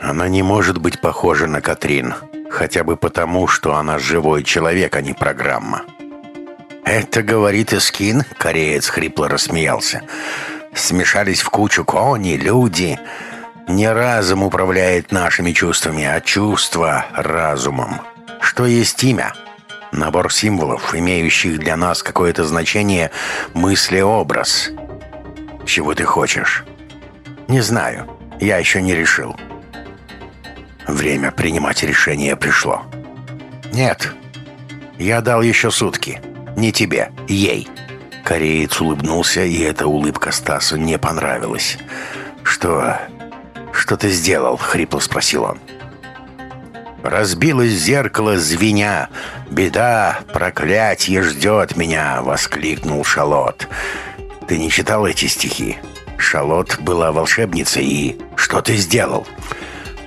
«Она не может быть похожа на Катрин, хотя бы потому, что она живой человек, а не программа». «Это, говорит Искин», — кореец хрипло рассмеялся. «Смешались в кучу кони, люди. Не разум управляет нашими чувствами, а чувство разумом. Что есть имя?» Набор символов, имеющих для нас какое-то значение, мысли-образ. Чего ты хочешь? Не знаю. Я еще не решил. Время принимать решение пришло. Нет. Я дал еще сутки. Не тебе, ей. Кореец улыбнулся, и эта улыбка Стасу не понравилась. «Что... что ты сделал?» — хрипло спросил он. «Разбилось зеркало, звеня. Беда, проклятье ждет меня!» — воскликнул Шалот. «Ты не читал эти стихи? Шалот была волшебницей, и... Что ты сделал?»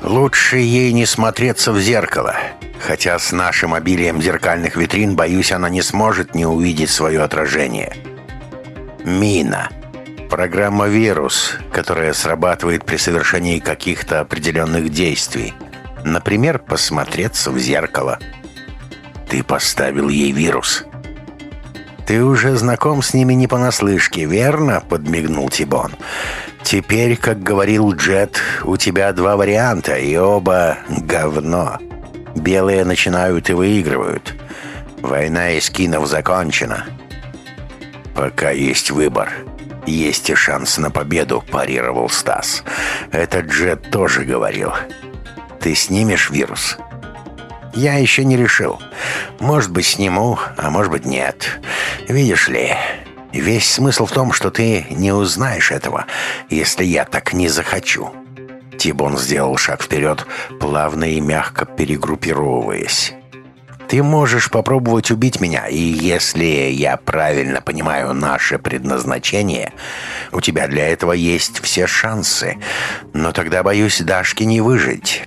«Лучше ей не смотреться в зеркало. Хотя с нашим обилием зеркальных витрин, боюсь, она не сможет не увидеть свое отражение. Мина. Программа «Вирус», которая срабатывает при совершении каких-то определенных действий. Например, посмотреться в зеркало. Ты поставил ей вирус. «Ты уже знаком с ними не понаслышке, верно?» — подмигнул Тибон. «Теперь, как говорил Джет, у тебя два варианта, и оба говно. Белые начинают и выигрывают. Война из кинов закончена. Пока есть выбор. Есть и шанс на победу, парировал Стас. Этот Джет тоже говорил. Ты снимешь вирус? Я еще не решил. Может быть, сниму, а может быть, нет. Видишь ли, весь смысл в том, что ты не узнаешь этого, если я так не захочу. Тибон сделал шаг вперед, плавно и мягко перегруппировываясь. «Ты можешь попробовать убить меня, и если я правильно понимаю наше предназначение, у тебя для этого есть все шансы. Но тогда, боюсь, Дашке не выжить.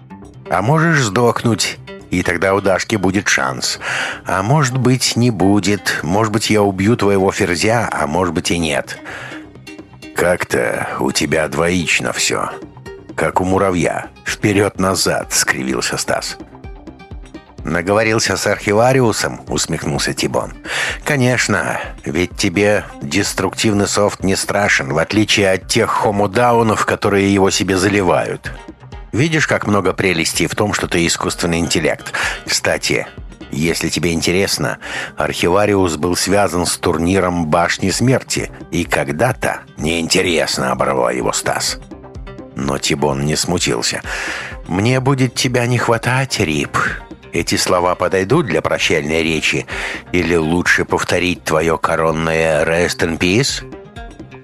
А можешь сдохнуть, и тогда у Дашки будет шанс. А может быть, не будет. Может быть, я убью твоего ферзя, а может быть и нет. Как-то у тебя двоично все» как у муравья. Вперед-назад!» — скривился Стас. «Наговорился с архивариусом?» — усмехнулся Тибон. «Конечно, ведь тебе деструктивный софт не страшен, в отличие от тех хомудаунов, которые его себе заливают. Видишь, как много прелестей в том, что ты искусственный интеллект. Кстати, если тебе интересно, архивариус был связан с турниром Башни Смерти, и когда-то неинтересно оборвал его Стас». Но Тибон не смутился. «Мне будет тебя не хватать, Рип. Эти слова подойдут для прощальной речи? Или лучше повторить твое коронное «Rest in Peace»?»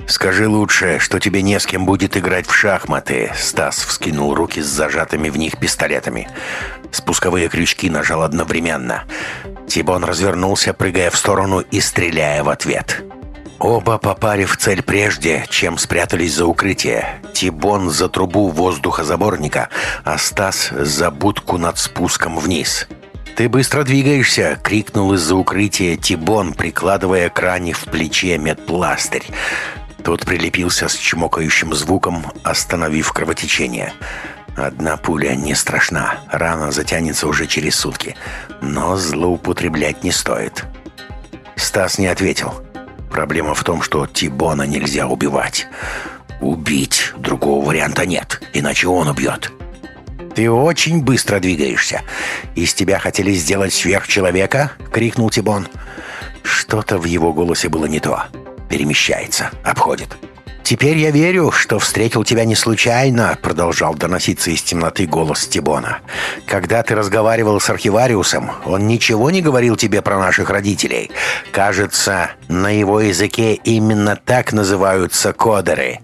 «Скажи лучше, что тебе не с кем будет играть в шахматы», — Стас вскинул руки с зажатыми в них пистолетами. Спусковые крючки нажал одновременно. Тибон развернулся, прыгая в сторону и стреляя в ответ. Оба попали в цель прежде, чем спрятались за укрытие. Тибон за трубу воздухозаборника, а Стас за будку над спуском вниз. «Ты быстро двигаешься!» — крикнул из-за укрытия Тибон, прикладывая к ране в плече медпластырь. Тот прилепился с чмокающим звуком, остановив кровотечение. Одна пуля не страшна, рана затянется уже через сутки. Но злоупотреблять не стоит. Стас не ответил. Проблема в том, что Тибона нельзя убивать. Убить другого варианта нет, иначе он убьет. «Ты очень быстро двигаешься. Из тебя хотели сделать сверхчеловека?» — крикнул Тибон. Что-то в его голосе было не то. Перемещается, обходит. «Теперь я верю, что встретил тебя не случайно», — продолжал доноситься из темноты голос Тибона. «Когда ты разговаривал с архивариусом, он ничего не говорил тебе про наших родителей. Кажется, на его языке именно так называются кодеры».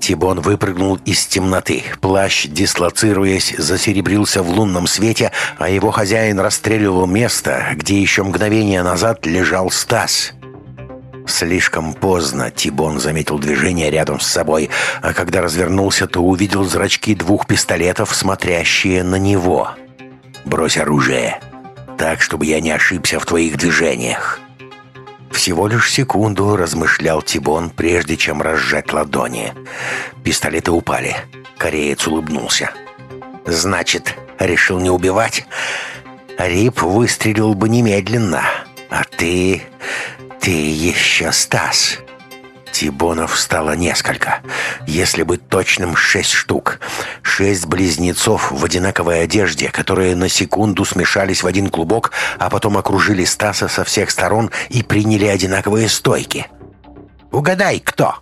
Тибон выпрыгнул из темноты. Плащ, дислоцируясь, засеребрился в лунном свете, а его хозяин расстреливал место, где еще мгновение назад лежал Стас. Слишком поздно Тибон заметил движение рядом с собой, а когда развернулся, то увидел зрачки двух пистолетов, смотрящие на него. «Брось оружие, так, чтобы я не ошибся в твоих движениях». Всего лишь секунду размышлял Тибон, прежде чем разжать ладони. Пистолеты упали. Кореец улыбнулся. «Значит, решил не убивать?» Рип выстрелил бы немедленно. «А ты...» «Ты еще Стас!» Тибонов стало несколько. Если быть точным, шесть штук. Шесть близнецов в одинаковой одежде, которые на секунду смешались в один клубок, а потом окружили Стаса со всех сторон и приняли одинаковые стойки. «Угадай, кто?»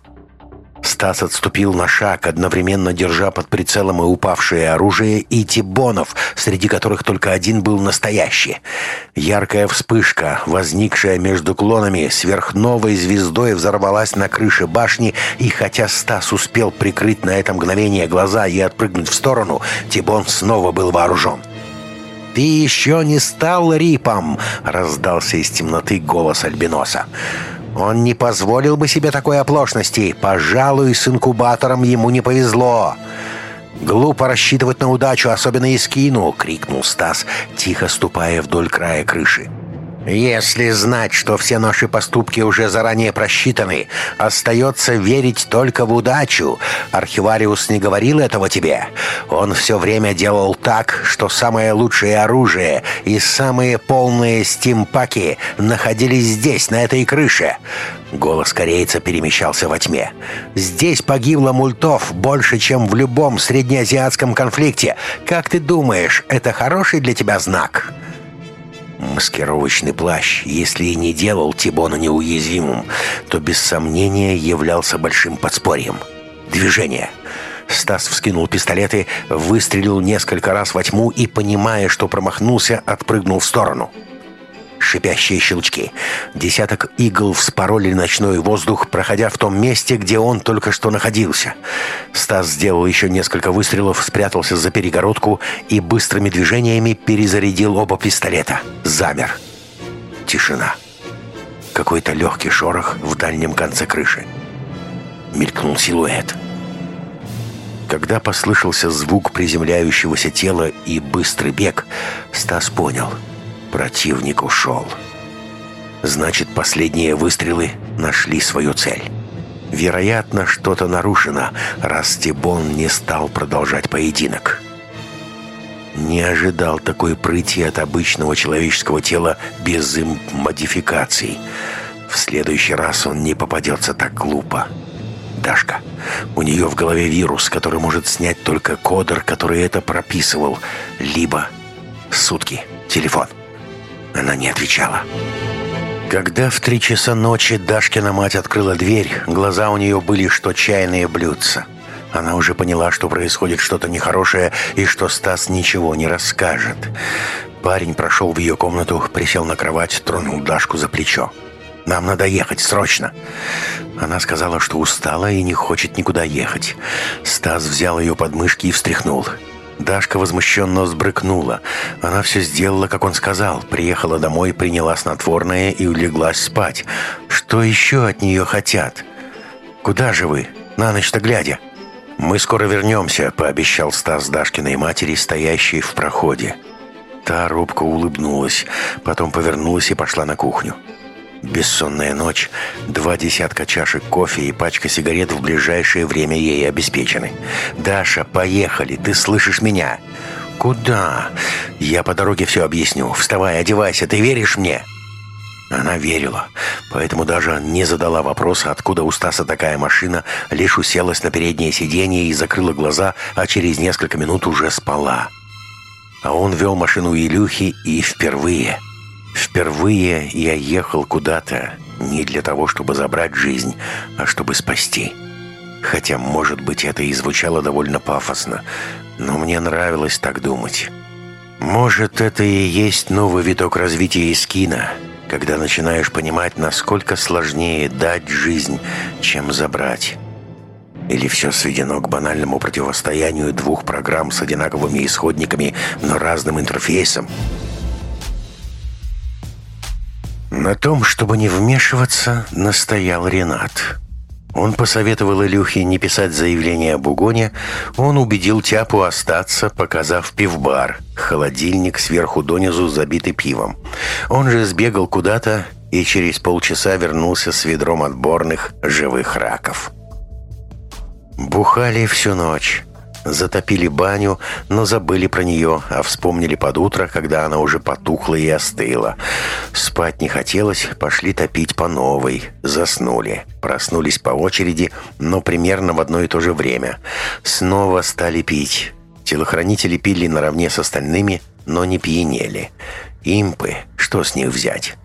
Стас отступил на шаг, одновременно держа под прицелом и упавшее оружие, и тибонов, среди которых только один был настоящий. Яркая вспышка, возникшая между клонами, сверхновой звездой взорвалась на крыше башни, и хотя Стас успел прикрыть на это мгновение глаза и отпрыгнуть в сторону, Тибон снова был вооружен. «Ты еще не стал Рипом!» — раздался из темноты голос Альбиноса. Он не позволил бы себе такой оплошности. Пожалуй, с инкубатором ему не повезло. «Глупо рассчитывать на удачу, особенно и скину!» — крикнул Стас, тихо ступая вдоль края крыши. Если знать, что все наши поступки уже заранее просчитаны, остается верить только в удачу. Архивариус не говорил этого тебе. Он все время делал так, что самое лучшее оружие и самые полные стимпаки находились здесь, на этой крыше. Голос корейца перемещался во тьме. Здесь погибло мультов больше, чем в любом среднеазиатском конфликте. Как ты думаешь, это хороший для тебя знак?» Маскировочный плащ, если и не делал Тибона неуязвимым, то без сомнения являлся большим подспорьем. Движение. Стас вскинул пистолеты, выстрелил несколько раз во тьму и, понимая, что промахнулся, отпрыгнул в сторону шипящие щелчки. Десяток игл вспороли ночной воздух, проходя в том месте, где он только что находился. Стас сделал еще несколько выстрелов, спрятался за перегородку и быстрыми движениями перезарядил оба пистолета. Замер. Тишина. Какой-то легкий шорох в дальнем конце крыши. Мелькнул силуэт. Когда послышался звук приземляющегося тела и быстрый бег, Стас понял — Противник ушел. Значит, последние выстрелы нашли свою цель. Вероятно, что-то нарушено, раз Тибон не стал продолжать поединок. Не ожидал такой прыти от обычного человеческого тела без модификаций. В следующий раз он не попадется так глупо. Дашка. У нее в голове вирус, который может снять только кодер, который это прописывал. Либо сутки. Телефон. Она не отвечала. Когда в три часа ночи Дашкина мать открыла дверь, глаза у нее были что чайные блюдца. Она уже поняла, что происходит что-то нехорошее и что Стас ничего не расскажет. Парень прошел в ее комнату, присел на кровать, тронул Дашку за плечо. «Нам надо ехать, срочно!» Она сказала, что устала и не хочет никуда ехать. Стас взял ее подмышки и встряхнул. Дашка возмущенно сбрыкнула. Она все сделала, как он сказал. Приехала домой, приняла снотворное и улеглась спать. Что еще от нее хотят? «Куда же вы? На ночь-то глядя?» «Мы скоро вернемся», — пообещал Стас Дашкиной матери, стоящей в проходе. Та робко улыбнулась, потом повернулась и пошла на кухню. Бессонная ночь, два десятка чашек кофе и пачка сигарет в ближайшее время ей обеспечены. «Даша, поехали, ты слышишь меня?» «Куда?» «Я по дороге все объясню. Вставай, одевайся, ты веришь мне?» Она верила, поэтому даже не задала вопроса, откуда у Стаса такая машина, лишь уселась на переднее сиденье и закрыла глаза, а через несколько минут уже спала. А он вел машину Илюхи и впервые – Впервые я ехал куда-то не для того, чтобы забрать жизнь, а чтобы спасти. Хотя, может быть, это и звучало довольно пафосно, но мне нравилось так думать. Может, это и есть новый виток развития Искина, когда начинаешь понимать, насколько сложнее дать жизнь, чем забрать. Или все сведено к банальному противостоянию двух программ с одинаковыми исходниками, но разным интерфейсом – На том, чтобы не вмешиваться, настоял Ренат. Он посоветовал Илюхе не писать заявление об угоне, он убедил Тяпу остаться, показав пивбар, холодильник сверху донизу забитый пивом. Он же сбегал куда-то и через полчаса вернулся с ведром отборных живых раков. Бухали всю ночь. Затопили баню, но забыли про нее, а вспомнили под утро, когда она уже потухла и остыла. Спать не хотелось, пошли топить по новой. Заснули. Проснулись по очереди, но примерно в одно и то же время. Снова стали пить. Телохранители пили наравне с остальными, но не пьянели. Имплы, что с них взять?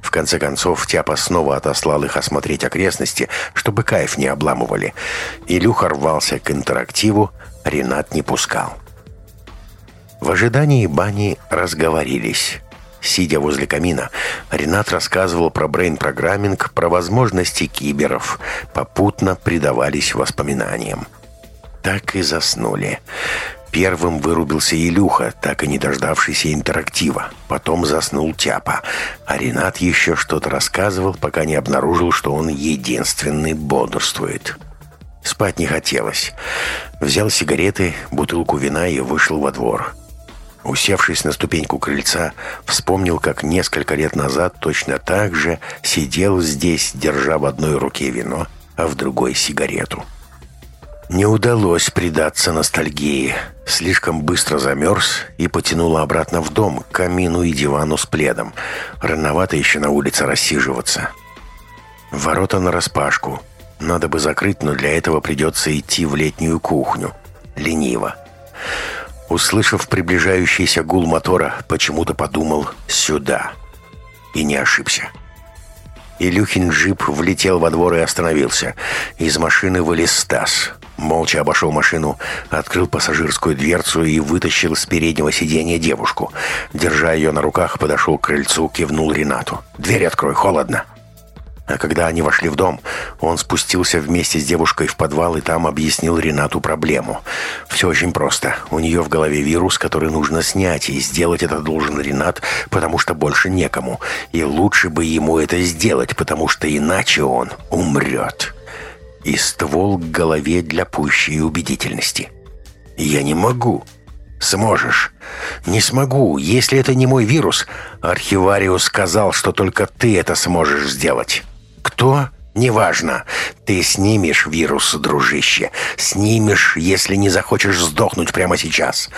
В конце концов, Тяпа снова отослал их осмотреть окрестности, чтобы кайф не обламывали. Илюха рвался к интерактиву, Ренат не пускал. В ожидании бани разговорились. Сидя возле камина, Ренат рассказывал про brain-programming, про возможности киберов, попутно предавались воспоминаниям. Так и заснули. Первым вырубился Илюха, так и не дождавшийся интерактива. Потом заснул Тяпа. А Ренат еще что-то рассказывал, пока не обнаружил, что он единственный бодрствует. Спать не хотелось. Взял сигареты, бутылку вина и вышел во двор. Усевшись на ступеньку крыльца, вспомнил, как несколько лет назад точно так же сидел здесь, держа в одной руке вино, а в другой сигарету. Не удалось предаться ностальгии. Слишком быстро замерз и потянуло обратно в дом, к камину и дивану с пледом. Рановато еще на улице рассиживаться. Ворота нараспашку. Надо бы закрыть, но для этого придется идти в летнюю кухню. Лениво. Услышав приближающийся гул мотора, почему-то подумал «сюда». И не ошибся. Илюхин джип влетел во двор и остановился. Из машины вылез Стас. Молча обошел машину, открыл пассажирскую дверцу и вытащил с переднего сиденья девушку. Держа ее на руках, подошел к крыльцу, кивнул Ренату. «Дверь открой, холодно!» А когда они вошли в дом, он спустился вместе с девушкой в подвал и там объяснил Ренату проблему. Все очень просто. У нее в голове вирус, который нужно снять, и сделать это должен Ренат, потому что больше некому. И лучше бы ему это сделать, потому что иначе он умрет. И ствол к голове для пущей убедительности. «Я не могу», «Сможешь». «Не смогу. Если это не мой вирус...» Архивариус сказал, что только ты это сможешь сделать. «Кто?» «Неважно. Ты снимешь вирус, дружище. Снимешь, если не захочешь сдохнуть прямо сейчас.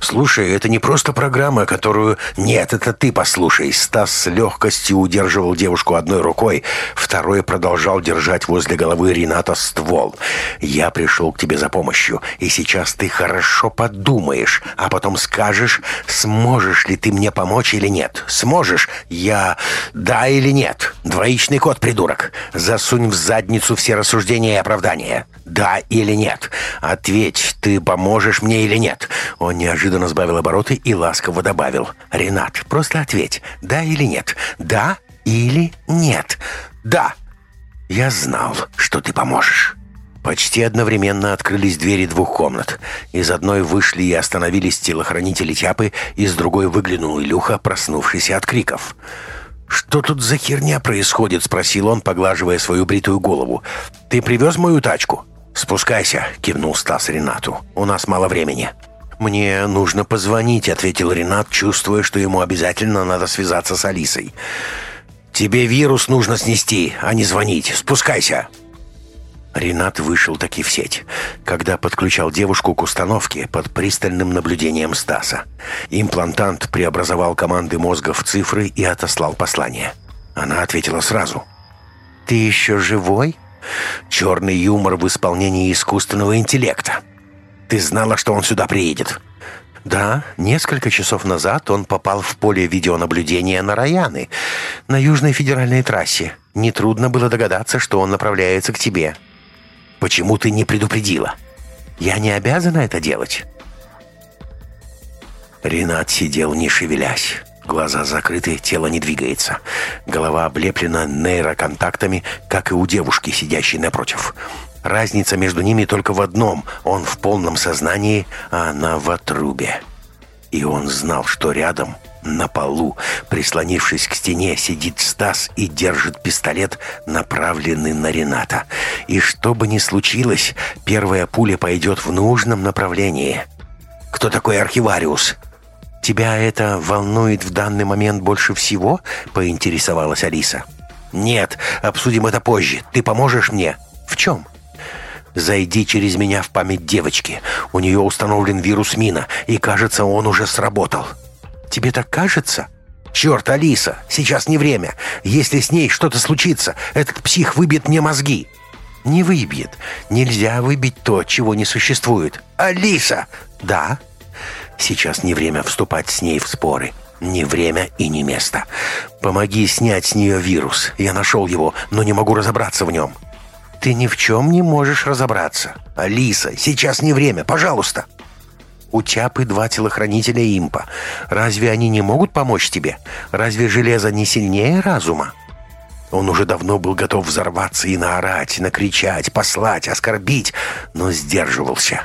Слушай, это не просто программа, которую... Нет, это ты послушай». Стас с легкостью удерживал девушку одной рукой, второй продолжал держать возле головы Рената ствол. «Я пришел к тебе за помощью, и сейчас ты хорошо подумаешь, а потом скажешь, сможешь ли ты мне помочь или нет. Сможешь? Я... Да или нет? Двоичный код, придурок. За засунь в задницу все рассуждения и оправдания. Да или нет? Ответь, ты поможешь мне или нет?» Он неожиданно сбавил обороты и ласково добавил. «Ренат, просто ответь, да или нет? Да или нет? Да!» «Я знал, что ты поможешь». Почти одновременно открылись двери двух комнат. Из одной вышли и остановились телохранители Тяпы, из другой выглянул Илюха, проснувшийся от криков. «Что тут за херня происходит?» — спросил он, поглаживая свою бритую голову. «Ты привез мою тачку?» «Спускайся», — кивнул Стас Ренату. «У нас мало времени». «Мне нужно позвонить», — ответил Ренат, чувствуя, что ему обязательно надо связаться с Алисой. «Тебе вирус нужно снести, а не звонить. Спускайся». Ренат вышел таки в сеть, когда подключал девушку к установке под пристальным наблюдением Стаса. Имплантант преобразовал команды мозга в цифры и отослал послание. Она ответила сразу. «Ты еще живой?» «Черный юмор в исполнении искусственного интеллекта. Ты знала, что он сюда приедет?» «Да, несколько часов назад он попал в поле видеонаблюдения на Раяны, на Южной федеральной трассе. Нетрудно было догадаться, что он направляется к тебе». Почему ты не предупредила? Я не обязана это делать». Ренат сидел, не шевелясь. Глаза закрыты, тело не двигается. Голова облеплена нейроконтактами, как и у девушки, сидящей напротив. Разница между ними только в одном. Он в полном сознании, а она в отрубе. И он знал, что рядом на полу, прислонившись к стене, сидит Стас и держит пистолет, направленный на Рената. И что бы ни случилось, первая пуля пойдет в нужном направлении. «Кто такой архивариус?» «Тебя это волнует в данный момент больше всего?» — поинтересовалась Алиса. «Нет, обсудим это позже. Ты поможешь мне?» «В чем?» Зайди через меня в память девочки. У нее установлен вирус Мина, и, кажется, он уже сработал. Тебе так кажется? Черт, Алиса, сейчас не время. Если с ней что-то случится, этот псих выбьет мне мозги. Не выбьет. Нельзя выбить то, чего не существует. Алиса! Да? Сейчас не время вступать с ней в споры. Не время и не место. Помоги снять с нее вирус. Я нашел его, но не могу разобраться в нем. Ты ни в чем не можешь разобраться. Алиса, сейчас не время, пожалуйста. У Тяпы два телохранителя импа. Разве они не могут помочь тебе? Разве железо не сильнее разума? Он уже давно был готов взорваться и наорать, накричать, послать, оскорбить, но сдерживался.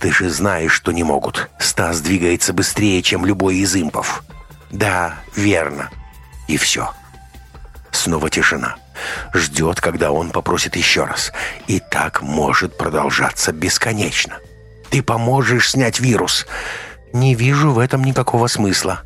Ты же знаешь, что не могут. Стас двигается быстрее, чем любой из импов. Да, верно. И все. Снова тишина. Ждет, когда он попросит еще раз. И так может продолжаться бесконечно. Ты поможешь снять вирус. Не вижу в этом никакого смысла.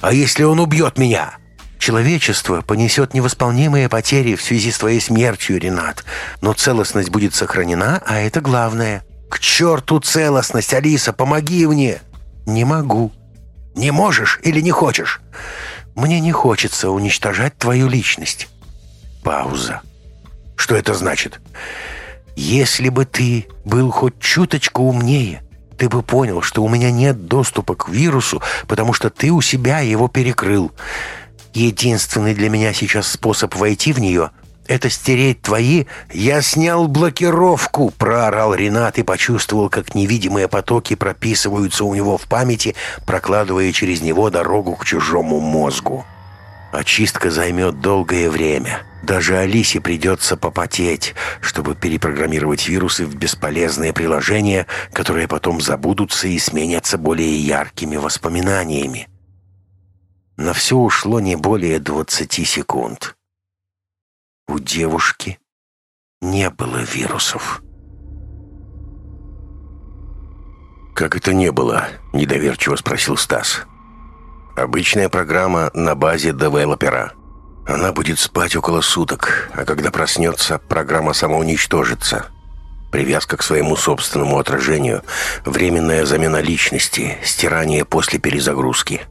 А если он убьет меня? Человечество понесет невосполнимые потери в связи с твоей смертью, Ренат. Но целостность будет сохранена, а это главное. К черту целостность, Алиса, помоги мне. Не могу. Не можешь или не хочешь? Мне не хочется уничтожать твою личность. Пауза. Что это значит? Если бы ты был хоть чуточку умнее, ты бы понял, что у меня нет доступа к вирусу, потому что ты у себя его перекрыл. Единственный для меня сейчас способ войти в нее — это стереть твои... Я снял блокировку, проорал Ренат и почувствовал, как невидимые потоки прописываются у него в памяти, прокладывая через него дорогу к чужому мозгу. Очистка займет долгое время. Даже Алисе придется попотеть, чтобы перепрограммировать вирусы в бесполезные приложения, которые потом забудутся и сменятся более яркими воспоминаниями. На все ушло не более 20 секунд. У девушки не было вирусов. «Как это не было?» – недоверчиво спросил Стас. Обычная программа на базе девелопера. Она будет спать около суток, а когда проснется, программа самоуничтожится. Привязка к своему собственному отражению, временная замена личности, стирание после перезагрузки.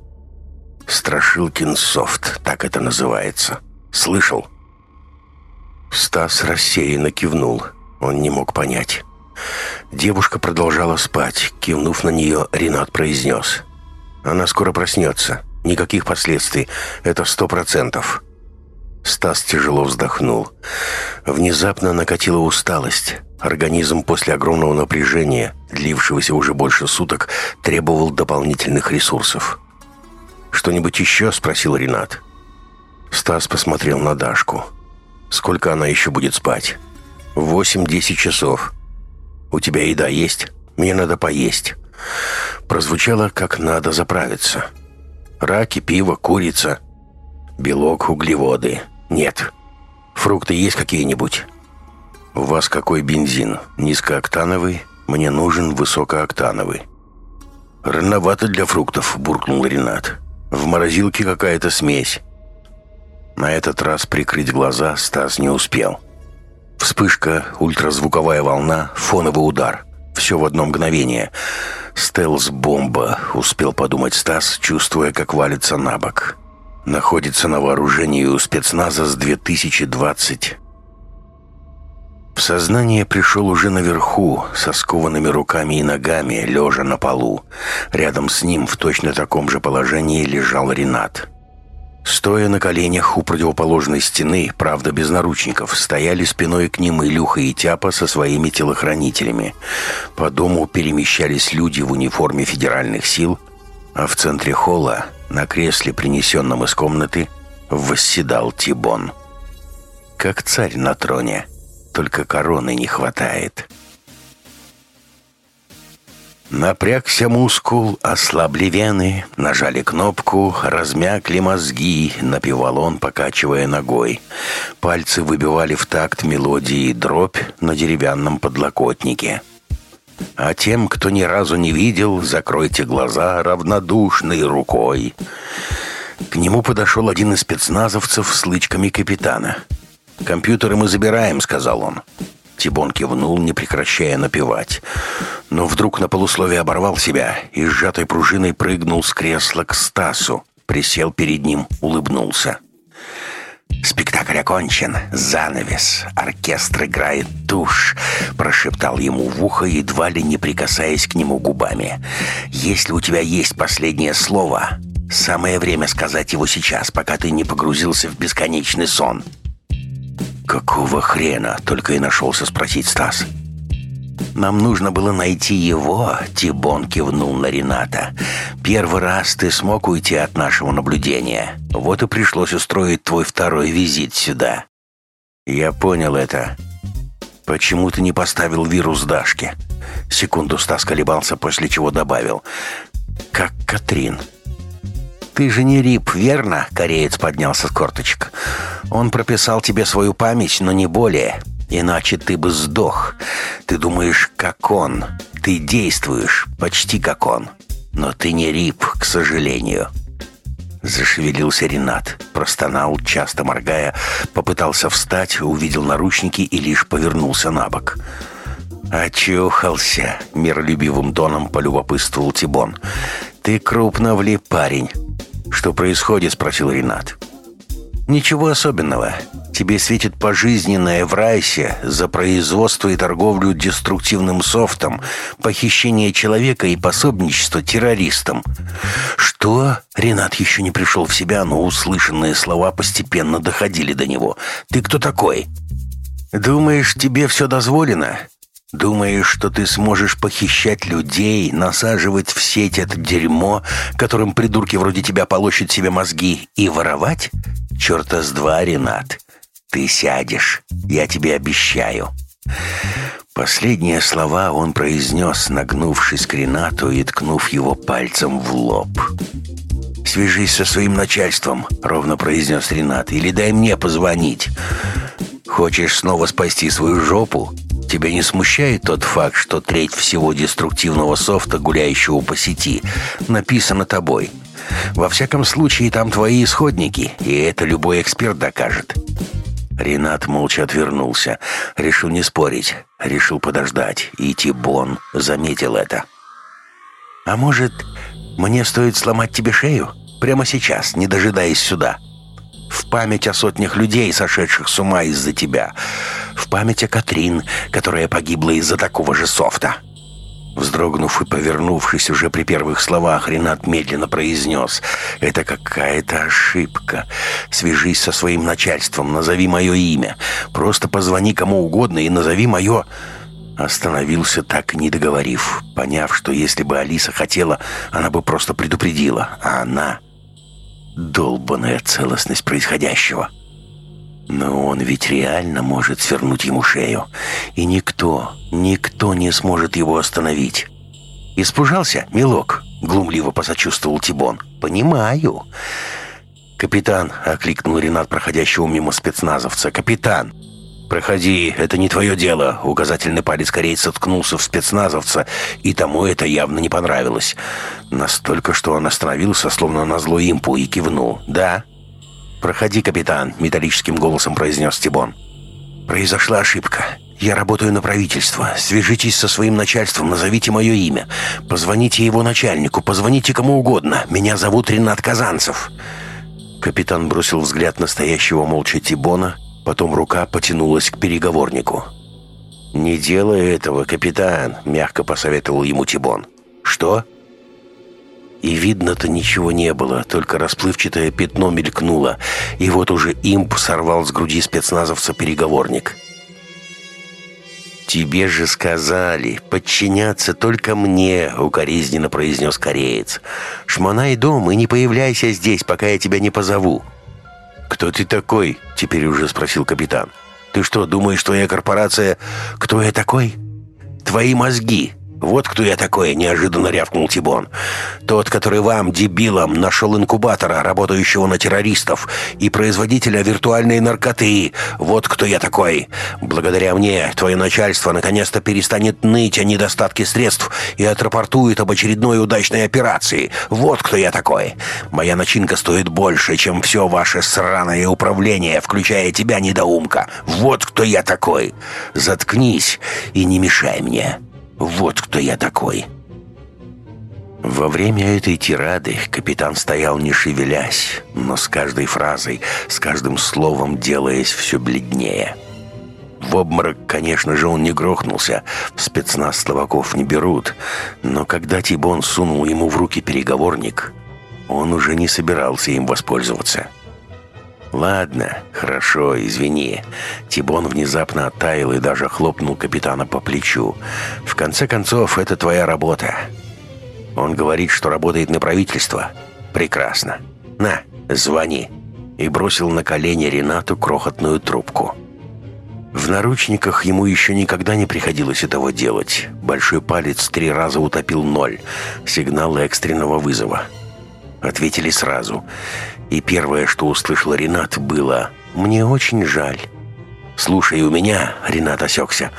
Страшилкин софт, так это называется. Слышал? Стас рассеянно кивнул. Он не мог понять. Девушка продолжала спать. Кивнув на нее, Ренат произнес. Она скоро проснется. Никаких последствий. Это сто процентов». Стас тяжело вздохнул. Внезапно накатила усталость. Организм после огромного напряжения, длившегося уже больше суток, требовал дополнительных ресурсов. «Что-нибудь еще?» – спросил Ренат. Стас посмотрел на Дашку. «Сколько она еще будет спать?» «Восемь-десять часов. У тебя еда есть? Мне надо поесть». Прозвучало, как надо заправиться. Раки, пиво, курица. Белок, углеводы. Нет. Фрукты есть какие-нибудь? У вас какой бензин? Низкооктановый? Мне нужен высокооктановый. Рановато для фруктов, буркнул Ренат. В морозилке какая-то смесь. На этот раз прикрыть глаза Стас не успел. Вспышка, ультразвуковая волна, фоновый удар. Все в одно мгновение. «Стелс-бомба», — успел подумать Стас, чувствуя, как валится на бок. «Находится на вооружении у спецназа с 2020». В сознание пришел уже наверху, со скованными руками и ногами, лежа на полу. Рядом с ним в точно таком же положении лежал Ренат. Стоя на коленях у противоположной стены, правда без наручников, стояли спиной к ним Илюха и Тяпа со своими телохранителями. По дому перемещались люди в униформе федеральных сил, а в центре холла, на кресле, принесенном из комнаты, восседал Тибон. Как царь на троне, только короны не хватает. Напрягся мускул, ослабли вены, нажали кнопку, размякли мозги, напевал он, покачивая ногой. Пальцы выбивали в такт мелодии дробь на деревянном подлокотнике. А тем, кто ни разу не видел, закройте глаза равнодушной рукой. К нему подошел один из спецназовцев с лычками капитана. «Компьютеры мы забираем», — сказал он. Тибон кивнул, не прекращая напевать. Но вдруг на полусловие оборвал себя и сжатой пружиной прыгнул с кресла к Стасу. Присел перед ним, улыбнулся. «Спектакль окончен. Занавес. Оркестр играет тушь», — прошептал ему в ухо, едва ли не прикасаясь к нему губами. «Если у тебя есть последнее слово, самое время сказать его сейчас, пока ты не погрузился в бесконечный сон». «Какого хрена?» — только и нашелся спросить Стас. «Нам нужно было найти его», — Тибон кивнул на Рената. «Первый раз ты смог уйти от нашего наблюдения. Вот и пришлось устроить твой второй визит сюда». «Я понял это. Почему ты не поставил вирус Дашке?» Секунду Стас колебался, после чего добавил. «Как Катрин». «Ты же не Рип, верно?» — кореец поднялся с корточек. «Он прописал тебе свою память, но не более. Иначе ты бы сдох. Ты думаешь, как он. Ты действуешь почти как он. Но ты не Рип, к сожалению». Зашевелился Ренат, простонал, часто моргая, попытался встать, увидел наручники и лишь повернулся на бок. «Очухался», — миролюбивым тоном полюбопытствовал Тибон. «Ты крупно влип парень. «Что происходит?» – спросил Ренат. «Ничего особенного. Тебе светит пожизненное в Райсе за производство и торговлю деструктивным софтом, похищение человека и пособничество террористам». «Что?» Ренат еще не пришел в себя, но услышанные слова постепенно доходили до него. «Ты кто такой?» «Думаешь, тебе все дозволено?» Думаешь, что ты сможешь похищать людей, насаживать в сеть это дерьмо, которым придурки вроде тебя полощут себе мозги, и воровать? Черта с два, Ренат. Ты сядешь, я тебе обещаю». Последние слова он произнес, нагнувшись к Ренату и ткнув его пальцем в лоб. «Свяжись со своим начальством», — ровно произнес Ренат, — «или дай мне позвонить. Хочешь снова спасти свою жопу? Тебя не смущает тот факт, что треть всего деструктивного софта, гуляющего по сети, написана тобой? Во всяком случае, там твои исходники, и это любой эксперт докажет». Ренат молча отвернулся. Решил не спорить, решил подождать, и Тибон заметил это. «А может, мне стоит сломать тебе шею? Прямо сейчас, не дожидаясь сюда?» В память о сотнях людей, сошедших с ума из-за тебя, в память о Катрин, которая погибла из-за такого же софта». Вздрогнув и повернувшись уже при первых словах, Ренат медленно произнес «Это какая-то ошибка. Свяжись со своим начальством, назови мое имя. Просто позвони кому угодно и назови мое...» Остановился так, не договорив, поняв, что если бы Алиса хотела, она бы просто предупредила, а она долбанная целостность происходящего. Но он ведь реально может свернуть ему шею. И никто, никто не сможет его остановить. «Испужался, милок?» — глумливо посочувствовал Тибон. «Понимаю». «Капитан», — окликнул Ренат проходящего мимо спецназовца. «Капитан!» «Проходи, это не твое дело». Указательный палец корейца ткнулся в спецназовца, и тому это явно не понравилось. Настолько, что он остановился, словно на зло импу, и кивнул. «Да?» «Проходи, капитан», — металлическим голосом произнес Тибон. «Произошла ошибка. Я работаю на правительство. Свяжитесь со своим начальством, назовите мое имя. Позвоните его начальнику, позвоните кому угодно. Меня зовут Ренат Казанцев». Капитан бросил взгляд настоящего молча Тибона — Потом рука потянулась к переговорнику. «Не делай этого, капитан», — мягко посоветовал ему Тибон. «Что?» И видно-то ничего не было, только расплывчатое пятно мелькнуло, и вот уже имп сорвал с груди спецназовца переговорник. «Тебе же сказали, подчиняться только мне», — укоризненно произнес кореец. «Шмонай дом и не появляйся здесь, пока я тебя не позову». «Кто ты такой?» — теперь уже спросил капитан. «Ты что, думаешь, твоя корпорация... Кто я такой?» «Твои мозги. «Вот кто я такой!» — неожиданно рявкнул Тибон. «Тот, который вам, дебилам, нашел инкубатора, работающего на террористов, и производителя виртуальной наркоты. Вот кто я такой! Благодаря мне твое начальство наконец-то перестанет ныть о недостатке средств и отрапортует об очередной удачной операции. Вот кто я такой! Моя начинка стоит больше, чем все ваше сраное управление, включая тебя, недоумка. Вот кто я такой! Заткнись и не мешай мне!» Вот кто я такой!» Во время этой тирады капитан стоял не шевелясь, но с каждой фразой, с каждым словом делаясь все бледнее. В обморок, конечно же, он не грохнулся, в спецназ словаков не берут, но когда Тибон сунул ему в руки переговорник, он уже не собирался им воспользоваться. «Ладно, хорошо, извини». Тибон внезапно оттаял и даже хлопнул капитана по плечу. «В конце концов, это твоя работа». Он говорит, что работает на правительство. «Прекрасно. На, звони». И бросил на колени Ренату крохотную трубку. В наручниках ему еще никогда не приходилось этого делать. Большой палец три раза утопил ноль. Сигнал экстренного вызова. Ответили сразу. И первое, что услышал Ренат, было «Мне очень жаль». «Слушай, у меня...» — Ренат осекся.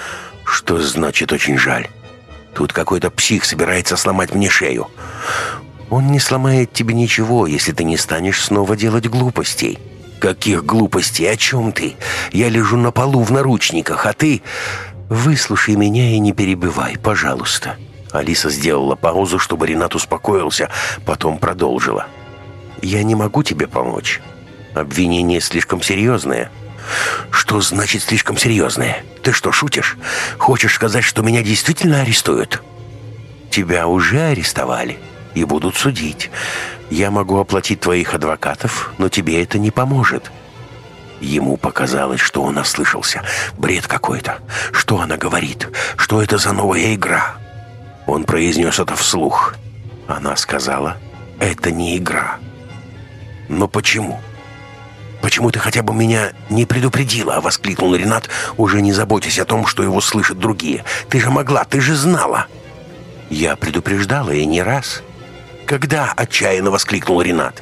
«Что значит очень жаль? Тут какой-то псих собирается сломать мне шею». «Он не сломает тебе ничего, если ты не станешь снова делать глупостей». «Каких глупостей? О чем ты? Я лежу на полу в наручниках, а ты...» «Выслушай меня и не перебивай, пожалуйста». Алиса сделала паузу, чтобы Ренат успокоился, потом продолжила. «Я не могу тебе помочь. Обвинение слишком серьезное». «Что значит слишком серьезное? Ты что, шутишь? Хочешь сказать, что меня действительно арестуют?» «Тебя уже арестовали и будут судить. Я могу оплатить твоих адвокатов, но тебе это не поможет». Ему показалось, что он ослышался. Бред какой-то. Что она говорит? Что это за новая игра? Он произнес это вслух. Она сказала, это не игра. Но почему? «Почему ты хотя бы меня не предупредила?» — воскликнул Ренат, уже не заботясь о том, что его слышат другие. «Ты же могла, ты же знала!» «Я предупреждала и не раз». «Когда?» — отчаянно воскликнул Ренат.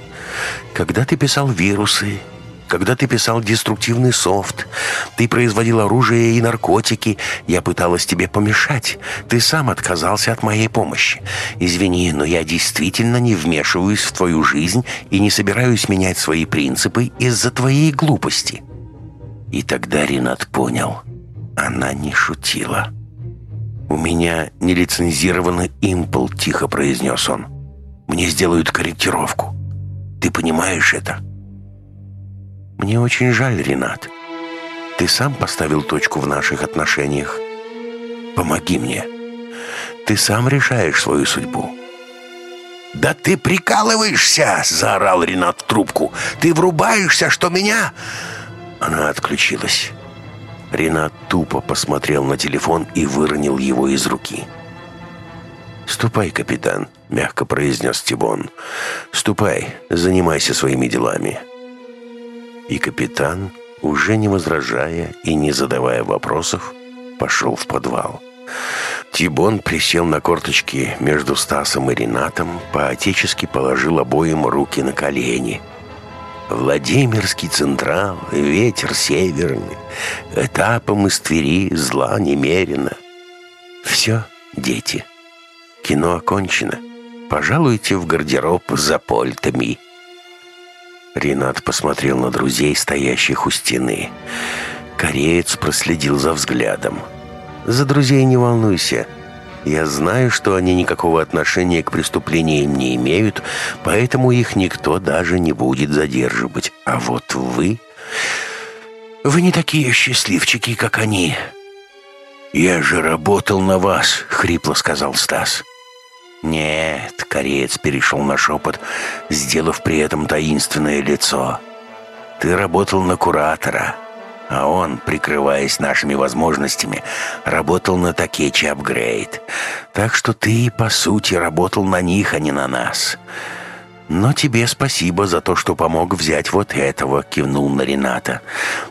«Когда ты писал вирусы, когда ты писал деструктивный софт, ты производил оружие и наркотики, я пыталась тебе помешать. Ты сам отказался от моей помощи. Извини, но я действительно не вмешиваюсь в твою жизнь и не собираюсь менять свои принципы из-за твоей глупости». И тогда Ренат понял, она не шутила. «У меня нелицензированный импл», — тихо произнес он. «Мне сделают корректировку. Ты понимаешь это?» «Мне очень жаль, Ренат. Ты сам поставил точку в наших отношениях. Помоги мне. Ты сам решаешь свою судьбу». «Да ты прикалываешься!» — заорал Ренат в трубку. «Ты врубаешься, что меня...» Она отключилась. Ренат тупо посмотрел на телефон и выронил его из руки. «Ступай, капитан», — мягко произнес Тибон. «Ступай, занимайся своими делами. И капитан, уже не возражая и не задавая вопросов, пошел в подвал. Тибон присел на корточки между Стасом и Ренатом, по-отечески положил обоим руки на колени. Владимирский Централ, ветер северный, этапом из Твери зла немерено. Все, дети, кино окончено. Пожалуйте в гардероб за польтами. Ренат посмотрел на друзей, стоящих у стены. Кореец проследил за взглядом. «За друзей не волнуйся. Я знаю, что они никакого отношения к преступлениям не имеют, поэтому их никто даже не будет задерживать. А вот вы... Вы не такие счастливчики, как они». «Я же работал на вас», — хрипло сказал Стас. «Нет», — кореец перешел на шепот, сделав при этом таинственное лицо. «Ты работал на куратора, а он, прикрываясь нашими возможностями, работал на Такечи Апгрейд. Так что ты, по сути, работал на них, а не на нас». «Но тебе спасибо за то, что помог взять вот этого», — кивнул на Рената.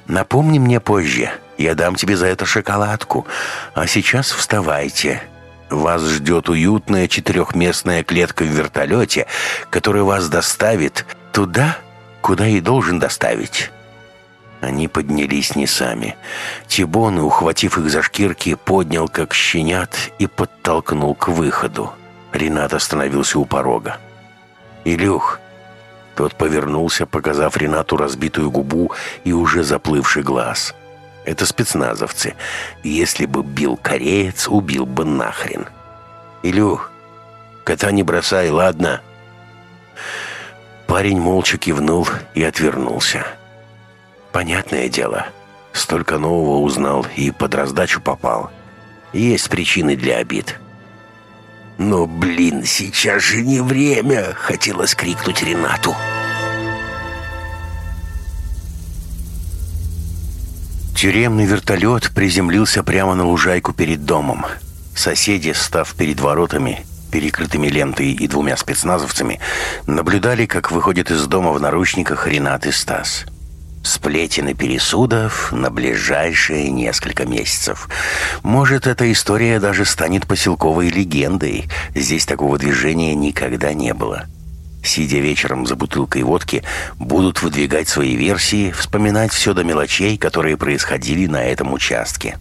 «Напомни мне позже, я дам тебе за это шоколадку. А сейчас вставайте. Вас ждет уютная четырехместная клетка в вертолете, которая вас доставит туда, куда и должен доставить». Они поднялись не сами. Тибон, ухватив их за шкирки, поднял как щенят и подтолкнул к выходу. Ренат остановился у порога. «Илюх!» Тот повернулся, показав Ренату разбитую губу и уже заплывший глаз. «Это спецназовцы. Если бы бил кореец, убил бы нахрен!» «Илюх, кота не бросай, ладно?» Парень молча кивнул и отвернулся. «Понятное дело. Столько нового узнал и под раздачу попал. Есть причины для обид». «Но, блин, сейчас же не время!» — хотелось крикнуть Ренату. Тюремный вертолет приземлился прямо на лужайку перед домом. Соседи, став перед воротами, перекрытыми лентой и двумя спецназовцами, наблюдали, как выходит из дома в наручниках Ренат и Стас. Сплетены пересудов на ближайшие несколько месяцев. Может, эта история даже станет поселковой легендой. Здесь такого движения никогда не было. Сидя вечером за бутылкой водки, будут выдвигать свои версии, вспоминать все до мелочей, которые происходили на этом участке.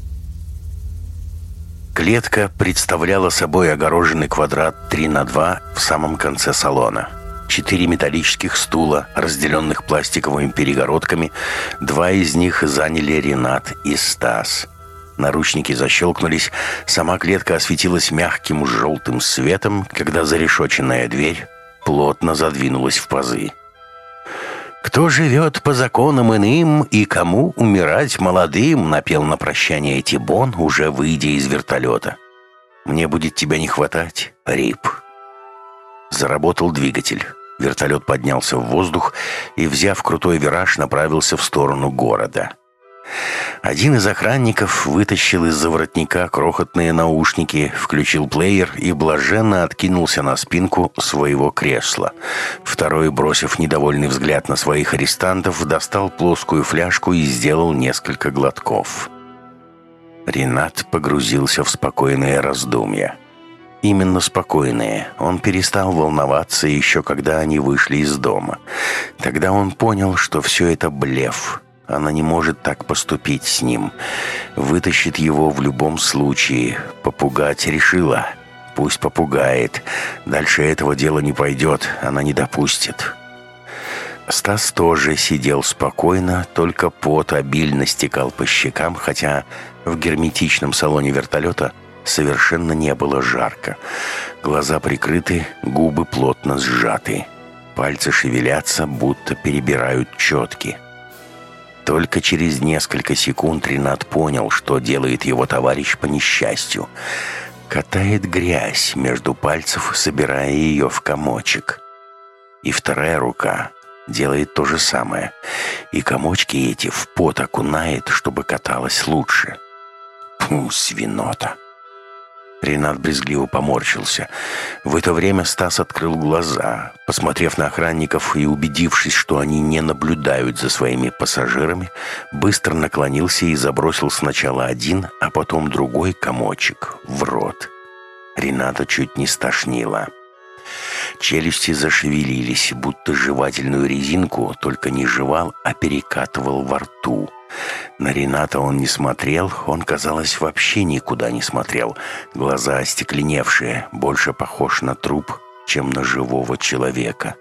Клетка представляла собой огороженный квадрат 3 на 2 в самом конце салона. Четыре металлических стула, разделенных пластиковыми перегородками, два из них заняли Ренат и Стас. Наручники защелкнулись, сама клетка осветилась мягким желтым светом, когда зарешоченная дверь плотно задвинулась в пазы. «Кто живет по законам иным и кому умирать молодым?» напел на прощание Тибон, уже выйдя из вертолета. «Мне будет тебя не хватать, Рип». Заработал двигатель. Вертолет поднялся в воздух и, взяв крутой вираж, направился в сторону города. Один из охранников вытащил из-за воротника крохотные наушники, включил плеер и блаженно откинулся на спинку своего кресла. Второй, бросив недовольный взгляд на своих арестантов, достал плоскую фляжку и сделал несколько глотков. Ренат погрузился в спокойное раздумье. Именно спокойные. Он перестал волноваться еще когда они вышли из дома. Тогда он понял, что все это блеф – она не может так поступить с ним. Вытащит его в любом случае. Попугать решила. Пусть попугает. Дальше этого дела не пойдет. Она не допустит. Стас тоже сидел спокойно, только пот обильно стекал по щекам, хотя в герметичном салоне вертолета совершенно не было жарко. Глаза прикрыты, губы плотно сжаты. Пальцы шевелятся, будто перебирают четки. Только через несколько секунд Ренат понял, что делает его товарищ по несчастью. Катает грязь между пальцев, собирая ее в комочек. И вторая рука делает то же самое. И комочки эти в пот окунает, чтобы каталась лучше. Пу, свинота. Ренат брезгливо поморщился. В это время Стас открыл глаза. Посмотрев на охранников и убедившись, что они не наблюдают за своими пассажирами, быстро наклонился и забросил сначала один, а потом другой комочек в рот. Рената чуть не стошнило. Челюсти зашевелились, будто жевательную резинку только не жевал, а перекатывал во рту. На Рената он не смотрел, он, казалось, вообще никуда не смотрел. Глаза остекленевшие, больше похож на труп, чем на живого человека.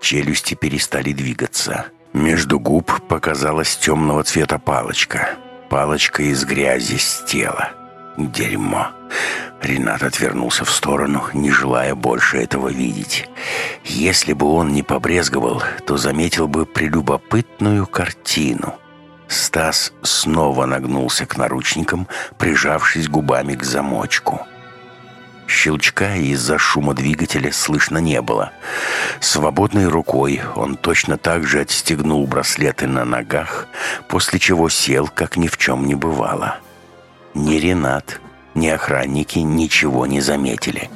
Челюсти перестали двигаться. Между губ показалась темного цвета палочка. Палочка из грязи с тела. Дерьмо. Ренат отвернулся в сторону, не желая больше этого видеть. Если бы он не побрезговал, то заметил бы прелюбопытную картину — Стас снова нагнулся к наручникам, прижавшись губами к замочку. Щелчка из-за шума двигателя слышно не было. Свободной рукой он точно так же отстегнул браслеты на ногах, после чего сел, как ни в чем не бывало. Ни Ренат, ни охранники ничего не заметили.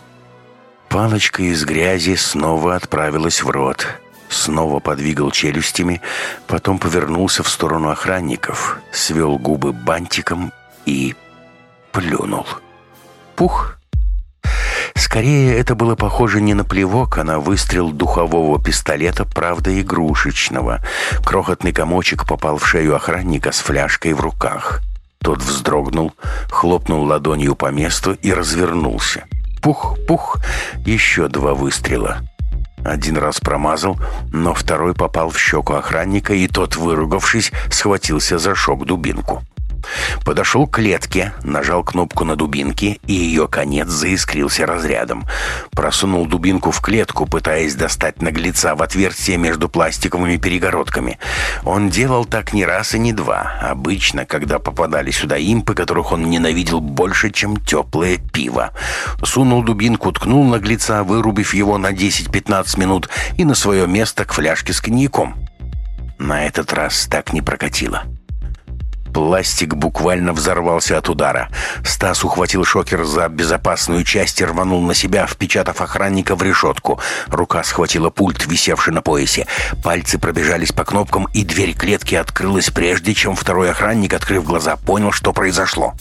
Палочка из грязи снова отправилась в рот — снова подвигал челюстями, потом повернулся в сторону охранников, свел губы бантиком и плюнул. Пух! Скорее, это было похоже не на плевок, а на выстрел духового пистолета, правда, игрушечного. Крохотный комочек попал в шею охранника с фляжкой в руках. Тот вздрогнул, хлопнул ладонью по месту и развернулся. Пух-пух, еще два выстрела. Один раз промазал, но второй попал в щеку охранника, и тот, выругавшись, схватился за шок-дубинку. Подошел к клетке, нажал кнопку на дубинке, и ее конец заискрился разрядом. Просунул дубинку в клетку, пытаясь достать наглеца в отверстие между пластиковыми перегородками. Он делал так не раз и не два. Обычно, когда попадали сюда импы, которых он ненавидел больше, чем теплое пиво. Сунул дубинку, ткнул наглеца, вырубив его на 10-15 минут, и на свое место к фляжке с коньяком. На этот раз так не прокатило. Пластик буквально взорвался от удара. Стас ухватил шокер за безопасную часть и рванул на себя, впечатав охранника в решетку. Рука схватила пульт, висевший на поясе. Пальцы пробежались по кнопкам, и дверь клетки открылась прежде, чем второй охранник, открыв глаза, понял, что произошло.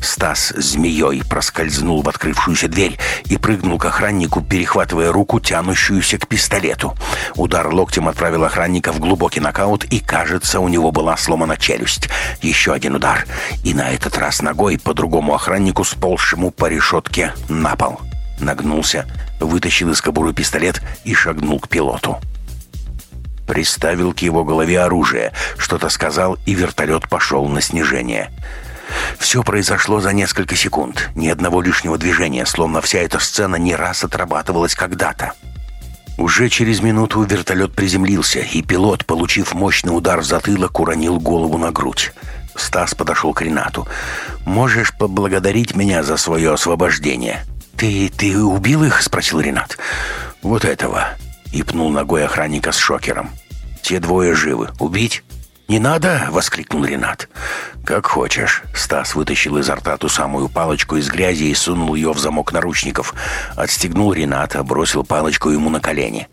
Стас змеей проскользнул в открывшуюся дверь и прыгнул к охраннику, перехватывая руку, тянущуюся к пистолету. Удар локтем отправил охранника в глубокий нокаут, и, кажется, у него была сломана челюсть. Еще один удар. И на этот раз ногой по другому охраннику, сползшему по решетке на пол. Нагнулся, вытащил из кобуры пистолет и шагнул к пилоту. Приставил к его голове оружие, что-то сказал, и вертолет пошел на снижение. Все произошло за несколько секунд. Ни одного лишнего движения, словно вся эта сцена не раз отрабатывалась когда-то. Уже через минуту вертолет приземлился, и пилот, получив мощный удар в затылок, уронил голову на грудь. Стас подошел к Ренату. «Можешь поблагодарить меня за свое освобождение?» «Ты... ты убил их?» — спросил Ренат. «Вот этого». И пнул ногой охранника с шокером. «Те двое живы. Убить?» «Не надо!» — воскликнул Ренат. «Как хочешь». Стас вытащил изо рта ту самую палочку из грязи и сунул ее в замок наручников. Отстегнул Рената, бросил палочку ему на колени.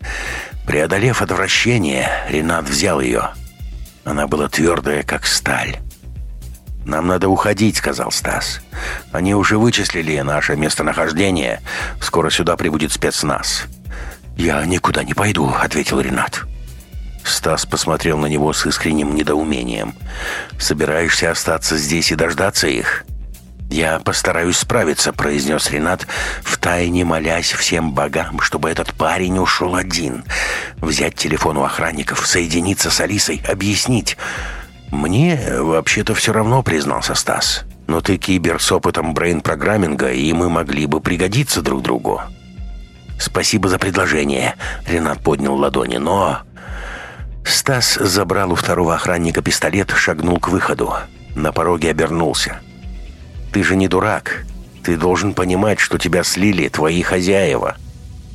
Преодолев отвращение, Ренат взял ее. Она была твердая, как сталь. «Нам надо уходить», — сказал Стас. «Они уже вычислили наше местонахождение. Скоро сюда прибудет спецназ». «Я никуда не пойду», — ответил Ренат. Стас посмотрел на него с искренним недоумением. «Собираешься остаться здесь и дождаться их?» «Я постараюсь справиться», — произнес Ренат, втайне молясь всем богам, чтобы этот парень ушел один. Взять телефон у охранников, соединиться с Алисой, объяснить. «Мне вообще-то все равно», — признался Стас. «Но ты кибер с опытом брейн-программинга, и мы могли бы пригодиться друг другу». «Спасибо за предложение», — Ренат поднял ладони, «но...» Стас забрал у второго охранника пистолет, шагнул к выходу. На пороге обернулся. «Ты же не дурак. Ты должен понимать, что тебя слили твои хозяева.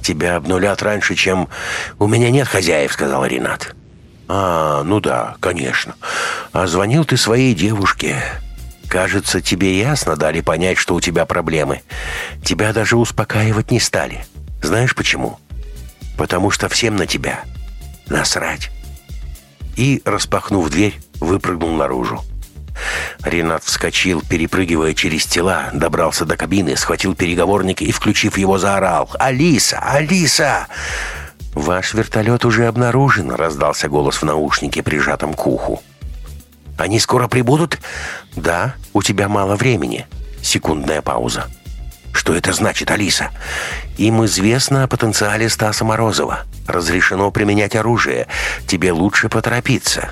Тебя обнулят раньше, чем...» «У меня нет хозяев», — сказал Ренат. «А, ну да, конечно. А звонил ты своей девушке. Кажется, тебе ясно дали понять, что у тебя проблемы. Тебя даже успокаивать не стали. Знаешь почему? Потому что всем на тебя насрать» и, распахнув дверь, выпрыгнул наружу. Ренат вскочил, перепрыгивая через тела, добрался до кабины, схватил переговорник и, включив его, заорал «Алиса! Алиса!» «Ваш вертолет уже обнаружен», — раздался голос в наушнике, прижатом к уху. «Они скоро прибудут?» «Да, у тебя мало времени». Секундная пауза. Что это значит, Алиса? Им известно о потенциале Стаса Морозова. Разрешено применять оружие. Тебе лучше поторопиться.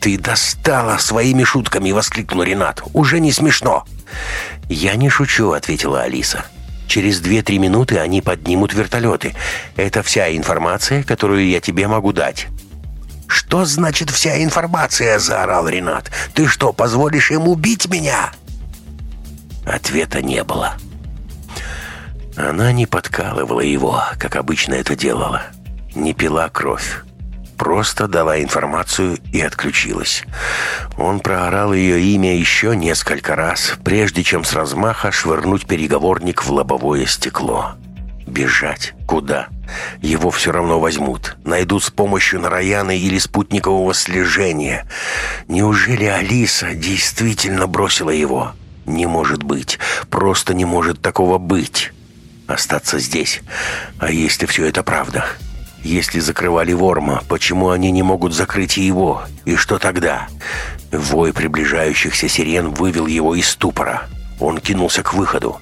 «Ты достала своими шутками!» — воскликнул Ренат. «Уже не смешно!» «Я не шучу», — ответила Алиса. «Через две-три минуты они поднимут вертолеты. Это вся информация, которую я тебе могу дать». «Что значит вся информация?» — заорал Ренат. «Ты что, позволишь им убить меня?» Ответа не было. Она не подкалывала его, как обычно это делала. Не пила кровь. Просто дала информацию и отключилась. Он проорал ее имя еще несколько раз, прежде чем с размаха швырнуть переговорник в лобовое стекло. Бежать? Куда? Его все равно возьмут. Найдут с помощью Нараяна или спутникового слежения. Неужели Алиса действительно бросила его? Не может быть. Просто не может такого быть. Остаться здесь. А если все это правда? Если закрывали Ворма, почему они не могут закрыть и его? И что тогда? Вой приближающихся сирен вывел его из ступора. Он кинулся к выходу.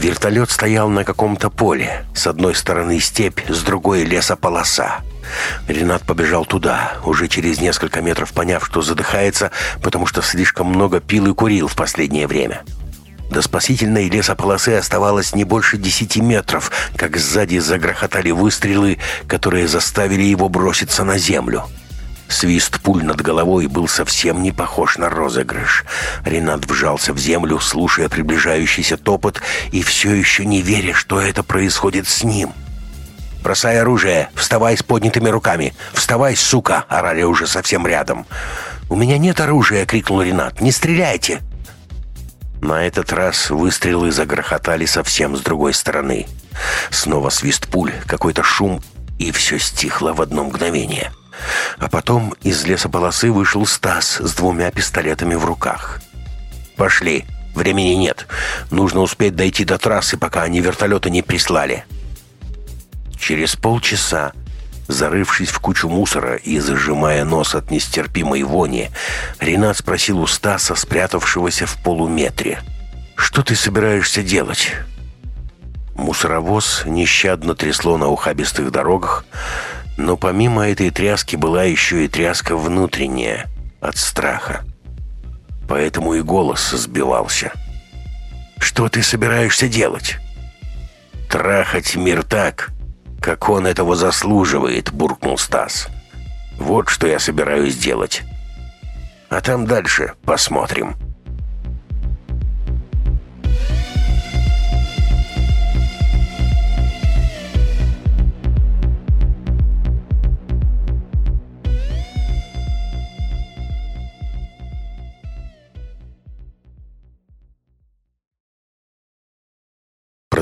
Вертолет стоял на каком-то поле. С одной стороны степь, с другой лесополоса. Ренат побежал туда, уже через несколько метров поняв, что задыхается, потому что слишком много пил и курил в последнее время. До спасительной лесополосы оставалось не больше десяти метров, как сзади загрохотали выстрелы, которые заставили его броситься на землю. Свист пуль над головой был совсем не похож на розыгрыш. Ренат вжался в землю, слушая приближающийся топот и все еще не веря, что это происходит с ним. «Бросай оружие! Вставай с поднятыми руками! Вставай, сука!» — орали уже совсем рядом. «У меня нет оружия!» — крикнул Ренат. «Не стреляйте!» На этот раз выстрелы загрохотали совсем с другой стороны. Снова свист пуль, какой-то шум, и все стихло в одно мгновение. А потом из лесополосы вышел Стас с двумя пистолетами в руках. «Пошли. Времени нет. Нужно успеть дойти до трассы, пока они вертолеты не прислали». Через полчаса, зарывшись в кучу мусора и зажимая нос от нестерпимой вони, Ренат спросил у Стаса, спрятавшегося в полуметре. «Что ты собираешься делать?» Мусоровоз нещадно трясло на ухабистых дорогах, но помимо этой тряски была еще и тряска внутренняя, от страха. Поэтому и голос сбивался. «Что ты собираешься делать?» «Трахать мир так, как он этого заслуживает», — буркнул Стас. «Вот что я собираюсь делать. А там дальше посмотрим».